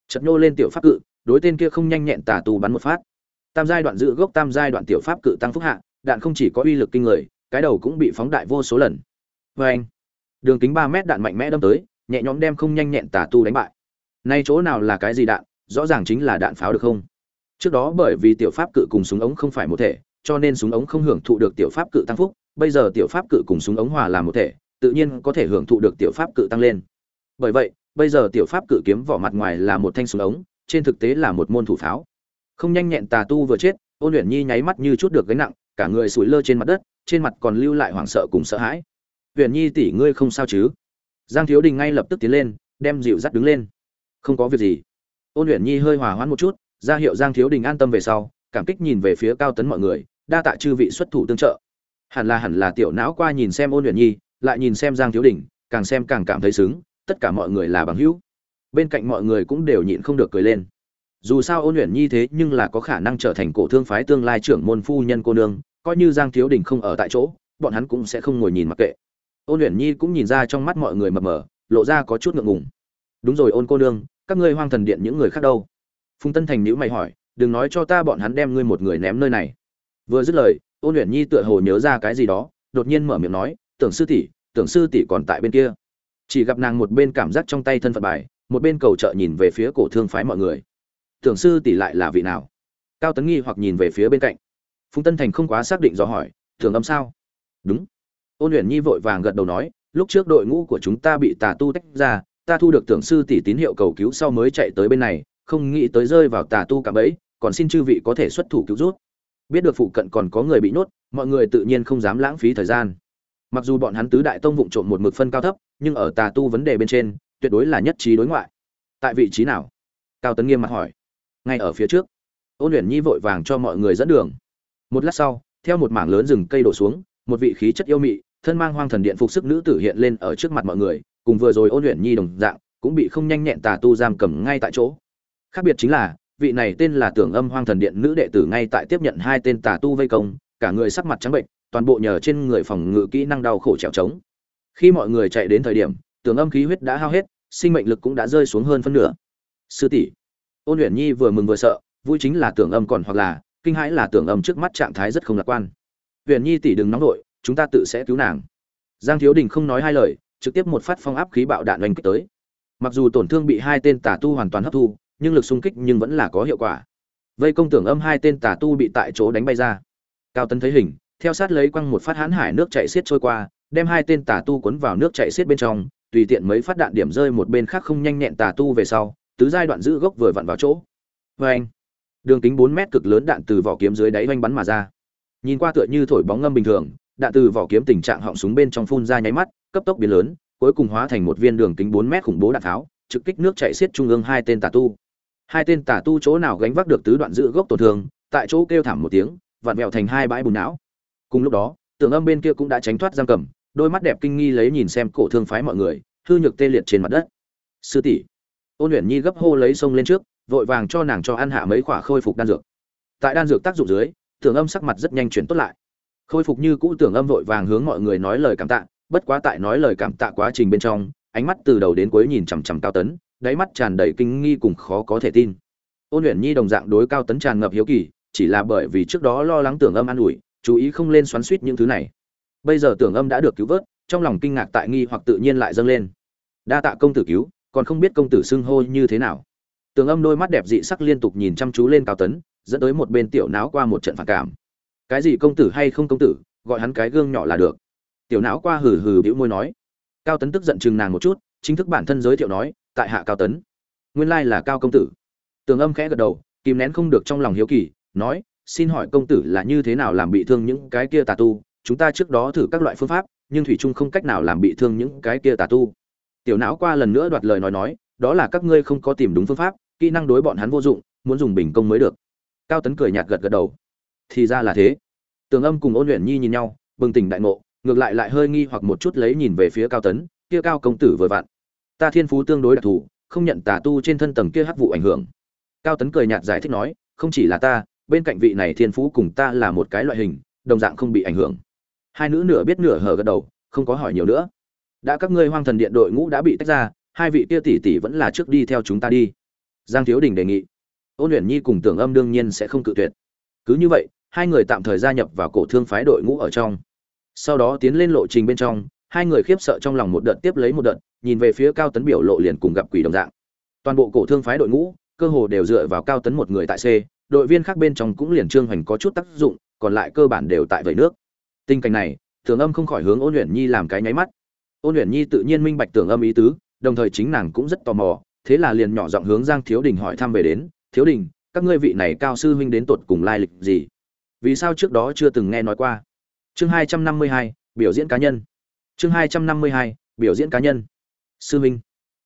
Chật nô lên tiểu pháp cự, đối tên kia không nhanh nhẹn tả tù bắn một phát tam giai đoạn giữ gốc, tam giai đoạn tiểu pháp cự tăng phúc hạ, đạn không chỉ có uy lực kinh người, cái đầu cũng bị phóng đại vô số lần. Vê anh, đường kính ba mét đạn mạnh mẽ đâm tới, nhẹ nhõm đem không nhanh nhẹn tà tu đánh bại. Nay chỗ nào là cái gì đạn, rõ ràng chính là đạn pháo được không? Trước đó bởi vì tiểu pháp cự cùng súng ống không phải một thể, cho nên súng ống không hưởng thụ được tiểu pháp cự tăng phúc, bây giờ tiểu pháp cự cùng súng ống hòa làm một thể, tự nhiên có thể hưởng thụ được tiểu pháp cự tăng lên. Bởi vậy, bây giờ tiểu pháp cự kiếm vỏ mặt ngoài là một thanh súng ống, trên thực tế là một môn thủ pháo không nhanh nhẹn tà tu vừa chết, ôn luyện nhi nháy mắt như chút được gánh nặng, cả người sủi lơ trên mặt đất, trên mặt còn lưu lại hoảng sợ cùng sợ hãi. Huyền nhi tỷ ngươi không sao chứ? Giang thiếu đình ngay lập tức tiến lên, đem dịu dắt đứng lên. Không có việc gì. Ôn luyện nhi hơi hòa hoãn một chút, ra hiệu giang thiếu đình an tâm về sau, cảm kích nhìn về phía cao tấn mọi người, đa tạ chư vị xuất thủ tương trợ. Hẳn là hẳn là tiểu não qua nhìn xem ôn luyện nhi, lại nhìn xem giang thiếu đình, càng xem càng cảm thấy sướng tất cả mọi người là bằng hữu. Bên cạnh mọi người cũng đều nhịn không được cười lên dù sao ôn luyện nhi thế nhưng là có khả năng trở thành cổ thương phái tương lai trưởng môn phu nhân cô nương, coi như giang thiếu đình không ở tại chỗ, bọn hắn cũng sẽ không ngồi nhìn mặc kệ. Ôn luyện nhi cũng nhìn ra trong mắt mọi người mập mờ, lộ ra có chút ngượng ngùng. Đúng rồi ôn cô nương, các ngươi hoang thần điện những người khác đâu? Phùng tân thành nhữ mày hỏi, đừng nói cho ta bọn hắn đem ngươi một người ném nơi này. Vừa dứt lời, ôn luyện nhi tựa hồ nhớ ra cái gì đó, đột nhiên mở miệng nói, tưởng sư tỷ, tưởng sư tỷ còn tại bên kia. Chỉ gặp nàng một bên cảm giác trong tay thân phận bài, một bên cầu trợ nhìn về phía cổ thương phái mọi người tưởng sư tỷ lại là vị nào? Cao tấn nghi hoặc nhìn về phía bên cạnh. Phùng tân thành không quá xác định do hỏi thường âm sao? Đúng. Ôn luyện nhi vội vàng gật đầu nói, lúc trước đội ngũ của chúng ta bị tà tu tách ra, ta thu được tưởng sư tỷ tín hiệu cầu cứu sau mới chạy tới bên này, không nghĩ tới rơi vào tà tu cả bẫy, còn xin chư vị có thể xuất thủ cứu rút biết được phụ cận còn có người bị nhốt, mọi người tự nhiên không dám lãng phí thời gian. Mặc dù bọn hắn tứ đại tông vụng trộm một mực phân cao thấp, nhưng ở tà tu vấn đề bên trên, tuyệt đối là nhất trí đối ngoại. Tại vị trí nào? Cao tấn nghiêm mặt hỏi ngay ở phía trước. Ôn luyện nhi vội vàng cho mọi người dẫn đường. Một lát sau, theo một mảng lớn rừng cây đổ xuống, một vị khí chất yêu mị, thân mang hoang thần điện phục sức nữ tử hiện lên ở trước mặt mọi người, cùng vừa rồi ôn luyện nhi đồng dạng, cũng bị không nhanh nhẹn tà tu giam cầm ngay tại chỗ. Khác biệt chính là, vị này tên là tưởng âm hoang thần điện nữ đệ tử ngay tại tiếp nhận hai tên tà tu vây công, cả người sắc mặt trắng bệnh, toàn bộ nhờ trên người phòng ngự kỹ năng đau khổ trèo trống. Khi mọi người chạy đến thời điểm, tưởng âm khí huyết đã hao hết, sinh mệnh lực cũng đã rơi xuống hơn phân nửa. Sư tỷ ôn luyện nhi vừa mừng vừa sợ, vui chính là tưởng âm còn hoặc là, kinh hãi là tưởng âm trước mắt trạng thái rất không lạc quan. Huyền nhi tỷ đừng nóng nổi chúng ta tự sẽ cứu nàng. Giang thiếu đình không nói hai lời, trực tiếp một phát phong áp khí bạo đạn oanh kích tới. Mặc dù tổn thương bị hai tên tà tu hoàn toàn hấp thu, nhưng lực xung kích nhưng vẫn là có hiệu quả. Vây công tưởng âm hai tên tà tu bị tại chỗ đánh bay ra. Cao tấn thấy hình, theo sát lấy quăng một phát hãn hải nước chạy xiết trôi qua, đem hai tên tà tu cuốn vào nước chạy xiết bên trong, tùy tiện mấy phát đạn điểm rơi một bên khác không nhanh nhẹn tà tu về sau tứ giai đoạn giữ gốc vừa vặn vào chỗ. Vê anh, đường kính bốn mét cực lớn đạn từ vỏ kiếm dưới đáy oanh bắn mà ra. Nhìn qua tựa như thổi bóng ngâm bình thường, đạn từ vỏ kiếm tình trạng họng súng bên trong phun ra nháy mắt, cấp tốc biến lớn, cuối cùng hóa thành một viên đường kính bốn mét khủng bố đạn tháo, trực kích nước chạy xiết trung ương hai tên tà tu. Hai tên tà tu chỗ nào gánh vác được tứ đoạn giữ gốc tổn thương, tại chỗ kêu thảm một tiếng, vặn vẹo thành hai bãi bùn não. Cùng lúc đó, tường âm bên kia cũng đã tránh thoát giam cầm, đôi mắt đẹp kinh nghi lấy nhìn xem cổ thương phái mọi người, hư nhược tê liệt trên mặt đất. Sư tỷ ôn luyện nhi gấp hô lấy sông lên trước, vội vàng cho nàng cho ăn hạ mấy khỏa khôi phục đan dược. Tại đan dược tác dụng dưới, tưởng âm sắc mặt rất nhanh chuyển tốt lại. Khôi phục như cũ, tưởng âm vội vàng hướng mọi người nói lời cảm tạ, bất quá tại nói lời cảm tạ quá trình bên trong, ánh mắt từ đầu đến cuối nhìn chằm chằm cao tấn, đáy mắt tràn đầy kinh nghi cùng khó có thể tin. Ôn luyện nhi đồng dạng đối cao tấn tràn ngập hiếu kỳ, chỉ là bởi vì trước đó lo lắng tưởng âm an ủi, chú ý không lên xoắn suýt những thứ này. Bây giờ tưởng âm đã được cứu vớt, trong lòng kinh ngạc tại nghi hoặc tự nhiên lại dâng lên. Đa tạ công tử cứu còn không biết công tử xưng hô như thế nào. Tường âm đôi mắt đẹp dị sắc liên tục nhìn chăm chú lên cao tấn, dẫn tới một bên tiểu não qua một trận phản cảm. Cái gì công tử hay không công tử, gọi hắn cái gương nhỏ là được. Tiểu não qua hừ hừ bĩu môi nói. Cao tấn tức giận chừng nàng một chút, chính thức bản thân giới thiệu nói, tại hạ cao tấn. Nguyên lai là cao công tử. Tường âm khẽ gật đầu, kìm nén không được trong lòng hiếu kỳ, nói, xin hỏi công tử là như thế nào làm bị thương những cái kia tà tu? Chúng ta trước đó thử các loại phương pháp, nhưng thủy trung không cách nào làm bị thương những cái kia tà tu tiểu não qua lần nữa đoạt lời nói nói, đó là các ngươi không có tìm đúng phương pháp, kỹ năng đối bọn hắn vô dụng, muốn dùng bình công mới được. Cao tấn cười nhạt gật gật đầu. Thì ra là thế. Tường âm cùng ôn luyện nhi nhìn nhau, bừng tỉnh đại ngộ, ngược lại lại hơi nghi hoặc một chút lấy nhìn về phía cao tấn, kia cao công tử vừa vặn. Ta thiên phú tương đối đặc thù, không nhận tà tu trên thân tầng kia hắc vụ ảnh hưởng. Cao tấn cười nhạt giải thích nói, không chỉ là ta, bên cạnh vị này thiên phú cùng ta là một cái loại hình, đồng dạng không bị ảnh hưởng. Hai nữ nửa biết nửa hở gật đầu, không có hỏi nhiều nữa đã các ngươi hoang thần điện đội ngũ đã bị tách ra, hai vị kia tỷ tỷ vẫn là trước đi theo chúng ta đi. Giang thiếu đình đề nghị. Ôn luyện nhi cùng tưởng âm đương nhiên sẽ không cự tuyệt. Cứ như vậy, hai người tạm thời gia nhập vào cổ thương phái đội ngũ ở trong. Sau đó tiến lên lộ trình bên trong, hai người khiếp sợ trong lòng một đợt tiếp lấy một đợt, nhìn về phía cao tấn biểu lộ liền cùng gặp quỷ đồng dạng. Toàn bộ cổ thương phái đội ngũ, cơ hồ đều dựa vào cao tấn một người tại c, đội viên khác bên trong cũng liền trương hoành có chút tác dụng, còn lại cơ bản đều tại vẩy nước. Tình cảnh này thường âm không khỏi hướng ôn luyện nhi làm cái nháy mắt ôn luyện nhi tự nhiên minh bạch tưởng âm ý tứ, đồng thời chính nàng cũng rất tò mò, thế là liền nhỏ giọng hướng giang thiếu đình hỏi thăm về đến, thiếu đình, các ngươi vị này cao sư huynh đến tột cùng lai lịch gì? Vì sao trước đó chưa từng nghe nói qua? Chương hai trăm năm mươi hai, biểu diễn cá nhân. Chương hai trăm năm mươi hai, biểu diễn cá nhân. Sư huynh.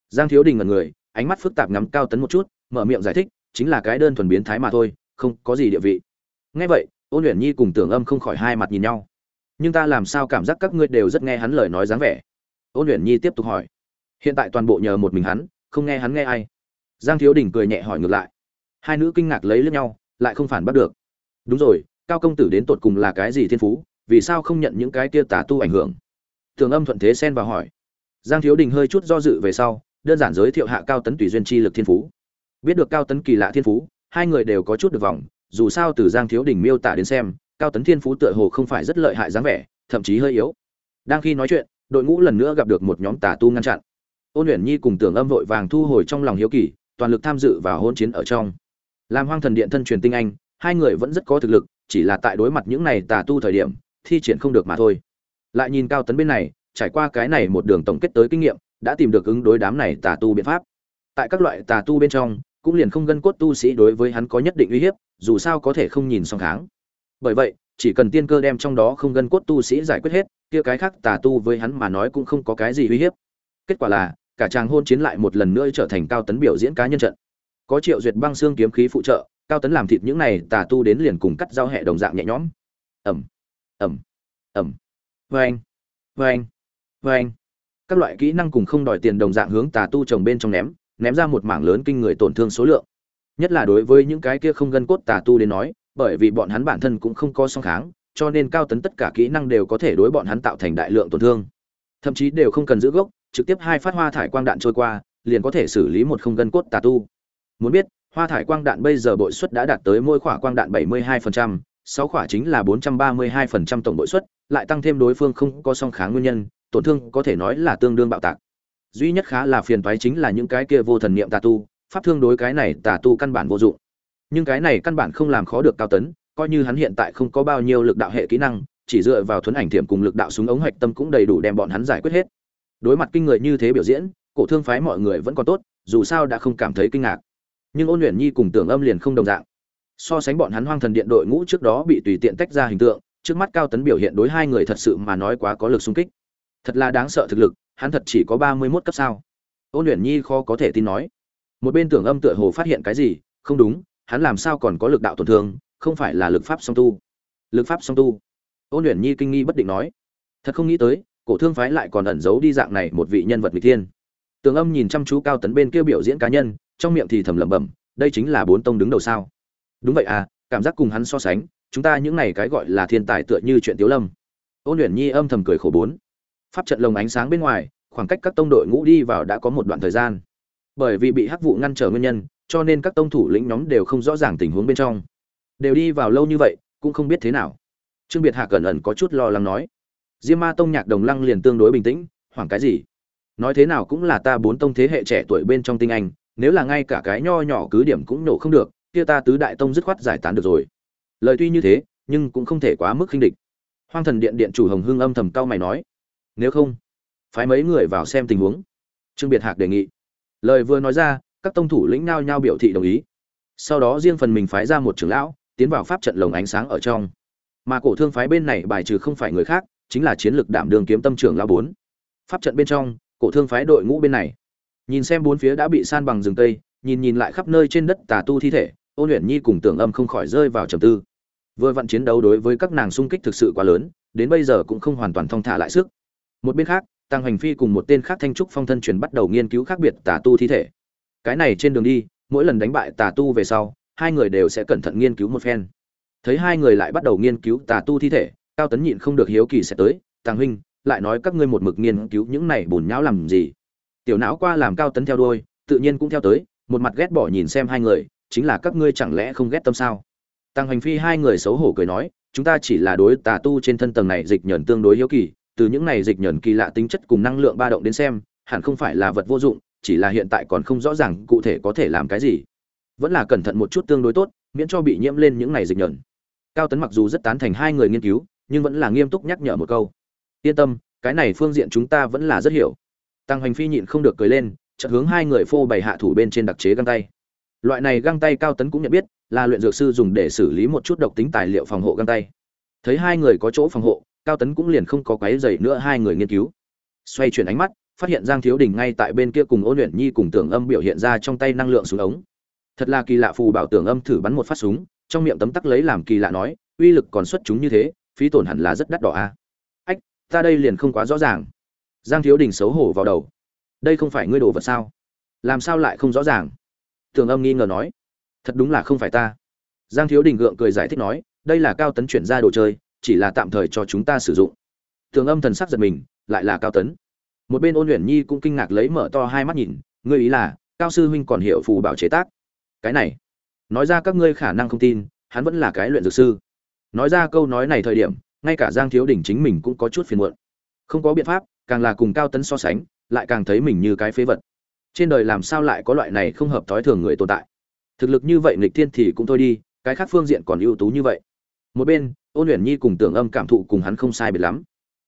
Giang thiếu đình ngẩn người, ánh mắt phức tạp ngắm cao tấn một chút, mở miệng giải thích, chính là cái đơn thuần biến thái mà thôi, không có gì địa vị. Nghe vậy, ôn luyện nhi cùng tưởng âm không khỏi hai mặt nhìn nhau. Nhưng ta làm sao cảm giác các ngươi đều rất nghe hắn lời nói dáng vẻ? Ôn luyện nhi tiếp tục hỏi. Hiện tại toàn bộ nhờ một mình hắn, không nghe hắn nghe ai. Giang thiếu đình cười nhẹ hỏi ngược lại. Hai nữ kinh ngạc lấy lẫn nhau, lại không phản bắt được. Đúng rồi, cao công tử đến tột cùng là cái gì thiên phú, vì sao không nhận những cái kia tà tu ảnh hưởng? Thường âm thuận thế xen vào hỏi. Giang thiếu đình hơi chút do dự về sau, đơn giản giới thiệu hạ cao tấn tùy duyên chi lực thiên phú. Biết được cao tấn kỳ lạ thiên phú, hai người đều có chút được vòng dù sao từ giang thiếu đình miêu tả đến xem, cao tấn thiên phú tựa hồ không phải rất lợi hại dáng vẻ, thậm chí hơi yếu. Đang khi nói chuyện đội ngũ lần nữa gặp được một nhóm tà tu ngăn chặn. Ôn luyện nhi cùng tưởng âm vội vàng thu hồi trong lòng hiếu kỳ, toàn lực tham dự vào hôn chiến ở trong. Làm hoang thần điện thân truyền tinh anh, hai người vẫn rất có thực lực, chỉ là tại đối mặt những này tà tu thời điểm, thi triển không được mà thôi. Lại nhìn cao tấn bên này, trải qua cái này một đường tổng kết tới kinh nghiệm, đã tìm được ứng đối đám này tà tu biện pháp. Tại các loại tà tu bên trong, cũng liền không gân cốt tu sĩ đối với hắn có nhất định uy hiếp, dù sao có thể không nhìn song kháng. Bởi vậy, chỉ cần tiên cơ đem trong đó không gân cốt tu sĩ giải quyết hết kia cái khác tà tu với hắn mà nói cũng không có cái gì uy hiếp. Kết quả là, cả chàng hôn chiến lại một lần nữa trở thành cao tấn biểu diễn cá nhân trận. Có triệu duyệt băng xương kiếm khí phụ trợ, cao tấn làm thịt những này tà tu đến liền cùng cắt dao hẹ đồng dạng nhẹ nhõm. Ẩm ẩm ẩm anh vâng anh các loại kỹ năng cùng không đòi tiền đồng dạng hướng tà tu trồng bên trong ném ném ra một mảng lớn kinh người tổn thương số lượng. Nhất là đối với những cái kia không gân cốt tà tu đến nói, bởi vì bọn hắn bản thân cũng không có song kháng cho nên cao tấn tất cả kỹ năng đều có thể đối bọn hắn tạo thành đại lượng tổn thương. Thậm chí đều không cần giữ gốc trực tiếp hai phát hoa thải quang đạn trôi qua liền có thể xử lý một không gân cốt tà tu. Muốn biết hoa thải quang đạn bây giờ bội suất đã đạt tới mỗi khỏa quang đạn 72%, 6 khỏa chính là 432% tổng bội suất lại tăng thêm đối phương không có song kháng nguyên nhân tổn thương có thể nói là tương đương bạo tạc. Duy nhất khá là phiền toái chính là những cái kia vô thần niệm tà tu pháp thương đối cái này tà tu căn bản vô dụng. Nhưng cái này căn bản không làm khó được cao tấn coi như hắn hiện tại không có bao nhiêu lực đạo hệ kỹ năng, chỉ dựa vào thuấn ảnh thiểm cùng lực đạo súng ống hạch tâm cũng đầy đủ đem bọn hắn giải quyết hết. Đối mặt kinh người như thế biểu diễn, cổ thương phái mọi người vẫn còn tốt, dù sao đã không cảm thấy kinh ngạc. Nhưng ôn luyện nhi cùng tưởng âm liền không đồng dạng. So sánh bọn hắn hoang thần điện đội ngũ trước đó bị tùy tiện tách ra hình tượng, trước mắt cao tấn biểu hiện đối hai người thật sự mà nói quá có lực xung kích. Thật là đáng sợ thực lực, hắn thật chỉ có ba mươi mốt cấp sao? Ôn luyện nhi khó có thể tin nói. Một bên tưởng âm tựa hồ phát hiện cái gì, không đúng, hắn làm sao còn có lực đạo tổn thương không phải là lực pháp song tu. Lực pháp song tu. Ôn luyện nhi kinh nghi bất định nói. Thật không nghĩ tới, cổ thương phái lại còn ẩn giấu đi dạng này một vị nhân vật mỹ thiên. Tường âm nhìn chăm chú cao tấn bên kia biểu diễn cá nhân, trong miệng thì thầm lẩm bẩm, đây chính là bốn tông đứng đầu sao? Đúng vậy à cảm giác cùng hắn so sánh, chúng ta những này cái gọi là thiên tài tựa như chuyện tiếu lâm. Ôn luyện nhi âm thầm cười khổ bốn. Pháp trận lồng ánh sáng bên ngoài, khoảng cách các tông đội ngũ đi vào đã có một đoạn thời gian. Bởi vì bị hắc vụ ngăn trở nguyên nhân, cho nên các tông thủ lĩnh nhóm đều không rõ ràng tình huống bên trong đều đi vào lâu như vậy, cũng không biết thế nào. Trương biệt hạ cẩn ẩn có chút lo lắng nói. Diêm ma tông nhạc đồng lăng liền tương đối bình tĩnh, hoảng cái gì? Nói thế nào cũng là ta bốn tông thế hệ trẻ tuổi bên trong tinh anh, nếu là ngay cả cái nho nhỏ cứ điểm cũng nổ không được, kia ta tứ đại tông dứt khoát giải tán được rồi. Lời tuy như thế, nhưng cũng không thể quá mức khinh địch. Hoang thần điện điện chủ hồng hưng âm thầm cau mày nói. Nếu không, phái mấy người vào xem tình huống. Trương biệt hạc đề nghị. Lời vừa nói ra, các tông thủ lĩnh nao nhao biểu thị đồng ý. Sau đó riêng phần mình phái ra một trưởng lão tiến vào pháp trận lồng ánh sáng ở trong. Mà cổ thương phái bên này bài trừ không phải người khác, chính là chiến lược đảm đường kiếm tâm trưởng lão bốn. Pháp trận bên trong, cổ thương phái đội ngũ bên này. Nhìn xem bốn phía đã bị san bằng rừng tây nhìn nhìn lại khắp nơi trên đất tà tu thi thể, ôn luyện nhi cùng tưởng âm không khỏi rơi vào trầm tư. Vừa vặn chiến đấu đối với các nàng xung kích thực sự quá lớn, đến bây giờ cũng không hoàn toàn thong thả lại sức. Một bên khác, tăng hành phi cùng một tên khác thanh trúc phong thân truyền bắt đầu nghiên cứu khác biệt tà tu thi thể. Cái này trên đường đi, mỗi lần đánh bại tà tu về sau hai người đều sẽ cẩn thận nghiên cứu một phen. Thấy hai người lại bắt đầu nghiên cứu tà tu thi thể, cao tấn nhịn không được hiếu kỳ sẽ tới, tàng huynh, lại nói các ngươi một mực nghiên cứu những này bùn nhão làm gì? Tiểu não qua làm cao tấn theo đuôi, tự nhiên cũng theo tới, một mặt ghét bỏ nhìn xem hai người, chính là các ngươi chẳng lẽ không ghét tâm sao? Tăng hành phi hai người xấu hổ cười nói, chúng ta chỉ là đối tà tu trên thân tầng này dịch nhẫn tương đối hiếu kỳ, từ những này dịch nhẫn kỳ lạ tính chất cùng năng lượng ba động đến xem, hẳn không phải là vật vô dụng, chỉ là hiện tại còn không rõ ràng cụ thể có thể làm cái gì vẫn là cẩn thận một chút tương đối tốt, miễn cho bị nhiễm lên những này dịch nhẫn cao tấn mặc dù rất tán thành hai người nghiên cứu, nhưng vẫn là nghiêm túc nhắc nhở một câu. Yên tâm, cái này phương diện chúng ta vẫn là rất hiểu. Tăng Hoành phi nhịn không được cười lên, chợt hướng hai người phô bày hạ thủ bên trên đặc chế găng tay. Loại này găng tay cao tấn cũng nhận biết, là luyện dược sư dùng để xử lý một chút độc tính tài liệu phòng hộ găng tay. Thấy hai người có chỗ phòng hộ, cao tấn cũng liền không có quấy dày nữa hai người nghiên cứu. Xoay chuyển ánh mắt, phát hiện giang thiếu đình ngay tại bên kia cùng ôn luyện nhi cùng tưởng âm biểu hiện ra trong tay năng lượng súng ống thật là kỳ lạ phù bảo tưởng âm thử bắn một phát súng, trong miệng tấm tắc lấy làm kỳ lạ nói, uy lực còn xuất chúng như thế, phí tổn hẳn là rất đắt đỏ a. Ách, ta đây liền không quá rõ ràng. Giang thiếu đình xấu hổ vào đầu. Đây không phải ngươi đồ vật sao? Làm sao lại không rõ ràng? Tưởng âm nghi ngờ nói. Thật đúng là không phải ta. Giang thiếu đình gượng cười giải thích nói, đây là cao tấn chuyển ra đồ chơi, chỉ là tạm thời cho chúng ta sử dụng. Tưởng âm thần sắc giật mình, lại là cao tấn. Một bên ôn luyện nhi cũng kinh ngạc lấy mở to hai mắt nhìn, ngươi ý là, cao sư huynh còn hiểu phù bảo chế tác cái này, nói ra các ngươi khả năng không tin, hắn vẫn là cái luyện dược sư. Nói ra câu nói này thời điểm, ngay cả giang thiếu đình chính mình cũng có chút phiền muộn. Không có biện pháp, càng là cùng cao tấn so sánh, lại càng thấy mình như cái phế vật. Trên đời làm sao lại có loại này không hợp thói thường người tồn tại? Thực lực như vậy nghịch thiên thì cũng thôi đi, cái khác phương diện còn ưu tú như vậy. Một bên, ôn luyện nhi cùng tưởng âm cảm thụ cùng hắn không sai biệt lắm.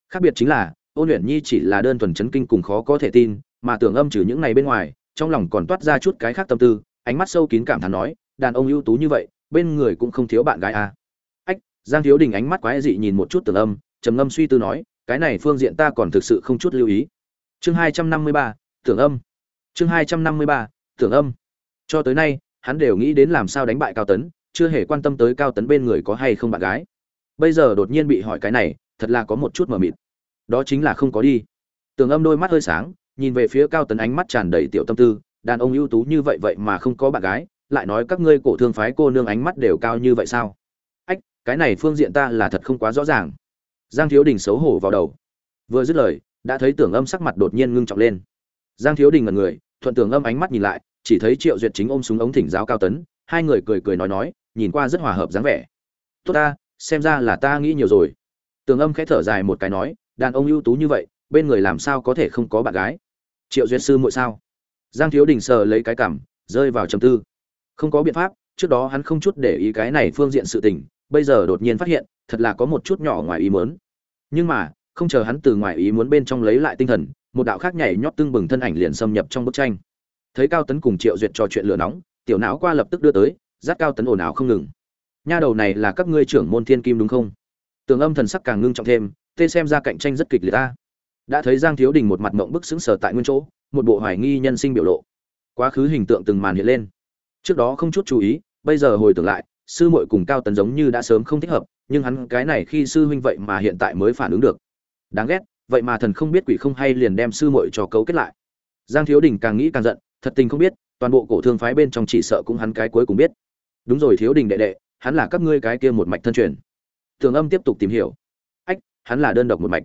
Khác biệt chính là, ôn luyện nhi chỉ là đơn thuần chấn kinh cùng khó có thể tin, mà tưởng âm trừ những này bên ngoài, trong lòng còn toát ra chút cái khác tâm tư ánh mắt sâu kín cảm thán nói, đàn ông ưu tú như vậy, bên người cũng không thiếu bạn gái à. ách, giang thiếu đình ánh mắt quái dị nhìn một chút tưởng âm, trầm ngâm suy tư nói, cái này phương diện ta còn thực sự không chút lưu ý. Chương hai trăm năm mươi ba tưởng âm. Chương hai trăm năm mươi ba tưởng âm. Cho tới nay, hắn đều nghĩ đến làm sao đánh bại cao tấn, chưa hề quan tâm tới cao tấn bên người có hay không bạn gái. Bây giờ đột nhiên bị hỏi cái này, thật là có một chút mờ mịt. Đó chính là không có đi. Tưởng âm đôi mắt hơi sáng, nhìn về phía cao tấn ánh mắt tràn đầy tiểu tâm tư đàn ông ưu tú như vậy vậy mà không có bạn gái, lại nói các ngươi cổ thương phái cô nương ánh mắt đều cao như vậy sao? Ách, cái này phương diện ta là thật không quá rõ ràng. Giang thiếu đình xấu hổ vào đầu. Vừa dứt lời, đã thấy tưởng âm sắc mặt đột nhiên ngưng trọng lên. Giang thiếu đình ngần người, thuận tưởng âm ánh mắt nhìn lại, chỉ thấy triệu duyệt chính ôm súng ống thỉnh giáo cao tấn, hai người cười cười nói nói, nhìn qua rất hòa hợp dáng vẻ. Tốt ta, xem ra là ta nghĩ nhiều rồi. Tưởng âm khẽ thở dài một cái nói, đàn ông ưu tú như vậy, bên người làm sao có thể không có bạn gái? Triệu duyệt sư muội sao? Giang thiếu đình sờ lấy cái cảm, rơi vào trầm tư. Không có biện pháp, trước đó hắn không chút để ý cái này phương diện sự tình, bây giờ đột nhiên phát hiện, thật là có một chút nhỏ ngoài ý muốn. Nhưng mà, không chờ hắn từ ngoài ý muốn bên trong lấy lại tinh thần, một đạo khác nhảy nhót tưng bừng thân ảnh liền xâm nhập trong bức tranh. Thấy cao tấn cùng triệu duyệt trò chuyện lửa nóng, tiểu não qua lập tức đưa tới dắt cao tấn ồn ào không ngừng. Nha đầu này là các ngươi trưởng môn thiên kim đúng không? Tường âm thần sắc càng ngưng trọng thêm, tê xem ra cạnh tranh rất kịch liệt ta. Đã thấy giang thiếu đình một mặt mộng bức xứng sở tại nguyên chỗ một bộ hoài nghi nhân sinh biểu lộ. Quá khứ hình tượng từng màn hiện lên. Trước đó không chút chú ý, bây giờ hồi tưởng lại, sư muội cùng cao tấn giống như đã sớm không thích hợp, nhưng hắn cái này khi sư huynh vậy mà hiện tại mới phản ứng được. Đáng ghét, vậy mà thần không biết quỷ không hay liền đem sư muội cho cấu kết lại. Giang thiếu đình càng nghĩ càng giận, thật tình không biết, toàn bộ cổ thương phái bên trong chỉ sợ cũng hắn cái cuối cùng biết. Đúng rồi thiếu đình đệ đệ, hắn là các ngươi cái kia một mạch thân truyền. Thường âm tiếp tục tìm hiểu. Ách, hắn là đơn độc một mạch.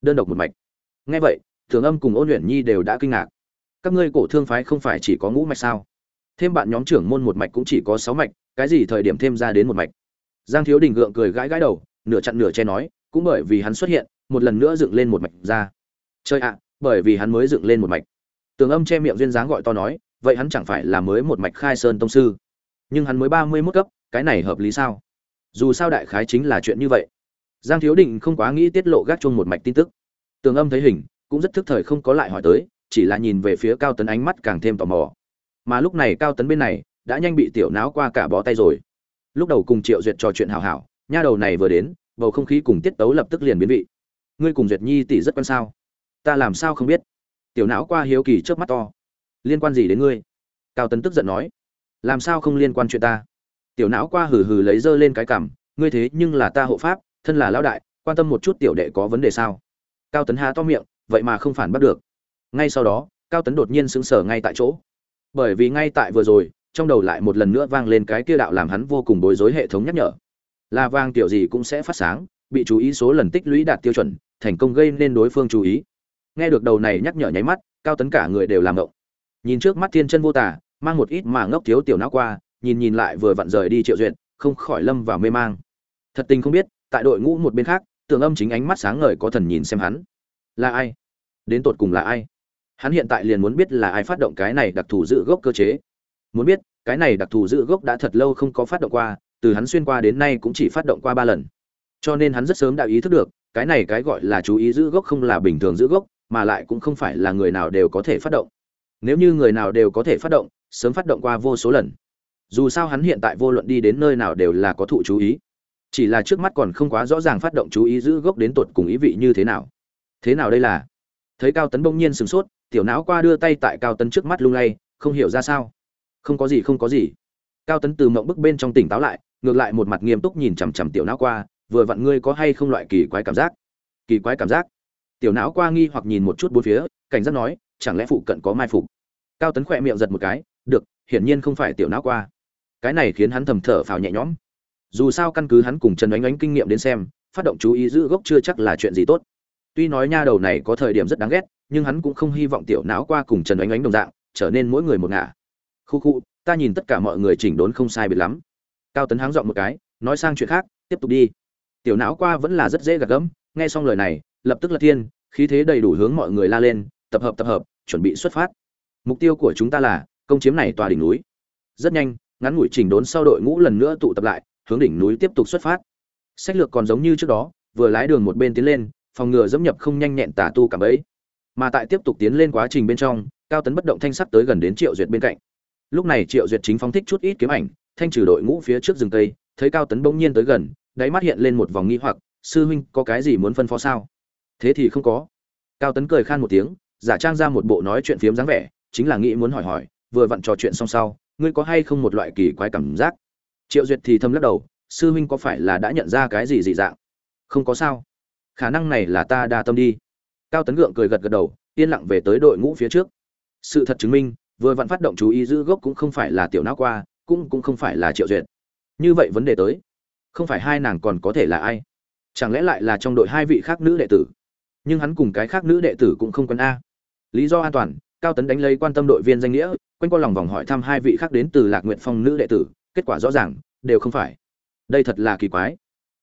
Đơn độc một mạch. Nghe vậy thường âm cùng ôn luyện nhi đều đã kinh ngạc. Các ngươi cổ thương phái không phải chỉ có ngũ mạch sao? Thêm bạn nhóm trưởng môn một mạch cũng chỉ có sáu mạch, cái gì thời điểm thêm ra đến một mạch? Giang thiếu đình gượng cười gãi gãi đầu, nửa chặn nửa che nói, cũng bởi vì hắn xuất hiện, một lần nữa dựng lên một mạch ra. Chơi ạ, bởi vì hắn mới dựng lên một mạch. Tường âm che miệng duyên dáng gọi to nói, vậy hắn chẳng phải là mới một mạch khai sơn tông sư? Nhưng hắn mới ba mươi mốt cấp, cái này hợp lý sao? Dù sao đại khái chính là chuyện như vậy. Giang thiếu định không quá nghĩ tiết lộ gác chung một mạch tin tức. Tường âm thấy hình cũng rất thức thời không có lại hỏi tới, chỉ là nhìn về phía cao tấn ánh mắt càng thêm tò mò. Mà lúc này cao tấn bên này đã nhanh bị tiểu náo qua cả bó tay rồi. Lúc đầu cùng triệu duyệt trò chuyện hào hảo, nha đầu này vừa đến, bầu không khí cùng tiết tấu lập tức liền biến vị. Ngươi cùng duyệt nhi tỷ rất quan sao? Ta làm sao không biết? Tiểu não qua hiếu kỳ trước mắt to. Liên quan gì đến ngươi? Cao tấn tức giận nói. Làm sao không liên quan chuyện ta? Tiểu não qua hừ hừ lấy dơ lên cái cảm ngươi thế nhưng là ta hộ pháp, thân là lão đại, quan tâm một chút tiểu đệ có vấn đề sao? Cao tấn há to miệng vậy mà không phản bắt được. Ngay sau đó, cao tấn đột nhiên sững sờ ngay tại chỗ. Bởi vì ngay tại vừa rồi, trong đầu lại một lần nữa vang lên cái kia đạo làm hắn vô cùng bối rối hệ thống nhắc nhở. Là vang tiểu gì cũng sẽ phát sáng, bị chú ý số lần tích lũy đạt tiêu chuẩn, thành công gây nên đối phương chú ý. Nghe được đầu này nhắc nhở nháy mắt, cao tấn cả người đều làm động nhìn trước mắt thiên chân vô tả mang một ít mà ngốc thiếu tiểu não qua, nhìn nhìn lại vừa vặn rời đi triệu duyệt, không khỏi lâm vào mê mang. Thật tình không biết, tại đội ngũ một bên khác, tường âm chính ánh mắt sáng ngời có thần nhìn xem hắn là ai? Đến tột cùng là ai? Hắn hiện tại liền muốn biết là ai phát động cái này đặc thù giữ gốc cơ chế. Muốn biết, cái này đặc thù giữ gốc đã thật lâu không có phát động qua, từ hắn xuyên qua đến nay cũng chỉ phát động qua ba lần. Cho nên hắn rất sớm đã ý thức được, cái này cái gọi là chú ý giữ gốc không là bình thường giữ gốc, mà lại cũng không phải là người nào đều có thể phát động. Nếu như người nào đều có thể phát động, sớm phát động qua vô số lần. Dù sao hắn hiện tại vô luận đi đến nơi nào đều là có thụ chú ý. Chỉ là trước mắt còn không quá rõ ràng phát động chú ý giữ gốc đến tột cùng ý vị như thế nào thế nào đây là? Thấy cao tấn bỗng nhiên sửng sốt, tiểu não qua đưa tay tại cao tấn trước mắt lung lay, không hiểu ra sao. Không có gì, không có gì. Cao tấn từ mộng bức bên trong tỉnh táo lại, ngược lại một mặt nghiêm túc nhìn chằm chằm tiểu não qua, vừa vặn ngươi có hay không loại kỳ quái cảm giác? Kỳ quái cảm giác? Tiểu não qua nghi hoặc nhìn một chút bốn phía, cảnh giác nói, chẳng lẽ phụ cận có mai phục? Cao tấn khỏe miệng giật một cái, được, hiển nhiên không phải tiểu não qua. Cái này khiến hắn thầm thở phào nhẹ nhõm. Dù sao căn cứ hắn cùng trần oánh oánh kinh nghiệm đến xem, phát động chú ý giữ gốc chưa chắc là chuyện gì tốt tuy nói nha đầu này có thời điểm rất đáng ghét, nhưng hắn cũng không hy vọng tiểu não qua cùng trần oánh oánh đồng dạng, trở nên mỗi người một ngả. Khu khu, ta nhìn tất cả mọi người chỉnh đốn không sai biệt lắm. Cao tấn háng dọn một cái, nói sang chuyện khác, tiếp tục đi. Tiểu não qua vẫn là rất dễ gạt gẫm, nghe xong lời này, lập tức là thiên, khí thế đầy đủ hướng mọi người la lên, tập hợp tập hợp, chuẩn bị xuất phát. Mục tiêu của chúng ta là, công chiếm này tòa đỉnh núi. Rất nhanh, ngắn ngủi chỉnh đốn sau đội ngũ lần nữa tụ tập lại, hướng đỉnh núi tiếp tục xuất phát. Sách lược còn giống như trước đó, vừa lái đường một bên tiến lên phòng ngừa dẫm nhập không nhanh nhẹn tả tu cảm ấy. Mà tại tiếp tục tiến lên quá trình bên trong, cao tấn bất động thanh sắc tới gần đến triệu duyệt bên cạnh. Lúc này triệu duyệt chính phóng thích chút ít kiếm ảnh, thanh trừ đội ngũ phía trước rừng tây thấy cao tấn bỗng nhiên tới gần, đáy mắt hiện lên một vòng nghi hoặc, sư huynh, có cái gì muốn phân phó sao? Thế thì không có. Cao tấn cười khan một tiếng, giả trang ra một bộ nói chuyện phiếm dáng vẻ, chính là nghĩ muốn hỏi hỏi, vừa vặn trò chuyện xong sau, ngươi có hay không một loại kỳ quái cảm giác? Triệu duyệt thì thầm lắc đầu, sư huynh có phải là đã nhận ra cái gì dị dạng? Không có sao khả năng này là ta đa tâm đi. Cao tấn gượng cười gật gật đầu, yên lặng về tới đội ngũ phía trước. Sự thật chứng minh, vừa vặn phát động chú ý giữ gốc cũng không phải là tiểu não qua, cũng cũng không phải là triệu duyệt. Như vậy vấn đề tới, không phải hai nàng còn có thể là ai? Chẳng lẽ lại là trong đội hai vị khác nữ đệ tử? Nhưng hắn cùng cái khác nữ đệ tử cũng không quen a. Lý do an toàn, cao tấn đánh lấy quan tâm đội viên danh nghĩa, quanh qua lòng vòng hỏi thăm hai vị khác đến từ lạc nguyện phong nữ đệ tử, kết quả rõ ràng, đều không phải. Đây thật là kỳ quái.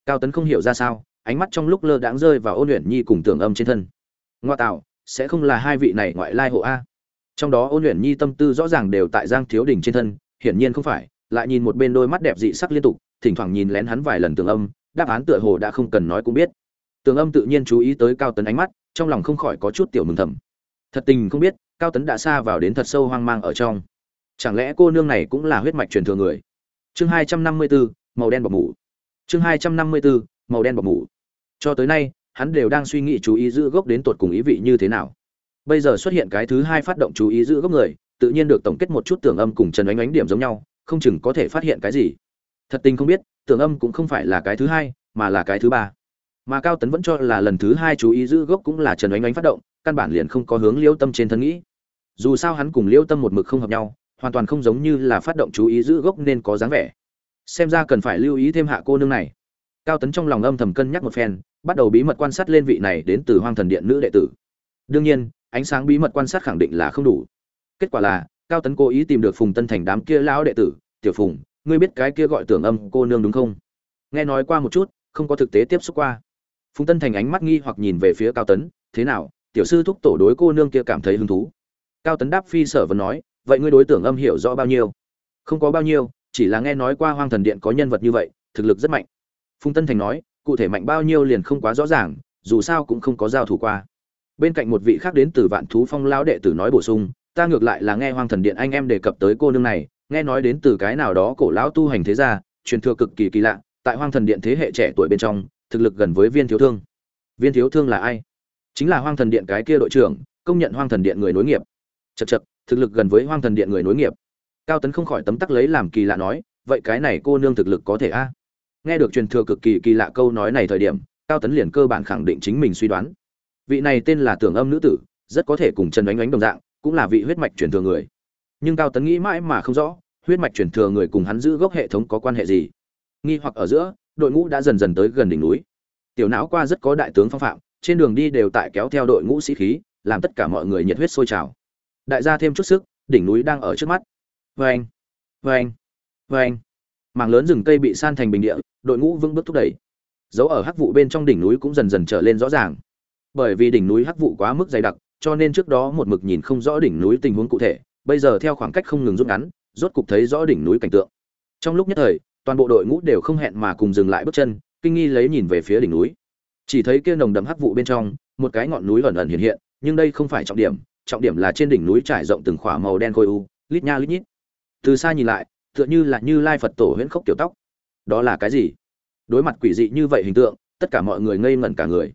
Cao tấn không hiểu ra sao ánh mắt trong lúc lơ đãng rơi vào ôn luyện nhi cùng tưởng âm trên thân. Ngoa tạo, sẽ không là hai vị này ngoại lai hộ a. Trong đó ôn luyện nhi tâm tư rõ ràng đều tại giang thiếu đình trên thân, hiển nhiên không phải, lại nhìn một bên đôi mắt đẹp dị sắc liên tục, thỉnh thoảng nhìn lén hắn vài lần tường âm, đáp án tựa hồ đã không cần nói cũng biết. Tường âm tự nhiên chú ý tới cao tấn ánh mắt, trong lòng không khỏi có chút tiểu mừng thầm. Thật tình không biết, cao tấn đã xa vào đến thật sâu hoang mang ở trong. Chẳng lẽ cô nương này cũng là huyết mạch truyền thừa người? Chương hai trăm năm mươi bốn màu đen bọc mủ. Chương hai trăm năm mươi bốn màu đen bọc mủ. Cho tới nay, hắn đều đang suy nghĩ chú ý giữ gốc đến tột cùng ý vị như thế nào. Bây giờ xuất hiện cái thứ hai phát động chú ý giữ gốc người, tự nhiên được tổng kết một chút tưởng âm cùng trần ánh ánh điểm giống nhau, không chừng có thể phát hiện cái gì. Thật tình không biết, tưởng âm cũng không phải là cái thứ hai, mà là cái thứ ba. Mà cao tấn vẫn cho là lần thứ hai chú ý giữ gốc cũng là trần ánh ánh phát động, căn bản liền không có hướng liêu tâm trên thân nghĩ. Dù sao hắn cùng liêu tâm một mực không hợp nhau, hoàn toàn không giống như là phát động chú ý giữ gốc nên có dáng vẻ. Xem ra cần phải lưu ý thêm hạ cô nương này cao tấn trong lòng âm thầm cân nhắc một phen, bắt đầu bí mật quan sát lên vị này đến từ hoang thần điện nữ đệ tử. Đương nhiên, ánh sáng bí mật quan sát khẳng định là không đủ. Kết quả là, cao tấn cố ý tìm được phùng tân thành đám kia lão đệ tử, tiểu phùng, ngươi biết cái kia gọi tưởng âm cô nương đúng không? Nghe nói qua một chút, không có thực tế tiếp xúc qua. Phùng tân thành ánh mắt nghi hoặc nhìn về phía cao tấn, thế nào, tiểu sư thúc tổ đối cô nương kia cảm thấy hứng thú? Cao tấn đáp phi sở vẫn nói, vậy ngươi đối tưởng âm hiểu rõ bao nhiêu? Không có bao nhiêu, chỉ là nghe nói qua hoang thần điện có nhân vật như vậy, thực lực rất mạnh phùng tân thành nói, cụ thể mạnh bao nhiêu liền không quá rõ ràng, dù sao cũng không có giao thủ qua. Bên cạnh một vị khác đến từ vạn thú phong lão đệ tử nói bổ sung, ta ngược lại là nghe hoang thần điện anh em đề cập tới cô nương này, nghe nói đến từ cái nào đó cổ lão tu hành thế gia, truyền thừa cực kỳ kỳ lạ, tại hoang thần điện thế hệ trẻ tuổi bên trong, thực lực gần với viên thiếu thương. Viên thiếu thương là ai? Chính là hoang thần điện cái kia đội trưởng, công nhận hoang thần điện người nối nghiệp. Chật chật thực lực gần với hoang thần điện người nối nghiệp. Cao tấn không khỏi tấm tắc lấy làm kỳ lạ nói, vậy cái này cô nương thực lực có thể a? Nghe được truyền thừa cực kỳ kỳ lạ câu nói này thời điểm, cao tấn liền cơ bản khẳng định chính mình suy đoán. Vị này tên là tưởng âm nữ tử, rất có thể cùng trần đánh đánh đồng dạng, cũng là vị huyết mạch truyền thừa người. Nhưng cao tấn nghĩ mãi mà không rõ, huyết mạch truyền thừa người cùng hắn giữ gốc hệ thống có quan hệ gì. Nghi hoặc ở giữa, đội ngũ đã dần dần tới gần đỉnh núi. Tiểu não qua rất có đại tướng phong phạm, trên đường đi đều tại kéo theo đội ngũ sĩ khí, làm tất cả mọi người nhiệt huyết sôi trào. Đại gia thêm chút sức, đỉnh núi đang ở trước mắt. Vê anh vê mảng lớn rừng cây bị san thành bình địa, đội ngũ vững bước thúc đẩy. Dấu ở hắc vụ bên trong đỉnh núi cũng dần dần trở lên rõ ràng. Bởi vì đỉnh núi hắc vụ quá mức dày đặc, cho nên trước đó một mực nhìn không rõ đỉnh núi tình huống cụ thể, bây giờ theo khoảng cách không ngừng rút ngắn, rốt cục thấy rõ đỉnh núi cảnh tượng. Trong lúc nhất thời, toàn bộ đội ngũ đều không hẹn mà cùng dừng lại bước chân, kinh nghi lấy nhìn về phía đỉnh núi. Chỉ thấy kia nồng đậm hắc vụ bên trong, một cái ngọn núi ẩn ẩn hiện hiện, nhưng đây không phải trọng điểm trọng điểm là trên đỉnh núi trải rộng từng khỏa màu đen khôi u, lít nha lít nhít. Từ xa nhìn lại tựa như là như lai phật tổ huyễn khốc tiểu tóc. Đó là cái gì? Đối mặt quỷ dị như vậy hình tượng, tất cả mọi người ngây ngẩn cả người.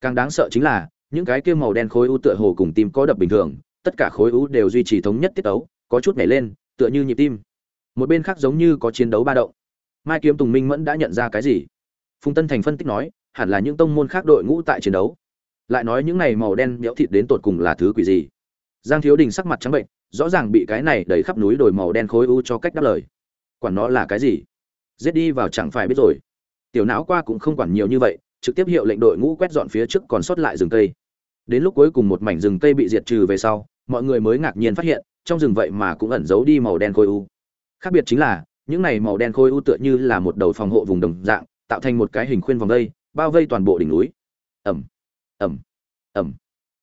Càng đáng sợ chính là, những cái kia màu đen khối u tựa hồ cùng tim có đập bình thường, tất cả khối u đều duy trì thống nhất tiết ấu có chút nhảy lên, tựa như nhịp tim. Một bên khác giống như có chiến đấu ba động. Mai kiếm tùng minh mẫn đã nhận ra cái gì? Phùng tân thành phân tích nói, hẳn là những tông môn khác đội ngũ tại chiến đấu. Lại nói những này màu đen béo thịt đến tột cùng là thứ quỷ gì? Giang thiếu đình sắc mặt trắng bệnh rõ ràng bị cái này đẩy khắp núi đồi màu đen khối u cho cách đáp lời. Quản nó là cái gì? Giết đi vào chẳng phải biết rồi. Tiểu não qua cũng không quản nhiều như vậy, trực tiếp hiệu lệnh đội ngũ quét dọn phía trước còn sót lại rừng cây. Đến lúc cuối cùng một mảnh rừng cây bị diệt trừ về sau, mọi người mới ngạc nhiên phát hiện, trong rừng vậy mà cũng ẩn giấu đi màu đen khối u. Khác biệt chính là, những này màu đen khối u tựa như là một đầu phòng hộ vùng đồng dạng, tạo thành một cái hình khuyên vòng vây, bao vây toàn bộ đỉnh núi. Ẩm ẩm ẩm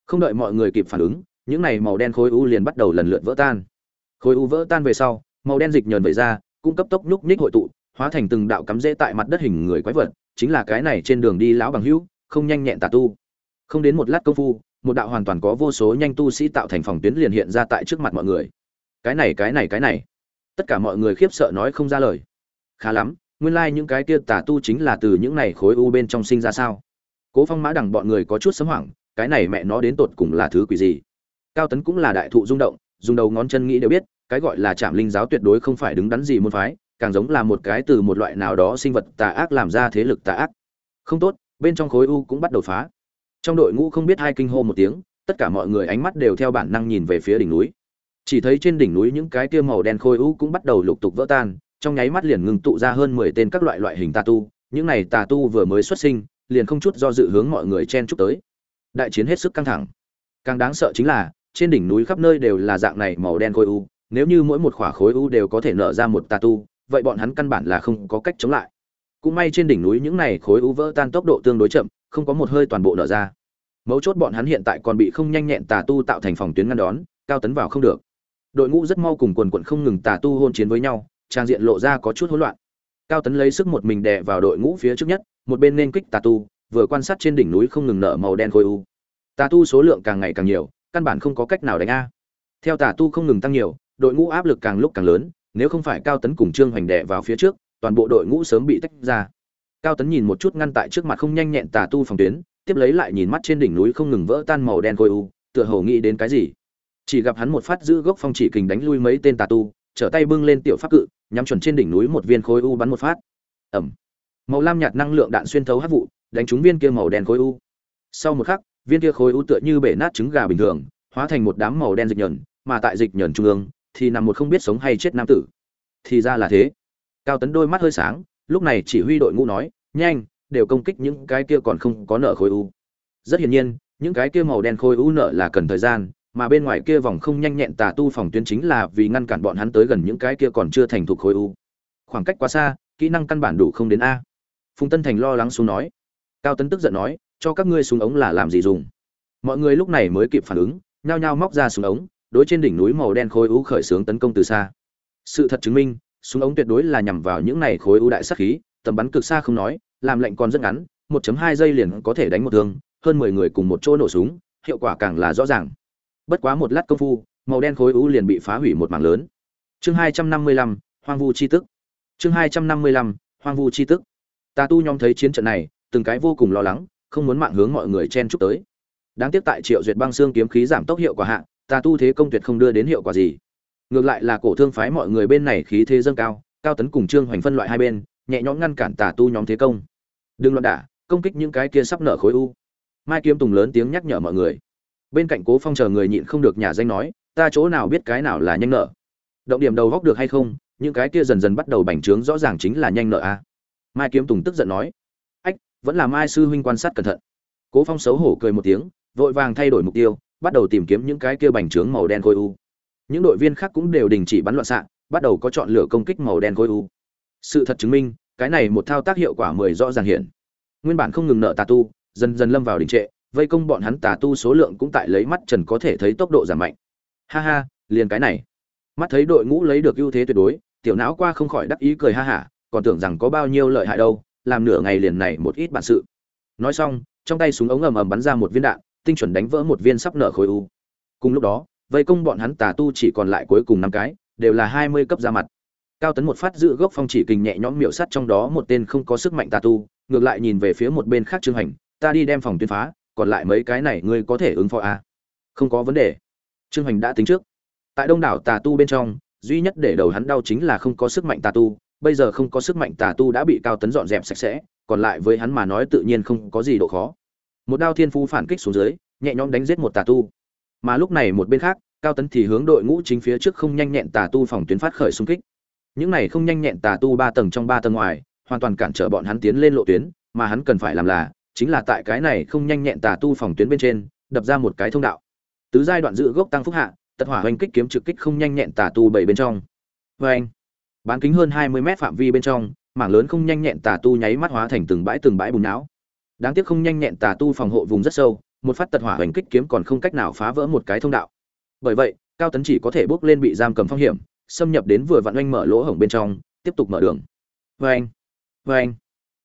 không đợi mọi người kịp phản ứng những này màu đen khối u liền bắt đầu lần lượt vỡ tan. Khối u vỡ tan về sau, màu đen dịch nhờn vẩy ra, cũng cấp tốc nhúc nhích hội tụ, hóa thành từng đạo cắm rễ tại mặt đất hình người quái vật, chính là cái này trên đường đi lão bằng hữu, không nhanh nhẹn tà tu. Không đến một lát công phu, một đạo hoàn toàn có vô số nhanh tu sĩ tạo thành phòng tuyến liền hiện ra tại trước mặt mọi người. Cái này cái này cái này. Tất cả mọi người khiếp sợ nói không ra lời. Khá lắm, nguyên lai những cái kia tà tu chính là từ những này khối u bên trong sinh ra sao? Cố phong mã đằng bọn người có chút sấm hoảng, cái này mẹ nó đến tột cùng là thứ quỷ gì? Cao tấn cũng là đại thụ rung động, dùng đầu ngón chân nghĩ đều biết, cái gọi là trạm linh giáo tuyệt đối không phải đứng đắn gì môn phái, càng giống là một cái từ một loại nào đó sinh vật tà ác làm ra thế lực tà ác. Không tốt, bên trong khối u cũng bắt đầu phá. Trong đội ngũ không biết hai kinh hô một tiếng, tất cả mọi người ánh mắt đều theo bản năng nhìn về phía đỉnh núi. Chỉ thấy trên đỉnh núi những cái tia màu đen khối u cũng bắt đầu lục tục vỡ tan, trong nháy mắt liền ngừng tụ ra hơn mười tên các loại loại hình tà tu, những này tà tu vừa mới xuất sinh, liền không chút do dự hướng mọi người chen chúc tới. Đại chiến hết sức căng thẳng. Càng đáng sợ chính là trên đỉnh núi khắp nơi đều là dạng này màu đen khối u, nếu như mỗi một khỏa khối u đều có thể nở ra một tà tu, vậy bọn hắn căn bản là không có cách chống lại. Cũng may trên đỉnh núi những này khối u vỡ tan tốc độ tương đối chậm, không có một hơi toàn bộ nở ra. Mấu chốt bọn hắn hiện tại còn bị không nhanh nhẹn tà tu tạo thành phòng tuyến ngăn đón, cao tấn vào không được. Đội ngũ rất mau cùng quần quận không ngừng tà tu hôn chiến với nhau, trang diện lộ ra có chút hỗn loạn. Cao tấn lấy sức một mình đè vào đội ngũ phía trước nhất, một bên nên kích tà tu, vừa quan sát trên đỉnh núi không ngừng nở màu đen khối u. Tà tu số lượng càng ngày càng nhiều căn bản không có cách nào đánh a. Theo tà tu không ngừng tăng nhiều, đội ngũ áp lực càng lúc càng lớn, nếu không phải cao tấn cùng trương hoành đè vào phía trước, toàn bộ đội ngũ sớm bị tách ra. Cao tấn nhìn một chút ngăn tại trước mặt không nhanh nhẹn tà tu phòng tuyến, tiếp lấy lại nhìn mắt trên đỉnh núi không ngừng vỡ tan màu đen khối u, tựa hồ nghĩ đến cái gì. Chỉ gặp hắn một phát giữ gốc phong chỉ kình đánh lui mấy tên tà tu, trở tay bưng lên tiểu pháp cự, nhắm chuẩn trên đỉnh núi một viên khối u bắn một phát. Ẩm. Màu lam nhạt năng lượng đạn xuyên thấu hắc vụ, đánh trúng viên kia màu đen khối u. Sau một khắc viên kia khối u tựa như bể nát trứng gà bình thường, hóa thành một đám màu đen dịch nhờn, mà tại dịch nhờn trung ương, thì nằm một không biết sống hay chết nam tử. Thì ra là thế. Cao tấn đôi mắt hơi sáng, lúc này chỉ huy đội ngũ nói, nhanh, đều công kích những cái kia còn không có nợ khối u rất hiển nhiên, những cái kia màu đen khối u nợ là cần thời gian, mà bên ngoài kia vòng không nhanh nhẹn tà tu phòng tuyến chính là vì ngăn cản bọn hắn tới gần những cái kia còn chưa thành thục khối u khoảng cách quá xa, kỹ năng căn bản đủ không đến a. Phùng tân thành lo lắng xuống nói. Cao tấn tức giận nói cho các ngươi súng ống là làm gì dùng. Mọi người lúc này mới kịp phản ứng nhao nhao móc ra súng ống đối trên đỉnh núi màu đen khối u khởi xướng tấn công từ xa. Sự thật chứng minh súng ống tuyệt đối là nhằm vào những này khối u đại sát khí tầm bắn cực xa không nói làm lệnh còn rất ngắn 1.2 giây liền có thể đánh một thương hơn 10 người cùng một chỗ nổ súng hiệu quả càng là rõ ràng. Bất quá một lát công phu màu đen khối u liền bị phá hủy một mảng lớn. Chương 255, hoang vu chi tức. Chương 255, hoang vu chi tức. Ta tu nhóm thấy chiến trận này từng cái vô cùng lo lắng không muốn mạng hướng mọi người chen chúc tới. Đáng tiếc tại triệu duyệt băng xương kiếm khí giảm tốc hiệu quả hạ tà tu thế công tuyệt không đưa đến hiệu quả gì. Ngược lại là cổ thương phái mọi người bên này khí thế dâng cao cao tấn cùng trương hoành phân loại hai bên, nhẹ nhõm ngăn cản tà tu nhóm thế công. Đừng loạn đả, công kích những cái kia sắp nở khối u. Mai kiếm tùng lớn tiếng nhắc nhở mọi người. Bên cạnh cố phong chờ người nhịn không được nhà danh nói, ta chỗ nào biết cái nào là nhanh nợ. Động điểm đầu góc được hay không, những cái kia dần dần bắt đầu bành trướng rõ ràng chính là nhanh nợ a. Mai kiếm tùng tức giận nói vẫn là mai sư huynh quan sát cẩn thận. Cố phong xấu hổ cười một tiếng, vội vàng thay đổi mục tiêu, bắt đầu tìm kiếm những cái kia bành trướng màu đen khối u. Những đội viên khác cũng đều đình chỉ bắn loạn xạ, bắt đầu có chọn lựa công kích màu đen khối u. Sự thật chứng minh, cái này một thao tác hiệu quả mười rõ ràng hiện. Nguyên bản không ngừng nợ tà tu, dần dần lâm vào đình trệ, vây công bọn hắn tà tu số lượng cũng tại lấy mắt trần có thể thấy tốc độ giảm mạnh. Ha ha, liền cái này. Mắt thấy đội ngũ lấy được ưu thế tuyệt đối, tiểu não qua không khỏi đắc ý cười ha hả, còn tưởng rằng có bao nhiêu lợi hại đâu làm nửa ngày liền này một ít bản sự. Nói xong, trong tay súng ống ầm ầm bắn ra một viên đạn, tinh chuẩn đánh vỡ một viên sắp nở khối u. Cùng lúc đó, vây công bọn hắn tà tu chỉ còn lại cuối cùng năm cái, đều là hai mươi cấp ra mặt. Cao tấn một phát giữ gốc phong chỉ kình nhẹ nhõm miệu sắt trong đó một tên không có sức mạnh tà tu, ngược lại nhìn về phía một bên khác trương hành, ta đi đem phòng tuyên phá, còn lại mấy cái này ngươi có thể ứng phó à? không có vấn đề. Trương hành đã tính trước. Tại đông đảo tà tu bên trong, duy nhất để đầu hắn đau chính là không có sức mạnh tà tu bây giờ không có sức mạnh tà tu đã bị cao tấn dọn dẹp sạch sẽ, còn lại với hắn mà nói tự nhiên không có gì độ khó. Một đao thiên phu phản kích xuống dưới, nhẹ nhõm đánh giết một tà tu. Mà lúc này một bên khác, cao tấn thì hướng đội ngũ chính phía trước không nhanh nhẹn tà tu phòng tuyến phát khởi xung kích. Những này không nhanh nhẹn tà tu ba tầng trong ba tầng ngoài, hoàn toàn cản trở bọn hắn tiến lên lộ tuyến, mà hắn cần phải làm là, chính là tại cái này không nhanh nhẹn tà tu phòng tuyến bên trên, đập ra một cái thông đạo. Tứ giai đoạn giữ gốc tăng phúc hạ, tật hỏa hoành kích kiếm trực kích không nhanh nhẹn tà tu bảy bên trong. Vê anh bán kính hơn hai mươi mét phạm vi bên trong, mảng lớn không nhanh nhẹn tà tu nháy mắt hóa thành từng bãi từng bãi bùn não. Đáng tiếc không nhanh nhẹn tà tu phòng hộ vùng rất sâu, một phát tật hỏa hoành kích kiếm còn không cách nào phá vỡ một cái thông đạo. Bởi vậy, cao tấn chỉ có thể bước lên bị giam cầm phong hiểm, xâm nhập đến vừa vặn oanh mở lỗ hổng bên trong, tiếp tục mở đường. Vê anh vê anh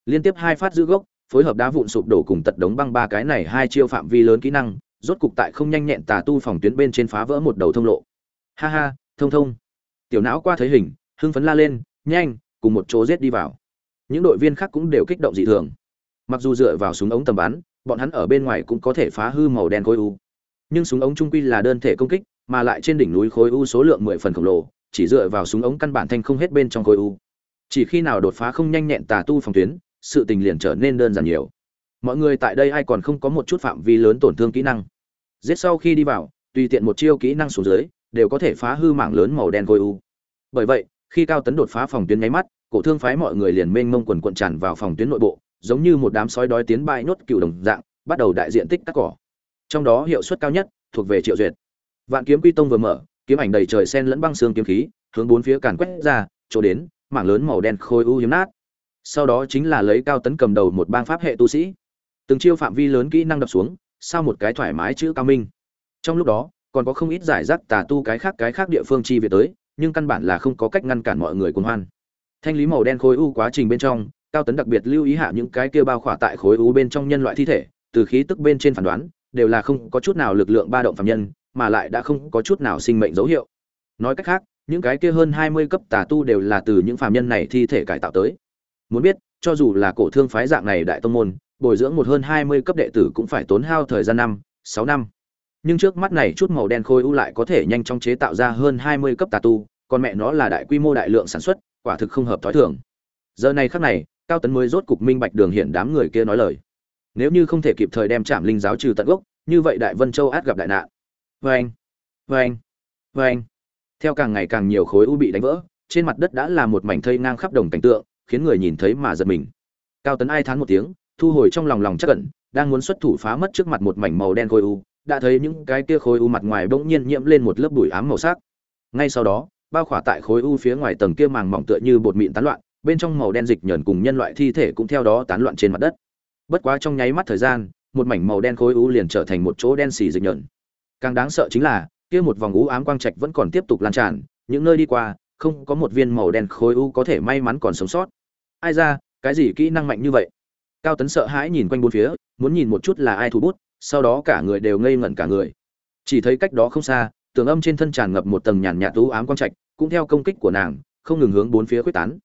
liên tiếp hai phát giữ gốc, phối hợp đá vụn sụp đổ cùng tật đống băng ba cái này hai chiêu phạm vi lớn kỹ năng, rốt cục tại không nhanh nhẹn tà tu phòng tuyến bên trên phá vỡ một đầu thông lộ. Ha ha, thông thông. Tiểu não qua thấy hình hưng phấn la lên, nhanh, cùng một chỗ giết đi vào. Những đội viên khác cũng đều kích động dị thường. Mặc dù dựa vào súng ống tầm bắn, bọn hắn ở bên ngoài cũng có thể phá hư màu đen khối u. Nhưng súng ống trung quy là đơn thể công kích, mà lại trên đỉnh núi khối u số lượng mười phần khổng lồ, chỉ dựa vào súng ống căn bản thanh không hết bên trong khối u. Chỉ khi nào đột phá không nhanh nhẹn tà tu phòng tuyến, sự tình liền trở nên đơn giản nhiều. Mọi người tại đây ai còn không có một chút phạm vi lớn tổn thương kỹ năng. Giết sau khi đi vào, tùy tiện một chiêu kỹ năng xuống dưới, đều có thể phá hư mảng lớn màu đen khối u. Bởi vậy khi cao tấn đột phá phòng tuyến nháy mắt, cổ thương phái mọi người liền mênh mông quần quận tràn vào phòng tuyến nội bộ, giống như một đám sói đói tiến bại nhốt cựu đồng dạng, bắt đầu đại diện tích cắt cỏ. Trong đó hiệu suất cao nhất thuộc về triệu duyệt. Vạn kiếm quy tông vừa mở, kiếm ảnh đầy trời sen lẫn băng xương kiếm khí, hướng bốn phía càn quét ra, chỗ đến, mảng lớn màu đen khôi u hiếm nát. Sau đó chính là lấy cao tấn cầm đầu một bang pháp hệ tu sĩ. Từng chiêu phạm vi lớn kỹ năng đập xuống sau một cái thoải mái chữ cao minh. Trong lúc đó, còn có không ít giải rác tà tu cái khác cái khác địa phương chi về tới nhưng căn bản là không có cách ngăn cản mọi người cuồng hoan. Thanh lý màu đen khối u quá trình bên trong, cao tấn đặc biệt lưu ý hạ những cái kia bao khỏa tại khối u bên trong nhân loại thi thể, từ khí tức bên trên phán đoán, đều là không có chút nào lực lượng ba động phạm nhân, mà lại đã không có chút nào sinh mệnh dấu hiệu. Nói cách khác, những cái kia hơn hai mươi cấp tà tu đều là từ những phạm nhân này thi thể cải tạo tới. Muốn biết, cho dù là cổ thương phái dạng này đại tông môn, bồi dưỡng một hơn hai mươi cấp đệ tử cũng phải tốn hao thời gian năm, sáu năm nhưng trước mắt này chút màu đen khôi u lại có thể nhanh chóng chế tạo ra hơn hai mươi cấp tà tu còn mẹ nó là đại quy mô đại lượng sản xuất quả thực không hợp thói thường. Giờ này khắc này cao tấn mới rốt cục minh bạch đường hiện đám người kia nói lời. Nếu như không thể kịp thời đem trảm linh giáo trừ tận gốc như vậy đại vân châu át gặp đại nạn. Vê anh vê anh anh theo càng ngày càng nhiều khối u bị đánh vỡ trên mặt đất đã là một mảnh thây ngang khắp đồng cảnh tượng khiến người nhìn thấy mà giật mình. Cao tấn ai thán một tiếng thu hồi trong lòng lòng chắc ẩn, đang muốn xuất thủ phá mất trước mặt một mảnh màu đen khối u đã thấy những cái kia khối u mặt ngoài bỗng nhiên nhiễm lên một lớp bụi ám màu sắc. Ngay sau đó, bao khỏa tại khối u phía ngoài tầng kia màng mỏng tựa như bột mịn tán loạn, bên trong màu đen dịch nhờn cùng nhân loại thi thể cũng theo đó tán loạn trên mặt đất. Bất quá trong nháy mắt thời gian, một mảnh màu đen khối u liền trở thành một chỗ đen xì dịch nhờn. Càng đáng sợ chính là, kia một vòng u ám quang trạch vẫn còn tiếp tục lan tràn, những nơi đi qua, không có một viên màu đen khối u có thể may mắn còn sống sót. Ai ra, cái gì kỹ năng mạnh như vậy? Cao tấn sợ hãi nhìn quanh bốn phía, muốn nhìn một chút là ai thủ bút sau đó cả người đều ngây ngẩn cả người. Chỉ thấy cách đó không xa, tường âm trên thân tràn ngập một tầng nhàn nhạt tú ám quang trạch, cũng theo công kích của nàng, không ngừng hướng bốn phía quyết tán.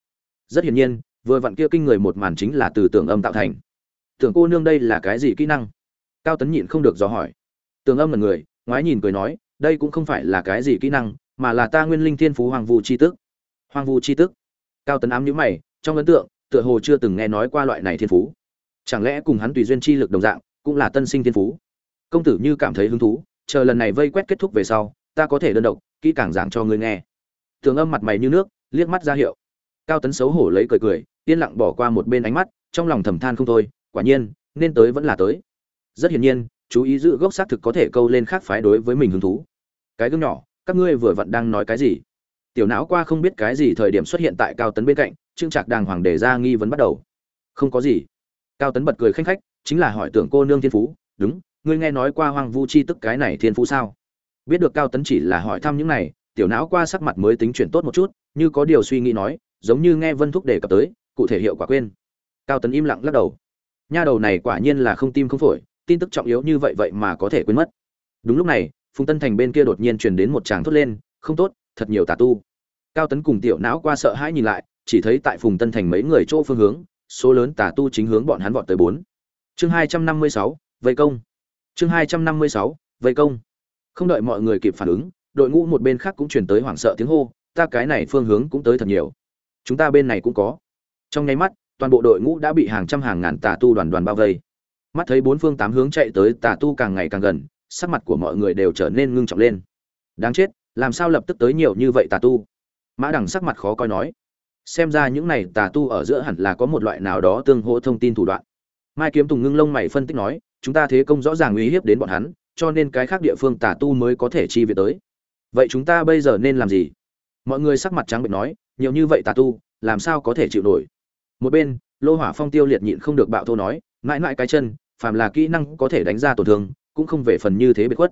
Rất hiển nhiên, vừa vặn kia kinh người một màn chính là từ tường âm tạo thành. Tưởng cô nương đây là cái gì kỹ năng? Cao tấn nhịn không được dò hỏi. Tường âm là người, ngoái nhìn cười nói, đây cũng không phải là cái gì kỹ năng, mà là ta nguyên linh thiên phú hoàng vu chi tức hoàng vu chi tức cao tấn ám nhíu mày, trong ấn tượng, tựa hồ chưa từng nghe nói qua loại này thiên phú. Chẳng lẽ cùng hắn tùy duyên chi lực đồng dạng cũng là tân sinh thiên phú. Công tử như cảm thấy hứng thú, chờ lần này vây quét kết thúc về sau, ta có thể đơn độc, kỹ càng giảng cho ngươi nghe. Tường âm mặt mày như nước, liếc mắt ra hiệu. Cao tấn xấu hổ lấy cười cười, yên lặng bỏ qua một bên ánh mắt, trong lòng thầm than không thôi, quả nhiên, nên tới vẫn là tới. Rất hiển nhiên, chú ý giữ gốc xác thực có thể câu lên khác phái đối với mình hứng thú. Cái gương nhỏ, các ngươi vừa vặn đang nói cái gì? Tiểu não qua không biết cái gì thời điểm xuất hiện tại cao tấn bên cạnh, trương trạc đàng hoàng đề ra nghi vấn bắt đầu. Không có gì cao tấn bật cười khanh khách, chính là hỏi tưởng cô nương thiên phú. Đúng, ngươi nghe nói qua hoang vu chi tức cái này thiên phú sao? Biết được cao tấn chỉ là hỏi thăm những này, tiểu não qua sắc mặt mới tính chuyển tốt một chút, như có điều suy nghĩ nói, giống như nghe vân thúc đề cập tới, cụ thể hiệu quả quên. Cao tấn im lặng lắc đầu. Nha đầu này quả nhiên là không tim không phổi, tin tức trọng yếu như vậy vậy mà có thể quên mất. Đúng lúc này, phùng tân thành bên kia đột nhiên truyền đến một tràng thốt lên, không tốt, thật nhiều tà tu. Cao tấn cùng tiểu não qua sợ hãi nhìn lại, chỉ thấy tại phùng tân thành mấy người chỗ phương hướng số lớn tà tu chính hướng bọn hắn vọt tới bốn. Chương hai trăm năm mươi sáu, vây công. Chương hai trăm năm mươi sáu, vây công. Không đợi mọi người kịp phản ứng, đội ngũ một bên khác cũng chuyển tới hoảng sợ tiếng hô, ta cái này phương hướng cũng tới thật nhiều. Chúng ta bên này cũng có. Trong nháy mắt, toàn bộ đội ngũ đã bị hàng trăm hàng ngàn tà tu đoàn đoàn bao vây. Mắt thấy bốn phương tám hướng chạy tới, tà tu càng ngày càng gần, sắc mặt của mọi người đều trở nên ngưng trọng lên. Đáng chết, làm sao lập tức tới nhiều như vậy tà tu? Mã đằng sắc mặt khó coi nói xem ra những này tà tu ở giữa hẳn là có một loại nào đó tương hỗ thông tin thủ đoạn. Mai kiếm tùng ngưng lông mày phân tích nói, chúng ta thế công rõ ràng uy hiếp đến bọn hắn, cho nên cái khác địa phương tà tu mới có thể chi viện tới. Vậy chúng ta bây giờ nên làm gì? Mọi người sắc mặt trắng bệnh nói, nhiều như vậy tà tu, làm sao có thể chịu nổi? Một bên, lô hỏa phong tiêu liệt nhịn không được bạo thô nói, mãi mãi cái chân, phàm là kỹ năng có thể đánh ra tổn thương, cũng không về phần như thế biệt khuất.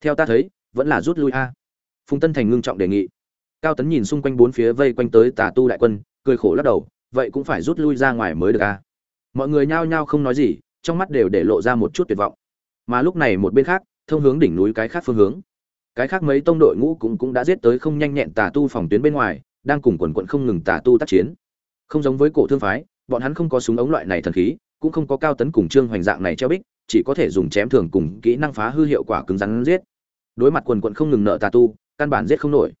Theo ta thấy, vẫn là rút lui a. Phùng tân thành ngưng trọng đề nghị cao tấn nhìn xung quanh bốn phía vây quanh tới tà tu đại quân, cười khổ lắc đầu, vậy cũng phải rút lui ra ngoài mới được a mọi người nhao nhao không nói gì, trong mắt đều để lộ ra một chút tuyệt vọng. Mà lúc này một bên khác, thông hướng đỉnh núi cái khác phương hướng. Cái khác mấy tông đội ngũ cũng cũng đã giết tới không nhanh nhẹn tà tu phòng tuyến bên ngoài, đang cùng quần quận không ngừng tà tu tác chiến. Không giống với cổ thương phái, bọn hắn không có súng ống loại này thần khí, cũng không có cao tấn cùng trương hoành dạng này treo bích, chỉ có thể dùng chém thường cùng kỹ năng phá hư hiệu quả cứng rắn giết. Đối mặt quần quận không ngừng nợ tà tu, căn bản giết không nổi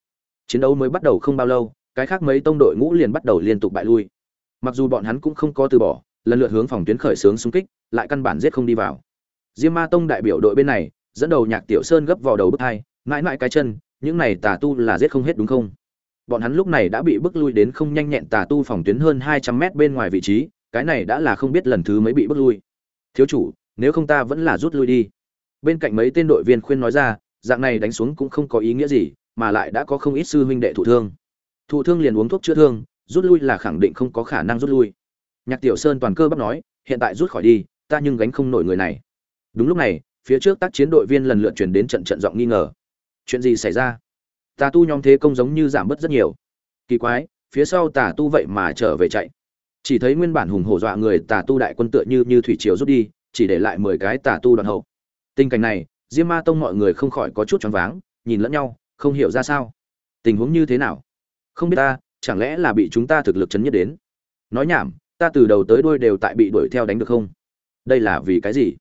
chiến đấu mới bắt đầu không bao lâu, cái khác mấy tông đội ngũ liền bắt đầu liên tục bại lui. Mặc dù bọn hắn cũng không có từ bỏ, lần lượt hướng phòng tuyến khởi xướng xung kích, lại căn bản giết không đi vào. Diêm ma tông đại biểu đội bên này, dẫn đầu nhạc tiểu sơn gấp vào đầu bức hai, mãi mãi cái chân, những này tà tu là giết không hết đúng không? Bọn hắn lúc này đã bị bức lui đến không nhanh nhẹn tà tu phòng tuyến hơn hai trăm mét bên ngoài vị trí, cái này đã là không biết lần thứ mấy bị bức lui. Thiếu chủ, nếu không ta vẫn là rút lui đi. Bên cạnh mấy tên đội viên khuyên nói ra, dạng này đánh xuống cũng không có ý nghĩa gì mà lại đã có không ít sư huynh đệ thụ thương. Thụ thương liền uống thuốc chữa thương, rút lui là khẳng định không có khả năng rút lui. Nhạc tiểu sơn toàn cơ bắp nói, hiện tại rút khỏi đi, ta nhưng gánh không nổi người này. Đúng lúc này, phía trước tác chiến đội viên lần lượt chuyển đến trận trận giọng nghi ngờ. Chuyện gì xảy ra? Tà tu nhóm thế công giống như giảm bớt rất nhiều. Kỳ quái, phía sau tà tu vậy mà trở về chạy. Chỉ thấy nguyên bản hùng hổ dọa người tà tu đại quân tựa như như thủy triều rút đi, chỉ để lại mười cái tà tu đoàn hậu. Tình cảnh này, diêm ma tông mọi người không khỏi có chút choáng váng, nhìn lẫn nhau không hiểu ra sao. Tình huống như thế nào? Không biết ta, chẳng lẽ là bị chúng ta thực lực chấn nhất đến? Nói nhảm, ta từ đầu tới đuôi đều tại bị đuổi theo đánh được không? Đây là vì cái gì?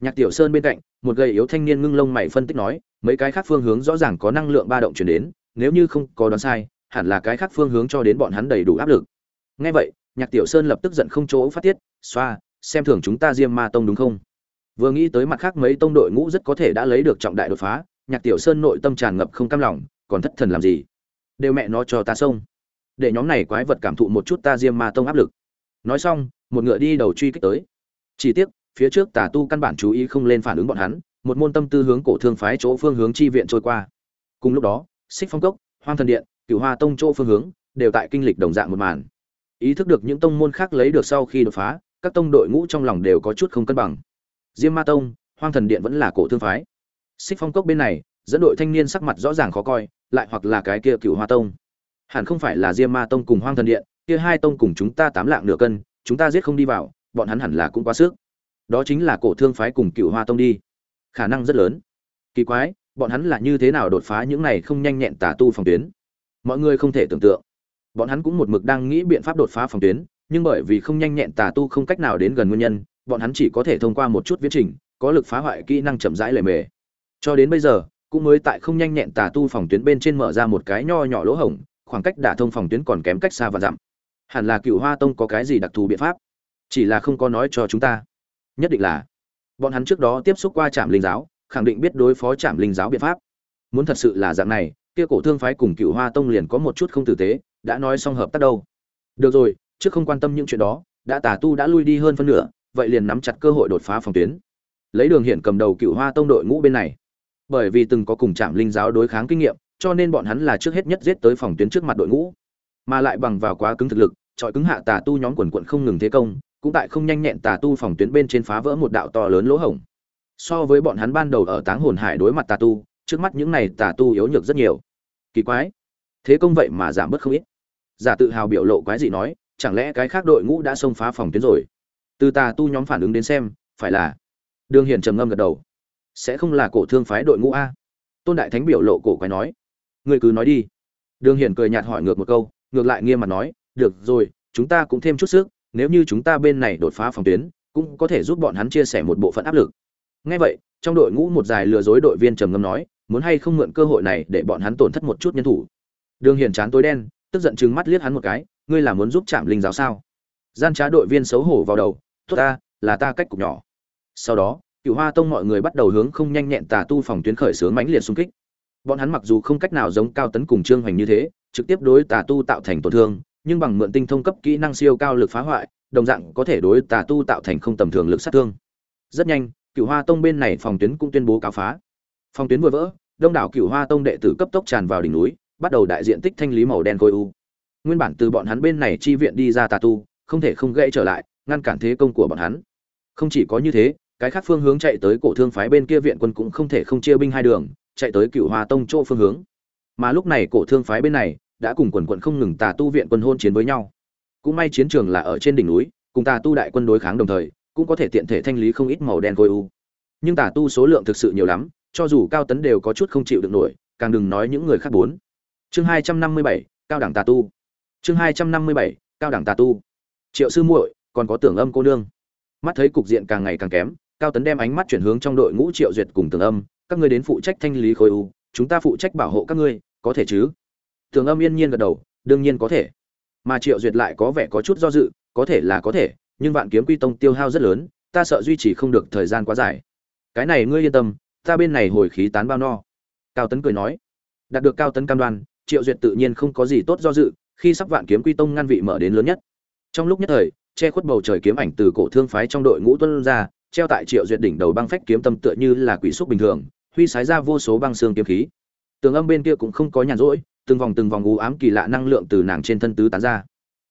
Nhạc tiểu sơn bên cạnh, một gầy yếu thanh niên ngưng lông mày phân tích nói, mấy cái khác phương hướng rõ ràng có năng lượng ba động chuyển đến, nếu như không có đoán sai, hẳn là cái khác phương hướng cho đến bọn hắn đầy đủ áp lực. Ngay vậy, nhạc tiểu sơn lập tức giận không chỗ phát tiết, xoa, xem thường chúng ta diêm ma tông đúng không? Vừa nghĩ tới mặt khác mấy tông đội ngũ rất có thể đã lấy được trọng đại đột phá nhạc tiểu sơn nội tâm tràn ngập không cam lòng, còn thất thần làm gì? Đều mẹ nó cho ta xông. Để nhóm này quái vật cảm thụ một chút ta diêm ma tông áp lực. Nói xong, một ngựa đi đầu truy kích tới. Chỉ tiếc, phía trước tà tu căn bản chú ý không lên phản ứng bọn hắn, một môn tâm tư hướng cổ thương phái chỗ phương hướng chi viện trôi qua. Cùng lúc đó, xích phong cốc, hoang thần điện, cửu hoa tông chỗ phương hướng đều tại kinh lịch đồng dạng một màn. Ý thức được những tông môn khác lấy được sau khi đột phá, các tông đội ngũ trong lòng đều có chút không cân bằng. Diêm ma tông, hoang thần điện vẫn là cổ thương phái xích phong cốc bên này, dẫn đội thanh niên sắc mặt rõ ràng khó coi, lại hoặc là cái kia cửu hoa tông. Hẳn không phải là diêm ma tông cùng hoang thần điện, kia hai tông cùng chúng ta tám lạng nửa cân, chúng ta giết không đi vào, bọn hắn hẳn là cũng quá sức. Đó chính là cổ thương phái cùng cựu hoa tông đi. Khả năng rất lớn. Kỳ quái, bọn hắn là như thế nào đột phá những này không nhanh nhẹn tà tu phòng tuyến? Mọi người không thể tưởng tượng. Bọn hắn cũng một mực đang nghĩ biện pháp đột phá phòng tuyến, nhưng bởi vì không nhanh nhẹn tà tu không cách nào đến gần nguyên nhân, bọn hắn chỉ có thể thông qua một chút viễn trình, có lực phá hoại kỹ năng chậm rãi lề mề cho đến bây giờ, cũng mới tại không nhanh nhẹn tà tu phòng tuyến bên trên mở ra một cái nho nhỏ lỗ hổng, khoảng cách đả thông phòng tuyến còn kém cách xa và dặm. Hẳn là cựu hoa tông có cái gì đặc thù biện pháp? Chỉ là không có nói cho chúng ta. Nhất định là, bọn hắn trước đó tiếp xúc qua trạm linh giáo, khẳng định biết đối phó trạm linh giáo biện pháp. Muốn thật sự là dạng này, kia cổ thương phái cùng cựu hoa tông liền có một chút không tử tế, đã nói xong hợp tác đâu. Được rồi, trước không quan tâm những chuyện đó, đã tà tu đã lui đi hơn phân nửa, vậy liền nắm chặt cơ hội đột phá phòng tuyến. Lấy đường hiển cầm đầu cựu hoa tông đội ngũ bên này bởi vì từng có cùng trạm linh giáo đối kháng kinh nghiệm, cho nên bọn hắn là trước hết nhất giết tới phòng tuyến trước mặt đội ngũ. Mà lại bằng vào quá cứng thực lực trọi cứng hạ tà tu nhóm quần quận không ngừng thế công, cũng tại không nhanh nhẹn tà tu phòng tuyến bên trên phá vỡ một đạo to lớn lỗ hổng. So với bọn hắn ban đầu ở táng hồn hải đối mặt tà tu, trước mắt những này tà tu yếu nhược rất nhiều. Kỳ quái. Thế công vậy mà giảm bớt không ít. Giả tự hào biểu lộ quái gì nói, chẳng lẽ cái khác đội ngũ đã xông phá phòng tuyến rồi? Từ tà tu nhóm phản ứng đến xem, phải là đường hiển trầm ngâm gật đầu sẽ không là cổ thương phái đội ngũ a? Tôn đại thánh biểu lộ cổ quái nói. Người cứ nói đi. Đường hiển cười nhạt hỏi ngược một câu, ngược lại nghiêm mặt nói, được rồi, chúng ta cũng thêm chút sức, nếu như chúng ta bên này đột phá phòng tuyến, cũng có thể giúp bọn hắn chia sẻ một bộ phận áp lực. Ngay vậy, trong đội ngũ một dài lừa dối đội viên trầm ngâm nói, muốn hay không mượn cơ hội này để bọn hắn tổn thất một chút nhân thủ? Đường hiển chán tối đen, tức giận chừng mắt liếc hắn một cái, ngươi là muốn giúp chạm linh giáo sao? Gian trá đội viên xấu hổ vào đầu, tốt ta, là ta cách cục nhỏ. Sau đó cựu hoa tông mọi người bắt đầu hướng không nhanh nhẹn tà tu phòng tuyến khởi sướng mãnh liệt xung kích. Bọn hắn mặc dù không cách nào giống cao tấn cùng trương hoành như thế, trực tiếp đối tà tu tạo thành tổn thương, nhưng bằng mượn tinh thông cấp kỹ năng siêu cao lực phá hoại, đồng dạng có thể đối tà tu tạo thành không tầm thường lực sát thương. Rất nhanh cựu hoa tông bên này phòng tuyến cũng tuyên bố cáo phá. Phòng tuyến vừa vỡ, đông đảo cựu hoa tông đệ tử cấp tốc tràn vào đỉnh núi, bắt đầu đại diện tích thanh lý màu đen khối u. Nguyên bản từ bọn hắn bên này chi viện đi ra tà tu, không thể không gãy trở lại, ngăn cản thế công của bọn hắn. Không chỉ có như thế cái khác phương hướng chạy tới cổ thương phái bên kia viện quân cũng không thể không chia binh hai đường, chạy tới cựu hoa tông chỗ phương hướng. Mà lúc này cổ thương phái bên này đã cùng quần quận không ngừng tà tu viện quân hôn chiến với nhau. Cũng may chiến trường là ở trên đỉnh núi, cùng tà tu đại quân đối kháng đồng thời, cũng có thể tiện thể thanh lý không ít màu đen khối u. Nhưng tà tu số lượng thực sự nhiều lắm, cho dù cao tấn đều có chút không chịu được nổi, càng đừng nói những người khác bốn. Chương hai trăm năm mươi bảy, cao đẳng tà tu. Chương hai trăm năm mươi bảy, cao đẳng tà tu. Triệu sư muội, còn có tưởng âm cô nương. Mắt thấy cục diện càng ngày càng kém cao tấn đem ánh mắt chuyển hướng trong đội ngũ triệu duyệt cùng tường âm, các ngươi đến phụ trách thanh lý khối u, chúng ta phụ trách bảo hộ các ngươi, có thể chứ? Tường âm yên nhiên gật đầu, đương nhiên có thể. Mà triệu duyệt lại có vẻ có chút do dự, có thể là có thể, nhưng vạn kiếm quy tông tiêu hao rất lớn, ta sợ duy trì không được thời gian quá dài. Cái này ngươi yên tâm, ta bên này hồi khí tán bao no. Cao tấn cười nói. Đạt được cao tấn cam đoan, triệu duyệt tự nhiên không có gì tốt do dự, khi sắp vạn kiếm quy tông ngăn vị mở đến lớn nhất. Trong lúc nhất thời, che khuất bầu trời kiếm ảnh từ cổ thương phái trong đội ngũ tuân ra treo tại triệu duyệt đỉnh đầu băng phách kiếm tâm tựa như là quỷ xúc bình thường, huy sái ra vô số băng xương kiếm khí. Tường âm bên kia cũng không có nhàn rỗi, từng vòng từng vòng u ám kỳ lạ năng lượng từ nàng trên thân tứ tán ra.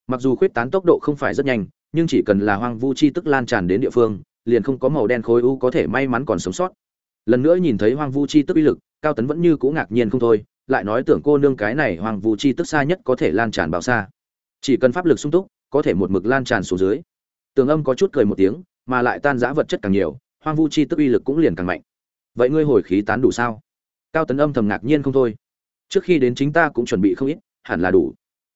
Mặc dù khuyết tán tốc độ không phải rất nhanh, nhưng chỉ cần là hoang vu chi tức lan tràn đến địa phương, liền không có màu đen khối u có thể may mắn còn sống sót. Lần nữa nhìn thấy hoang vu chi tức uy lực, cao tấn vẫn như cũ ngạc nhiên không thôi, lại nói tưởng cô nương cái này hoang vu chi tức xa nhất có thể lan tràn bao xa. Chỉ cần pháp lực sung túc, có thể một mực lan tràn xuống dưới. Tường âm có chút cười một tiếng mà lại tan giã vật chất càng nhiều, hoang vu chi tức uy lực cũng liền càng mạnh. Vậy ngươi hồi khí tán đủ sao? Cao tấn âm thầm ngạc nhiên không thôi. Trước khi đến chính ta cũng chuẩn bị không ít, hẳn là đủ.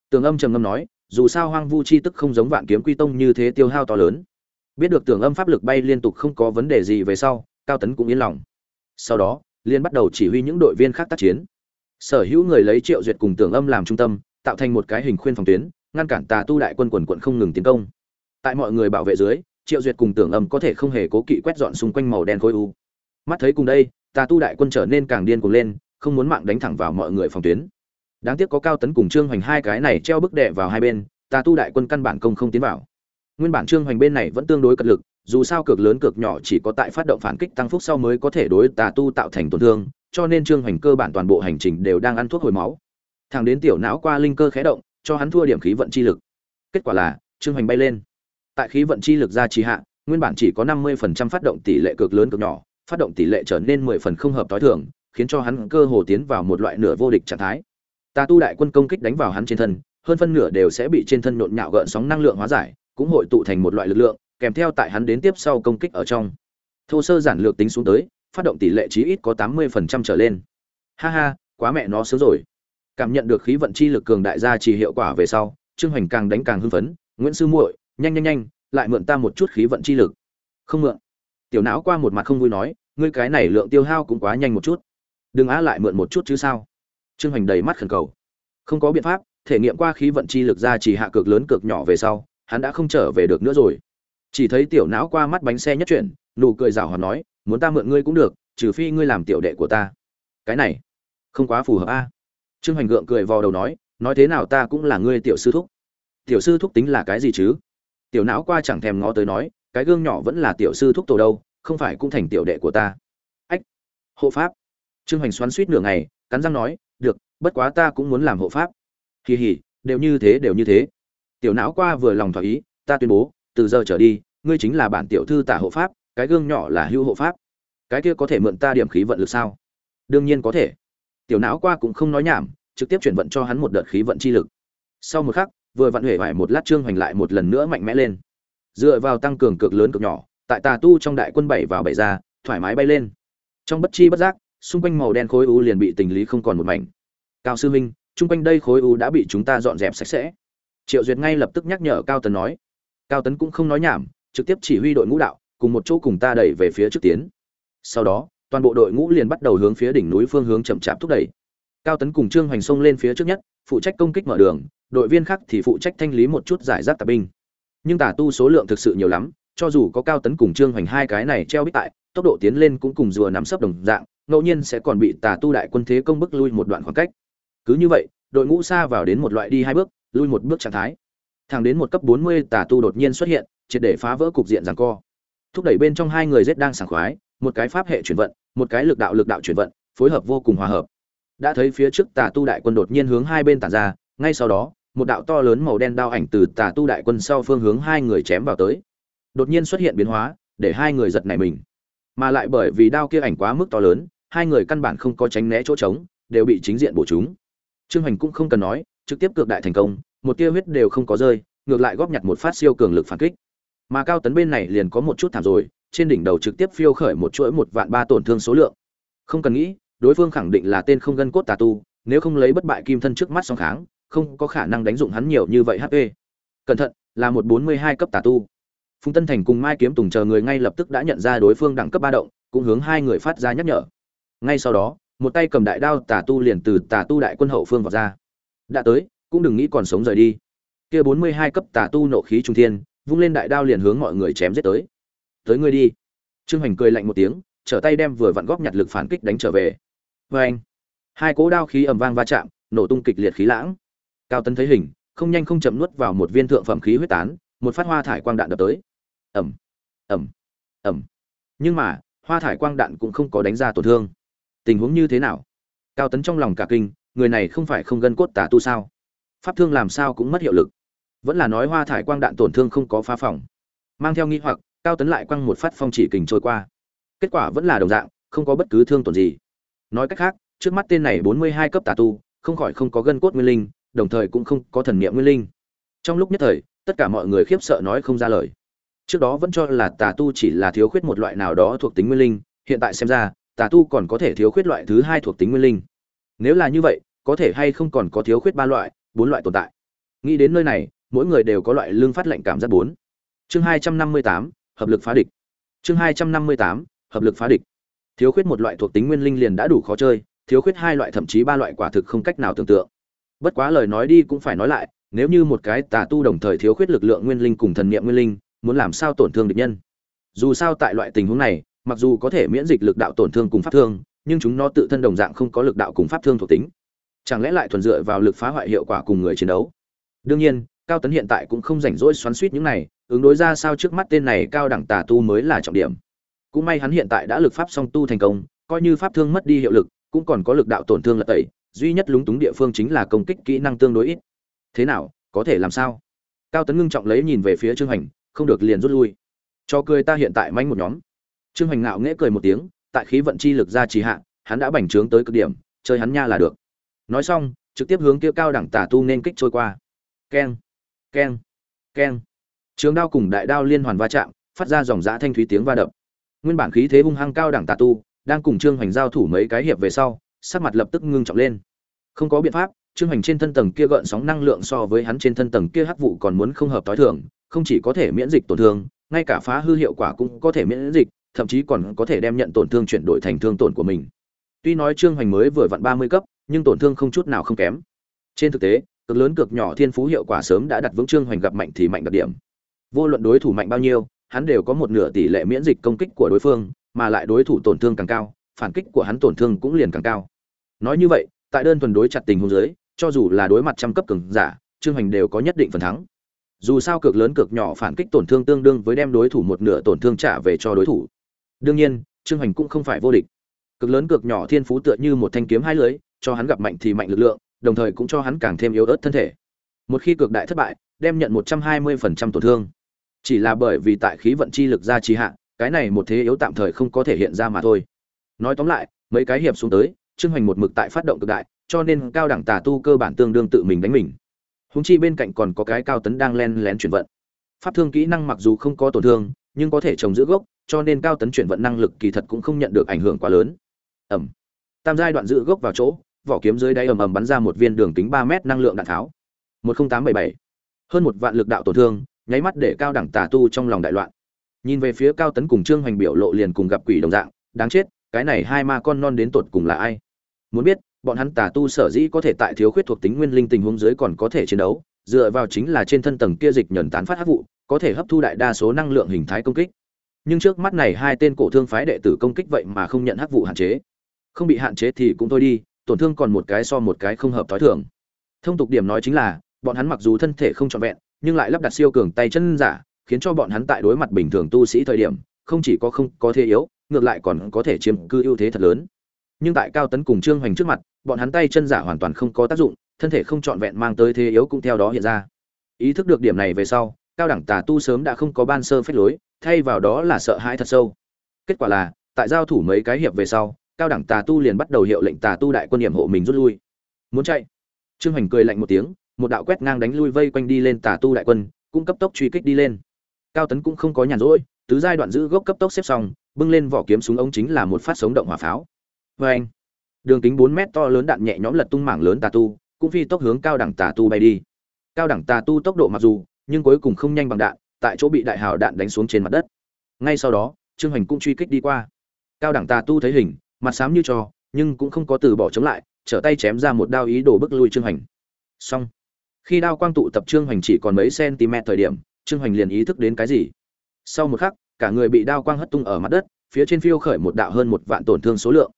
Tường âm trầm ngâm nói, dù sao hoang vu chi tức không giống vạn kiếm quy tông như thế tiêu hao to lớn. Biết được tường âm pháp lực bay liên tục không có vấn đề gì về sau, cao tấn cũng yên lòng. Sau đó liên bắt đầu chỉ huy những đội viên khác tác chiến. Sở hữu người lấy triệu duyệt cùng tường âm làm trung tâm, tạo thành một cái hình khuyên phòng tuyến, ngăn cản tà tu đại quân quần quận không ngừng tiến công. Tại mọi người bảo vệ dưới triệu duyệt cùng tưởng âm có thể không hề cố kỵ quét dọn xung quanh màu đen khối u. Mắt thấy cùng đây, tà tu đại quân trở nên càng điên cuồng lên, không muốn mạng đánh thẳng vào mọi người phòng tuyến. Đáng tiếc có cao tấn cùng trương hoành hai cái này treo bức đệ vào hai bên, tà tu đại quân căn bản công không tiến vào. Nguyên bản trương hoành bên này vẫn tương đối cật lực, dù sao cực lớn cực nhỏ chỉ có tại phát động phản kích tăng phúc sau mới có thể đối tà tu tạo thành tổn thương, cho nên trương hoành cơ bản toàn bộ hành trình đều đang ăn thuốc hồi máu. Thằng đến tiểu não qua linh cơ khé động, cho hắn thua điểm khí vận chi lực. Kết quả là, trương hoành bay lên tại khí vận chi lực ra trì hạ, nguyên bản chỉ có năm mươi phần trăm phát động tỷ lệ cực lớn cực nhỏ, phát động tỷ lệ trở nên mười phần không hợp tối thường, khiến cho hắn cơ hồ tiến vào một loại nửa vô địch trạng thái. Tà tu đại quân công kích đánh vào hắn trên thân, hơn phân nửa đều sẽ bị trên thân nhộn nhạo gợn sóng năng lượng hóa giải, cũng hội tụ thành một loại lực lượng, kèm theo tại hắn đến tiếp sau công kích ở trong. Thô sơ giản lược tính xuống tới, phát động tỷ lệ chí ít có tám mươi phần trăm trở lên. Ha ha, quá mẹ nó sớm rồi. Cảm nhận được khí vận chi lực cường đại gia trì hiệu quả về sau, trương hoành càng đánh càng hưng phấn, nguyễn sư muội nhanh nhanh nhanh, lại mượn ta một chút khí vận chi lực. Không mượn. Tiểu não qua một mặt không vui nói, ngươi cái này lượng tiêu hao cũng quá nhanh một chút. Đừng á lại mượn một chút chứ sao? Trương hoành đầy mắt khẩn cầu. Không có biện pháp, thể nghiệm qua khí vận chi lực ra chỉ hạ cực lớn cực nhỏ về sau, hắn đã không trở về được nữa rồi. Chỉ thấy tiểu não qua mắt bánh xe nhất chuyển, nụ cười rào hoạt nói, muốn ta mượn ngươi cũng được, trừ phi ngươi làm tiểu đệ của ta. Cái này, không quá phù hợp a. Trương hoành gượng cười vò đầu nói nói thế nào ta cũng là ngươi tiểu sư thúc. Tiểu sư thúc tính là cái gì chứ? Tiểu não qua chẳng thèm ngó tới nói, cái gương nhỏ vẫn là tiểu sư thúc tổ đâu, không phải cũng thành tiểu đệ của ta. Ách, hộ pháp. Trương hoành xoắn suýt nửa ngày, cắn răng nói, được, bất quá ta cũng muốn làm hộ pháp. Kỳ hỉ, đều như thế, đều như thế. Tiểu não qua vừa lòng thỏa ý, ta tuyên bố, từ giờ trở đi, ngươi chính là bản tiểu thư tả hộ pháp, cái gương nhỏ là hưu hộ pháp. Cái kia có thể mượn ta điểm khí vận lực sao? Đương nhiên có thể. Tiểu não qua cũng không nói nhảm, trực tiếp chuyển vận cho hắn một đợt khí vận chi lực. Sau một khắc vừa vặn huệ vải một lát trương hoành lại một lần nữa mạnh mẽ lên. Dựa vào tăng cường cực lớn cực nhỏ, tại tà tu trong đại quân bảy vào bảy ra, thoải mái bay lên. Trong bất chi bất giác, xung quanh màu đen khối u liền bị tình lý không còn một mảnh. Cao sư minh chung quanh đây khối u đã bị chúng ta dọn dẹp sạch sẽ. Triệu duyệt ngay lập tức nhắc nhở cao tấn nói. Cao tấn cũng không nói nhảm, trực tiếp chỉ huy đội ngũ đạo, cùng một chỗ cùng ta đẩy về phía trước tiến. Sau đó, toàn bộ đội ngũ liền bắt đầu hướng phía đỉnh núi phương hướng chậm chạp thúc đẩy. Cao tấn cùng trương hoành sông lên phía trước nhất, phụ trách công kích mở đường đội viên khác thì phụ trách thanh lý một chút giải rác tạp binh. Nhưng tà tu số lượng thực sự nhiều lắm, cho dù có cao tấn cùng trương hoành hai cái này treo bích tại, tốc độ tiến lên cũng cùng rùa nắm sấp đồng dạng, ngẫu nhiên sẽ còn bị tà tu đại quân thế công bức lui một đoạn khoảng cách. Cứ như vậy, đội ngũ xa vào đến một loại đi hai bước, lui một bước trạng thái. Thẳng đến một cấp bốn mươi tà tu đột nhiên xuất hiện, triệt để phá vỡ cục diện rằng co. Thúc đẩy bên trong hai người rết đang sảng khoái, một cái pháp hệ chuyển vận, một cái lực đạo lực đạo chuyển vận, phối hợp vô cùng hòa hợp. Đã thấy phía trước tà tu đại quân đột nhiên hướng hai bên tản ra, ngay sau đó một đạo to lớn màu đen đao ảnh từ tà tu đại quân sau phương hướng hai người chém vào tới. Đột nhiên xuất hiện biến hóa, để hai người giật nảy mình. Mà lại bởi vì đao kia ảnh quá mức to lớn, hai người căn bản không có tránh né chỗ trống, đều bị chính diện bổ chúng. Trương Hành cũng không cần nói, trực tiếp cược đại thành công, một tia huyết đều không có rơi, ngược lại góp nhặt một phát siêu cường lực phản kích. Mà cao tấn bên này liền có một chút thảm rồi, trên đỉnh đầu trực tiếp phiêu khởi một chuỗi một vạn ba tổn thương số lượng. Không cần nghĩ, đối phương khẳng định là tên không gân cốt tà tu, nếu không lấy bất bại kim thân trước mắt song kháng không có khả năng đánh dụng hắn nhiều như vậy hp cẩn thận, là một bốn mươi hai cấp tà tu. Phùng tân thành cùng mai kiếm tùng chờ người ngay lập tức đã nhận ra đối phương đẳng cấp ba động, cũng hướng hai người phát ra nhắc nhở. Ngay sau đó, một tay cầm đại đao tà tu liền từ tà tu đại quân hậu phương vào ra. Đã tới, cũng đừng nghĩ còn sống rời đi. Kia bốn mươi hai cấp tà tu nộ khí trung thiên, vung lên đại đao liền hướng mọi người chém giết tới. Tới ngươi đi. Trương hoành cười lạnh một tiếng, trở tay đem vừa vặn góp nhặt lực phản kích đánh trở về. Vê anh hai cỗ đao khí ầm vang va chạm, nổ tung kịch liệt khí lãng cao tấn thấy hình, không nhanh không chậm nuốt vào một viên thượng phẩm khí huyết tán, một phát hoa thải quang đạn đập tới. Ẩm ẩm ẩm nhưng mà, hoa thải quang đạn cũng không có đánh ra tổn thương. Tình huống như thế nào? Cao tấn trong lòng cả kinh, người này không phải không gân cốt tà tu sao? Pháp thương làm sao cũng mất hiệu lực. Vẫn là nói hoa thải quang đạn tổn thương không có phá phòng. Mang theo nghi hoặc, cao tấn lại quăng một phát phong chỉ kình trôi qua. Kết quả vẫn là đồng dạng, không có bất cứ thương tổn gì. Nói cách khác, trước mắt tên này bốn mươi hai cấp tà tu, không khỏi không có gân cốt nguyên linh đồng thời cũng không có thần niệm nguyên linh. Trong lúc nhất thời, tất cả mọi người khiếp sợ nói không ra lời. Trước đó vẫn cho là tà tu chỉ là thiếu khuyết một loại nào đó thuộc tính nguyên linh, hiện tại xem ra, tà tu còn có thể thiếu khuyết loại thứ hai thuộc tính nguyên linh. Nếu là như vậy, có thể hay không còn có thiếu khuyết ba loại, bốn loại tồn tại. Nghĩ đến nơi này, mỗi người đều có loại lương phát lệnh cảm giác bốn. Chương hai trăm năm mươi tám, hợp lực phá địch. Chương hai trăm năm mươi tám, hợp lực phá địch. Thiếu khuyết một loại thuộc tính nguyên linh liền đã đủ khó chơi, thiếu khuyết hai loại thậm chí ba loại quả thực không cách nào tưởng tượng bất quá lời nói đi cũng phải nói lại, nếu như một cái tà tu đồng thời thiếu khuyết lực lượng nguyên linh cùng thần niệm nguyên linh, muốn làm sao tổn thương địch nhân? Dù sao tại loại tình huống này, mặc dù có thể miễn dịch lực đạo tổn thương cùng pháp thương, nhưng chúng nó tự thân đồng dạng không có lực đạo cùng pháp thương thuộc tính. Chẳng lẽ lại thuần dựa vào lực phá hoại hiệu quả cùng người chiến đấu? Đương nhiên, cao tấn hiện tại cũng không rảnh rỗi xoắn suýt những này, ứng đối ra sao trước mắt tên này cao đẳng tà tu mới là trọng điểm. Cũng may hắn hiện tại đã lực pháp song tu thành công, coi như pháp thương mất đi hiệu lực, cũng còn có lực đạo tổn thương là tẩy duy nhất lúng túng địa phương chính là công kích kỹ năng tương đối ít. Thế nào, có thể làm sao? Cao tấn ngưng trọng lấy nhìn về phía trương hành không được liền rút lui. Cho cười ta hiện tại manh một nhóm. Trương hành ngạo nghễ cười một tiếng, tại khí vận chi lực ra trì hạ, hắn đã bành trướng tới cực điểm, chơi hắn nha là được. Nói xong, trực tiếp hướng kia cao đẳng tà tu nên kích trôi qua. Keng keng keng. Trường đao cùng đại đao liên hoàn va chạm, phát ra dòng giã thanh thúy tiếng va đập. Nguyên bản khí thế hung hăng cao đẳng tà tu, đang cùng trương hoành giao thủ mấy cái hiệp về sau sắc mặt lập tức ngưng trọng lên. Không có biện pháp, trương hoành trên thân tầng kia gợn sóng năng lượng so với hắn trên thân tầng kia hắc vụ còn muốn không hợp tối thường, không chỉ có thể miễn dịch tổn thương, ngay cả phá hư hiệu quả cũng có thể miễn dịch, thậm chí còn có thể đem nhận tổn thương chuyển đổi thành thương tổn của mình. Tuy nói trương hoành mới vừa vặn ba mươi cấp, nhưng tổn thương không chút nào không kém. Trên thực tế, cực lớn cực nhỏ thiên phú hiệu quả sớm đã đặt vững trương hoành gặp mạnh thì mạnh đặc điểm. Vô luận đối thủ mạnh bao nhiêu, hắn đều có một nửa tỷ lệ miễn dịch công kích của đối phương, mà lại đối thủ tổn thương càng cao phản kích của hắn tổn thương cũng liền càng cao. Nói như vậy, tại đơn thuần đối chặt tình huống dưới, cho dù là đối mặt trăm cấp cường giả, trương hoành đều có nhất định phần thắng. Dù sao cực lớn cực nhỏ phản kích tổn thương tương đương với đem đối thủ một nửa tổn thương trả về cho đối thủ. Đương nhiên, trương hoành cũng không phải vô địch. Cực lớn cực nhỏ thiên phú tựa như một thanh kiếm hai lưới, cho hắn gặp mạnh thì mạnh lực lượng, đồng thời cũng cho hắn càng thêm yếu ớt thân thể. Một khi cực đại thất bại, đem nhận một trăm hai mươi phần trăm tổn thương. Chỉ là bởi vì tại khí vận chi lực ra trì hạ, cái này một thế yếu tạm thời không có thể hiện ra mà thôi nói tóm lại, mấy cái hiệp xuống tới, trương hoành một mực tại phát động cực đại, cho nên cao đẳng tà tu cơ bản tương đương tự mình đánh mình. Húng chi bên cạnh còn có cái cao tấn đang len lén chuyển vận. Pháp thương kỹ năng mặc dù không có tổn thương, nhưng có thể trồng giữ gốc, cho nên cao tấn chuyển vận năng lực kỳ thật cũng không nhận được ảnh hưởng quá lớn. Ẩm. Tam giai đoạn giữ gốc vào chỗ, vỏ kiếm dưới đáy ầm ầm bắn ra một viên đường kính ba mét năng lượng đạn tháo. Một nghìn tám bảy bảy. Hơn một vạn lực đạo tổn thương, nháy mắt để cao đẳng tà tu trong lòng đại loạn. Nhìn về phía cao tấn cùng trương hoành biểu lộ liền cùng gặp quỷ đồng dạng, đáng chết cái này hai ma con non đến tột cùng là ai? Muốn biết, bọn hắn tà tu sở dĩ có thể tại thiếu khuyết thuộc tính nguyên linh tình huống dưới còn có thể chiến đấu, dựa vào chính là trên thân tầng kia dịch nhẫn tán phát hấp vụ, có thể hấp thu đại đa số năng lượng hình thái công kích. Nhưng trước mắt này hai tên cổ thương phái đệ tử công kích vậy mà không nhận hấp vụ hạn chế. Không bị hạn chế thì cũng thôi đi, tổn thương còn một cái so một cái không hợp thói thường. Thông tục điểm nói chính là, bọn hắn mặc dù thân thể không trọn vẹn, nhưng lại lắp đặt siêu cường tay chân giả, khiến cho bọn hắn tại đối mặt bình thường tu sĩ thời điểm, không chỉ có không có thế yếu ngược lại còn có thể chiếm cư ưu thế thật lớn. Nhưng tại cao tấn cùng trương hoành trước mặt, bọn hắn tay chân giả hoàn toàn không có tác dụng, thân thể không trọn vẹn mang tới thế yếu cũng theo đó hiện ra. Ý thức được điểm này về sau, cao đẳng tà tu sớm đã không có ban sơ phép lối, thay vào đó là sợ hãi thật sâu. Kết quả là, tại giao thủ mấy cái hiệp về sau, cao đẳng tà tu liền bắt đầu hiệu lệnh tà tu đại quân hiểm hộ mình rút lui. Muốn chạy? Trương hoành cười lạnh một tiếng, một đạo quét ngang đánh lui vây quanh đi lên tà tu đại quân cũng cấp tốc truy kích đi lên. Cao tấn cũng không có nhàn rỗi, tứ giai đoạn giữ gốc cấp tốc xếp xong bưng lên vỏ kiếm súng ống chính là một phát sống động hỏa pháo. Vê anh, đường kính bốn mét to lớn đạn nhẹ nhõm lật tung mảng lớn tà tu, cũng phi tốc hướng cao đẳng tà tu bay đi. Cao đẳng tà tu tốc độ mặc dù, nhưng cuối cùng không nhanh bằng đạn, tại chỗ bị đại hào đạn đánh xuống trên mặt đất. Ngay sau đó, trương hoành cũng truy kích đi qua. Cao đẳng tà tu thấy hình, mặt xám như trò, nhưng cũng không có từ bỏ chống lại, trở tay chém ra một đao ý đồ bức lui trương hoành. Xong. Khi đao quang tụ tập trương hoành chỉ còn mấy cm thời điểm, trương hoành liền ý thức đến cái gì? Sau một khắc cả người bị đao quang hất tung ở mặt đất phía trên phiêu khởi một đạo hơn một vạn tổn thương số lượng.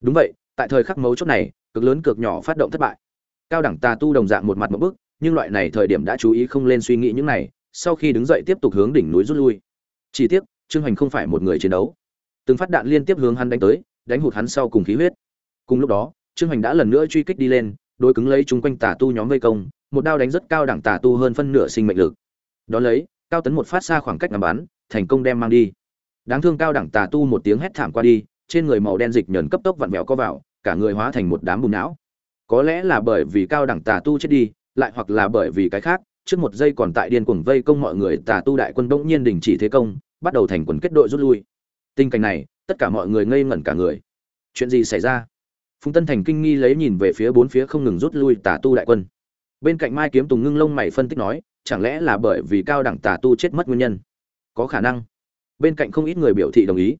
Đúng vậy tại thời khắc mấu chốt này cực lớn cực nhỏ phát động thất bại. Cao đẳng tà tu đồng dạng một mặt một bước, nhưng loại này thời điểm đã chú ý không lên suy nghĩ những này sau khi đứng dậy tiếp tục hướng đỉnh núi rút lui. Chỉ tiếc trương hoành không phải một người chiến đấu. Từng phát đạn liên tiếp hướng hắn đánh tới đánh hụt hắn sau cùng khí huyết. Cùng lúc đó trương hoành đã lần nữa truy kích đi lên đối cứng lấy chúng quanh tà tu nhóm vây công một đao đánh rất cao đẳng tà tu hơn phân nửa sinh mệnh lực. Đón lấy cao tấn một phát xa khoảng cách ngắm bắn thành công đem mang đi. Đáng thương cao đẳng tà tu một tiếng hét thảm qua đi, trên người màu đen dịch nhờn cấp tốc vặn vẹo có vào, cả người hóa thành một đám bùn não. Có lẽ là bởi vì cao đẳng tà tu chết đi, lại hoặc là bởi vì cái khác, trước một giây còn tại điên cuồng vây công mọi người, tà tu đại quân bỗng nhiên đình chỉ thế công, bắt đầu thành quần kết đội rút lui. Tình cảnh này, tất cả mọi người ngây ngẩn cả người. Chuyện gì xảy ra? Phùng tân thành kinh nghi lấy nhìn về phía bốn phía không ngừng rút lui tà tu đại quân. Bên cạnh mai kiếm tùng ngưng lông mày phân tích nói, chẳng lẽ là bởi vì cao đẳng tà tu chết mất nguyên nhân? Có khả năng. Bên cạnh không ít người biểu thị đồng ý.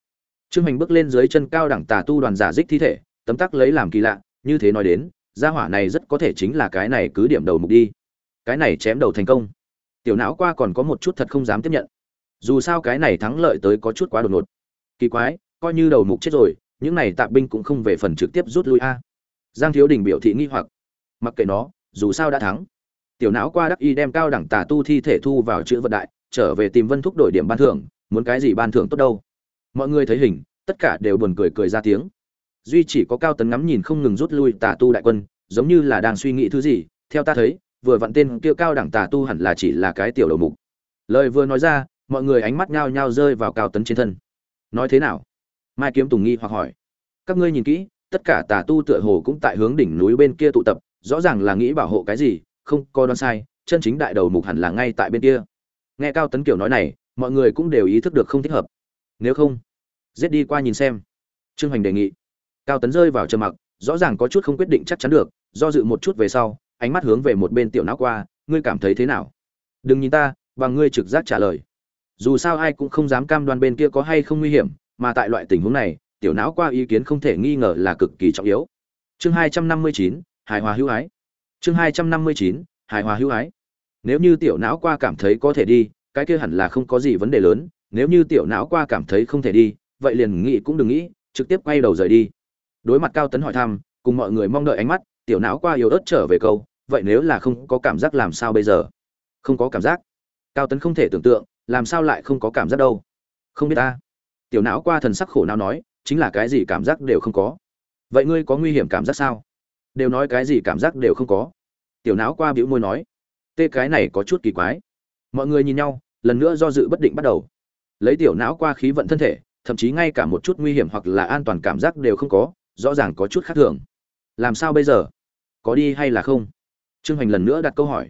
Trương hoành bước lên dưới chân cao đẳng tà tu đoàn giả dích thi thể, tấm tắc lấy làm kỳ lạ, như thế nói đến, gia hỏa này rất có thể chính là cái này cứ điểm đầu mục đi. Cái này chém đầu thành công. Tiểu não qua còn có một chút thật không dám tiếp nhận. Dù sao cái này thắng lợi tới có chút quá đột ngột. Kỳ quái, coi như đầu mục chết rồi, những này tạp binh cũng không về phần trực tiếp rút lui a. Giang thiếu đình biểu thị nghi hoặc. Mặc kệ nó, dù sao đã thắng. Tiểu não qua đắc y đem cao đẳng tà tu thi thể thu vào chữ vật đại trở về tìm vân thúc đổi điểm ban thưởng, muốn cái gì ban thưởng tốt đâu. Mọi người thấy hình, tất cả đều buồn cười cười ra tiếng. Duy chỉ có cao tấn ngắm nhìn không ngừng rút lui tà tu đại quân, giống như là đang suy nghĩ thứ gì. Theo ta thấy, vừa vặn tên kia cao đẳng tà tu hẳn là chỉ là cái tiểu đầu mục. Lời vừa nói ra, mọi người ánh mắt nhao nhao rơi vào cao tấn trên thân. Nói thế nào? Mai kiếm tùng nghi hoặc hỏi. Các ngươi nhìn kỹ, tất cả tà tu tựa hồ cũng tại hướng đỉnh núi bên kia tụ tập, rõ ràng là nghĩ bảo hộ cái gì, không có đoán sai, chân chính đại đầu mục hẳn là ngay tại bên kia nghe cao tấn kiểu nói này, mọi người cũng đều ý thức được không thích hợp. Nếu không, giết đi qua nhìn xem. Trương hoành đề nghị. Cao tấn rơi vào trầm mặc, rõ ràng có chút không quyết định chắc chắn được, do dự một chút về sau, ánh mắt hướng về một bên tiểu não qua, ngươi cảm thấy thế nào? Đừng nhìn ta, và ngươi trực giác trả lời. Dù sao ai cũng không dám cam đoan bên kia có hay không nguy hiểm, mà tại loại tình huống này, tiểu não qua ý kiến không thể nghi ngờ là cực kỳ trọng yếu. Chương hai trăm năm mươi chín, hài hòa hữu ái. Chương hai trăm năm mươi chín, hài hòa hữu ái nếu như tiểu não qua cảm thấy có thể đi, cái kia hẳn là không có gì vấn đề lớn. Nếu như tiểu não qua cảm thấy không thể đi, vậy liền nghĩ cũng đừng nghĩ, trực tiếp quay đầu rời đi. Đối mặt cao tấn hỏi thăm, cùng mọi người mong đợi ánh mắt, tiểu não qua yếu ớt trở về câu, vậy nếu là không có cảm giác làm sao bây giờ? Không có cảm giác. Cao tấn không thể tưởng tượng, làm sao lại không có cảm giác đâu. Không biết ta. Tiểu não qua thần sắc khổ não nói, chính là cái gì cảm giác đều không có. Vậy ngươi có nguy hiểm cảm giác sao? Đều nói cái gì cảm giác đều không có. Tiểu não qua bĩu môi nói tê cái này có chút kỳ quái. Mọi người nhìn nhau, lần nữa do dự bất định bắt đầu. Lấy tiểu não qua khí vận thân thể, thậm chí ngay cả một chút nguy hiểm hoặc là an toàn cảm giác đều không có, rõ ràng có chút khác thường. Làm sao bây giờ? Có đi hay là không? Trương hoành lần nữa đặt câu hỏi.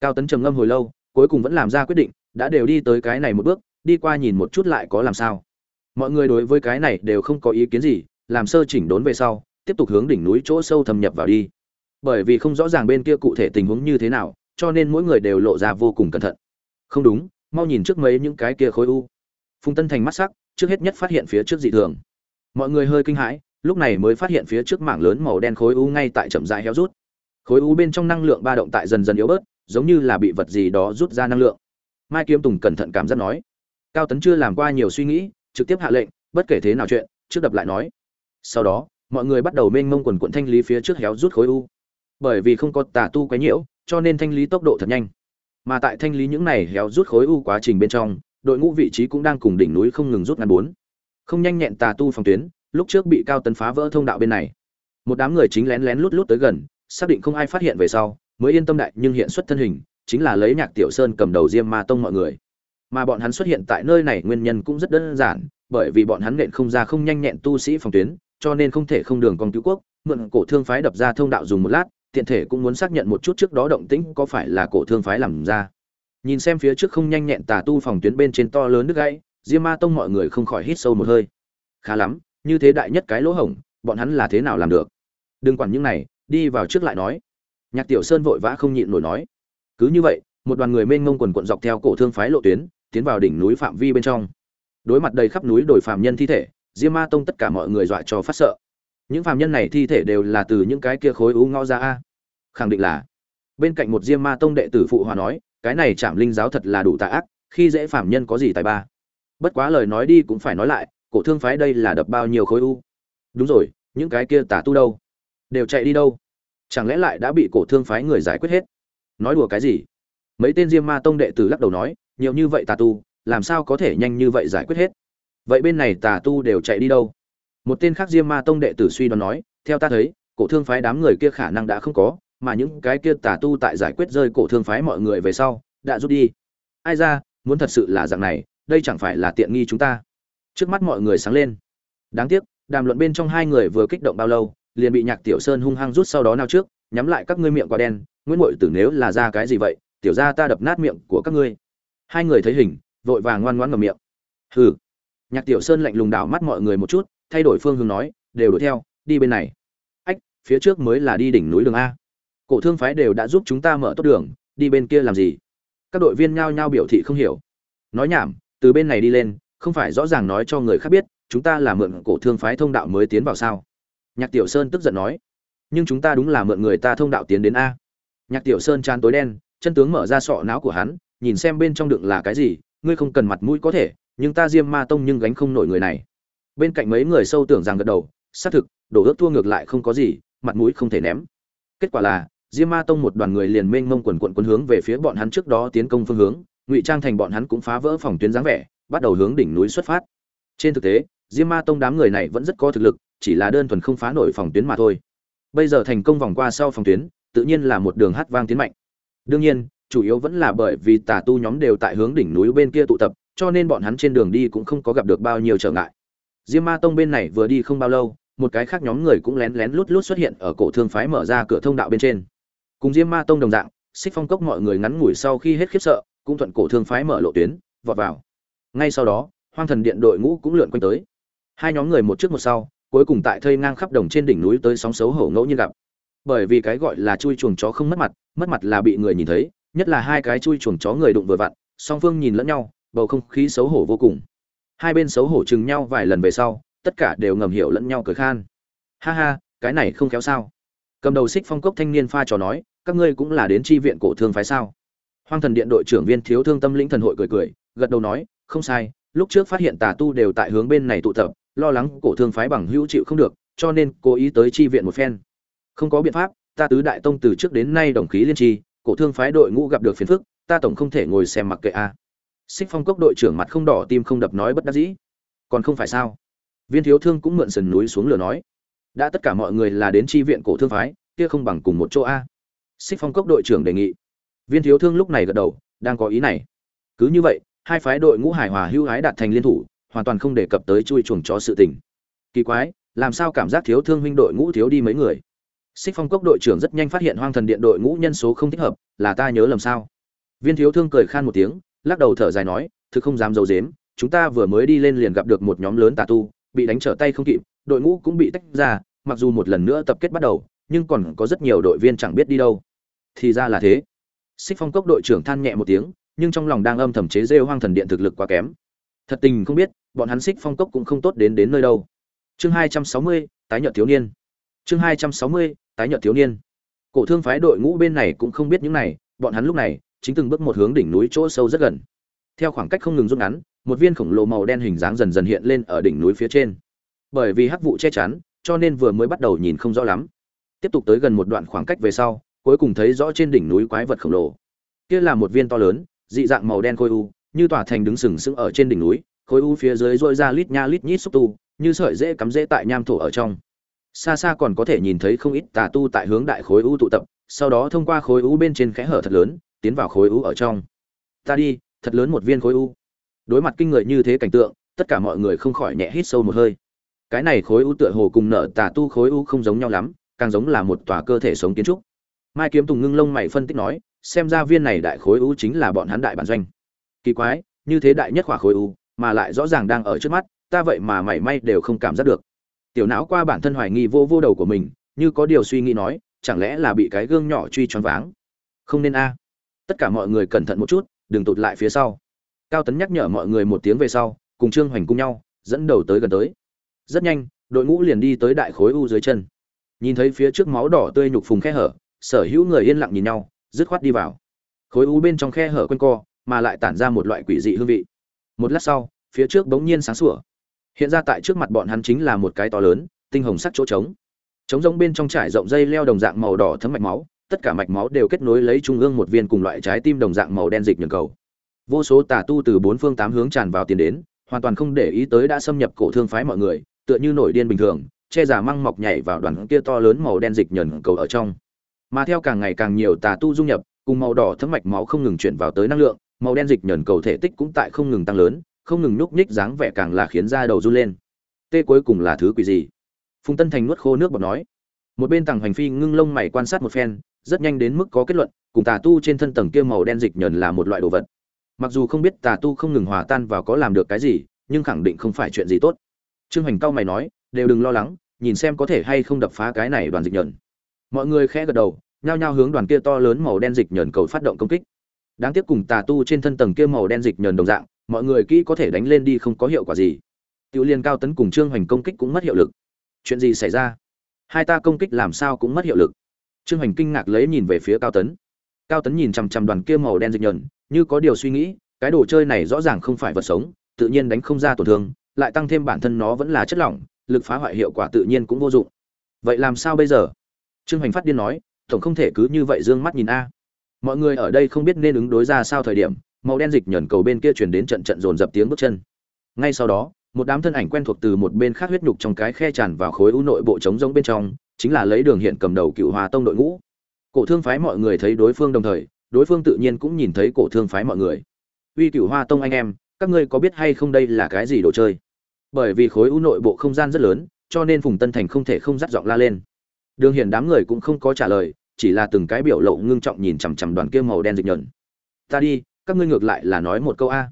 Cao tấn trầm ngâm hồi lâu, cuối cùng vẫn làm ra quyết định, đã đều đi tới cái này một bước, đi qua nhìn một chút lại có làm sao. Mọi người đối với cái này đều không có ý kiến gì, làm sơ chỉnh đốn về sau, tiếp tục hướng đỉnh núi chỗ sâu thâm nhập vào đi. Bởi vì không rõ ràng bên kia cụ thể tình huống như thế nào cho nên mỗi người đều lộ ra vô cùng cẩn thận. Không đúng, mau nhìn trước mấy những cái kia khối u. Phùng tân thành mắt sắc, trước hết nhất phát hiện phía trước dị thường. Mọi người hơi kinh hãi, lúc này mới phát hiện phía trước mảng lớn màu đen khối u ngay tại chậm rãi héo rút. Khối u bên trong năng lượng ba động tại dần dần yếu bớt, giống như là bị vật gì đó rút ra năng lượng. Mai kiếm tùng cẩn thận cảm giác nói, cao tấn chưa làm qua nhiều suy nghĩ, trực tiếp hạ lệnh, bất kể thế nào chuyện, trước đập lại nói. Sau đó, mọi người bắt đầu mênh mông quần quận thanh lý phía trước héo rút khối u. Bởi vì không có tà tu quấy nhiễu cho nên thanh lý tốc độ thật nhanh. Mà tại thanh lý những này héo rút khối u quá trình bên trong, đội ngũ vị trí cũng đang cùng đỉnh núi không ngừng rút ngắn bốn. Không nhanh nhẹn tà tu phòng tuyến, lúc trước bị cao tấn phá vỡ thông đạo bên này. Một đám người chính lén lén lút lút tới gần, xác định không ai phát hiện về sau, mới yên tâm đại, nhưng hiện xuất thân hình, chính là lấy nhạc tiểu sơn cầm đầu diêm ma tông mọi người. Mà bọn hắn xuất hiện tại nơi này nguyên nhân cũng rất đơn giản, bởi vì bọn hắn nện không ra không nhanh nhẹn tu sĩ phòng tuyến, cho nên không thể không đường con cứu quốc, mượn cổ thương phái đập ra thông đạo dùng một lát tiện thể cũng muốn xác nhận một chút trước đó động tĩnh có phải là cổ thương phái làm ra. Nhìn xem phía trước không nhanh nhẹn tà tu phòng tuyến bên trên to lớn nước gãy, diêm ma tông mọi người không khỏi hít sâu một hơi. Khá lắm, như thế đại nhất cái lỗ hổng, bọn hắn là thế nào làm được? Đừng quản những này, đi vào trước lại nói. Nhạc tiểu sơn vội vã không nhịn nổi nói. Cứ như vậy, một đoàn người mênh mông quần quận dọc theo cổ thương phái lộ tuyến, tiến vào đỉnh núi phạm vi bên trong. Đối mặt đầy khắp núi đồi phạm nhân thi thể, diêm ma tông tất cả mọi người dọa cho phát sợ những phạm nhân này thi thể đều là từ những cái kia khối u ngõ ra a. Khẳng định là. Bên cạnh một diêm ma tông đệ tử phụ hòa nói, cái này chạm linh giáo thật là đủ tà ác, khi dễ phạm nhân có gì tài ba. Bất quá lời nói đi cũng phải nói lại, cổ thương phái đây là đập bao nhiêu khối u đúng rồi, những cái kia tà tu đâu? Đều chạy đi đâu? Chẳng lẽ lại đã bị cổ thương phái người giải quyết hết? Nói đùa cái gì? Mấy tên diêm ma tông đệ tử lắc đầu nói, nhiều như vậy tà tu, làm sao có thể nhanh như vậy giải quyết hết? Vậy bên này tà tu đều chạy đi đâu? Một tên khác diêm ma tông đệ tử suy đoán nói, theo ta thấy, cổ thương phái đám người kia khả năng đã không có, mà những cái kia tà tu tại giải quyết rơi cổ thương phái mọi người về sau, đã rút đi. Ai ra, muốn thật sự là dạng này, đây chẳng phải là tiện nghi chúng ta. Trước mắt mọi người sáng lên. Đáng tiếc, đàm luận bên trong hai người vừa kích động bao lâu, liền bị nhạc tiểu sơn hung hăng rút sau đó nào trước, nhắm lại các ngươi miệng quả đen, nguyễn mội tử nếu là ra cái gì vậy, tiểu ra ta đập nát miệng của các ngươi. Hai người thấy hình, vội vàng ngoan ngoãn ngầm miệng. Hừ. Nhạc tiểu sơn lạnh lùng đảo mắt mọi người một chút thay đổi phương hướng nói, đều đuổi theo, đi bên này. Ách, phía trước mới là đi đỉnh núi đường a. Cổ thương phái đều đã giúp chúng ta mở tốt đường, đi bên kia làm gì? Các đội viên nhao nhao biểu thị không hiểu. Nói nhảm, từ bên này đi lên, không phải rõ ràng nói cho người khác biết, chúng ta là mượn cổ thương phái thông đạo mới tiến vào sao? Nhạc tiểu sơn tức giận nói. Nhưng chúng ta đúng là mượn người ta thông đạo tiến đến a. Nhạc tiểu sơn chán tối đen, chân tướng mở ra sọ não của hắn, nhìn xem bên trong đựng là cái gì, ngươi không cần mặt mũi có thể, nhưng ta diêm ma tông nhưng gánh không nổi người này bên cạnh mấy người sâu tưởng rằng gật đầu, xác thực, đổ ước thua ngược lại không có gì, mặt mũi không thể ném. Kết quả là, diêm ma tông một đoàn người liền mênh mông quần quận quân hướng về phía bọn hắn trước đó tiến công phương hướng, ngụy trang thành bọn hắn cũng phá vỡ phòng tuyến dáng vẻ, bắt đầu hướng đỉnh núi xuất phát. Trên thực tế, diêm ma tông đám người này vẫn rất có thực lực, chỉ là đơn thuần không phá nổi phòng tuyến mà thôi. Bây giờ thành công vòng qua sau phòng tuyến, tự nhiên là một đường hát vang tiến mạnh. Đương nhiên, chủ yếu vẫn là bởi vì tà tu nhóm đều tại hướng đỉnh núi bên kia tụ tập, cho nên bọn hắn trên đường đi cũng không có gặp được bao nhiêu trở ngại diêm ma tông bên này vừa đi không bao lâu, một cái khác nhóm người cũng lén lén lút lút xuất hiện ở cổ thương phái mở ra cửa thông đạo bên trên. Cùng diêm ma tông đồng dạng, xích phong cốc mọi người ngắn ngủi sau khi hết khiếp sợ, cũng thuận cổ thương phái mở lộ tuyến, vọt vào. Ngay sau đó, hoang thần điện đội ngũ cũng lượn quanh tới. Hai nhóm người một trước một sau, cuối cùng tại thây ngang khắp đồng trên đỉnh núi tới sóng xấu hổ ngẫu nhiên gặp. Bởi vì cái gọi là chui chuồng chó không mất mặt mất mặt là bị người nhìn thấy, nhất là hai cái chui chuồng chó người đụng vừa vặn, song phương nhìn lẫn nhau, bầu không khí xấu hổ vô cùng hai bên xấu hổ chừng nhau vài lần về sau, tất cả đều ngầm hiểu lẫn nhau cười khan. Ha ha, cái này không khéo sao. Cầm đầu xích phong cốc thanh niên pha trò nói, các ngươi cũng là đến tri viện cổ thương phái sao? Hoang thần điện đội trưởng viên thiếu thương tâm lĩnh thần hội cười cười, gật đầu nói, không sai, lúc trước phát hiện tà tu đều tại hướng bên này tụ tập, lo lắng cổ thương phái bằng hữu chịu không được, cho nên cố ý tới tri viện một phen. Không có biện pháp, ta tứ đại tông từ trước đến nay đồng khí liên tri, cổ thương phái đội ngũ gặp được phiền phức, ta tổng không thể ngồi xem mặc kệ a xích phong cốc đội trưởng mặt không đỏ tim không đập nói bất đắc dĩ. Còn không phải sao? Viên thiếu thương cũng mượn sườn núi xuống lửa nói. Đã tất cả mọi người là đến tri viện cổ thương phái, kia không bằng cùng một chỗ a. Xích phong cốc đội trưởng đề nghị. Viên thiếu thương lúc này gật đầu, đang có ý này. Cứ như vậy, hai phái đội ngũ hải hòa hưu hái đạt thành liên thủ, hoàn toàn không đề cập tới chui chuồng chó sự tình. Kỳ quái, làm sao cảm giác thiếu thương huynh đội ngũ thiếu đi mấy người? Xích phong cốc đội trưởng rất nhanh phát hiện hoang thần điện đội ngũ nhân số không thích hợp, là ta nhớ lầm sao? Viên thiếu thương cười khan một tiếng lắc đầu thở dài nói, thực không dám d i dếm chúng ta vừa mới đi lên liền gặp được một nhóm lớn tà tu, bị đánh trở tay không kịp, đội ngũ cũng bị tách ra, mặc dù một lần nữa tập kết bắt đầu, nhưng còn có rất nhiều đội viên chẳng biết đi đâu. Thì ra là thế. Xích phong cốc đội trưởng than nhẹ một tiếng, nhưng trong lòng đang âm thầm chế rêu hoang thần điện thực lực quá kém. Thật tình không biết, bọn hắn xích phong cốc cũng không tốt đến đến nơi đâu. Chương hai trăm sáu mươi, tái nhợt thiếu niên. Chương hai trăm sáu mươi, tái nhợt thiếu niên. Cổ thương phái đội ngũ bên này cũng không biết những này, bọn hắn lúc này chính từng bước một hướng đỉnh núi chỗ sâu rất gần. Theo khoảng cách không ngừng rút ngắn, một viên khổng lồ màu đen hình dáng dần dần hiện lên ở đỉnh núi phía trên. Bởi vì hắc vụ che chắn, cho nên vừa mới bắt đầu nhìn không rõ lắm. Tiếp tục tới gần một đoạn khoảng cách về sau, cuối cùng thấy rõ trên đỉnh núi quái vật khổng lồ. Kia là một viên to lớn, dị dạng màu đen khối u, như tỏa thành đứng sừng sững ở trên đỉnh núi khối u phía dưới dội ra lít nha lít nhít xúc tu, như sợi dễ cắm dễ tại nham thổ ở trong. Xa xa còn có thể nhìn thấy không ít tà tu tại hướng đại khối u tụ tập, sau đó thông qua khối u bên trên kẽ hở thật lớn tiến vào khối u ở trong. Ta đi, thật lớn một viên khối u. Đối mặt kinh người như thế cảnh tượng, tất cả mọi người không khỏi nhẹ hít sâu một hơi. Cái này khối u tựa hồ cùng nợ tà tu khối u không giống nhau lắm, càng giống là một tòa cơ thể sống kiến trúc. Mai kiếm tùng ngưng lông mày phân tích nói, xem ra viên này đại khối u chính là bọn hắn đại bản doanh. Kỳ quái, như thế đại nhất khỏa khối u, mà lại rõ ràng đang ở trước mắt, ta vậy mà mảy may đều không cảm giác được. Tiểu não qua bản thân hoài nghi vô vô đầu của mình, như có điều suy nghĩ nói, chẳng lẽ là bị cái gương nhỏ truy choáng váng? Không nên a tất cả mọi người cẩn thận một chút, đừng tụt lại phía sau. Cao tấn nhắc nhở mọi người một tiếng về sau, cùng trương hoành cùng nhau, dẫn đầu tới gần tới. Rất nhanh, đội ngũ liền đi tới đại khối u dưới chân. Nhìn thấy phía trước máu đỏ tươi nhục phùng khe hở, sở hữu người yên lặng nhìn nhau, dứt khoát đi vào. Khối u bên trong khe hở quanh co, mà lại tản ra một loại quỷ dị hương vị. Một lát sau, phía trước bỗng nhiên sáng sủa. Hiện ra tại trước mặt bọn hắn chính là một cái to lớn, tinh hồng sắc chỗ trống. Trống rỗng bên trong trải rộng dây leo đồng dạng màu đỏ thấm mạch máu tất cả mạch máu đều kết nối lấy trung ương một viên cùng loại trái tim đồng dạng màu đen dịch nhường cầu. Vô số tà tu từ bốn phương tám hướng tràn vào tiền đến, hoàn toàn không để ý tới đã xâm nhập cổ thương phái mọi người, tựa như nổi điên bình thường, che giả măng mọc nhảy vào đoàn kia to lớn màu đen dịch nhẫn cầu ở trong. Mà theo càng ngày càng nhiều tà tu dung nhập, cùng màu đỏ thấm mạch máu không ngừng chuyển vào tới năng lượng, màu đen dịch nhẫn cầu thể tích cũng tại không ngừng tăng lớn, không ngừng nhúc nhích dáng vẻ càng là khiến da đầu run lên. Tê cuối cùng là thứ quỷ gì? Phùng tân thành nuốt khô nước bọt nói. Một bên tàng hành phi ngưng lông mày quan sát một phen rất nhanh đến mức có kết luận, cùng tà tu trên thân tầng kia màu đen dịch nhẫn là một loại đồ vật. Mặc dù không biết tà tu không ngừng hòa tan và có làm được cái gì, nhưng khẳng định không phải chuyện gì tốt. Trương hoành cao mày nói, đều đừng lo lắng, nhìn xem có thể hay không đập phá cái này đoàn dịch nhẫn mọi người khẽ gật đầu, nhao nhao hướng đoàn kia to lớn màu đen dịch nhẫn cầu phát động công kích. Đáng tiếc cùng tà tu trên thân tầng kia màu đen dịch nhẫn đồng dạng, mọi người kỹ có thể đánh lên đi không có hiệu quả gì. Tiểu liên cao tấn cùng trương hoành công kích cũng mất hiệu lực. Chuyện gì xảy ra? Hai ta công kích làm sao cũng mất hiệu lực trương hoành kinh ngạc lấy nhìn về phía cao tấn. Cao tấn nhìn chằm chằm đoàn kia màu đen dịch nhẫn, như có điều suy nghĩ, cái đồ chơi này rõ ràng không phải vật sống, tự nhiên đánh không ra tổn thương, lại tăng thêm bản thân nó vẫn là chất lỏng, lực phá hoại hiệu quả tự nhiên cũng vô dụng. Vậy làm sao bây giờ? Trương hoành phát điên nói, tổng không thể cứ như vậy d ư ơ n g mắt nhìn a. Mọi người ở đây không biết nên ứng đối ra sao thời điểm, màu đen dịch nhẫn cầu bên kia chuyển đến trận trận dồn dập tiếng bước chân. Ngay sau đó, một đám thân ảnh quen thuộc từ một bên khác huyết nhục trong cái khe tràn vào khối u nội bộ trống rỗng bên trong chính là lấy đường hiện cầm đầu cựu hòa tông đội ngũ. Cổ thương phái mọi người thấy đối phương đồng thời, đối phương tự nhiên cũng nhìn thấy cổ thương phái mọi người. Uy cựu hoa tông anh em, các ngươi có biết hay không đây là cái gì đồ chơi? Bởi vì khối u nội bộ không gian rất lớn, cho nên phùng tân thành không thể không dắt giọng la lên. Đường hiển đám người cũng không có trả lời, chỉ là từng cái biểu lộ ngưng trọng nhìn chằm chằm đoàn kia màu đen dịch nhợn ta đi, các ngươi ngược lại là nói một câu a.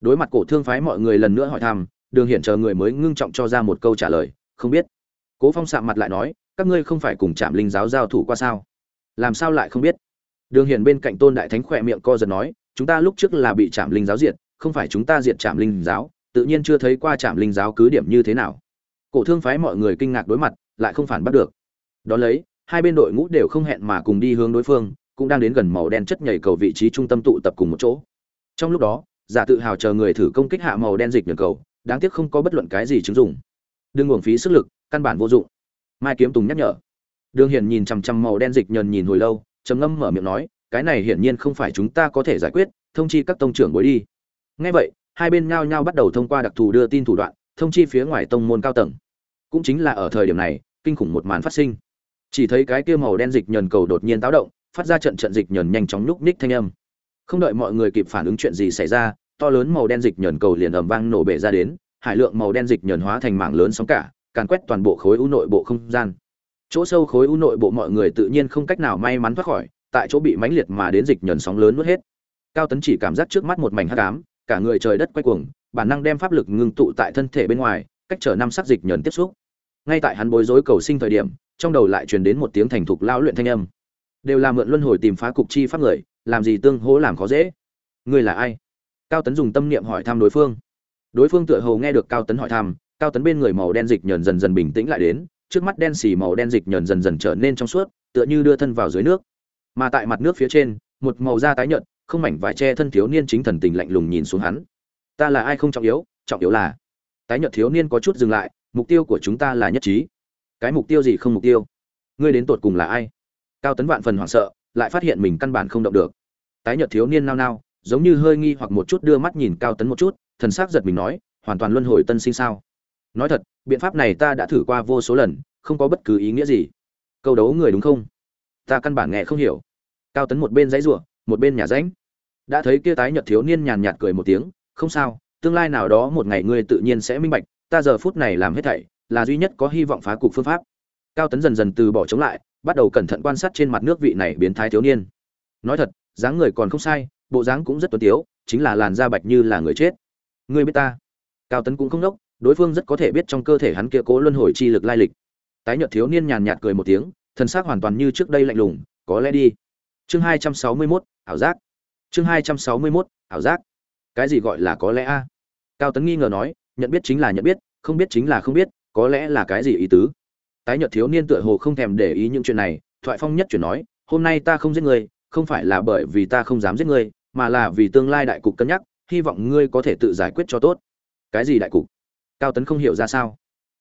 Đối mặt cổ thương phái mọi người lần nữa hỏi thăm, đường hiển chờ người mới ngưng trọng cho ra một câu trả lời, không biết. Cố phong sạm mặt lại nói các ngươi không phải cùng trạm linh giáo giao thủ qua sao? Làm sao lại không biết? Đường hiển bên cạnh tôn đại thánh khỏe miệng co giật nói, chúng ta lúc trước là bị trạm linh giáo diệt, không phải chúng ta diệt trạm linh giáo, tự nhiên chưa thấy qua trạm linh giáo cứ điểm như thế nào. Cổ thương phái mọi người kinh ngạc đối mặt, lại không phản bắt được. Đó lấy, hai bên đội ngũ đều không hẹn mà cùng đi hướng đối phương, cũng đang đến gần màu đen chất nhảy cầu vị trí trung tâm tụ tập cùng một chỗ. Trong lúc đó, giả tự hào chờ người thử công kích hạ màu đen dịch nhờ cầu, đáng tiếc không có bất luận cái gì chứng dụng. Đừng uổng phí sức lực, căn bản vô dụng mai kiếm tùng nhắc nhở. Đường hiển nhìn chằm chằm màu đen dịch nhờn nhìn hồi lâu, trầm ngâm mở miệng nói, cái này hiển nhiên không phải chúng ta có thể giải quyết, thông chi các tông trưởng bối đi. Ngay vậy, hai bên nhao nhao bắt đầu thông qua đặc thù đưa tin thủ đoạn, thông chi phía ngoài tông môn cao tầng. Cũng chính là ở thời điểm này, kinh khủng một màn phát sinh. Chỉ thấy cái kia màu đen dịch nhờn cầu đột nhiên táo động, phát ra trận trận dịch nhờn nhanh chóng nhúc ních thanh âm. Không đợi mọi người kịp phản ứng chuyện gì xảy ra, to lớn màu đen dịch nhờn cầu liền ầm vang nổ bể ra đến, hải lượng màu đen dịch nhờn hóa thành mảng lớn sóng cả càn quét toàn bộ khối u nội bộ không gian. Chỗ sâu khối u nội bộ mọi người tự nhiên không cách nào may mắn thoát khỏi, tại chỗ bị mãnh liệt mà đến dịch nhẫn sóng lớn nuốt hết. Cao tấn chỉ cảm giác trước mắt một mảnh hắc ám, cả người trời đất quay cuồng, bản năng đem pháp lực ngưng tụ tại thân thể bên ngoài, cách trở năm sắc dịch nhẫn tiếp xúc. Ngay tại hắn bối rối cầu sinh thời điểm, trong đầu lại truyền đến một tiếng thành thục lao luyện thanh âm. Đều là mượn luân hồi tìm phá cục chi pháp người, làm gì tương hỗ làm khó dễ. Ngươi là ai? Cao tấn dùng tâm niệm hỏi thăm đối phương. Đối phương tựa hồ nghe được cao tấn hỏi thăm cao tấn bên người màu đen dịch nhờn dần dần bình tĩnh lại đến, trước mắt đen xì màu đen dịch nhờn dần dần trở nên trong suốt, tựa như đưa thân vào dưới nước. Mà tại mặt nước phía trên, một màu da tái nhợt, không mảnh vải che thân thiếu niên chính thần tình lạnh lùng nhìn xuống hắn. Ta là ai không trọng yếu trọng yếu là, tái nhợt thiếu niên có chút dừng lại, mục tiêu của chúng ta là nhất trí. Cái mục tiêu gì không mục tiêu? Ngươi đến tột cùng là ai? Cao tấn vạn phần hoảng sợ, lại phát hiện mình căn bản không động được. Tái nhợt thiếu niên nao nao, giống như hơi nghi hoặc một chút đưa mắt nhìn cao tấn một chút, thần sắc giật mình nói, hoàn toàn luân hồi tân sinh sao? Nói thật, biện pháp này ta đã thử qua vô số lần, không có bất cứ ý nghĩa gì. Câu đấu người đúng không? Ta căn bản nghe không hiểu. Cao tấn một bên dãy rủa, một bên nhà ránh. Đã thấy kia tái nhợt thiếu niên nhàn nhạt cười một tiếng, không sao, tương lai nào đó một ngày ngươi tự nhiên sẽ minh bạch, ta giờ phút này làm hết thảy, là duy nhất có hy vọng phá cục phương pháp. Cao tấn dần dần từ bỏ chống lại, bắt đầu cẩn thận quan sát trên mặt nước vị này biến thái thiếu niên. Nói thật, dáng người còn không sai, bộ dáng cũng rất tuấn tiếu, chính là làn da bạch như là người chết. Ngươi biết ta? Cao tấn cũng không đốc đối phương rất có thể biết trong cơ thể hắn kia cố luân hồi chi lực lai lịch. Tái nhợt thiếu niên nhàn nhạt cười một tiếng thần sắc hoàn toàn như trước đây lạnh lùng có lẽ đi. Chương hai trăm sáu mươi 261, ảo giác. Chương hai trăm sáu mươi 261, ảo giác. Cái gì gọi là có lẽ a? Cao tấn nghi ngờ nói nhận biết chính là nhận biết không biết chính là không biết có lẽ là cái gì ý tứ? Tái nhợt thiếu niên tựa hồ không thèm để ý những chuyện này thoại phong nhất chuyển nói hôm nay ta không giết ngươi không phải là bởi vì ta không dám giết ngươi mà là vì tương lai đại cục cân nhắc hy vọng ngươi có thể tự giải quyết cho tốt. Cái gì đại cục? Cao tấn không hiểu ra sao.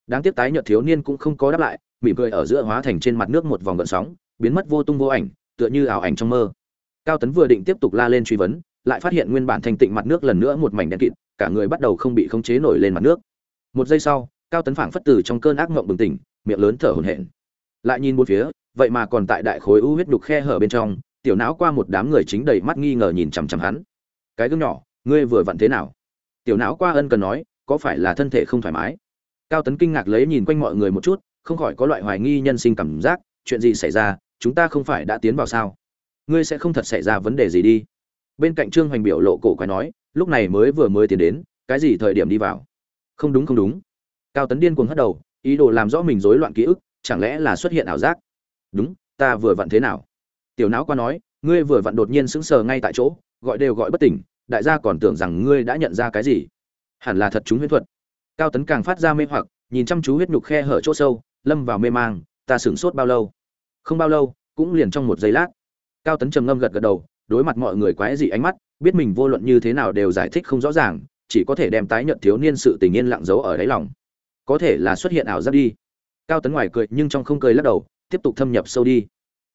Đáng tiếc tái nhợt thiếu niên cũng không có đáp lại, mỉm cười ở giữa hóa thành trên mặt nước một vòng gợn sóng, biến mất vô tung vô ảnh, tựa như ảo ảnh trong mơ. Cao tấn vừa định tiếp tục la lên truy vấn, lại phát hiện nguyên bản thanh tịnh mặt nước lần nữa một mảnh đen kịt, cả người bắt đầu không bị khống chế nổi lên mặt nước. Một giây sau, cao tấn phảng phất từ trong cơn ác mộng bừng tỉnh, miệng lớn thở hổn hển. Lại nhìn bốn phía, vậy mà còn tại đại khối u huyết đục khe hở bên trong, tiểu não qua một đám người chính đầy mắt nghi ngờ nhìn chằm chằm hắn. Cái gương nhỏ, ngươi vừa vặn thế nào? Tiểu não qua ân cần nói có phải là thân thể không thoải mái? Cao tấn kinh ngạc lấy nhìn quanh mọi người một chút, không khỏi có loại hoài nghi nhân sinh cảm giác, chuyện gì xảy ra, chúng ta không phải đã tiến vào sao? Ngươi sẽ không thật xảy ra vấn đề gì đi. Bên cạnh trương hoành biểu lộ cổ quái nói, lúc này mới vừa mới tiến đến, cái gì thời điểm đi vào? Không đúng không đúng. Cao tấn điên cuồng hất đầu, ý đồ làm rõ mình rối loạn ký ức, chẳng lẽ là xuất hiện ảo giác? Đúng, ta vừa vặn thế nào? Tiểu não qua nói, ngươi vừa vặn đột nhiên sững sờ ngay tại chỗ, gọi đều gọi bất tỉnh, đại gia còn tưởng rằng ngươi đã nhận ra cái gì hẳn là thật chúng huyễn thuật. Cao tấn càng phát ra mê hoặc, nhìn chăm chú huyết nhục khe hở chỗ sâu, lâm vào mê mang, ta sửng sốt bao lâu? Không bao lâu, cũng liền trong một giây lát. Cao tấn trầm ngâm gật gật đầu, đối mặt mọi người quái dị ánh mắt, biết mình vô luận như thế nào đều giải thích không rõ ràng, chỉ có thể đem tái nhận thiếu niên sự tình yên lặng giấu ở đáy lòng. Có thể là xuất hiện ảo giác đi. Cao tấn ngoài cười, nhưng trong không cười lắc đầu, tiếp tục thâm nhập sâu đi.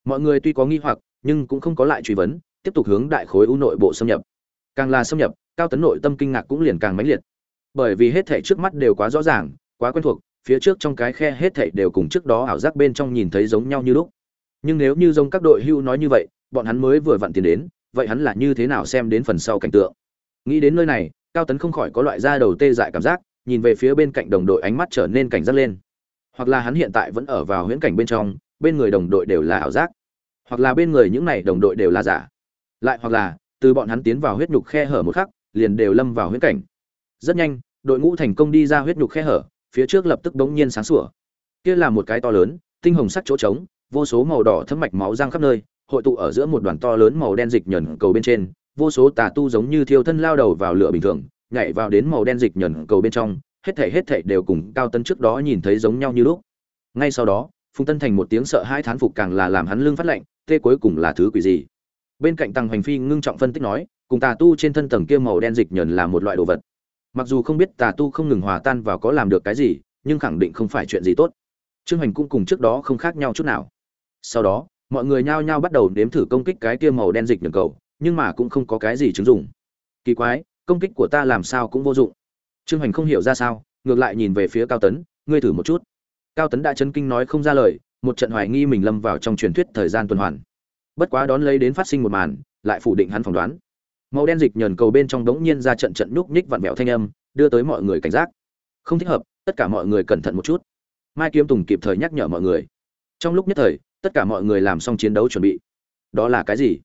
Mọi người tuy có nghi hoặc, nhưng cũng không có lại truy vấn, tiếp tục hướng đại khối u nội bộ xâm nhập. Càng là xâm nhập, cao tấn nội tâm kinh ngạc cũng liền càng mãnh liệt bởi vì hết thảy trước mắt đều quá rõ ràng, quá quen thuộc, phía trước trong cái khe hết thảy đều cùng trước đó ảo giác bên trong nhìn thấy giống nhau như lúc. Nhưng nếu như giống các đội hưu nói như vậy, bọn hắn mới vừa vặn tiền đến, vậy hắn là như thế nào xem đến phần sau cảnh tượng? Nghĩ đến nơi này, cao tấn không khỏi có loại da đầu tê dại cảm giác, nhìn về phía bên cạnh đồng đội ánh mắt trở nên cảnh giác lên. Hoặc là hắn hiện tại vẫn ở vào huyễn cảnh bên trong, bên người đồng đội đều là ảo giác. Hoặc là bên người những này đồng đội đều là giả. Lại hoặc là, từ bọn hắn tiến vào huyết nhục khe hở một khắc, liền đều lâm vào huyễn cảnh. Rất nhanh đội ngũ thành công đi ra huyết nhục khe hở, phía trước lập tức bỗng nhiên sáng sủa. Kia là một cái to lớn, tinh hồng sắc chỗ trống, vô số màu đỏ thấm mạch máu răng khắp nơi, hội tụ ở giữa một đoàn to lớn màu đen dịch nhẫn cầu bên trên, vô số tà tu giống như thiêu thân lao đầu vào lửa bình thường, nhảy vào đến màu đen dịch nhẫn cầu bên trong, hết thảy hết thảy đều cùng cao tân trước đó nhìn thấy giống nhau như lúc. Ngay sau đó, phùng tân thành một tiếng sợ hai thán phục càng là làm hắn lưng phát lạnh tê cuối cùng là thứ quỷ gì? Bên cạnh tăng hoành phi ngưng trọng phân tích nói, cùng tà tu trên thân tầng kia màu đen dịch nhẫn là một loại đồ vật mặc dù không biết tà tu không ngừng hòa tan vào có làm được cái gì, nhưng khẳng định không phải chuyện gì tốt. Trương hành cũng cùng trước đó không khác nhau chút nào. Sau đó, mọi người nhao nhao bắt đầu nếm thử công kích cái kia màu đen dịch đường cầu, nhưng mà cũng không có cái gì chứng dụng. Kỳ quái, công kích của ta làm sao cũng vô dụng. Trương hành không hiểu ra sao, ngược lại nhìn về phía cao tấn, ngươi thử một chút. Cao tấn đã chấn kinh nói không ra lời, một trận hoài nghi mình lâm vào trong truyền thuyết thời gian tuần hoàn. Bất quá đón lấy đến phát sinh một màn, lại phủ định hắn phỏng đoán màu đen dịch nhờn cầu bên trong đống nhiên ra trận trận núp nhích vặn vẹo thanh âm, đưa tới mọi người cảnh giác. Không thích hợp, tất cả mọi người cẩn thận một chút. Mai kiếm tùng kịp thời nhắc nhở mọi người. Trong lúc nhất thời, tất cả mọi người làm xong chiến đấu chuẩn bị. Đó là cái gì?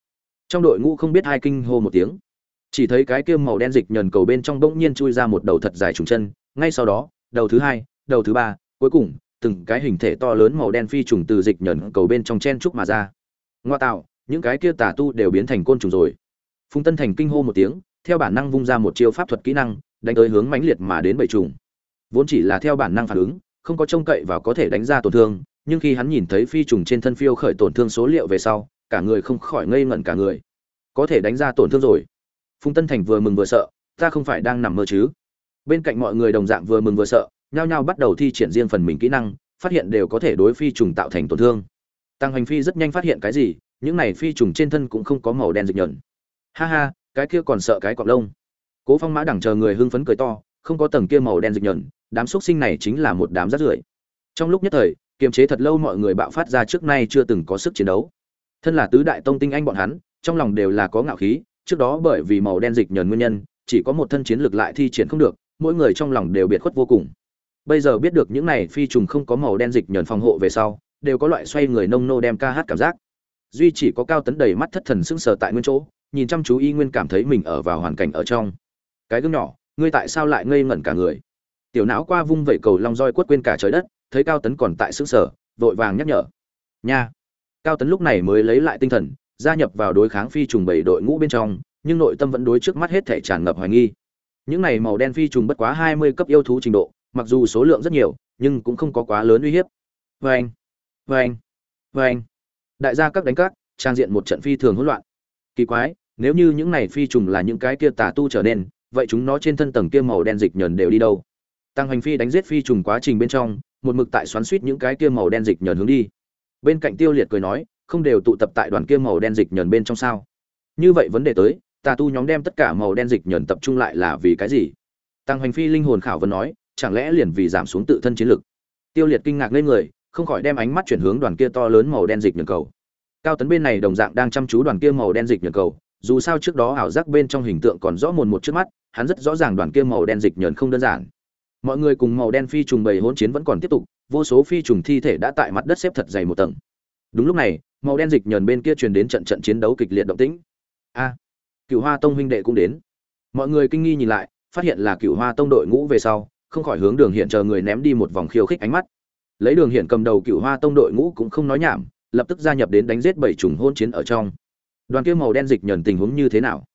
Trong đội ngũ không biết hai kinh hô một tiếng. Chỉ thấy cái kia màu đen dịch nhờn cầu bên trong bỗng nhiên chui ra một đầu thật dài trùng chân, ngay sau đó, đầu thứ hai, đầu thứ ba, cuối cùng, từng cái hình thể to lớn màu đen phi trùng từ dịch nhờn cầu bên trong chen trúc mà ra. Ngoa tạo, những cái kia tà tu đều biến thành côn trùng rồi phùng tân thành kinh hô một tiếng, theo bản năng vung ra một chiêu pháp thuật kỹ năng, đánh tới hướng mãnh liệt mà đến bảy trùng. Vốn chỉ là theo bản năng phản ứng, không có trông cậy vào có thể đánh ra tổn thương, nhưng khi hắn nhìn thấy phi trùng trên thân phiêu khởi tổn thương số liệu về sau, cả người không khỏi ngây ngẩn cả người. Có thể đánh ra tổn thương rồi. Phùng tân thành vừa mừng vừa sợ, ta không phải đang nằm mơ chứ? Bên cạnh mọi người đồng dạng vừa mừng vừa sợ, nhao nhao bắt đầu thi triển riêng phần mình kỹ năng, phát hiện đều có thể đối phi trùng tạo thành tổn thương. Tăng hành phi rất nhanh phát hiện cái gì, những này phi trùng trên thân cũng không có màu đen dịch nhợn ha ha, cái kia còn sợ cái cọp lông. Cố phong mã đẳng chờ người hưng phấn cười to, không có tầng kia màu đen dịch nhẫn đám xuất sinh này chính là một đám rác rưởi. Trong lúc nhất thời, kiềm chế thật lâu mọi người bạo phát ra trước nay chưa từng có sức chiến đấu. Thân là tứ đại tông tinh anh bọn hắn, trong lòng đều là có ngạo khí, trước đó bởi vì màu đen dịch nhờn nguyên nhân, chỉ có một thân chiến lực lại thi triển không được, mỗi người trong lòng đều biệt khuất vô cùng. Bây giờ biết được những này phi trùng không có màu đen dịch nhờn phòng hộ về sau, đều có loại xoay người nông nô đem ca hát cảm giác. Duy chỉ có cao tấn đầy mắt thất thần sững sờ tại nguyên chỗ nhìn chăm chú y nguyên cảm thấy mình ở vào hoàn cảnh ở trong. Cái gương nhỏ, ngươi tại sao lại ngây ngẩn cả người? Tiểu não qua vung vẩy cầu long roi quất quên cả trời đất, thấy cao tấn còn tại xứ sở vội vàng nhắc nhở. Nha! Cao tấn lúc này mới lấy lại tinh thần, gia nhập vào đối kháng phi trùng bảy đội ngũ bên trong, nhưng nội tâm vẫn đối trước mắt hết thể tràn ngập hoài nghi. Những này màu đen phi trùng bất quá hai mươi cấp yêu thú trình độ, mặc dù số lượng rất nhiều, nhưng cũng không có quá lớn uy hiếp. Vê anh vê anh vê anh đại gia các đánh cát trang diện một trận phi thường hỗn loạn. Kỳ quái nếu như những này phi trùng là những cái kia tà tu trở nên, vậy chúng nó trên thân tầng kia màu đen dịch nhờn đều đi đâu? Tăng Hoành phi đánh giết phi trùng quá trình bên trong, một mực tại xoắn suýt những cái kia màu đen dịch nhờn hướng đi. Bên cạnh tiêu liệt cười nói, không đều tụ tập tại đoàn kia màu đen dịch nhờn bên trong sao? Như vậy vấn đề tới, tà tu nhóm đem tất cả màu đen dịch nhờn tập trung lại là vì cái gì? Tăng Hoành phi linh hồn khảo vấn nói, chẳng lẽ liền vì giảm xuống tự thân chiến lực? Tiêu liệt kinh ngạc lên người, không khỏi đem ánh mắt chuyển hướng đoàn kia to lớn màu đen dịch nhờn cầu. Cao tấn bên này đồng dạng đang chăm chú đoàn kia màu đen dịch nhờn cầu dù sao trước đó ảo giác bên trong hình tượng còn rõ mồn một trước mắt, hắn rất rõ ràng đoàn kia màu đen dịch nhờn không đơn giản. Mọi người cùng màu đen phi trùng bầy hỗn chiến vẫn còn tiếp tục, vô số phi trùng thi thể đã tại mặt đất xếp thật dày một tầng. Đúng lúc này, màu đen dịch nhờn bên kia truyền đến trận trận chiến đấu kịch liệt động tĩnh. A cựu hoa tông huynh đệ cũng đến. Mọi người kinh nghi nhìn lại, phát hiện là cựu hoa tông đội ngũ về sau, không khỏi hướng đường hiện chờ người ném đi một vòng khiêu khích ánh mắt. Lấy đường hiện cầm đầu cựu hoa tông đội ngũ cũng không nói nhảm, lập tức gia nhập đến đánh giết bảy trùng hôn chiến ở trong đoàn kia màu đen dịch nhờn tình huống như thế nào?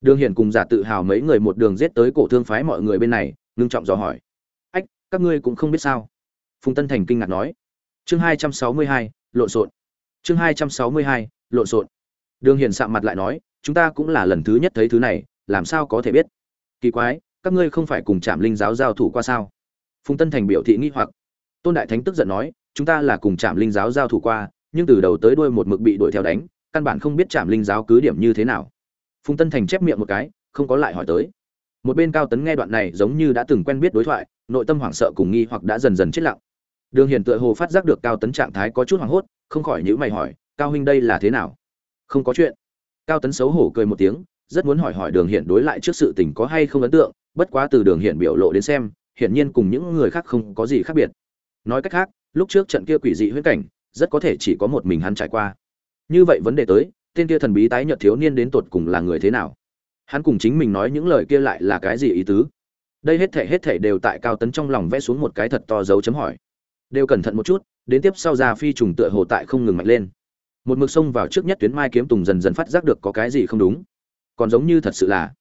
Đường hiển cùng giả tự hào mấy người một đường giết tới cổ thương phái mọi người bên này, ngưng trọng dò hỏi. Ách, các ngươi cũng không biết sao? Phùng tân thành kinh ngạc nói. Chương hai trăm sáu mươi hai, lộn xộn. Chương hai trăm sáu mươi hai, lộn xộn. Đường hiền sạm mặt lại nói, chúng ta cũng là lần thứ nhất thấy thứ này, làm sao có thể biết? Kỳ quái, các ngươi không phải cùng trạm linh giáo giao thủ qua sao? Phùng tân thành biểu thị nghi hoặc. Tôn đại thánh tức giận nói, chúng ta là cùng trạm linh giáo giao thủ qua, nhưng từ đầu tới đuôi một mực bị đuổi theo đánh căn bản không biết trạm linh giáo cứ điểm như thế nào. Phùng tân thành chép miệng một cái, không có lại hỏi tới. Một bên cao tấn nghe đoạn này giống như đã từng quen biết đối thoại, nội tâm hoảng sợ cùng nghi hoặc đã dần dần chết lặng. Đường Hiển tựa hồ phát giác được cao tấn trạng thái có chút hoảng hốt, không khỏi nhữ mày hỏi, cao huynh đây là thế nào? Không có chuyện. Cao tấn xấu hổ cười một tiếng, rất muốn hỏi hỏi đường hiển đối lại trước sự tình có hay không ấn tượng, bất quá từ đường hiển biểu lộ đến xem, hiển nhiên cùng những người khác không có gì khác biệt. Nói cách khác, lúc trước trận kia quỷ dị huyễn cảnh, rất có thể chỉ có một mình hắn trải qua như vậy vấn đề tới, tên kia thần bí tái nhợt thiếu niên đến tột cùng là người thế nào? Hắn cùng chính mình nói những lời kia lại là cái gì ý tứ? Đây hết thể hết thể đều tại cao tấn trong lòng vẽ xuống một cái thật to dấu chấm hỏi. Đều cẩn thận một chút, đến tiếp sau ra phi trùng tựa hồ tại không ngừng mạnh lên. Một mực xông vào trước nhất tuyến mai kiếm tùng dần dần phát giác được có cái gì không đúng. Còn giống như thật sự là,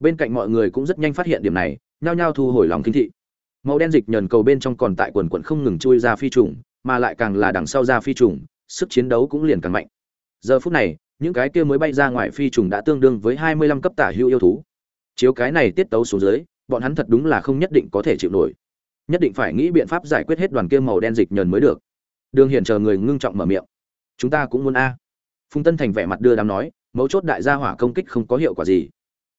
bên cạnh mọi người cũng rất nhanh phát hiện điểm này, nhao nhao thu hồi lòng kinh thị. Màu đen dịch nhờn cầu bên trong còn tại quần quận không ngừng chui ra phi trùng, mà lại càng là đằng sau ra phi trùng, sức chiến đấu cũng liền càng mạnh giờ phút này, những cái kia mới bay ra ngoài phi trùng đã tương đương với hai mươi lăm cấp tả hưu yêu thú. Chiếu cái này tiết tấu xuống dưới, bọn hắn thật đúng là không nhất định có thể chịu nổi. Nhất định phải nghĩ biện pháp giải quyết hết đoàn kia màu đen dịch nhờn mới được. Đường hiển chờ người ngưng trọng mở miệng. Chúng ta cũng muốn a. Phùng tân thành vẻ mặt đưa đám nói, mấu chốt đại gia hỏa công kích không có hiệu quả gì.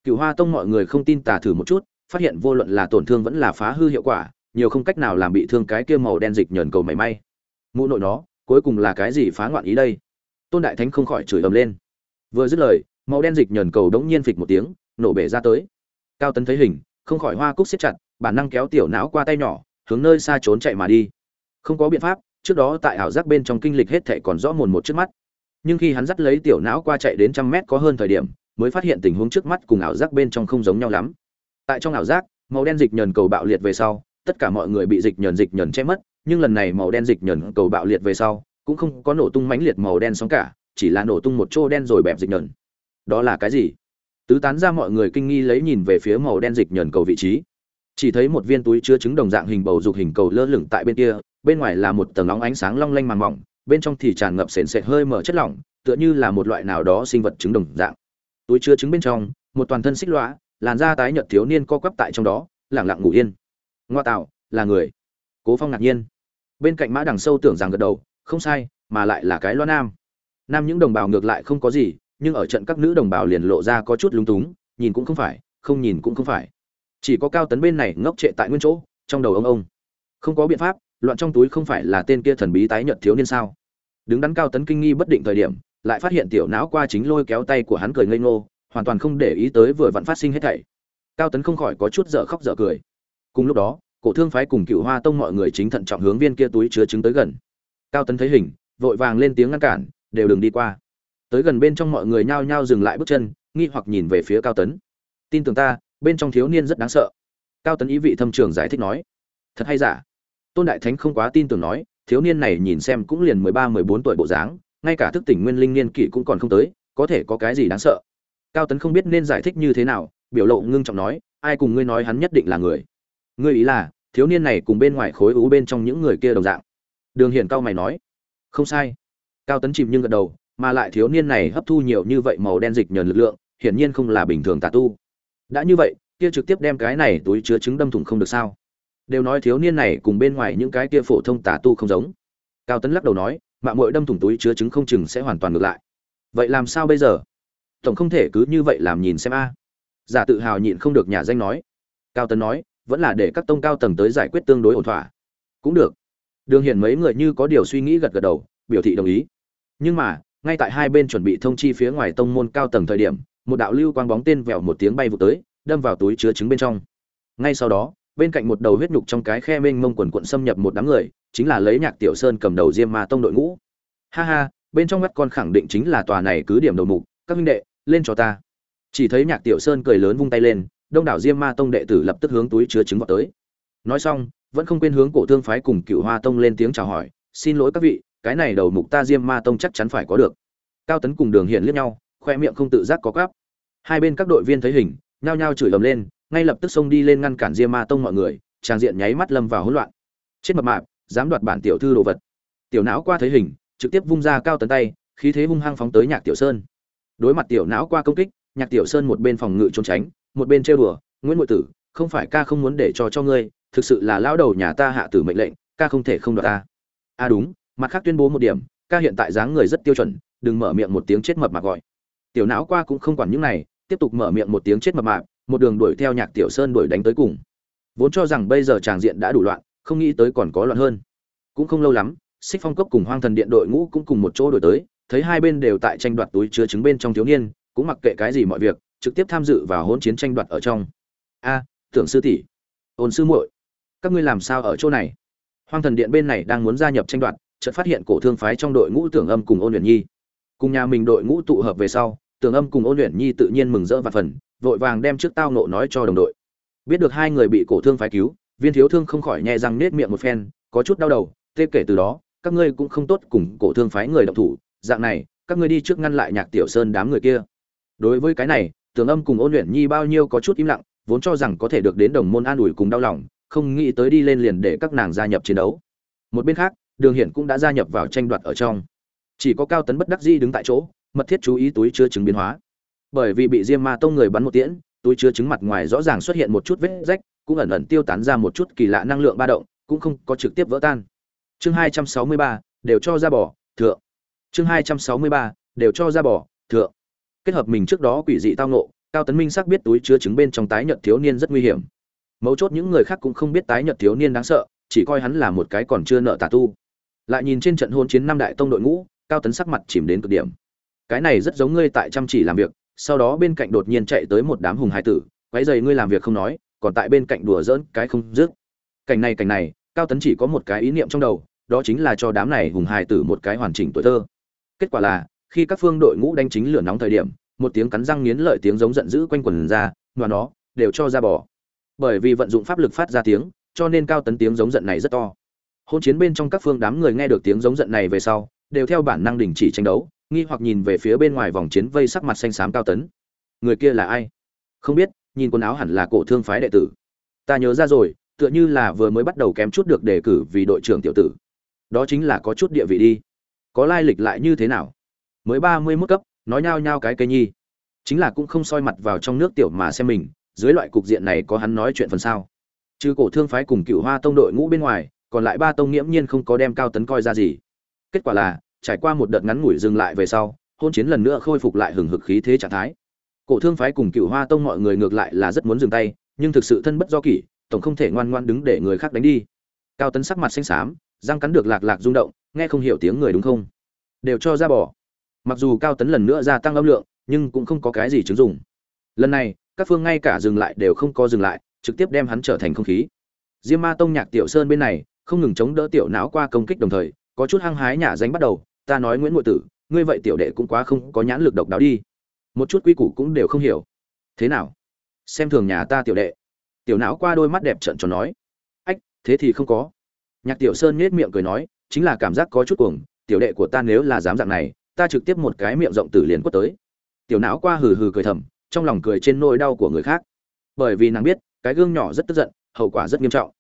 Cựu hoa tông mọi người không tin tà thử một chút, phát hiện vô luận là tổn thương vẫn là phá hư hiệu quả, nhiều không cách nào làm bị thương cái kia màu đen dịch nhờn cầu mảy may. Mụ nội nó, cuối cùng là cái gì phá ngoạn ý đây? Tôn đại thánh không khỏi chửi ầm lên. Vừa dứt lời, màu đen dịch nhờn cầu đống nhiên phịch một tiếng, nổ bể ra tới. Cao tấn thấy hình, không khỏi hoa cúc siết chặt, bản năng kéo tiểu não qua tay nhỏ, hướng nơi xa trốn chạy mà đi. Không có biện pháp, trước đó tại ảo giác bên trong kinh lịch hết thệ còn rõ mồn một trước mắt. Nhưng khi hắn dắt lấy tiểu não qua chạy đến trăm mét có hơn thời điểm, mới phát hiện tình huống trước mắt cùng ảo giác bên trong không giống nhau lắm. Tại trong ảo giác, màu đen dịch nhờn cầu bạo liệt về sau, tất cả mọi người bị dịch nhờn dịch nhờn che mất, nhưng lần này màu đen dịch nhờn cầu bạo liệt về sau cũng không có nổ tung mãnh liệt màu đen sóng cả, chỉ là nổ tung một chỗ đen rồi bẹp dịch nhờn. Đó là cái gì? Tứ tán ra mọi người kinh nghi lấy nhìn về phía màu đen dịch nhờn cầu vị trí. Chỉ thấy một viên túi chứa trứng đồng dạng hình bầu dục hình cầu lơ lửng tại bên kia, bên ngoài là một tầng nóng ánh sáng long lanh màng mỏng, bên trong thì tràn ngập sền sệt hơi mở chất lỏng, tựa như là một loại nào đó sinh vật trứng đồng dạng. Túi chứa trứng bên trong, một toàn thân xích lõa làn da tái nhợt thiếu niên co quắp tại trong đó, lẳng lặng ngủ yên. Ngoa tạo, là người. Cố phong ngạc nhiên. Bên cạnh mã đằng sâu tưởng rằng gật đầu không sai, mà lại là cái loa nam. Nam những đồng bào ngược lại không có gì, nhưng ở trận các nữ đồng bào liền lộ ra có chút lúng túng, nhìn cũng không phải, không nhìn cũng không phải. Chỉ có cao tấn bên này ngốc trệ tại nguyên chỗ, trong đầu ông ông. Không có biện pháp, loạn trong túi không phải là tên kia thần bí tái nhợt thiếu niên sao? Đứng đắn cao tấn kinh nghi bất định thời điểm, lại phát hiện tiểu não qua chính lôi kéo tay của hắn cười ngây ngô, hoàn toàn không để ý tới vừa vặn phát sinh hết thảy. Cao tấn không khỏi có chút dở khóc dở cười. Cùng lúc đó, cổ thương phái cùng cựu hoa tông mọi người chính thận trọng hướng viên kia túi chứa trứng tới gần cao tấn thấy hình, vội vàng lên tiếng ngăn cản, đều đừng đi qua. Tới gần bên trong mọi người nhao nhao dừng lại bước chân, nghi hoặc nhìn về phía cao tấn. Tin tưởng ta, bên trong thiếu niên rất đáng sợ. Cao tấn ý vị thâm trường giải thích nói. Thật hay giả? Tôn đại thánh không quá tin tưởng nói, thiếu niên này nhìn xem cũng liền mười ba, mười bốn tuổi bộ dáng, ngay cả thức tỉnh nguyên linh niên kỷ cũng còn không tới, có thể có cái gì đáng sợ? Cao tấn không biết nên giải thích như thế nào, biểu lộ ngưng trọng nói, ai cùng ngươi nói hắn nhất định là người. Ngươi ý là, thiếu niên này cùng bên ngoài khối ú bên trong những người kia đồng dạng đường hiển cao mày nói, không sai. Cao tấn chìm nhưng gật đầu, mà lại thiếu niên này hấp thu nhiều như vậy màu đen dịch nhờn lực lượng, hiển nhiên không là bình thường tà tu. Đã như vậy, kia trực tiếp đem cái này túi chứa trứng đâm thủng không được sao? Đều nói thiếu niên này cùng bên ngoài những cái kia phổ thông tà tu không giống. Cao tấn lắc đầu nói mạng mội đâm thủng túi chứa trứng không chừng sẽ hoàn toàn ngược lại. Vậy làm sao bây giờ? Tổng không thể cứ như vậy làm nhìn xem a. Giả tự hào nhịn không được nhà danh nói. Cao tấn nói, vẫn là để các tông cao tầng tới giải quyết tương đối ổn thỏa. Cũng được đường hiển mấy người như có điều suy nghĩ gật gật đầu, biểu thị đồng ý. Nhưng mà, ngay tại hai bên chuẩn bị thông chi phía ngoài tông môn cao tầng thời điểm, một đạo lưu quang bóng tên vèo một tiếng bay vụt tới, đâm vào túi chứa trứng bên trong. Ngay sau đó, bên cạnh một đầu huyết nhục trong cái khe mênh mông quần quận xâm nhập một đám người, chính là lấy nhạc tiểu sơn cầm đầu diêm ma tông đội ngũ. Ha ha, bên trong mắt con khẳng định chính là tòa này cứ điểm đầu mục, các huynh đệ, lên cho ta. Chỉ thấy nhạc tiểu sơn cười lớn vung tay lên, đông đảo diêm ma tông đệ tử lập tức hướng túi chứa trứng vào tới. Nói xong vẫn không quên hướng cổ thương phái cùng cựu hoa tông lên tiếng chào hỏi, xin lỗi các vị, cái này đầu mục ta diêm ma tông chắc chắn phải có được. Cao tấn cùng đường hiện liếc nhau, khoe miệng không tự giác có gáp hai bên các đội viên thấy hình, nhao nhao chửi ầm lên, ngay lập tức xông đi lên ngăn cản diêm ma tông mọi người, Tràng diện nháy mắt lâm vào hỗn loạn. Chết mập mạp, dám đoạt bản tiểu thư đồ vật. Tiểu não qua thấy hình, trực tiếp vung ra cao tấn tay, khí thế hung hăng phóng tới nhạc tiểu sơn. Đối mặt tiểu não qua công kích, nhạc tiểu sơn một bên phòng ngự trốn tránh, một bên trêu đùa, nguyễn ngụy tử, không phải ca không muốn để cho cho ngươi thực sự là lão đầu nhà ta hạ tử mệnh lệnh, ca không thể không đoạt ta. A đúng, mặt khác tuyên bố một điểm, ca hiện tại dáng người rất tiêu chuẩn, đừng mở miệng một tiếng chết mập mạp gọi. Tiểu não qua cũng không quản những này, tiếp tục mở miệng một tiếng chết mập mạp một đường đuổi theo nhạc tiểu sơn đuổi đánh tới cùng. Vốn cho rằng bây giờ tràng diện đã đủ loạn, không nghĩ tới còn có loạn hơn. Cũng không lâu lắm, xích phong cốc cùng hoang thần điện đội ngũ cũng cùng một chỗ đổi tới, thấy hai bên đều tại tranh đoạt túi chứa trứng bên trong thiếu niên, cũng mặc kệ cái gì mọi việc, trực tiếp tham dự vào hỗn chiến tranh đoạt ở trong. A, tưởng sư tỷ. Ôn sư muội các ngươi làm sao ở chỗ này? Hoang thần điện bên này đang muốn gia nhập tranh đoạt, chợt phát hiện cổ thương phái trong đội ngũ tưởng âm cùng ôn luyện nhi. Cùng nhà mình đội ngũ tụ hợp về sau, tưởng âm cùng ôn luyện nhi tự nhiên mừng rỡ và phần, vội vàng đem trước tao nộ nói cho đồng đội. Biết được hai người bị cổ thương phái cứu, viên thiếu thương không khỏi nhẹ răng nết miệng một phen, có chút đau đầu, tê kể từ đó, các ngươi cũng không tốt cùng cổ thương phái người động thủ, dạng này, các ngươi đi trước ngăn lại nhạc tiểu sơn đám người kia. Đối với cái này, tưởng âm cùng ôn luyện nhi bao nhiêu có chút im lặng, vốn cho rằng có thể được đến đồng môn an ủi cùng đau lòng không nghĩ tới đi lên liền để các nàng gia nhập chiến đấu. Một bên khác, đường hiển cũng đã gia nhập vào tranh đoạt ở trong. Chỉ có cao tấn bất đắc di đứng tại chỗ, mật thiết chú ý túi chứa trứng biến hóa. Bởi vì bị diêm ma tông người bắn một tiễn, túi chứa trứng mặt ngoài rõ ràng xuất hiện một chút vết rách, cũng ẩn ẩn tiêu tán ra một chút kỳ lạ năng lượng ba động, cũng không có trực tiếp vỡ tan. Chương hai trăm sáu mươi ba, đều cho ra bỏ, thượng. Chương hai trăm sáu mươi ba, đều cho ra bỏ, thượng. Kết hợp mình trước đó quỷ dị tao nộ cao tấn minh xác biết túi chứa trứng bên trong tái nhợt thiếu niên rất nguy hiểm mấu chốt những người khác cũng không biết tái nhật thiếu niên đáng sợ, chỉ coi hắn là một cái còn chưa nợ tà tu. Lại nhìn trên trận hôn chiến năm đại tông đội ngũ, cao tấn sắc mặt chìm đến cực điểm. Cái này rất giống ngươi tại chăm chỉ làm việc, sau đó bên cạnh đột nhiên chạy tới một đám hùng hải tử quái dày ngươi làm việc không nói, còn tại bên cạnh đùa giỡn cái không dứt. Cảnh này cảnh này, cao tấn chỉ có một cái ý niệm trong đầu, đó chính là cho đám này hùng hải tử một cái hoàn chỉnh tuổi thơ. Kết quả là, khi các phương đội ngũ đánh chính lửa nóng thời điểm, một tiếng cắn răng nghiến lợi tiếng giống giận dữ quanh quần ra ngoài nó đều cho ra bỏ bởi vì vận dụng pháp lực phát ra tiếng, cho nên cao tấn tiếng giống giận này rất to. Hôn chiến bên trong các phương đám người nghe được tiếng giống giận này về sau, đều theo bản năng đình chỉ tranh đấu, nghi hoặc nhìn về phía bên ngoài vòng chiến vây sắc mặt xanh xám cao tấn. Người kia là ai? Không biết, nhìn quần áo hẳn là cổ thương phái đệ tử. Ta nhớ ra rồi, tựa như là vừa mới bắt đầu kém chút được đề cử vì đội trưởng tiểu tử. Đó chính là có chút địa vị đi. Có lai lịch lại như thế nào? Mới ba mươi mức cấp, nói nhao nhao cái cây nhi. Chính là cũng không soi mặt vào trong nước tiểu mà xem mình dưới loại cục diện này có hắn nói chuyện phần sau. trừ cổ thương phái cùng cựu hoa tông đội ngũ bên ngoài, còn lại ba tông nghiễm nhiên không có đem cao tấn coi ra gì. Kết quả là, trải qua một đợt ngắn ngủi dừng lại về sau, hôn chiến lần nữa khôi phục lại hừng hực khí thế trạng thái. Cổ thương phái cùng cựu hoa tông mọi người ngược lại là rất muốn dừng tay, nhưng thực sự thân bất do kỷ, tổng không thể ngoan ngoan đứng để người khác đánh đi. Cao tấn sắc mặt xanh xám, răng cắn được lạc lạc rung động, nghe không hiểu tiếng người đúng không? Đều cho ra bỏ. Mặc dù cao tấn lần nữa gia tăng âm lượng, nhưng cũng không có cái gì chứng dụng. Lần này các phương ngay cả dừng lại đều không có dừng lại, trực tiếp đem hắn trở thành không khí. Diêm ma tông nhạc tiểu sơn bên này, không ngừng chống đỡ tiểu não qua công kích đồng thời, có chút hăng hái nhả danh bắt đầu, ta nói nguyễn ngụy tử, ngươi vậy tiểu đệ cũng quá không có nhãn lực độc đáo đi. Một chút quy củ cũng đều không hiểu. Thế nào? Xem thường nhà ta tiểu đệ. Tiểu não qua đôi mắt đẹp trận tròn nói. Ách, thế thì không có. Nhạc tiểu sơn nhếch miệng cười nói, chính là cảm giác có chút cuồng, tiểu đệ của ta nếu là dám dạng này, ta trực tiếp một cái miệng rộng tử liền quất tới. Tiểu não qua hừ hừ cười thầm trong lòng cười trên nỗi đau của người khác. Bởi vì nàng biết, cái gương nhỏ rất tức giận, hậu quả rất nghiêm trọng.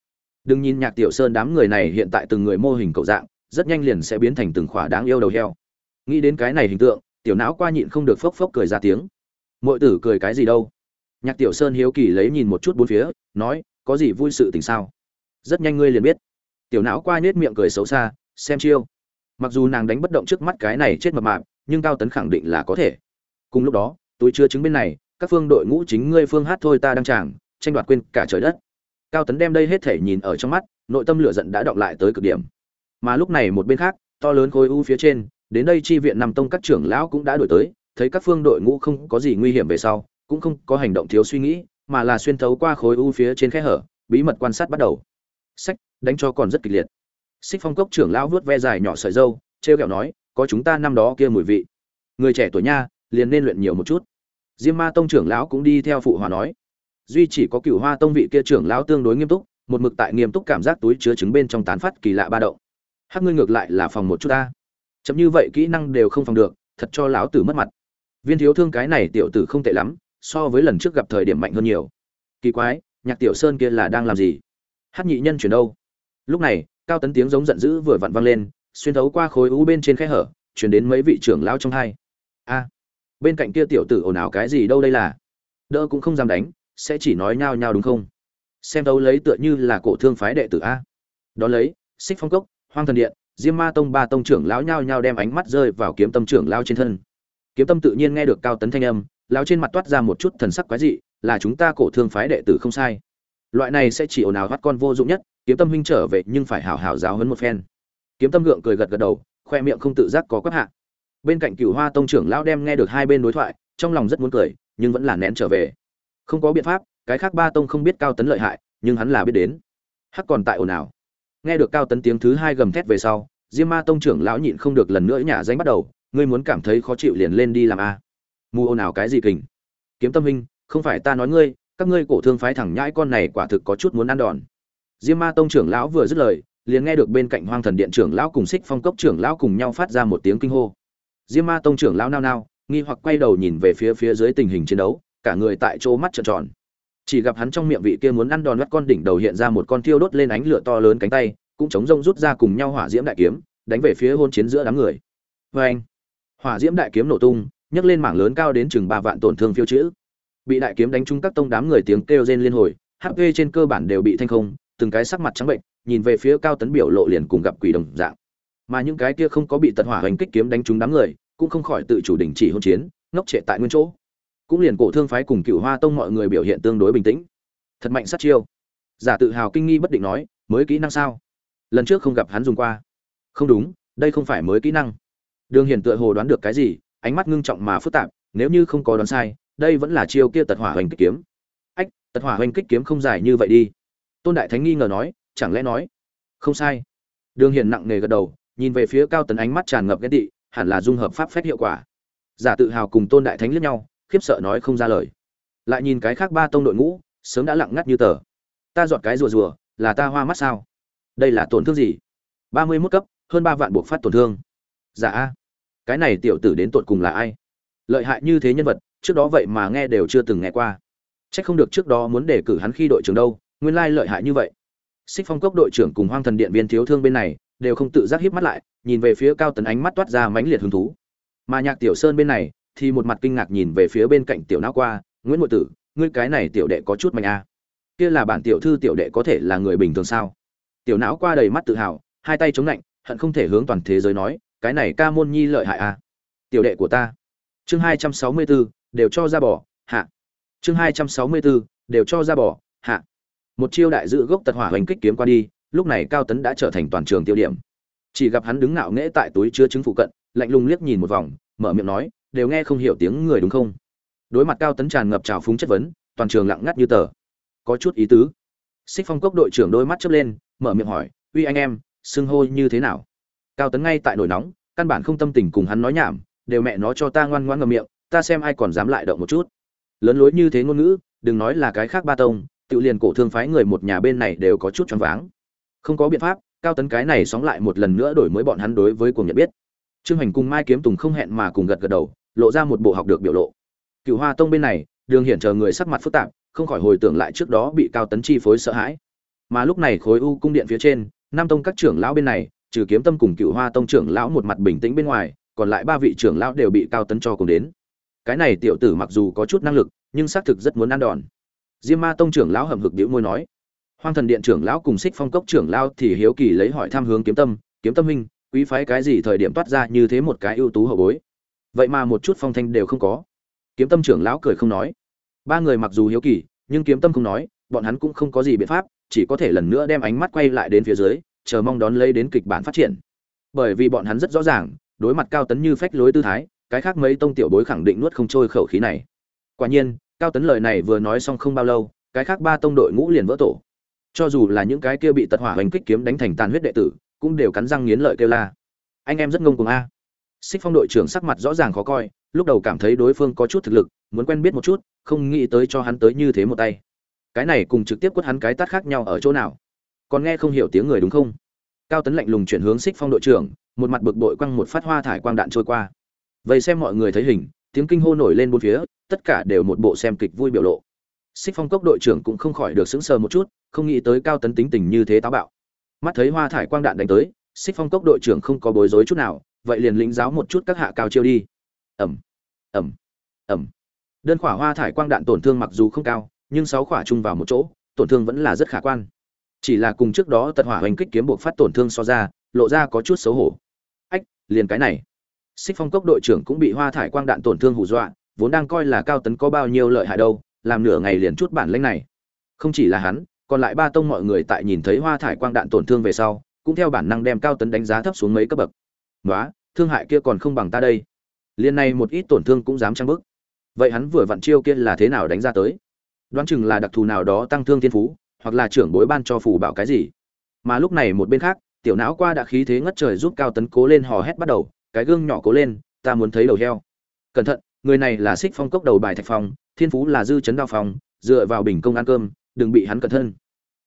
Đừng nhìn nhạc tiểu sơn đám người này hiện tại từng người mô hình cậu dạng, rất nhanh liền sẽ biến thành từng khỏa đáng yêu đầu heo. Nghĩ đến cái này hình tượng, tiểu não qua nhịn không được phốc phốc cười ra tiếng. Mọi tử cười cái gì đâu? Nhạc tiểu sơn hiếu kỳ lấy nhìn một chút bốn phía, nói, có gì vui sự tình sao? Rất nhanh ngươi liền biết. Tiểu não qua nết miệng cười xấu xa, xem chiêu. Mặc dù nàng đánh bất động trước mắt cái này chết mập mạp, nhưng cao tấn khẳng định là có thể. Cùng lúc đó túi chưa chứng bên này, các phương đội ngũ chính ngươi phương hát thôi ta đang chàng tranh đoạt quên cả trời đất. Cao tấn đem đây hết thể nhìn ở trong mắt, nội tâm lửa giận đã động lại tới cực điểm. Mà lúc này một bên khác, to lớn khối u phía trên, đến đây chi viện nằm tông các trưởng lão cũng đã đổi tới, thấy các phương đội ngũ không có gì nguy hiểm về sau, cũng không có hành động thiếu suy nghĩ, mà là xuyên thấu qua khối u phía trên khe hở, bí mật quan sát bắt đầu. Sách, đánh cho còn rất kịch liệt. Xích phong cốc trưởng lão vuốt ve dài nhỏ sợi dâu, trêu kẹo nói, có chúng ta năm đó kia mùi vị. Người trẻ tuổi nha liền nên luyện nhiều một chút. Diêm ma tông trưởng lão cũng đi theo phụ hòa nói. Duy chỉ có cựu hoa tông vị kia trưởng lão tương đối nghiêm túc, một mực tại nghiêm túc cảm giác túi chứa trứng bên trong tán phát kỳ lạ ba động. Hắc ngươi ngược lại là phòng một chút ta. Chấm như vậy kỹ năng đều không phòng được, thật cho lão tử mất mặt. Viên thiếu thương cái này tiểu tử không tệ lắm, so với lần trước gặp thời điểm mạnh hơn nhiều. Kỳ quái, nhạc tiểu sơn kia là đang làm gì? Hát nhị nhân chuyển đâu? Lúc này, cao tấn tiếng giống giận dữ vừa vặn vang lên, xuyên thấu qua khối u bên trên khe hở, chuyển đến mấy vị trưởng lão trong hai. A! Bên cạnh kia tiểu tử ồn ào cái gì đâu đây là? Đỡ cũng không dám đánh, sẽ chỉ nói nhao nhao đúng không? Xem đấu lấy tựa như là cổ thương phái đệ tử a. Đó lấy, xích phong cốc, hoang thần điện, diêm ma tông ba tông trưởng lão nhao nhao đem ánh mắt rơi vào kiếm tâm trưởng lao trên thân. Kiếm tâm tự nhiên nghe được cao tấn thanh âm, lão trên mặt toát ra một chút thần sắc quái dị, là chúng ta cổ thương phái đệ tử không sai. Loại này sẽ chỉ ồn ào bắt con vô dụng nhất, kiếm tâm huynh trở về nhưng phải hảo hảo giáo hấn một phen. Kiếm tâm gượng cười gật gật đầu, khoe miệng không tự giác có quắc hạ bên cạnh cửu hoa tông trưởng lão đem nghe được hai bên đối thoại trong lòng rất muốn cười nhưng vẫn là nén trở về. Không có biện pháp cái khác ba tông không biết cao tấn lợi hại nhưng hắn là biết đến. Hắc còn tại ồn ào. Nghe được cao tấn tiếng thứ hai gầm thét về sau diêm ma tông trưởng lão nhịn không được lần nữa nhả danh bắt đầu ngươi muốn cảm thấy khó chịu liền lên đi làm a. Mù ồn ào cái gì kình? Kiếm tâm hình, không phải ta nói ngươi các ngươi cổ thương phái thẳng nhãi con này quả thực có chút muốn ăn đòn. Diêm ma tông trưởng lão vừa dứt lời liền nghe được bên cạnh hoang thần điện trưởng lão cùng xích phong cốc trưởng lão cùng nhau phát ra một tiếng kinh hô diêm ma tông trưởng lão nao nao, nghi hoặc quay đầu nhìn về phía phía dưới tình hình chiến đấu, cả người tại chỗ mắt trợn tròn. Chỉ gặp hắn trong miệng vị kia muốn ăn đòn bắt con đỉnh đầu hiện ra một con thiêu đốt lên ánh lửa to lớn cánh tay, cũng chống rông rút ra cùng nhau hỏa diễm đại kiếm, đánh về phía hôn chiến giữa đám người. Vê anh, hỏa diễm đại kiếm nổ tung, nhấc lên mảng lớn cao đến chừng ba vạn tổn thương phiêu chữ. Bị đại kiếm đánh trúng các tông đám người tiếng kêu rên liên hồi hp trên cơ bản đều bị thanh không, từng cái sắc mặt trắng bệnh, nhìn về phía cao tấn biểu lộ liền cùng gặp quỷ đồng dạng mà những cái kia không có bị tật hỏa hành kích kiếm đánh trúng đám người, cũng không khỏi tự chủ đình chỉ hôn chiến, ngốc trệ tại nguyên chỗ. Cũng liền cổ thương phái cùng cựu hoa tông mọi người biểu hiện tương đối bình tĩnh. Thật mạnh sát chiêu. Giả tự hào kinh nghi bất định nói, mới kỹ năng sao? Lần trước không gặp hắn dùng qua. Không đúng, đây không phải mới kỹ năng. Đường hiển tựa hồ đoán được cái gì, ánh mắt ngưng trọng mà phức tạp, nếu như không có đoán sai, đây vẫn là chiêu kia tật hỏa hoành kích kiếm. Ách, tật hỏa hoành kích kiếm không dài như vậy đi. Tôn đại thánh nghi ngờ nói, chẳng lẽ nói? Không sai. Đường hiển nặng nề gật đầu nhìn về phía cao tấn ánh mắt tràn ngập ghét tị, hẳn là dung hợp pháp phép hiệu quả. Giả tự hào cùng tôn đại thánh liếc nhau, khiếp sợ nói không ra lời. Lại nhìn cái khác ba tông đội ngũ, sớm đã lặng ngắt như tờ. Ta dọn cái rùa rùa, là ta hoa mắt sao? Đây là tổn thương gì? Ba mươi mốt cấp, hơn ba vạn buộc phát tổn thương. Dạ a. Cái này tiểu tử đến tột cùng là ai? Lợi hại như thế nhân vật, trước đó vậy mà nghe đều chưa từng nghe qua. C h ắ c không được trước đó muốn đề cử hắn khi đội trưởng đâu, nguyên lai lợi hại như vậy. Xích phong cốc đội trưởng cùng hoang thần điện viên thiếu thương bên này đều không tự giác híp mắt lại, nhìn về phía cao tấn ánh mắt toát ra mãnh liệt hứng thú. Mà nhạc tiểu sơn bên này thì một mặt kinh ngạc nhìn về phía bên cạnh tiểu não qua, nguyễn ngụy tử, ngươi cái này tiểu đệ có chút mạnh a à. kia là bản tiểu thư tiểu đệ có thể là người bình thường sao? Tiểu não qua đầy mắt tự hào, hai tay chống lạnh, hận không thể hướng toàn thế giới nói, cái này ca môn nhi lợi hại a à. tiểu đệ của ta. Chương hai trăm sáu mươi bốn đều cho ra bỏ, hạ. Chương hai trăm sáu mươi bốn đều cho ra bỏ, hạ. Một chiêu đại dự gốc tật hỏa hành kích kiếm qua đi lúc này cao tấn đã trở thành toàn trường tiêu điểm. Chỉ gặp hắn đứng ngạo nghễ tại túi chứa trứng phụ cận, lạnh lùng liếc nhìn một vòng, mở miệng nói, đều nghe không hiểu tiếng người đúng không? Đối mặt cao tấn tràn ngập trào phúng chất vấn, toàn trường lặng ngắt như tờ. Có chút ý tứ. Xích phong cốc đội trưởng đôi mắt chớp lên, mở miệng hỏi, uy anh em, xưng hô như thế nào? Cao tấn ngay tại nổi nóng, căn bản không tâm tình cùng hắn nói nhảm, đều mẹ nó cho ta ngoan ngoan ngậm miệng, ta xem ai còn dám lại động một chút. Lớn lối như thế ngôn ngữ, đừng nói là cái khác ba tông, tự liền cổ thương phái người một nhà bên này đều có chút choáng váng không có biện pháp, cao tấn cái này sóng lại một lần nữa đổi mới bọn hắn đối với cuồng nhận biết. Trương hành cùng mai kiếm tùng không hẹn mà cùng gật gật đầu, lộ ra một bộ học được biểu lộ. Cựu hoa tông bên này, đường hiển chờ người sắc mặt phức tạp, không khỏi hồi tưởng lại trước đó bị cao tấn chi phối sợ hãi. Mà lúc này khối u cung điện phía trên, nam tông các trưởng lão bên này, trừ kiếm tâm cùng cựu hoa tông trưởng lão một mặt bình tĩnh bên ngoài, còn lại ba vị trưởng lão đều bị cao tấn cho cùng đến. Cái này tiểu tử mặc dù có chút năng lực, nhưng xác thực rất muốn ăn đòn. Diêm ma tông trưởng lão hầm hực đĩu môi nói hoang thần điện trưởng lão cùng xích phong cốc trưởng lão thì hiếu kỳ lấy hỏi tham hướng kiếm tâm kiếm tâm huynh, quý phái cái gì thời điểm toát ra như thế một cái ưu tú hậu bối? Vậy mà một chút phong thanh đều không có. Kiếm tâm trưởng lão cười không nói. Ba người mặc dù hiếu kỳ, nhưng kiếm tâm không nói, bọn hắn cũng không có gì biện pháp, chỉ có thể lần nữa đem ánh mắt quay lại đến phía dưới, chờ mong đón lấy đến kịch bản phát triển. Bởi vì bọn hắn rất rõ ràng, đối mặt cao tấn như phách lối tư thái, cái khác mấy tông tiểu bối khẳng định nuốt không trôi khẩu khí này. Quả nhiên, cao tấn lời này vừa nói xong không bao lâu, cái khác ba tông đội ngũ liền vỡ tổ cho dù là những cái kia bị tật hỏa hoành kích kiếm đánh thành tàn huyết đệ tử, cũng đều cắn răng nghiến lợi kêu la. Anh em rất ngông cuồng a. Xích phong đội trưởng sắc mặt rõ ràng khó coi, lúc đầu cảm thấy đối phương có chút thực lực, muốn quen biết một chút, không nghĩ tới cho hắn tới như thế một tay. Cái này cùng trực tiếp quất hắn cái tát khác nhau ở chỗ nào? Còn nghe không hiểu tiếng người đúng không? Cao tấn lạnh lùng chuyển hướng xích phong đội trưởng, một mặt bực bội quăng một phát hoa thải quang đạn trôi qua. Vậy xem mọi người thấy hình, tiếng kinh hô nổi lên bốn phía, tất cả đều một bộ xem kịch vui biểu lộ. Xích phong cốc đội trưởng cũng không khỏi được sững sờ một chút không nghĩ tới cao tấn tính tình như thế táo bạo. Mắt thấy hoa thải quang đạn đánh tới, xích phong cốc đội trưởng không có bối rối chút nào, vậy liền lĩnh giáo một chút các hạ cao chiêu đi. Ẩm ẩm ẩm. Đơn khỏa hoa thải quang đạn tổn thương mặc dù không cao, nhưng sáu khỏa chung vào một chỗ, tổn thương vẫn là rất khả quan. Chỉ là cùng trước đó tật hỏa hoành kích kiếm buộc phát tổn thương so ra, lộ ra có chút xấu hổ. Ách, liền cái này. Xích phong cốc đội trưởng cũng bị hoa thải quang đạn tổn thương hù dọa, vốn đang coi là cao tấn có bao nhiêu lợi hại đâu, làm nửa ngày liền chút bản lĩnh này. Không chỉ là hắn còn lại ba tông mọi người tại nhìn thấy hoa thải quang đạn tổn thương về sau, cũng theo bản năng đem cao tấn đánh giá thấp xuống mấy cấp bậc. Nói thương hại kia còn không bằng ta đây. Liên này một ít tổn thương cũng dám trang bức vậy hắn vừa vặn chiêu kia là thế nào đánh ra tới? Đoán chừng là đặc thù nào đó tăng thương thiên phú, hoặc là trưởng bối ban cho phù bảo cái gì. Mà lúc này một bên khác, tiểu não qua đã khí thế ngất trời giúp cao tấn cố lên hò hét bắt đầu, cái gương nhỏ cố lên, ta muốn thấy đầu heo. Cẩn thận, người này là xích phong cốc đầu bài thạch phong, thiên phú là dư chấn đao phong, dựa vào bình công ăn cơm đừng bị hắn cẩn thân.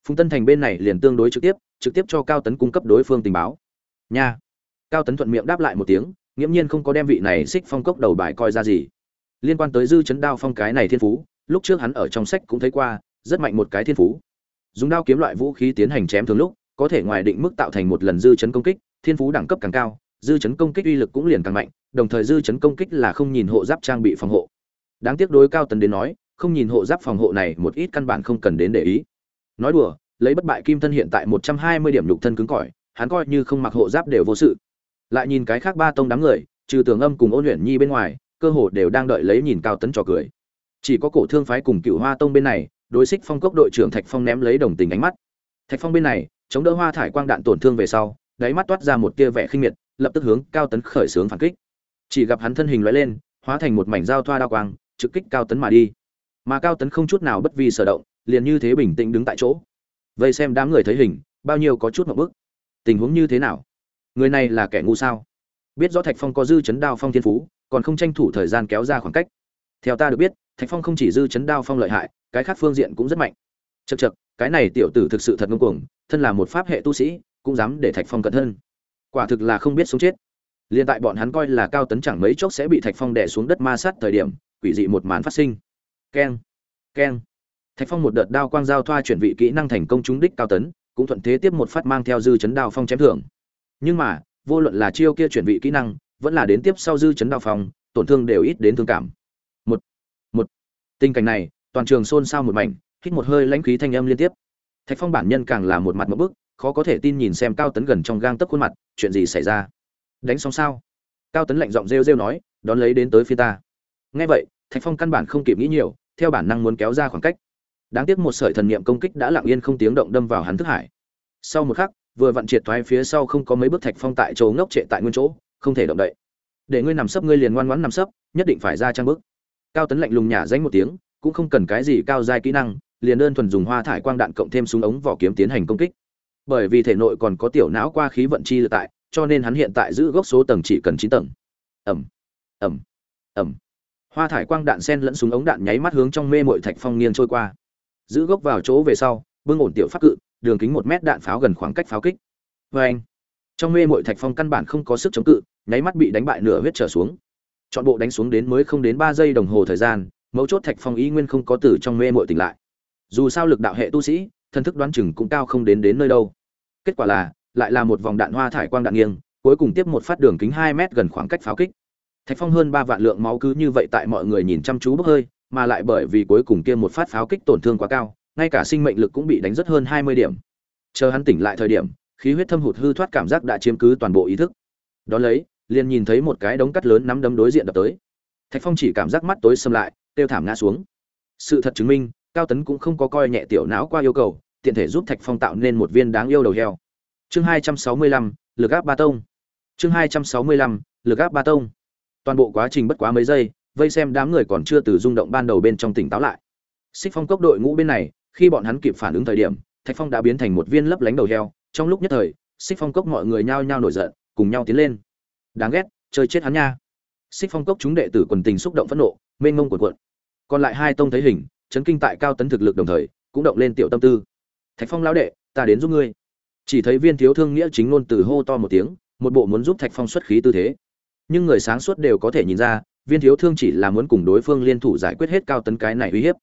Phùng tân thành bên này liền tương đối trực tiếp trực tiếp cho cao tấn cung cấp đối phương tình báo. Nha. Cao tấn thuận miệng đáp lại một tiếng, nghiễm nhiên không có đem vị này xích phong cốc đầu bài coi ra gì. Liên quan tới dư chấn đao phong cái này thiên phú, lúc trước hắn ở trong sách cũng thấy qua, rất mạnh một cái thiên phú. Dùng đao kiếm loại vũ khí tiến hành chém thường lúc, có thể ngoài định mức tạo thành một lần dư chấn công kích, thiên phú đẳng cấp càng cao, dư chấn công kích uy lực cũng liền càng mạnh, đồng thời dư chấn công kích là không nhìn hộ giáp trang bị phòng hộ. Đáng tiếc đối cao tấn đến nói không nhìn hộ giáp phòng hộ này một ít căn bản không cần đến để ý. Nói đùa, lấy bất bại kim thân hiện tại một trăm hai mươi điểm lục thân cứng cỏi, hắn coi như không mặc hộ giáp đều vô sự. Lại nhìn cái khác ba tông đám người, trừ tường âm cùng ôn luyện nhi bên ngoài, cơ hồ đều đang đợi lấy nhìn cao tấn trò cười. Chỉ có cổ thương phái cùng cựu hoa tông bên này, đối xích phong cốc đội trưởng thạch phong ném lấy đồng tình ánh mắt. Thạch phong bên này, chống đỡ hoa thải quang đạn tổn thương về sau, đáy mắt toát ra một tia vẻ khinh miệt, lập tức hướng cao tấn khởi xướng phản kích. Chỉ gặp hắn thân hình lóe lên, hóa thành một mảnh dao thoa đao quang, trực kích cao tấn mà đi mà cao tấn không chút nào bất vi sở động, liền như thế bình tĩnh đứng tại chỗ. Vây xem đám người thấy hình, bao nhiêu có chút một bức. Tình huống như thế nào? Người này là kẻ ngu sao? Biết rõ thạch phong có dư chấn đao phong thiên phú, còn không tranh thủ thời gian kéo ra khoảng cách. Theo ta được biết, thạch phong không chỉ dư chấn đao phong lợi hại, cái khác phương diện cũng rất mạnh. Chật chật cái này tiểu tử thực sự thật ngông cuồng, thân là một pháp hệ tu sĩ, cũng dám để thạch phong cận thân. Quả thực là không biết sống chết. Liền tại bọn hắn coi là cao tấn chẳng mấy chốc sẽ bị thạch phong đè xuống đất ma sát thời điểm, quỷ dị một màn phát sinh keng keng. Thạch phong một đợt đao quang giao thoa chuyển vị kỹ năng thành công trúng đích cao tấn, cũng thuận thế tiếp một phát mang theo dư chấn đao phong chém thưởng. Nhưng mà, vô luận là chiêu kia chuyển vị kỹ năng, vẫn là đến tiếp sau dư chấn đao phong, tổn thương đều ít đến thương cảm. Một một. Tình cảnh này, toàn trường xôn xao một mảnh, hít một hơi lãnh khí thanh âm liên tiếp. Thạch phong bản nhân càng là một mặt một bức, khó có thể tin nhìn xem cao tấn gần trong gang tấc khuôn mặt, chuyện gì xảy ra? Đánh xong sao? Cao tấn lạnh giọng rêu rêu nói, đón lấy đến tới phía ta. Nghe vậy, thạch phong căn bản không kịp nghĩ nhiều theo bản năng muốn kéo ra khoảng cách. Đáng tiếc một sợi thần niệm công kích đã lặng yên không tiếng động đâm vào hắn thức hải. Sau một khắc, vừa vặn triệt thoái phía sau không có mấy bước thạch phong tại chỗ ngốc trệ tại nguyên chỗ, không thể động đậy. Để ngươi nằm sấp ngươi liền ngoan ngoãn nằm sấp, nhất định phải ra trang bước. Cao tấn lạnh lùng nhả danh một tiếng, cũng không cần cái gì cao giai kỹ năng, liền đơn thuần dùng hoa thải quang đạn cộng thêm súng ống vỏ kiếm tiến hành công kích. Bởi vì thể nội còn có tiểu não qua khí vận chi lực tại, cho nên hắn hiện tại giữ gốc số tầng chỉ cần chín tầng. Ẩm ẩm ẩm hoa thải quang đạn sen lẫn súng ống đạn nháy mắt hướng trong mê mội thạch phong nghiêng trôi qua. Giữ gốc vào chỗ về sau, bưng ổn tiểu pháp cự, đường kính một mét đạn pháo gần khoảng cách pháo kích. Vê anh, trong mê mội thạch phong căn bản không có sức chống cự, nháy mắt bị đánh bại nửa huyết trở xuống. Chọn bộ đánh xuống đến mới không đến ba giây đồng hồ thời gian, mấu chốt thạch phong ý nguyên không có từ trong mê mội tỉnh lại. Dù sao lực đạo hệ tu sĩ thân thức đoán chừng cũng cao không đến đến nơi đâu. Kết quả là, lại là một vòng đạn hoa thải quang đạn nghiêng, cuối cùng tiếp một phát đường kính hai mét gần khoảng cách pháo kích thạch phong hơn ba vạn lượng máu cứ như vậy tại mọi người nhìn chăm chú bốc hơi, mà lại bởi vì cuối cùng kia một phát pháo kích tổn thương quá cao, ngay cả sinh mệnh lực cũng bị đánh rất hơn hai mươi điểm. Chờ hắn tỉnh lại thời điểm, khí huyết thâm hụt hư thoát cảm giác đã chiếm cứ toàn bộ ý thức. Đó lấy, liền nhìn thấy một cái đống cắt lớn nắm đấm đối diện đập tới. Thạch phong chỉ cảm giác mắt tối xâm lại, tiêu thảm ngã xuống. Sự thật chứng minh, cao tấn cũng không có coi nhẹ tiểu não qua yêu cầu, tiện thể giúp thạch phong tạo nên một viên đáng yêu đầu heo. Chương hai trăm sáu mươi lăm, lực áp ba tông. Chương hai trăm sáu mươi lăm, lực áp ba tông toàn bộ quá trình bất quá mấy giây, vây xem đám người còn chưa từ rung động ban đầu bên trong tỉnh táo lại. Xích phong cốc đội ngũ bên này, khi bọn hắn kịp phản ứng thời điểm, thạch phong đã biến thành một viên lấp lánh đầu heo. Trong lúc nhất thời, xích phong cốc mọi người nhao nhao nổi giận, cùng nhau tiến lên. Đáng ghét, chơi chết hắn nha. Xích phong cốc chúng đệ tử quần tình xúc động phẫn nộ, mênh mông cuộn cuộn. Còn lại hai tông thấy hình, chấn kinh tại cao tấn thực lực đồng thời, cũng động lên tiểu tâm tư. Thạch phong lão đệ, ta đến giúp ngươi. Chỉ thấy viên thiếu thương nghĩa chính ngôn từ hô to một tiếng, một bộ muốn giúp thạch phong xuất khí tư thế nhưng người sáng suốt đều có thể nhìn ra, viên thiếu thương chỉ là muốn cùng đối phương liên thủ giải quyết hết cao tấn cái này uy hiếp.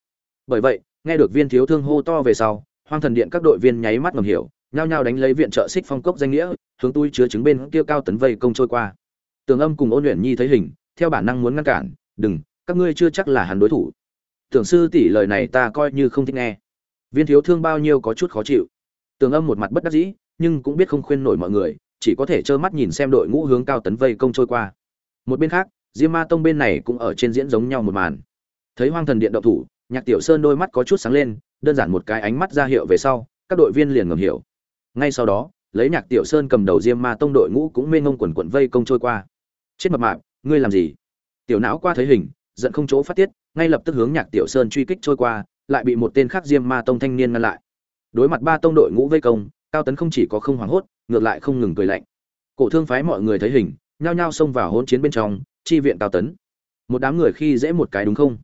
Bởi vậy, nghe được viên thiếu thương hô to về sau, hoang thần điện các đội viên nháy mắt ngầm hiểu, nhao nhao đánh lấy viện trợ xích phong cốc danh nghĩa, hướng túi chứa chứng bên kia cao tấn vây công trôi qua. Tường âm cùng ôn luyện nhi thấy hình, theo bản năng muốn ngăn cản, đừng, các ngươi chưa chắc là hắn đối thủ. Tưởng sư tỷ lời này ta coi như không thích nghe. Viên thiếu thương bao nhiêu có chút khó chịu. Tường âm một mặt bất đắc dĩ, nhưng cũng biết không khuyên nổi mọi người, chỉ có thể trơ mắt nhìn xem đội ngũ hướng cao tấn vây công trôi qua một bên khác, diêm ma tông bên này cũng ở trên diễn giống nhau một màn. Thấy hoang thần điện động thủ, nhạc tiểu sơn đôi mắt có chút sáng lên, đơn giản một cái ánh mắt ra hiệu về sau, các đội viên liền ngầm hiểu. Ngay sau đó, lấy nhạc tiểu sơn cầm đầu diêm ma tông đội ngũ cũng mênh ngông quần quận vây công trôi qua. Chết mập mạp, ngươi làm gì? Tiểu não qua thấy hình, giận không chỗ phát tiết, ngay lập tức hướng nhạc tiểu sơn truy kích trôi qua, lại bị một tên khác diêm ma tông thanh niên ngăn lại. Đối mặt ba tông đội ngũ vây công, cao tấn không chỉ có không hoảng hốt, ngược lại không ngừng cười lạnh. Cổ thương phái mọi người thấy hình nhao nhao xông vào hỗn chiến bên trong, chi viện cao tấn. Một đám người khi dễ một cái đúng không?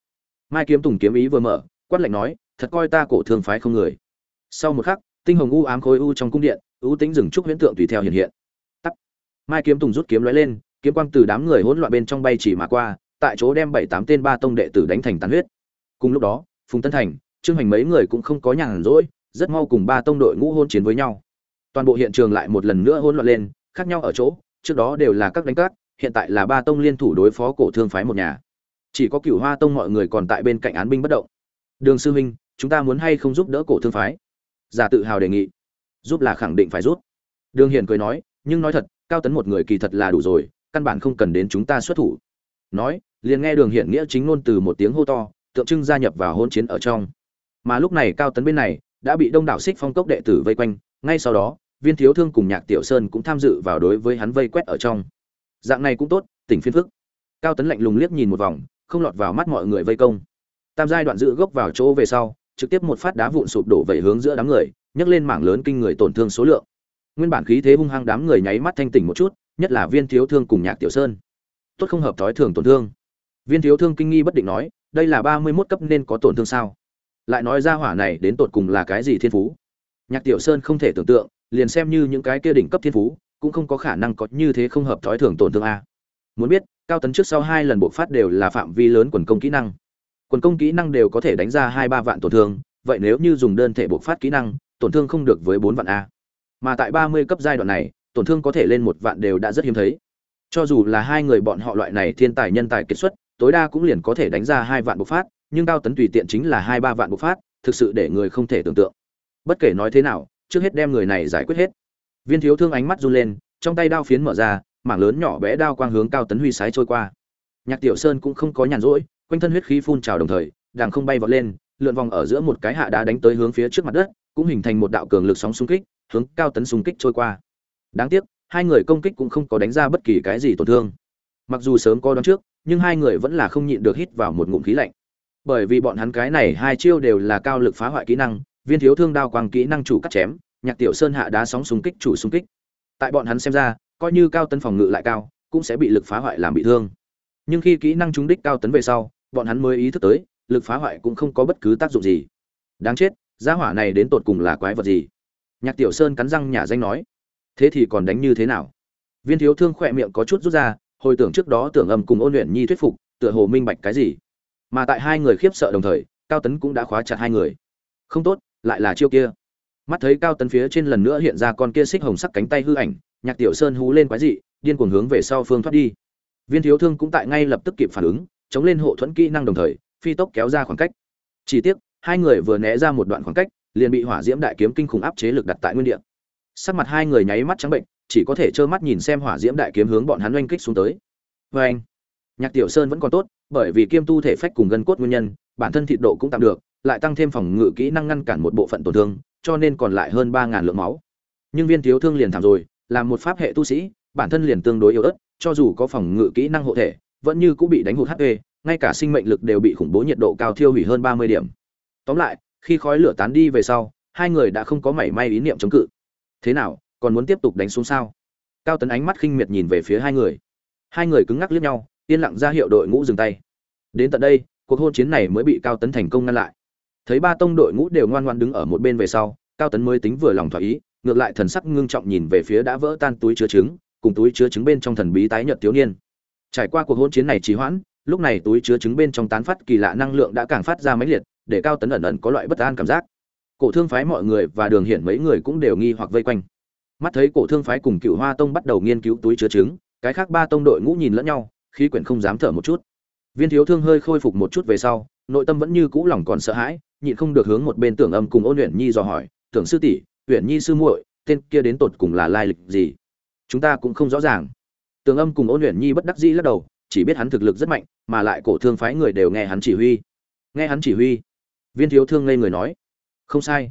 Mai kiếm tùng kiếm ý vừa mở, quát lạnh nói, thật coi ta cổ thương phái không người. Sau một khắc, tinh hồng u ám khối u trong cung điện, u tính dừng trúc huyễn tượng tùy theo hiện hiện. Tắt. Mai kiếm tùng rút kiếm lóe lên, kiếm quang từ đám người hỗn loạn bên trong bay chỉ mà qua, tại chỗ đem bảy tám tên ba tông đệ tử đánh thành tàn huyết. Cùng lúc đó, phùng tân thành, trương hành mấy người cũng không có nhàn rỗi, rất mau cùng ba tông đội ngũ hôn chiến với nhau. Toàn bộ hiện trường lại một lần nữa hỗn loạn lên, khác nhau ở chỗ trước đó đều là các đánh cát, hiện tại là ba tông liên thủ đối phó cổ thương phái một nhà. Chỉ có cửu hoa tông mọi người còn tại bên cạnh án binh bất động. Đường sư huynh, chúng ta muốn hay không giúp đỡ cổ thương phái? Giả tự hào đề nghị. Giúp là khẳng định phải giúp. Đường hiền cười nói, nhưng nói thật, cao tấn một người kỳ thật là đủ rồi, căn bản không cần đến chúng ta xuất thủ. Nói, liền nghe đường hiển nghĩa chính ngôn từ một tiếng hô to, tượng trưng gia nhập vào hôn chiến ở trong. Mà lúc này cao tấn bên này, đã bị đông đảo xích phong cốc đệ tử vây quanh, ngay sau đó viên thiếu thương cùng nhạc tiểu sơn cũng tham dự vào đối với hắn vây quét ở trong. Dạng này cũng tốt, tỉnh phiên phức. Cao tấn lạnh lùng liếc nhìn một vòng, không lọt vào mắt mọi người vây công. Tam giai đoạn giữ gốc vào chỗ về sau, trực tiếp một phát đá vụn sụp đổ về hướng giữa đám người, nhấc lên mảng lớn kinh người tổn thương số lượng. Nguyên bản khí thế hung hăng đám người nháy mắt thanh tỉnh một chút, nhất là viên thiếu thương cùng nhạc tiểu sơn. Tốt không hợp thói thường tổn thương. Viên thiếu thương kinh nghi bất định nói, đây là ba mươi mốt cấp nên có tổn thương sao? Lại nói ra hỏa này đến tột cùng là cái gì thiên phú? Nhạc tiểu sơn không thể tưởng tượng liền xem như những cái kia đỉnh cấp thiên phú, cũng không có khả năng có như thế không hợp thói thường tổn thương a. Muốn biết, cao tấn trước sau hai lần bộc phát đều là phạm vi lớn quần công kỹ năng. Quần công kỹ năng đều có thể đánh ra hai ba vạn tổn thương, vậy nếu như dùng đơn thể bộc phát kỹ năng, tổn thương không được với bốn vạn a. Mà tại ba mươi cấp giai đoạn này, tổn thương có thể lên một vạn đều đã rất hiếm thấy. Cho dù là hai người bọn họ loại này thiên tài nhân tài kiệt xuất, tối đa cũng liền có thể đánh ra hai vạn bộc phát, nhưng cao tấn tùy tiện chính là hai ba vạn bộc phát, thực sự để người không thể tưởng tượng. Bất kể nói thế nào trước hết đem người này giải quyết hết. Viên thiếu thương ánh mắt run lên, trong tay đao phiến mở ra, mảng lớn nhỏ bé đao quang hướng cao tấn huy sái trôi qua. Nhạc tiểu sơn cũng không có nhàn rỗi, quanh thân huyết khí phun trào đồng thời đàng không bay vọt lên, lượn vòng ở giữa một cái hạ đá đánh tới hướng phía trước mặt đất, cũng hình thành một đạo cường lực sóng xung kích, hướng cao tấn xung kích trôi qua. Đáng tiếc, hai người công kích cũng không có đánh ra bất kỳ cái gì tổn thương. Mặc dù sớm có đón trước, nhưng hai người vẫn là không nhịn được hít vào một ngụm khí lạnh. Bởi vì bọn hắn cái này hai chiêu đều là cao lực phá hoại kỹ năng viên thiếu thương đao quang kỹ năng chủ cắt chém, nhạc tiểu sơn hạ đá sóng xung kích chủ xung kích. Tại bọn hắn xem ra, coi như cao tấn phòng ngự lại cao, cũng sẽ bị lực phá hoại làm bị thương. Nhưng khi kỹ năng trúng đích cao tấn về sau, bọn hắn mới ý thức tới, lực phá hoại cũng không có bất cứ tác dụng gì. Đáng chết, gia hỏa này đến tột cùng là quái vật gì? Nhạc tiểu sơn cắn răng nhả danh nói. Thế thì còn đánh như thế nào? Viên thiếu thương khỏe miệng có chút rút ra, hồi tưởng trước đó tưởng âm cùng ôn luyện nhi thuyết phục, tựa hồ minh bạch cái gì. Mà tại hai người khiếp sợ đồng thời, cao tấn cũng đã khóa chặt hai người. Không tốt lại là chiêu kia. Mắt thấy cao tấn phía trên lần nữa hiện ra con kia xích hồng sắc cánh tay hư ảnh, nhạc tiểu sơn hú lên quái dị, điên cuồng hướng về sau phương thoát đi. Viên thiếu thương cũng tại ngay lập tức kịp phản ứng, chống lên hộ thuẫn kỹ năng đồng thời, phi tốc kéo ra khoảng cách. Chỉ tiếc, hai người vừa né ra một đoạn khoảng cách, liền bị hỏa diễm đại kiếm kinh khủng áp chế lực đặt tại nguyên địa. Sắc mặt hai người nháy mắt trắng bệnh, chỉ có thể trơ mắt nhìn xem hỏa diễm đại kiếm hướng bọn hắn oanh kích xuống tới. Vê anh nhạc tiểu sơn vẫn còn tốt, bởi vì kiêm tu thể phách cùng gân cốt nguyên nhân, bản thân thịt độ cũng tạm được lại tăng thêm phòng ngự kỹ năng ngăn cản một bộ phận tổn thương, cho nên còn lại hơn ba ngàn lượng máu. Nhưng viên thiếu thương liền thảm rồi làm một pháp hệ tu sĩ, bản thân liền tương đối yếu ớt, cho dù có phòng ngự kỹ năng hộ thể, vẫn như cũng bị đánh hụt hp ngay cả sinh mệnh lực đều bị khủng bố nhiệt độ cao thiêu hủy hơn ba mươi điểm. Tóm lại, khi khói lửa tán đi về sau, hai người đã không có mảy may ý niệm chống cự. Thế nào, còn muốn tiếp tục đánh xuống sao? Cao tấn ánh mắt khinh miệt nhìn về phía hai người. Hai người cứng ngắc liếc nhau, yên lặng ra hiệu đội ngũ dừng tay. Đến tận đây, cuộc hôn chiến này mới bị cao tấn thành công ngăn lại thấy ba tông đội ngũ đều ngoan ngoan đứng ở một bên về sau, cao tấn mới tính vừa lòng thỏa ý, ngược lại thần sắc ngưng trọng nhìn về phía đã vỡ tan túi chứa trứng, cùng túi chứa trứng bên trong thần bí tái nhợt thiếu niên. Trải qua cuộc hôn chiến này trì hoãn, lúc này túi chứa trứng bên trong tán phát kỳ lạ năng lượng đã càng phát ra mãnh liệt, để cao tấn ẩn ẩn có loại bất an cảm giác. Cổ thương phái mọi người và đường hiển mấy người cũng đều nghi hoặc vây quanh. Mắt thấy cổ thương phái cùng cựu hoa tông bắt đầu nghiên cứu túi chứa trứng, cái khác ba tông đội ngũ nhìn lẫn nhau, khí quyển không dám thở một chút. Viên thiếu thương hơi khôi phục một chút về sau nội tâm vẫn như cũ lòng còn sợ hãi, nhịn không được hướng một bên tưởng âm cùng ôn luyện nhi dò hỏi, tưởng sư tỷ luyện nhi sư muội, tên kia đến tột cùng là lai lịch gì? Chúng ta cũng không rõ ràng. Tưởng âm cùng ôn luyện nhi bất đắc dĩ lắc đầu, chỉ biết hắn thực lực rất mạnh, mà lại cổ thương phái người đều nghe hắn chỉ huy. Nghe hắn chỉ huy, viên thiếu thương ngây người nói, không sai.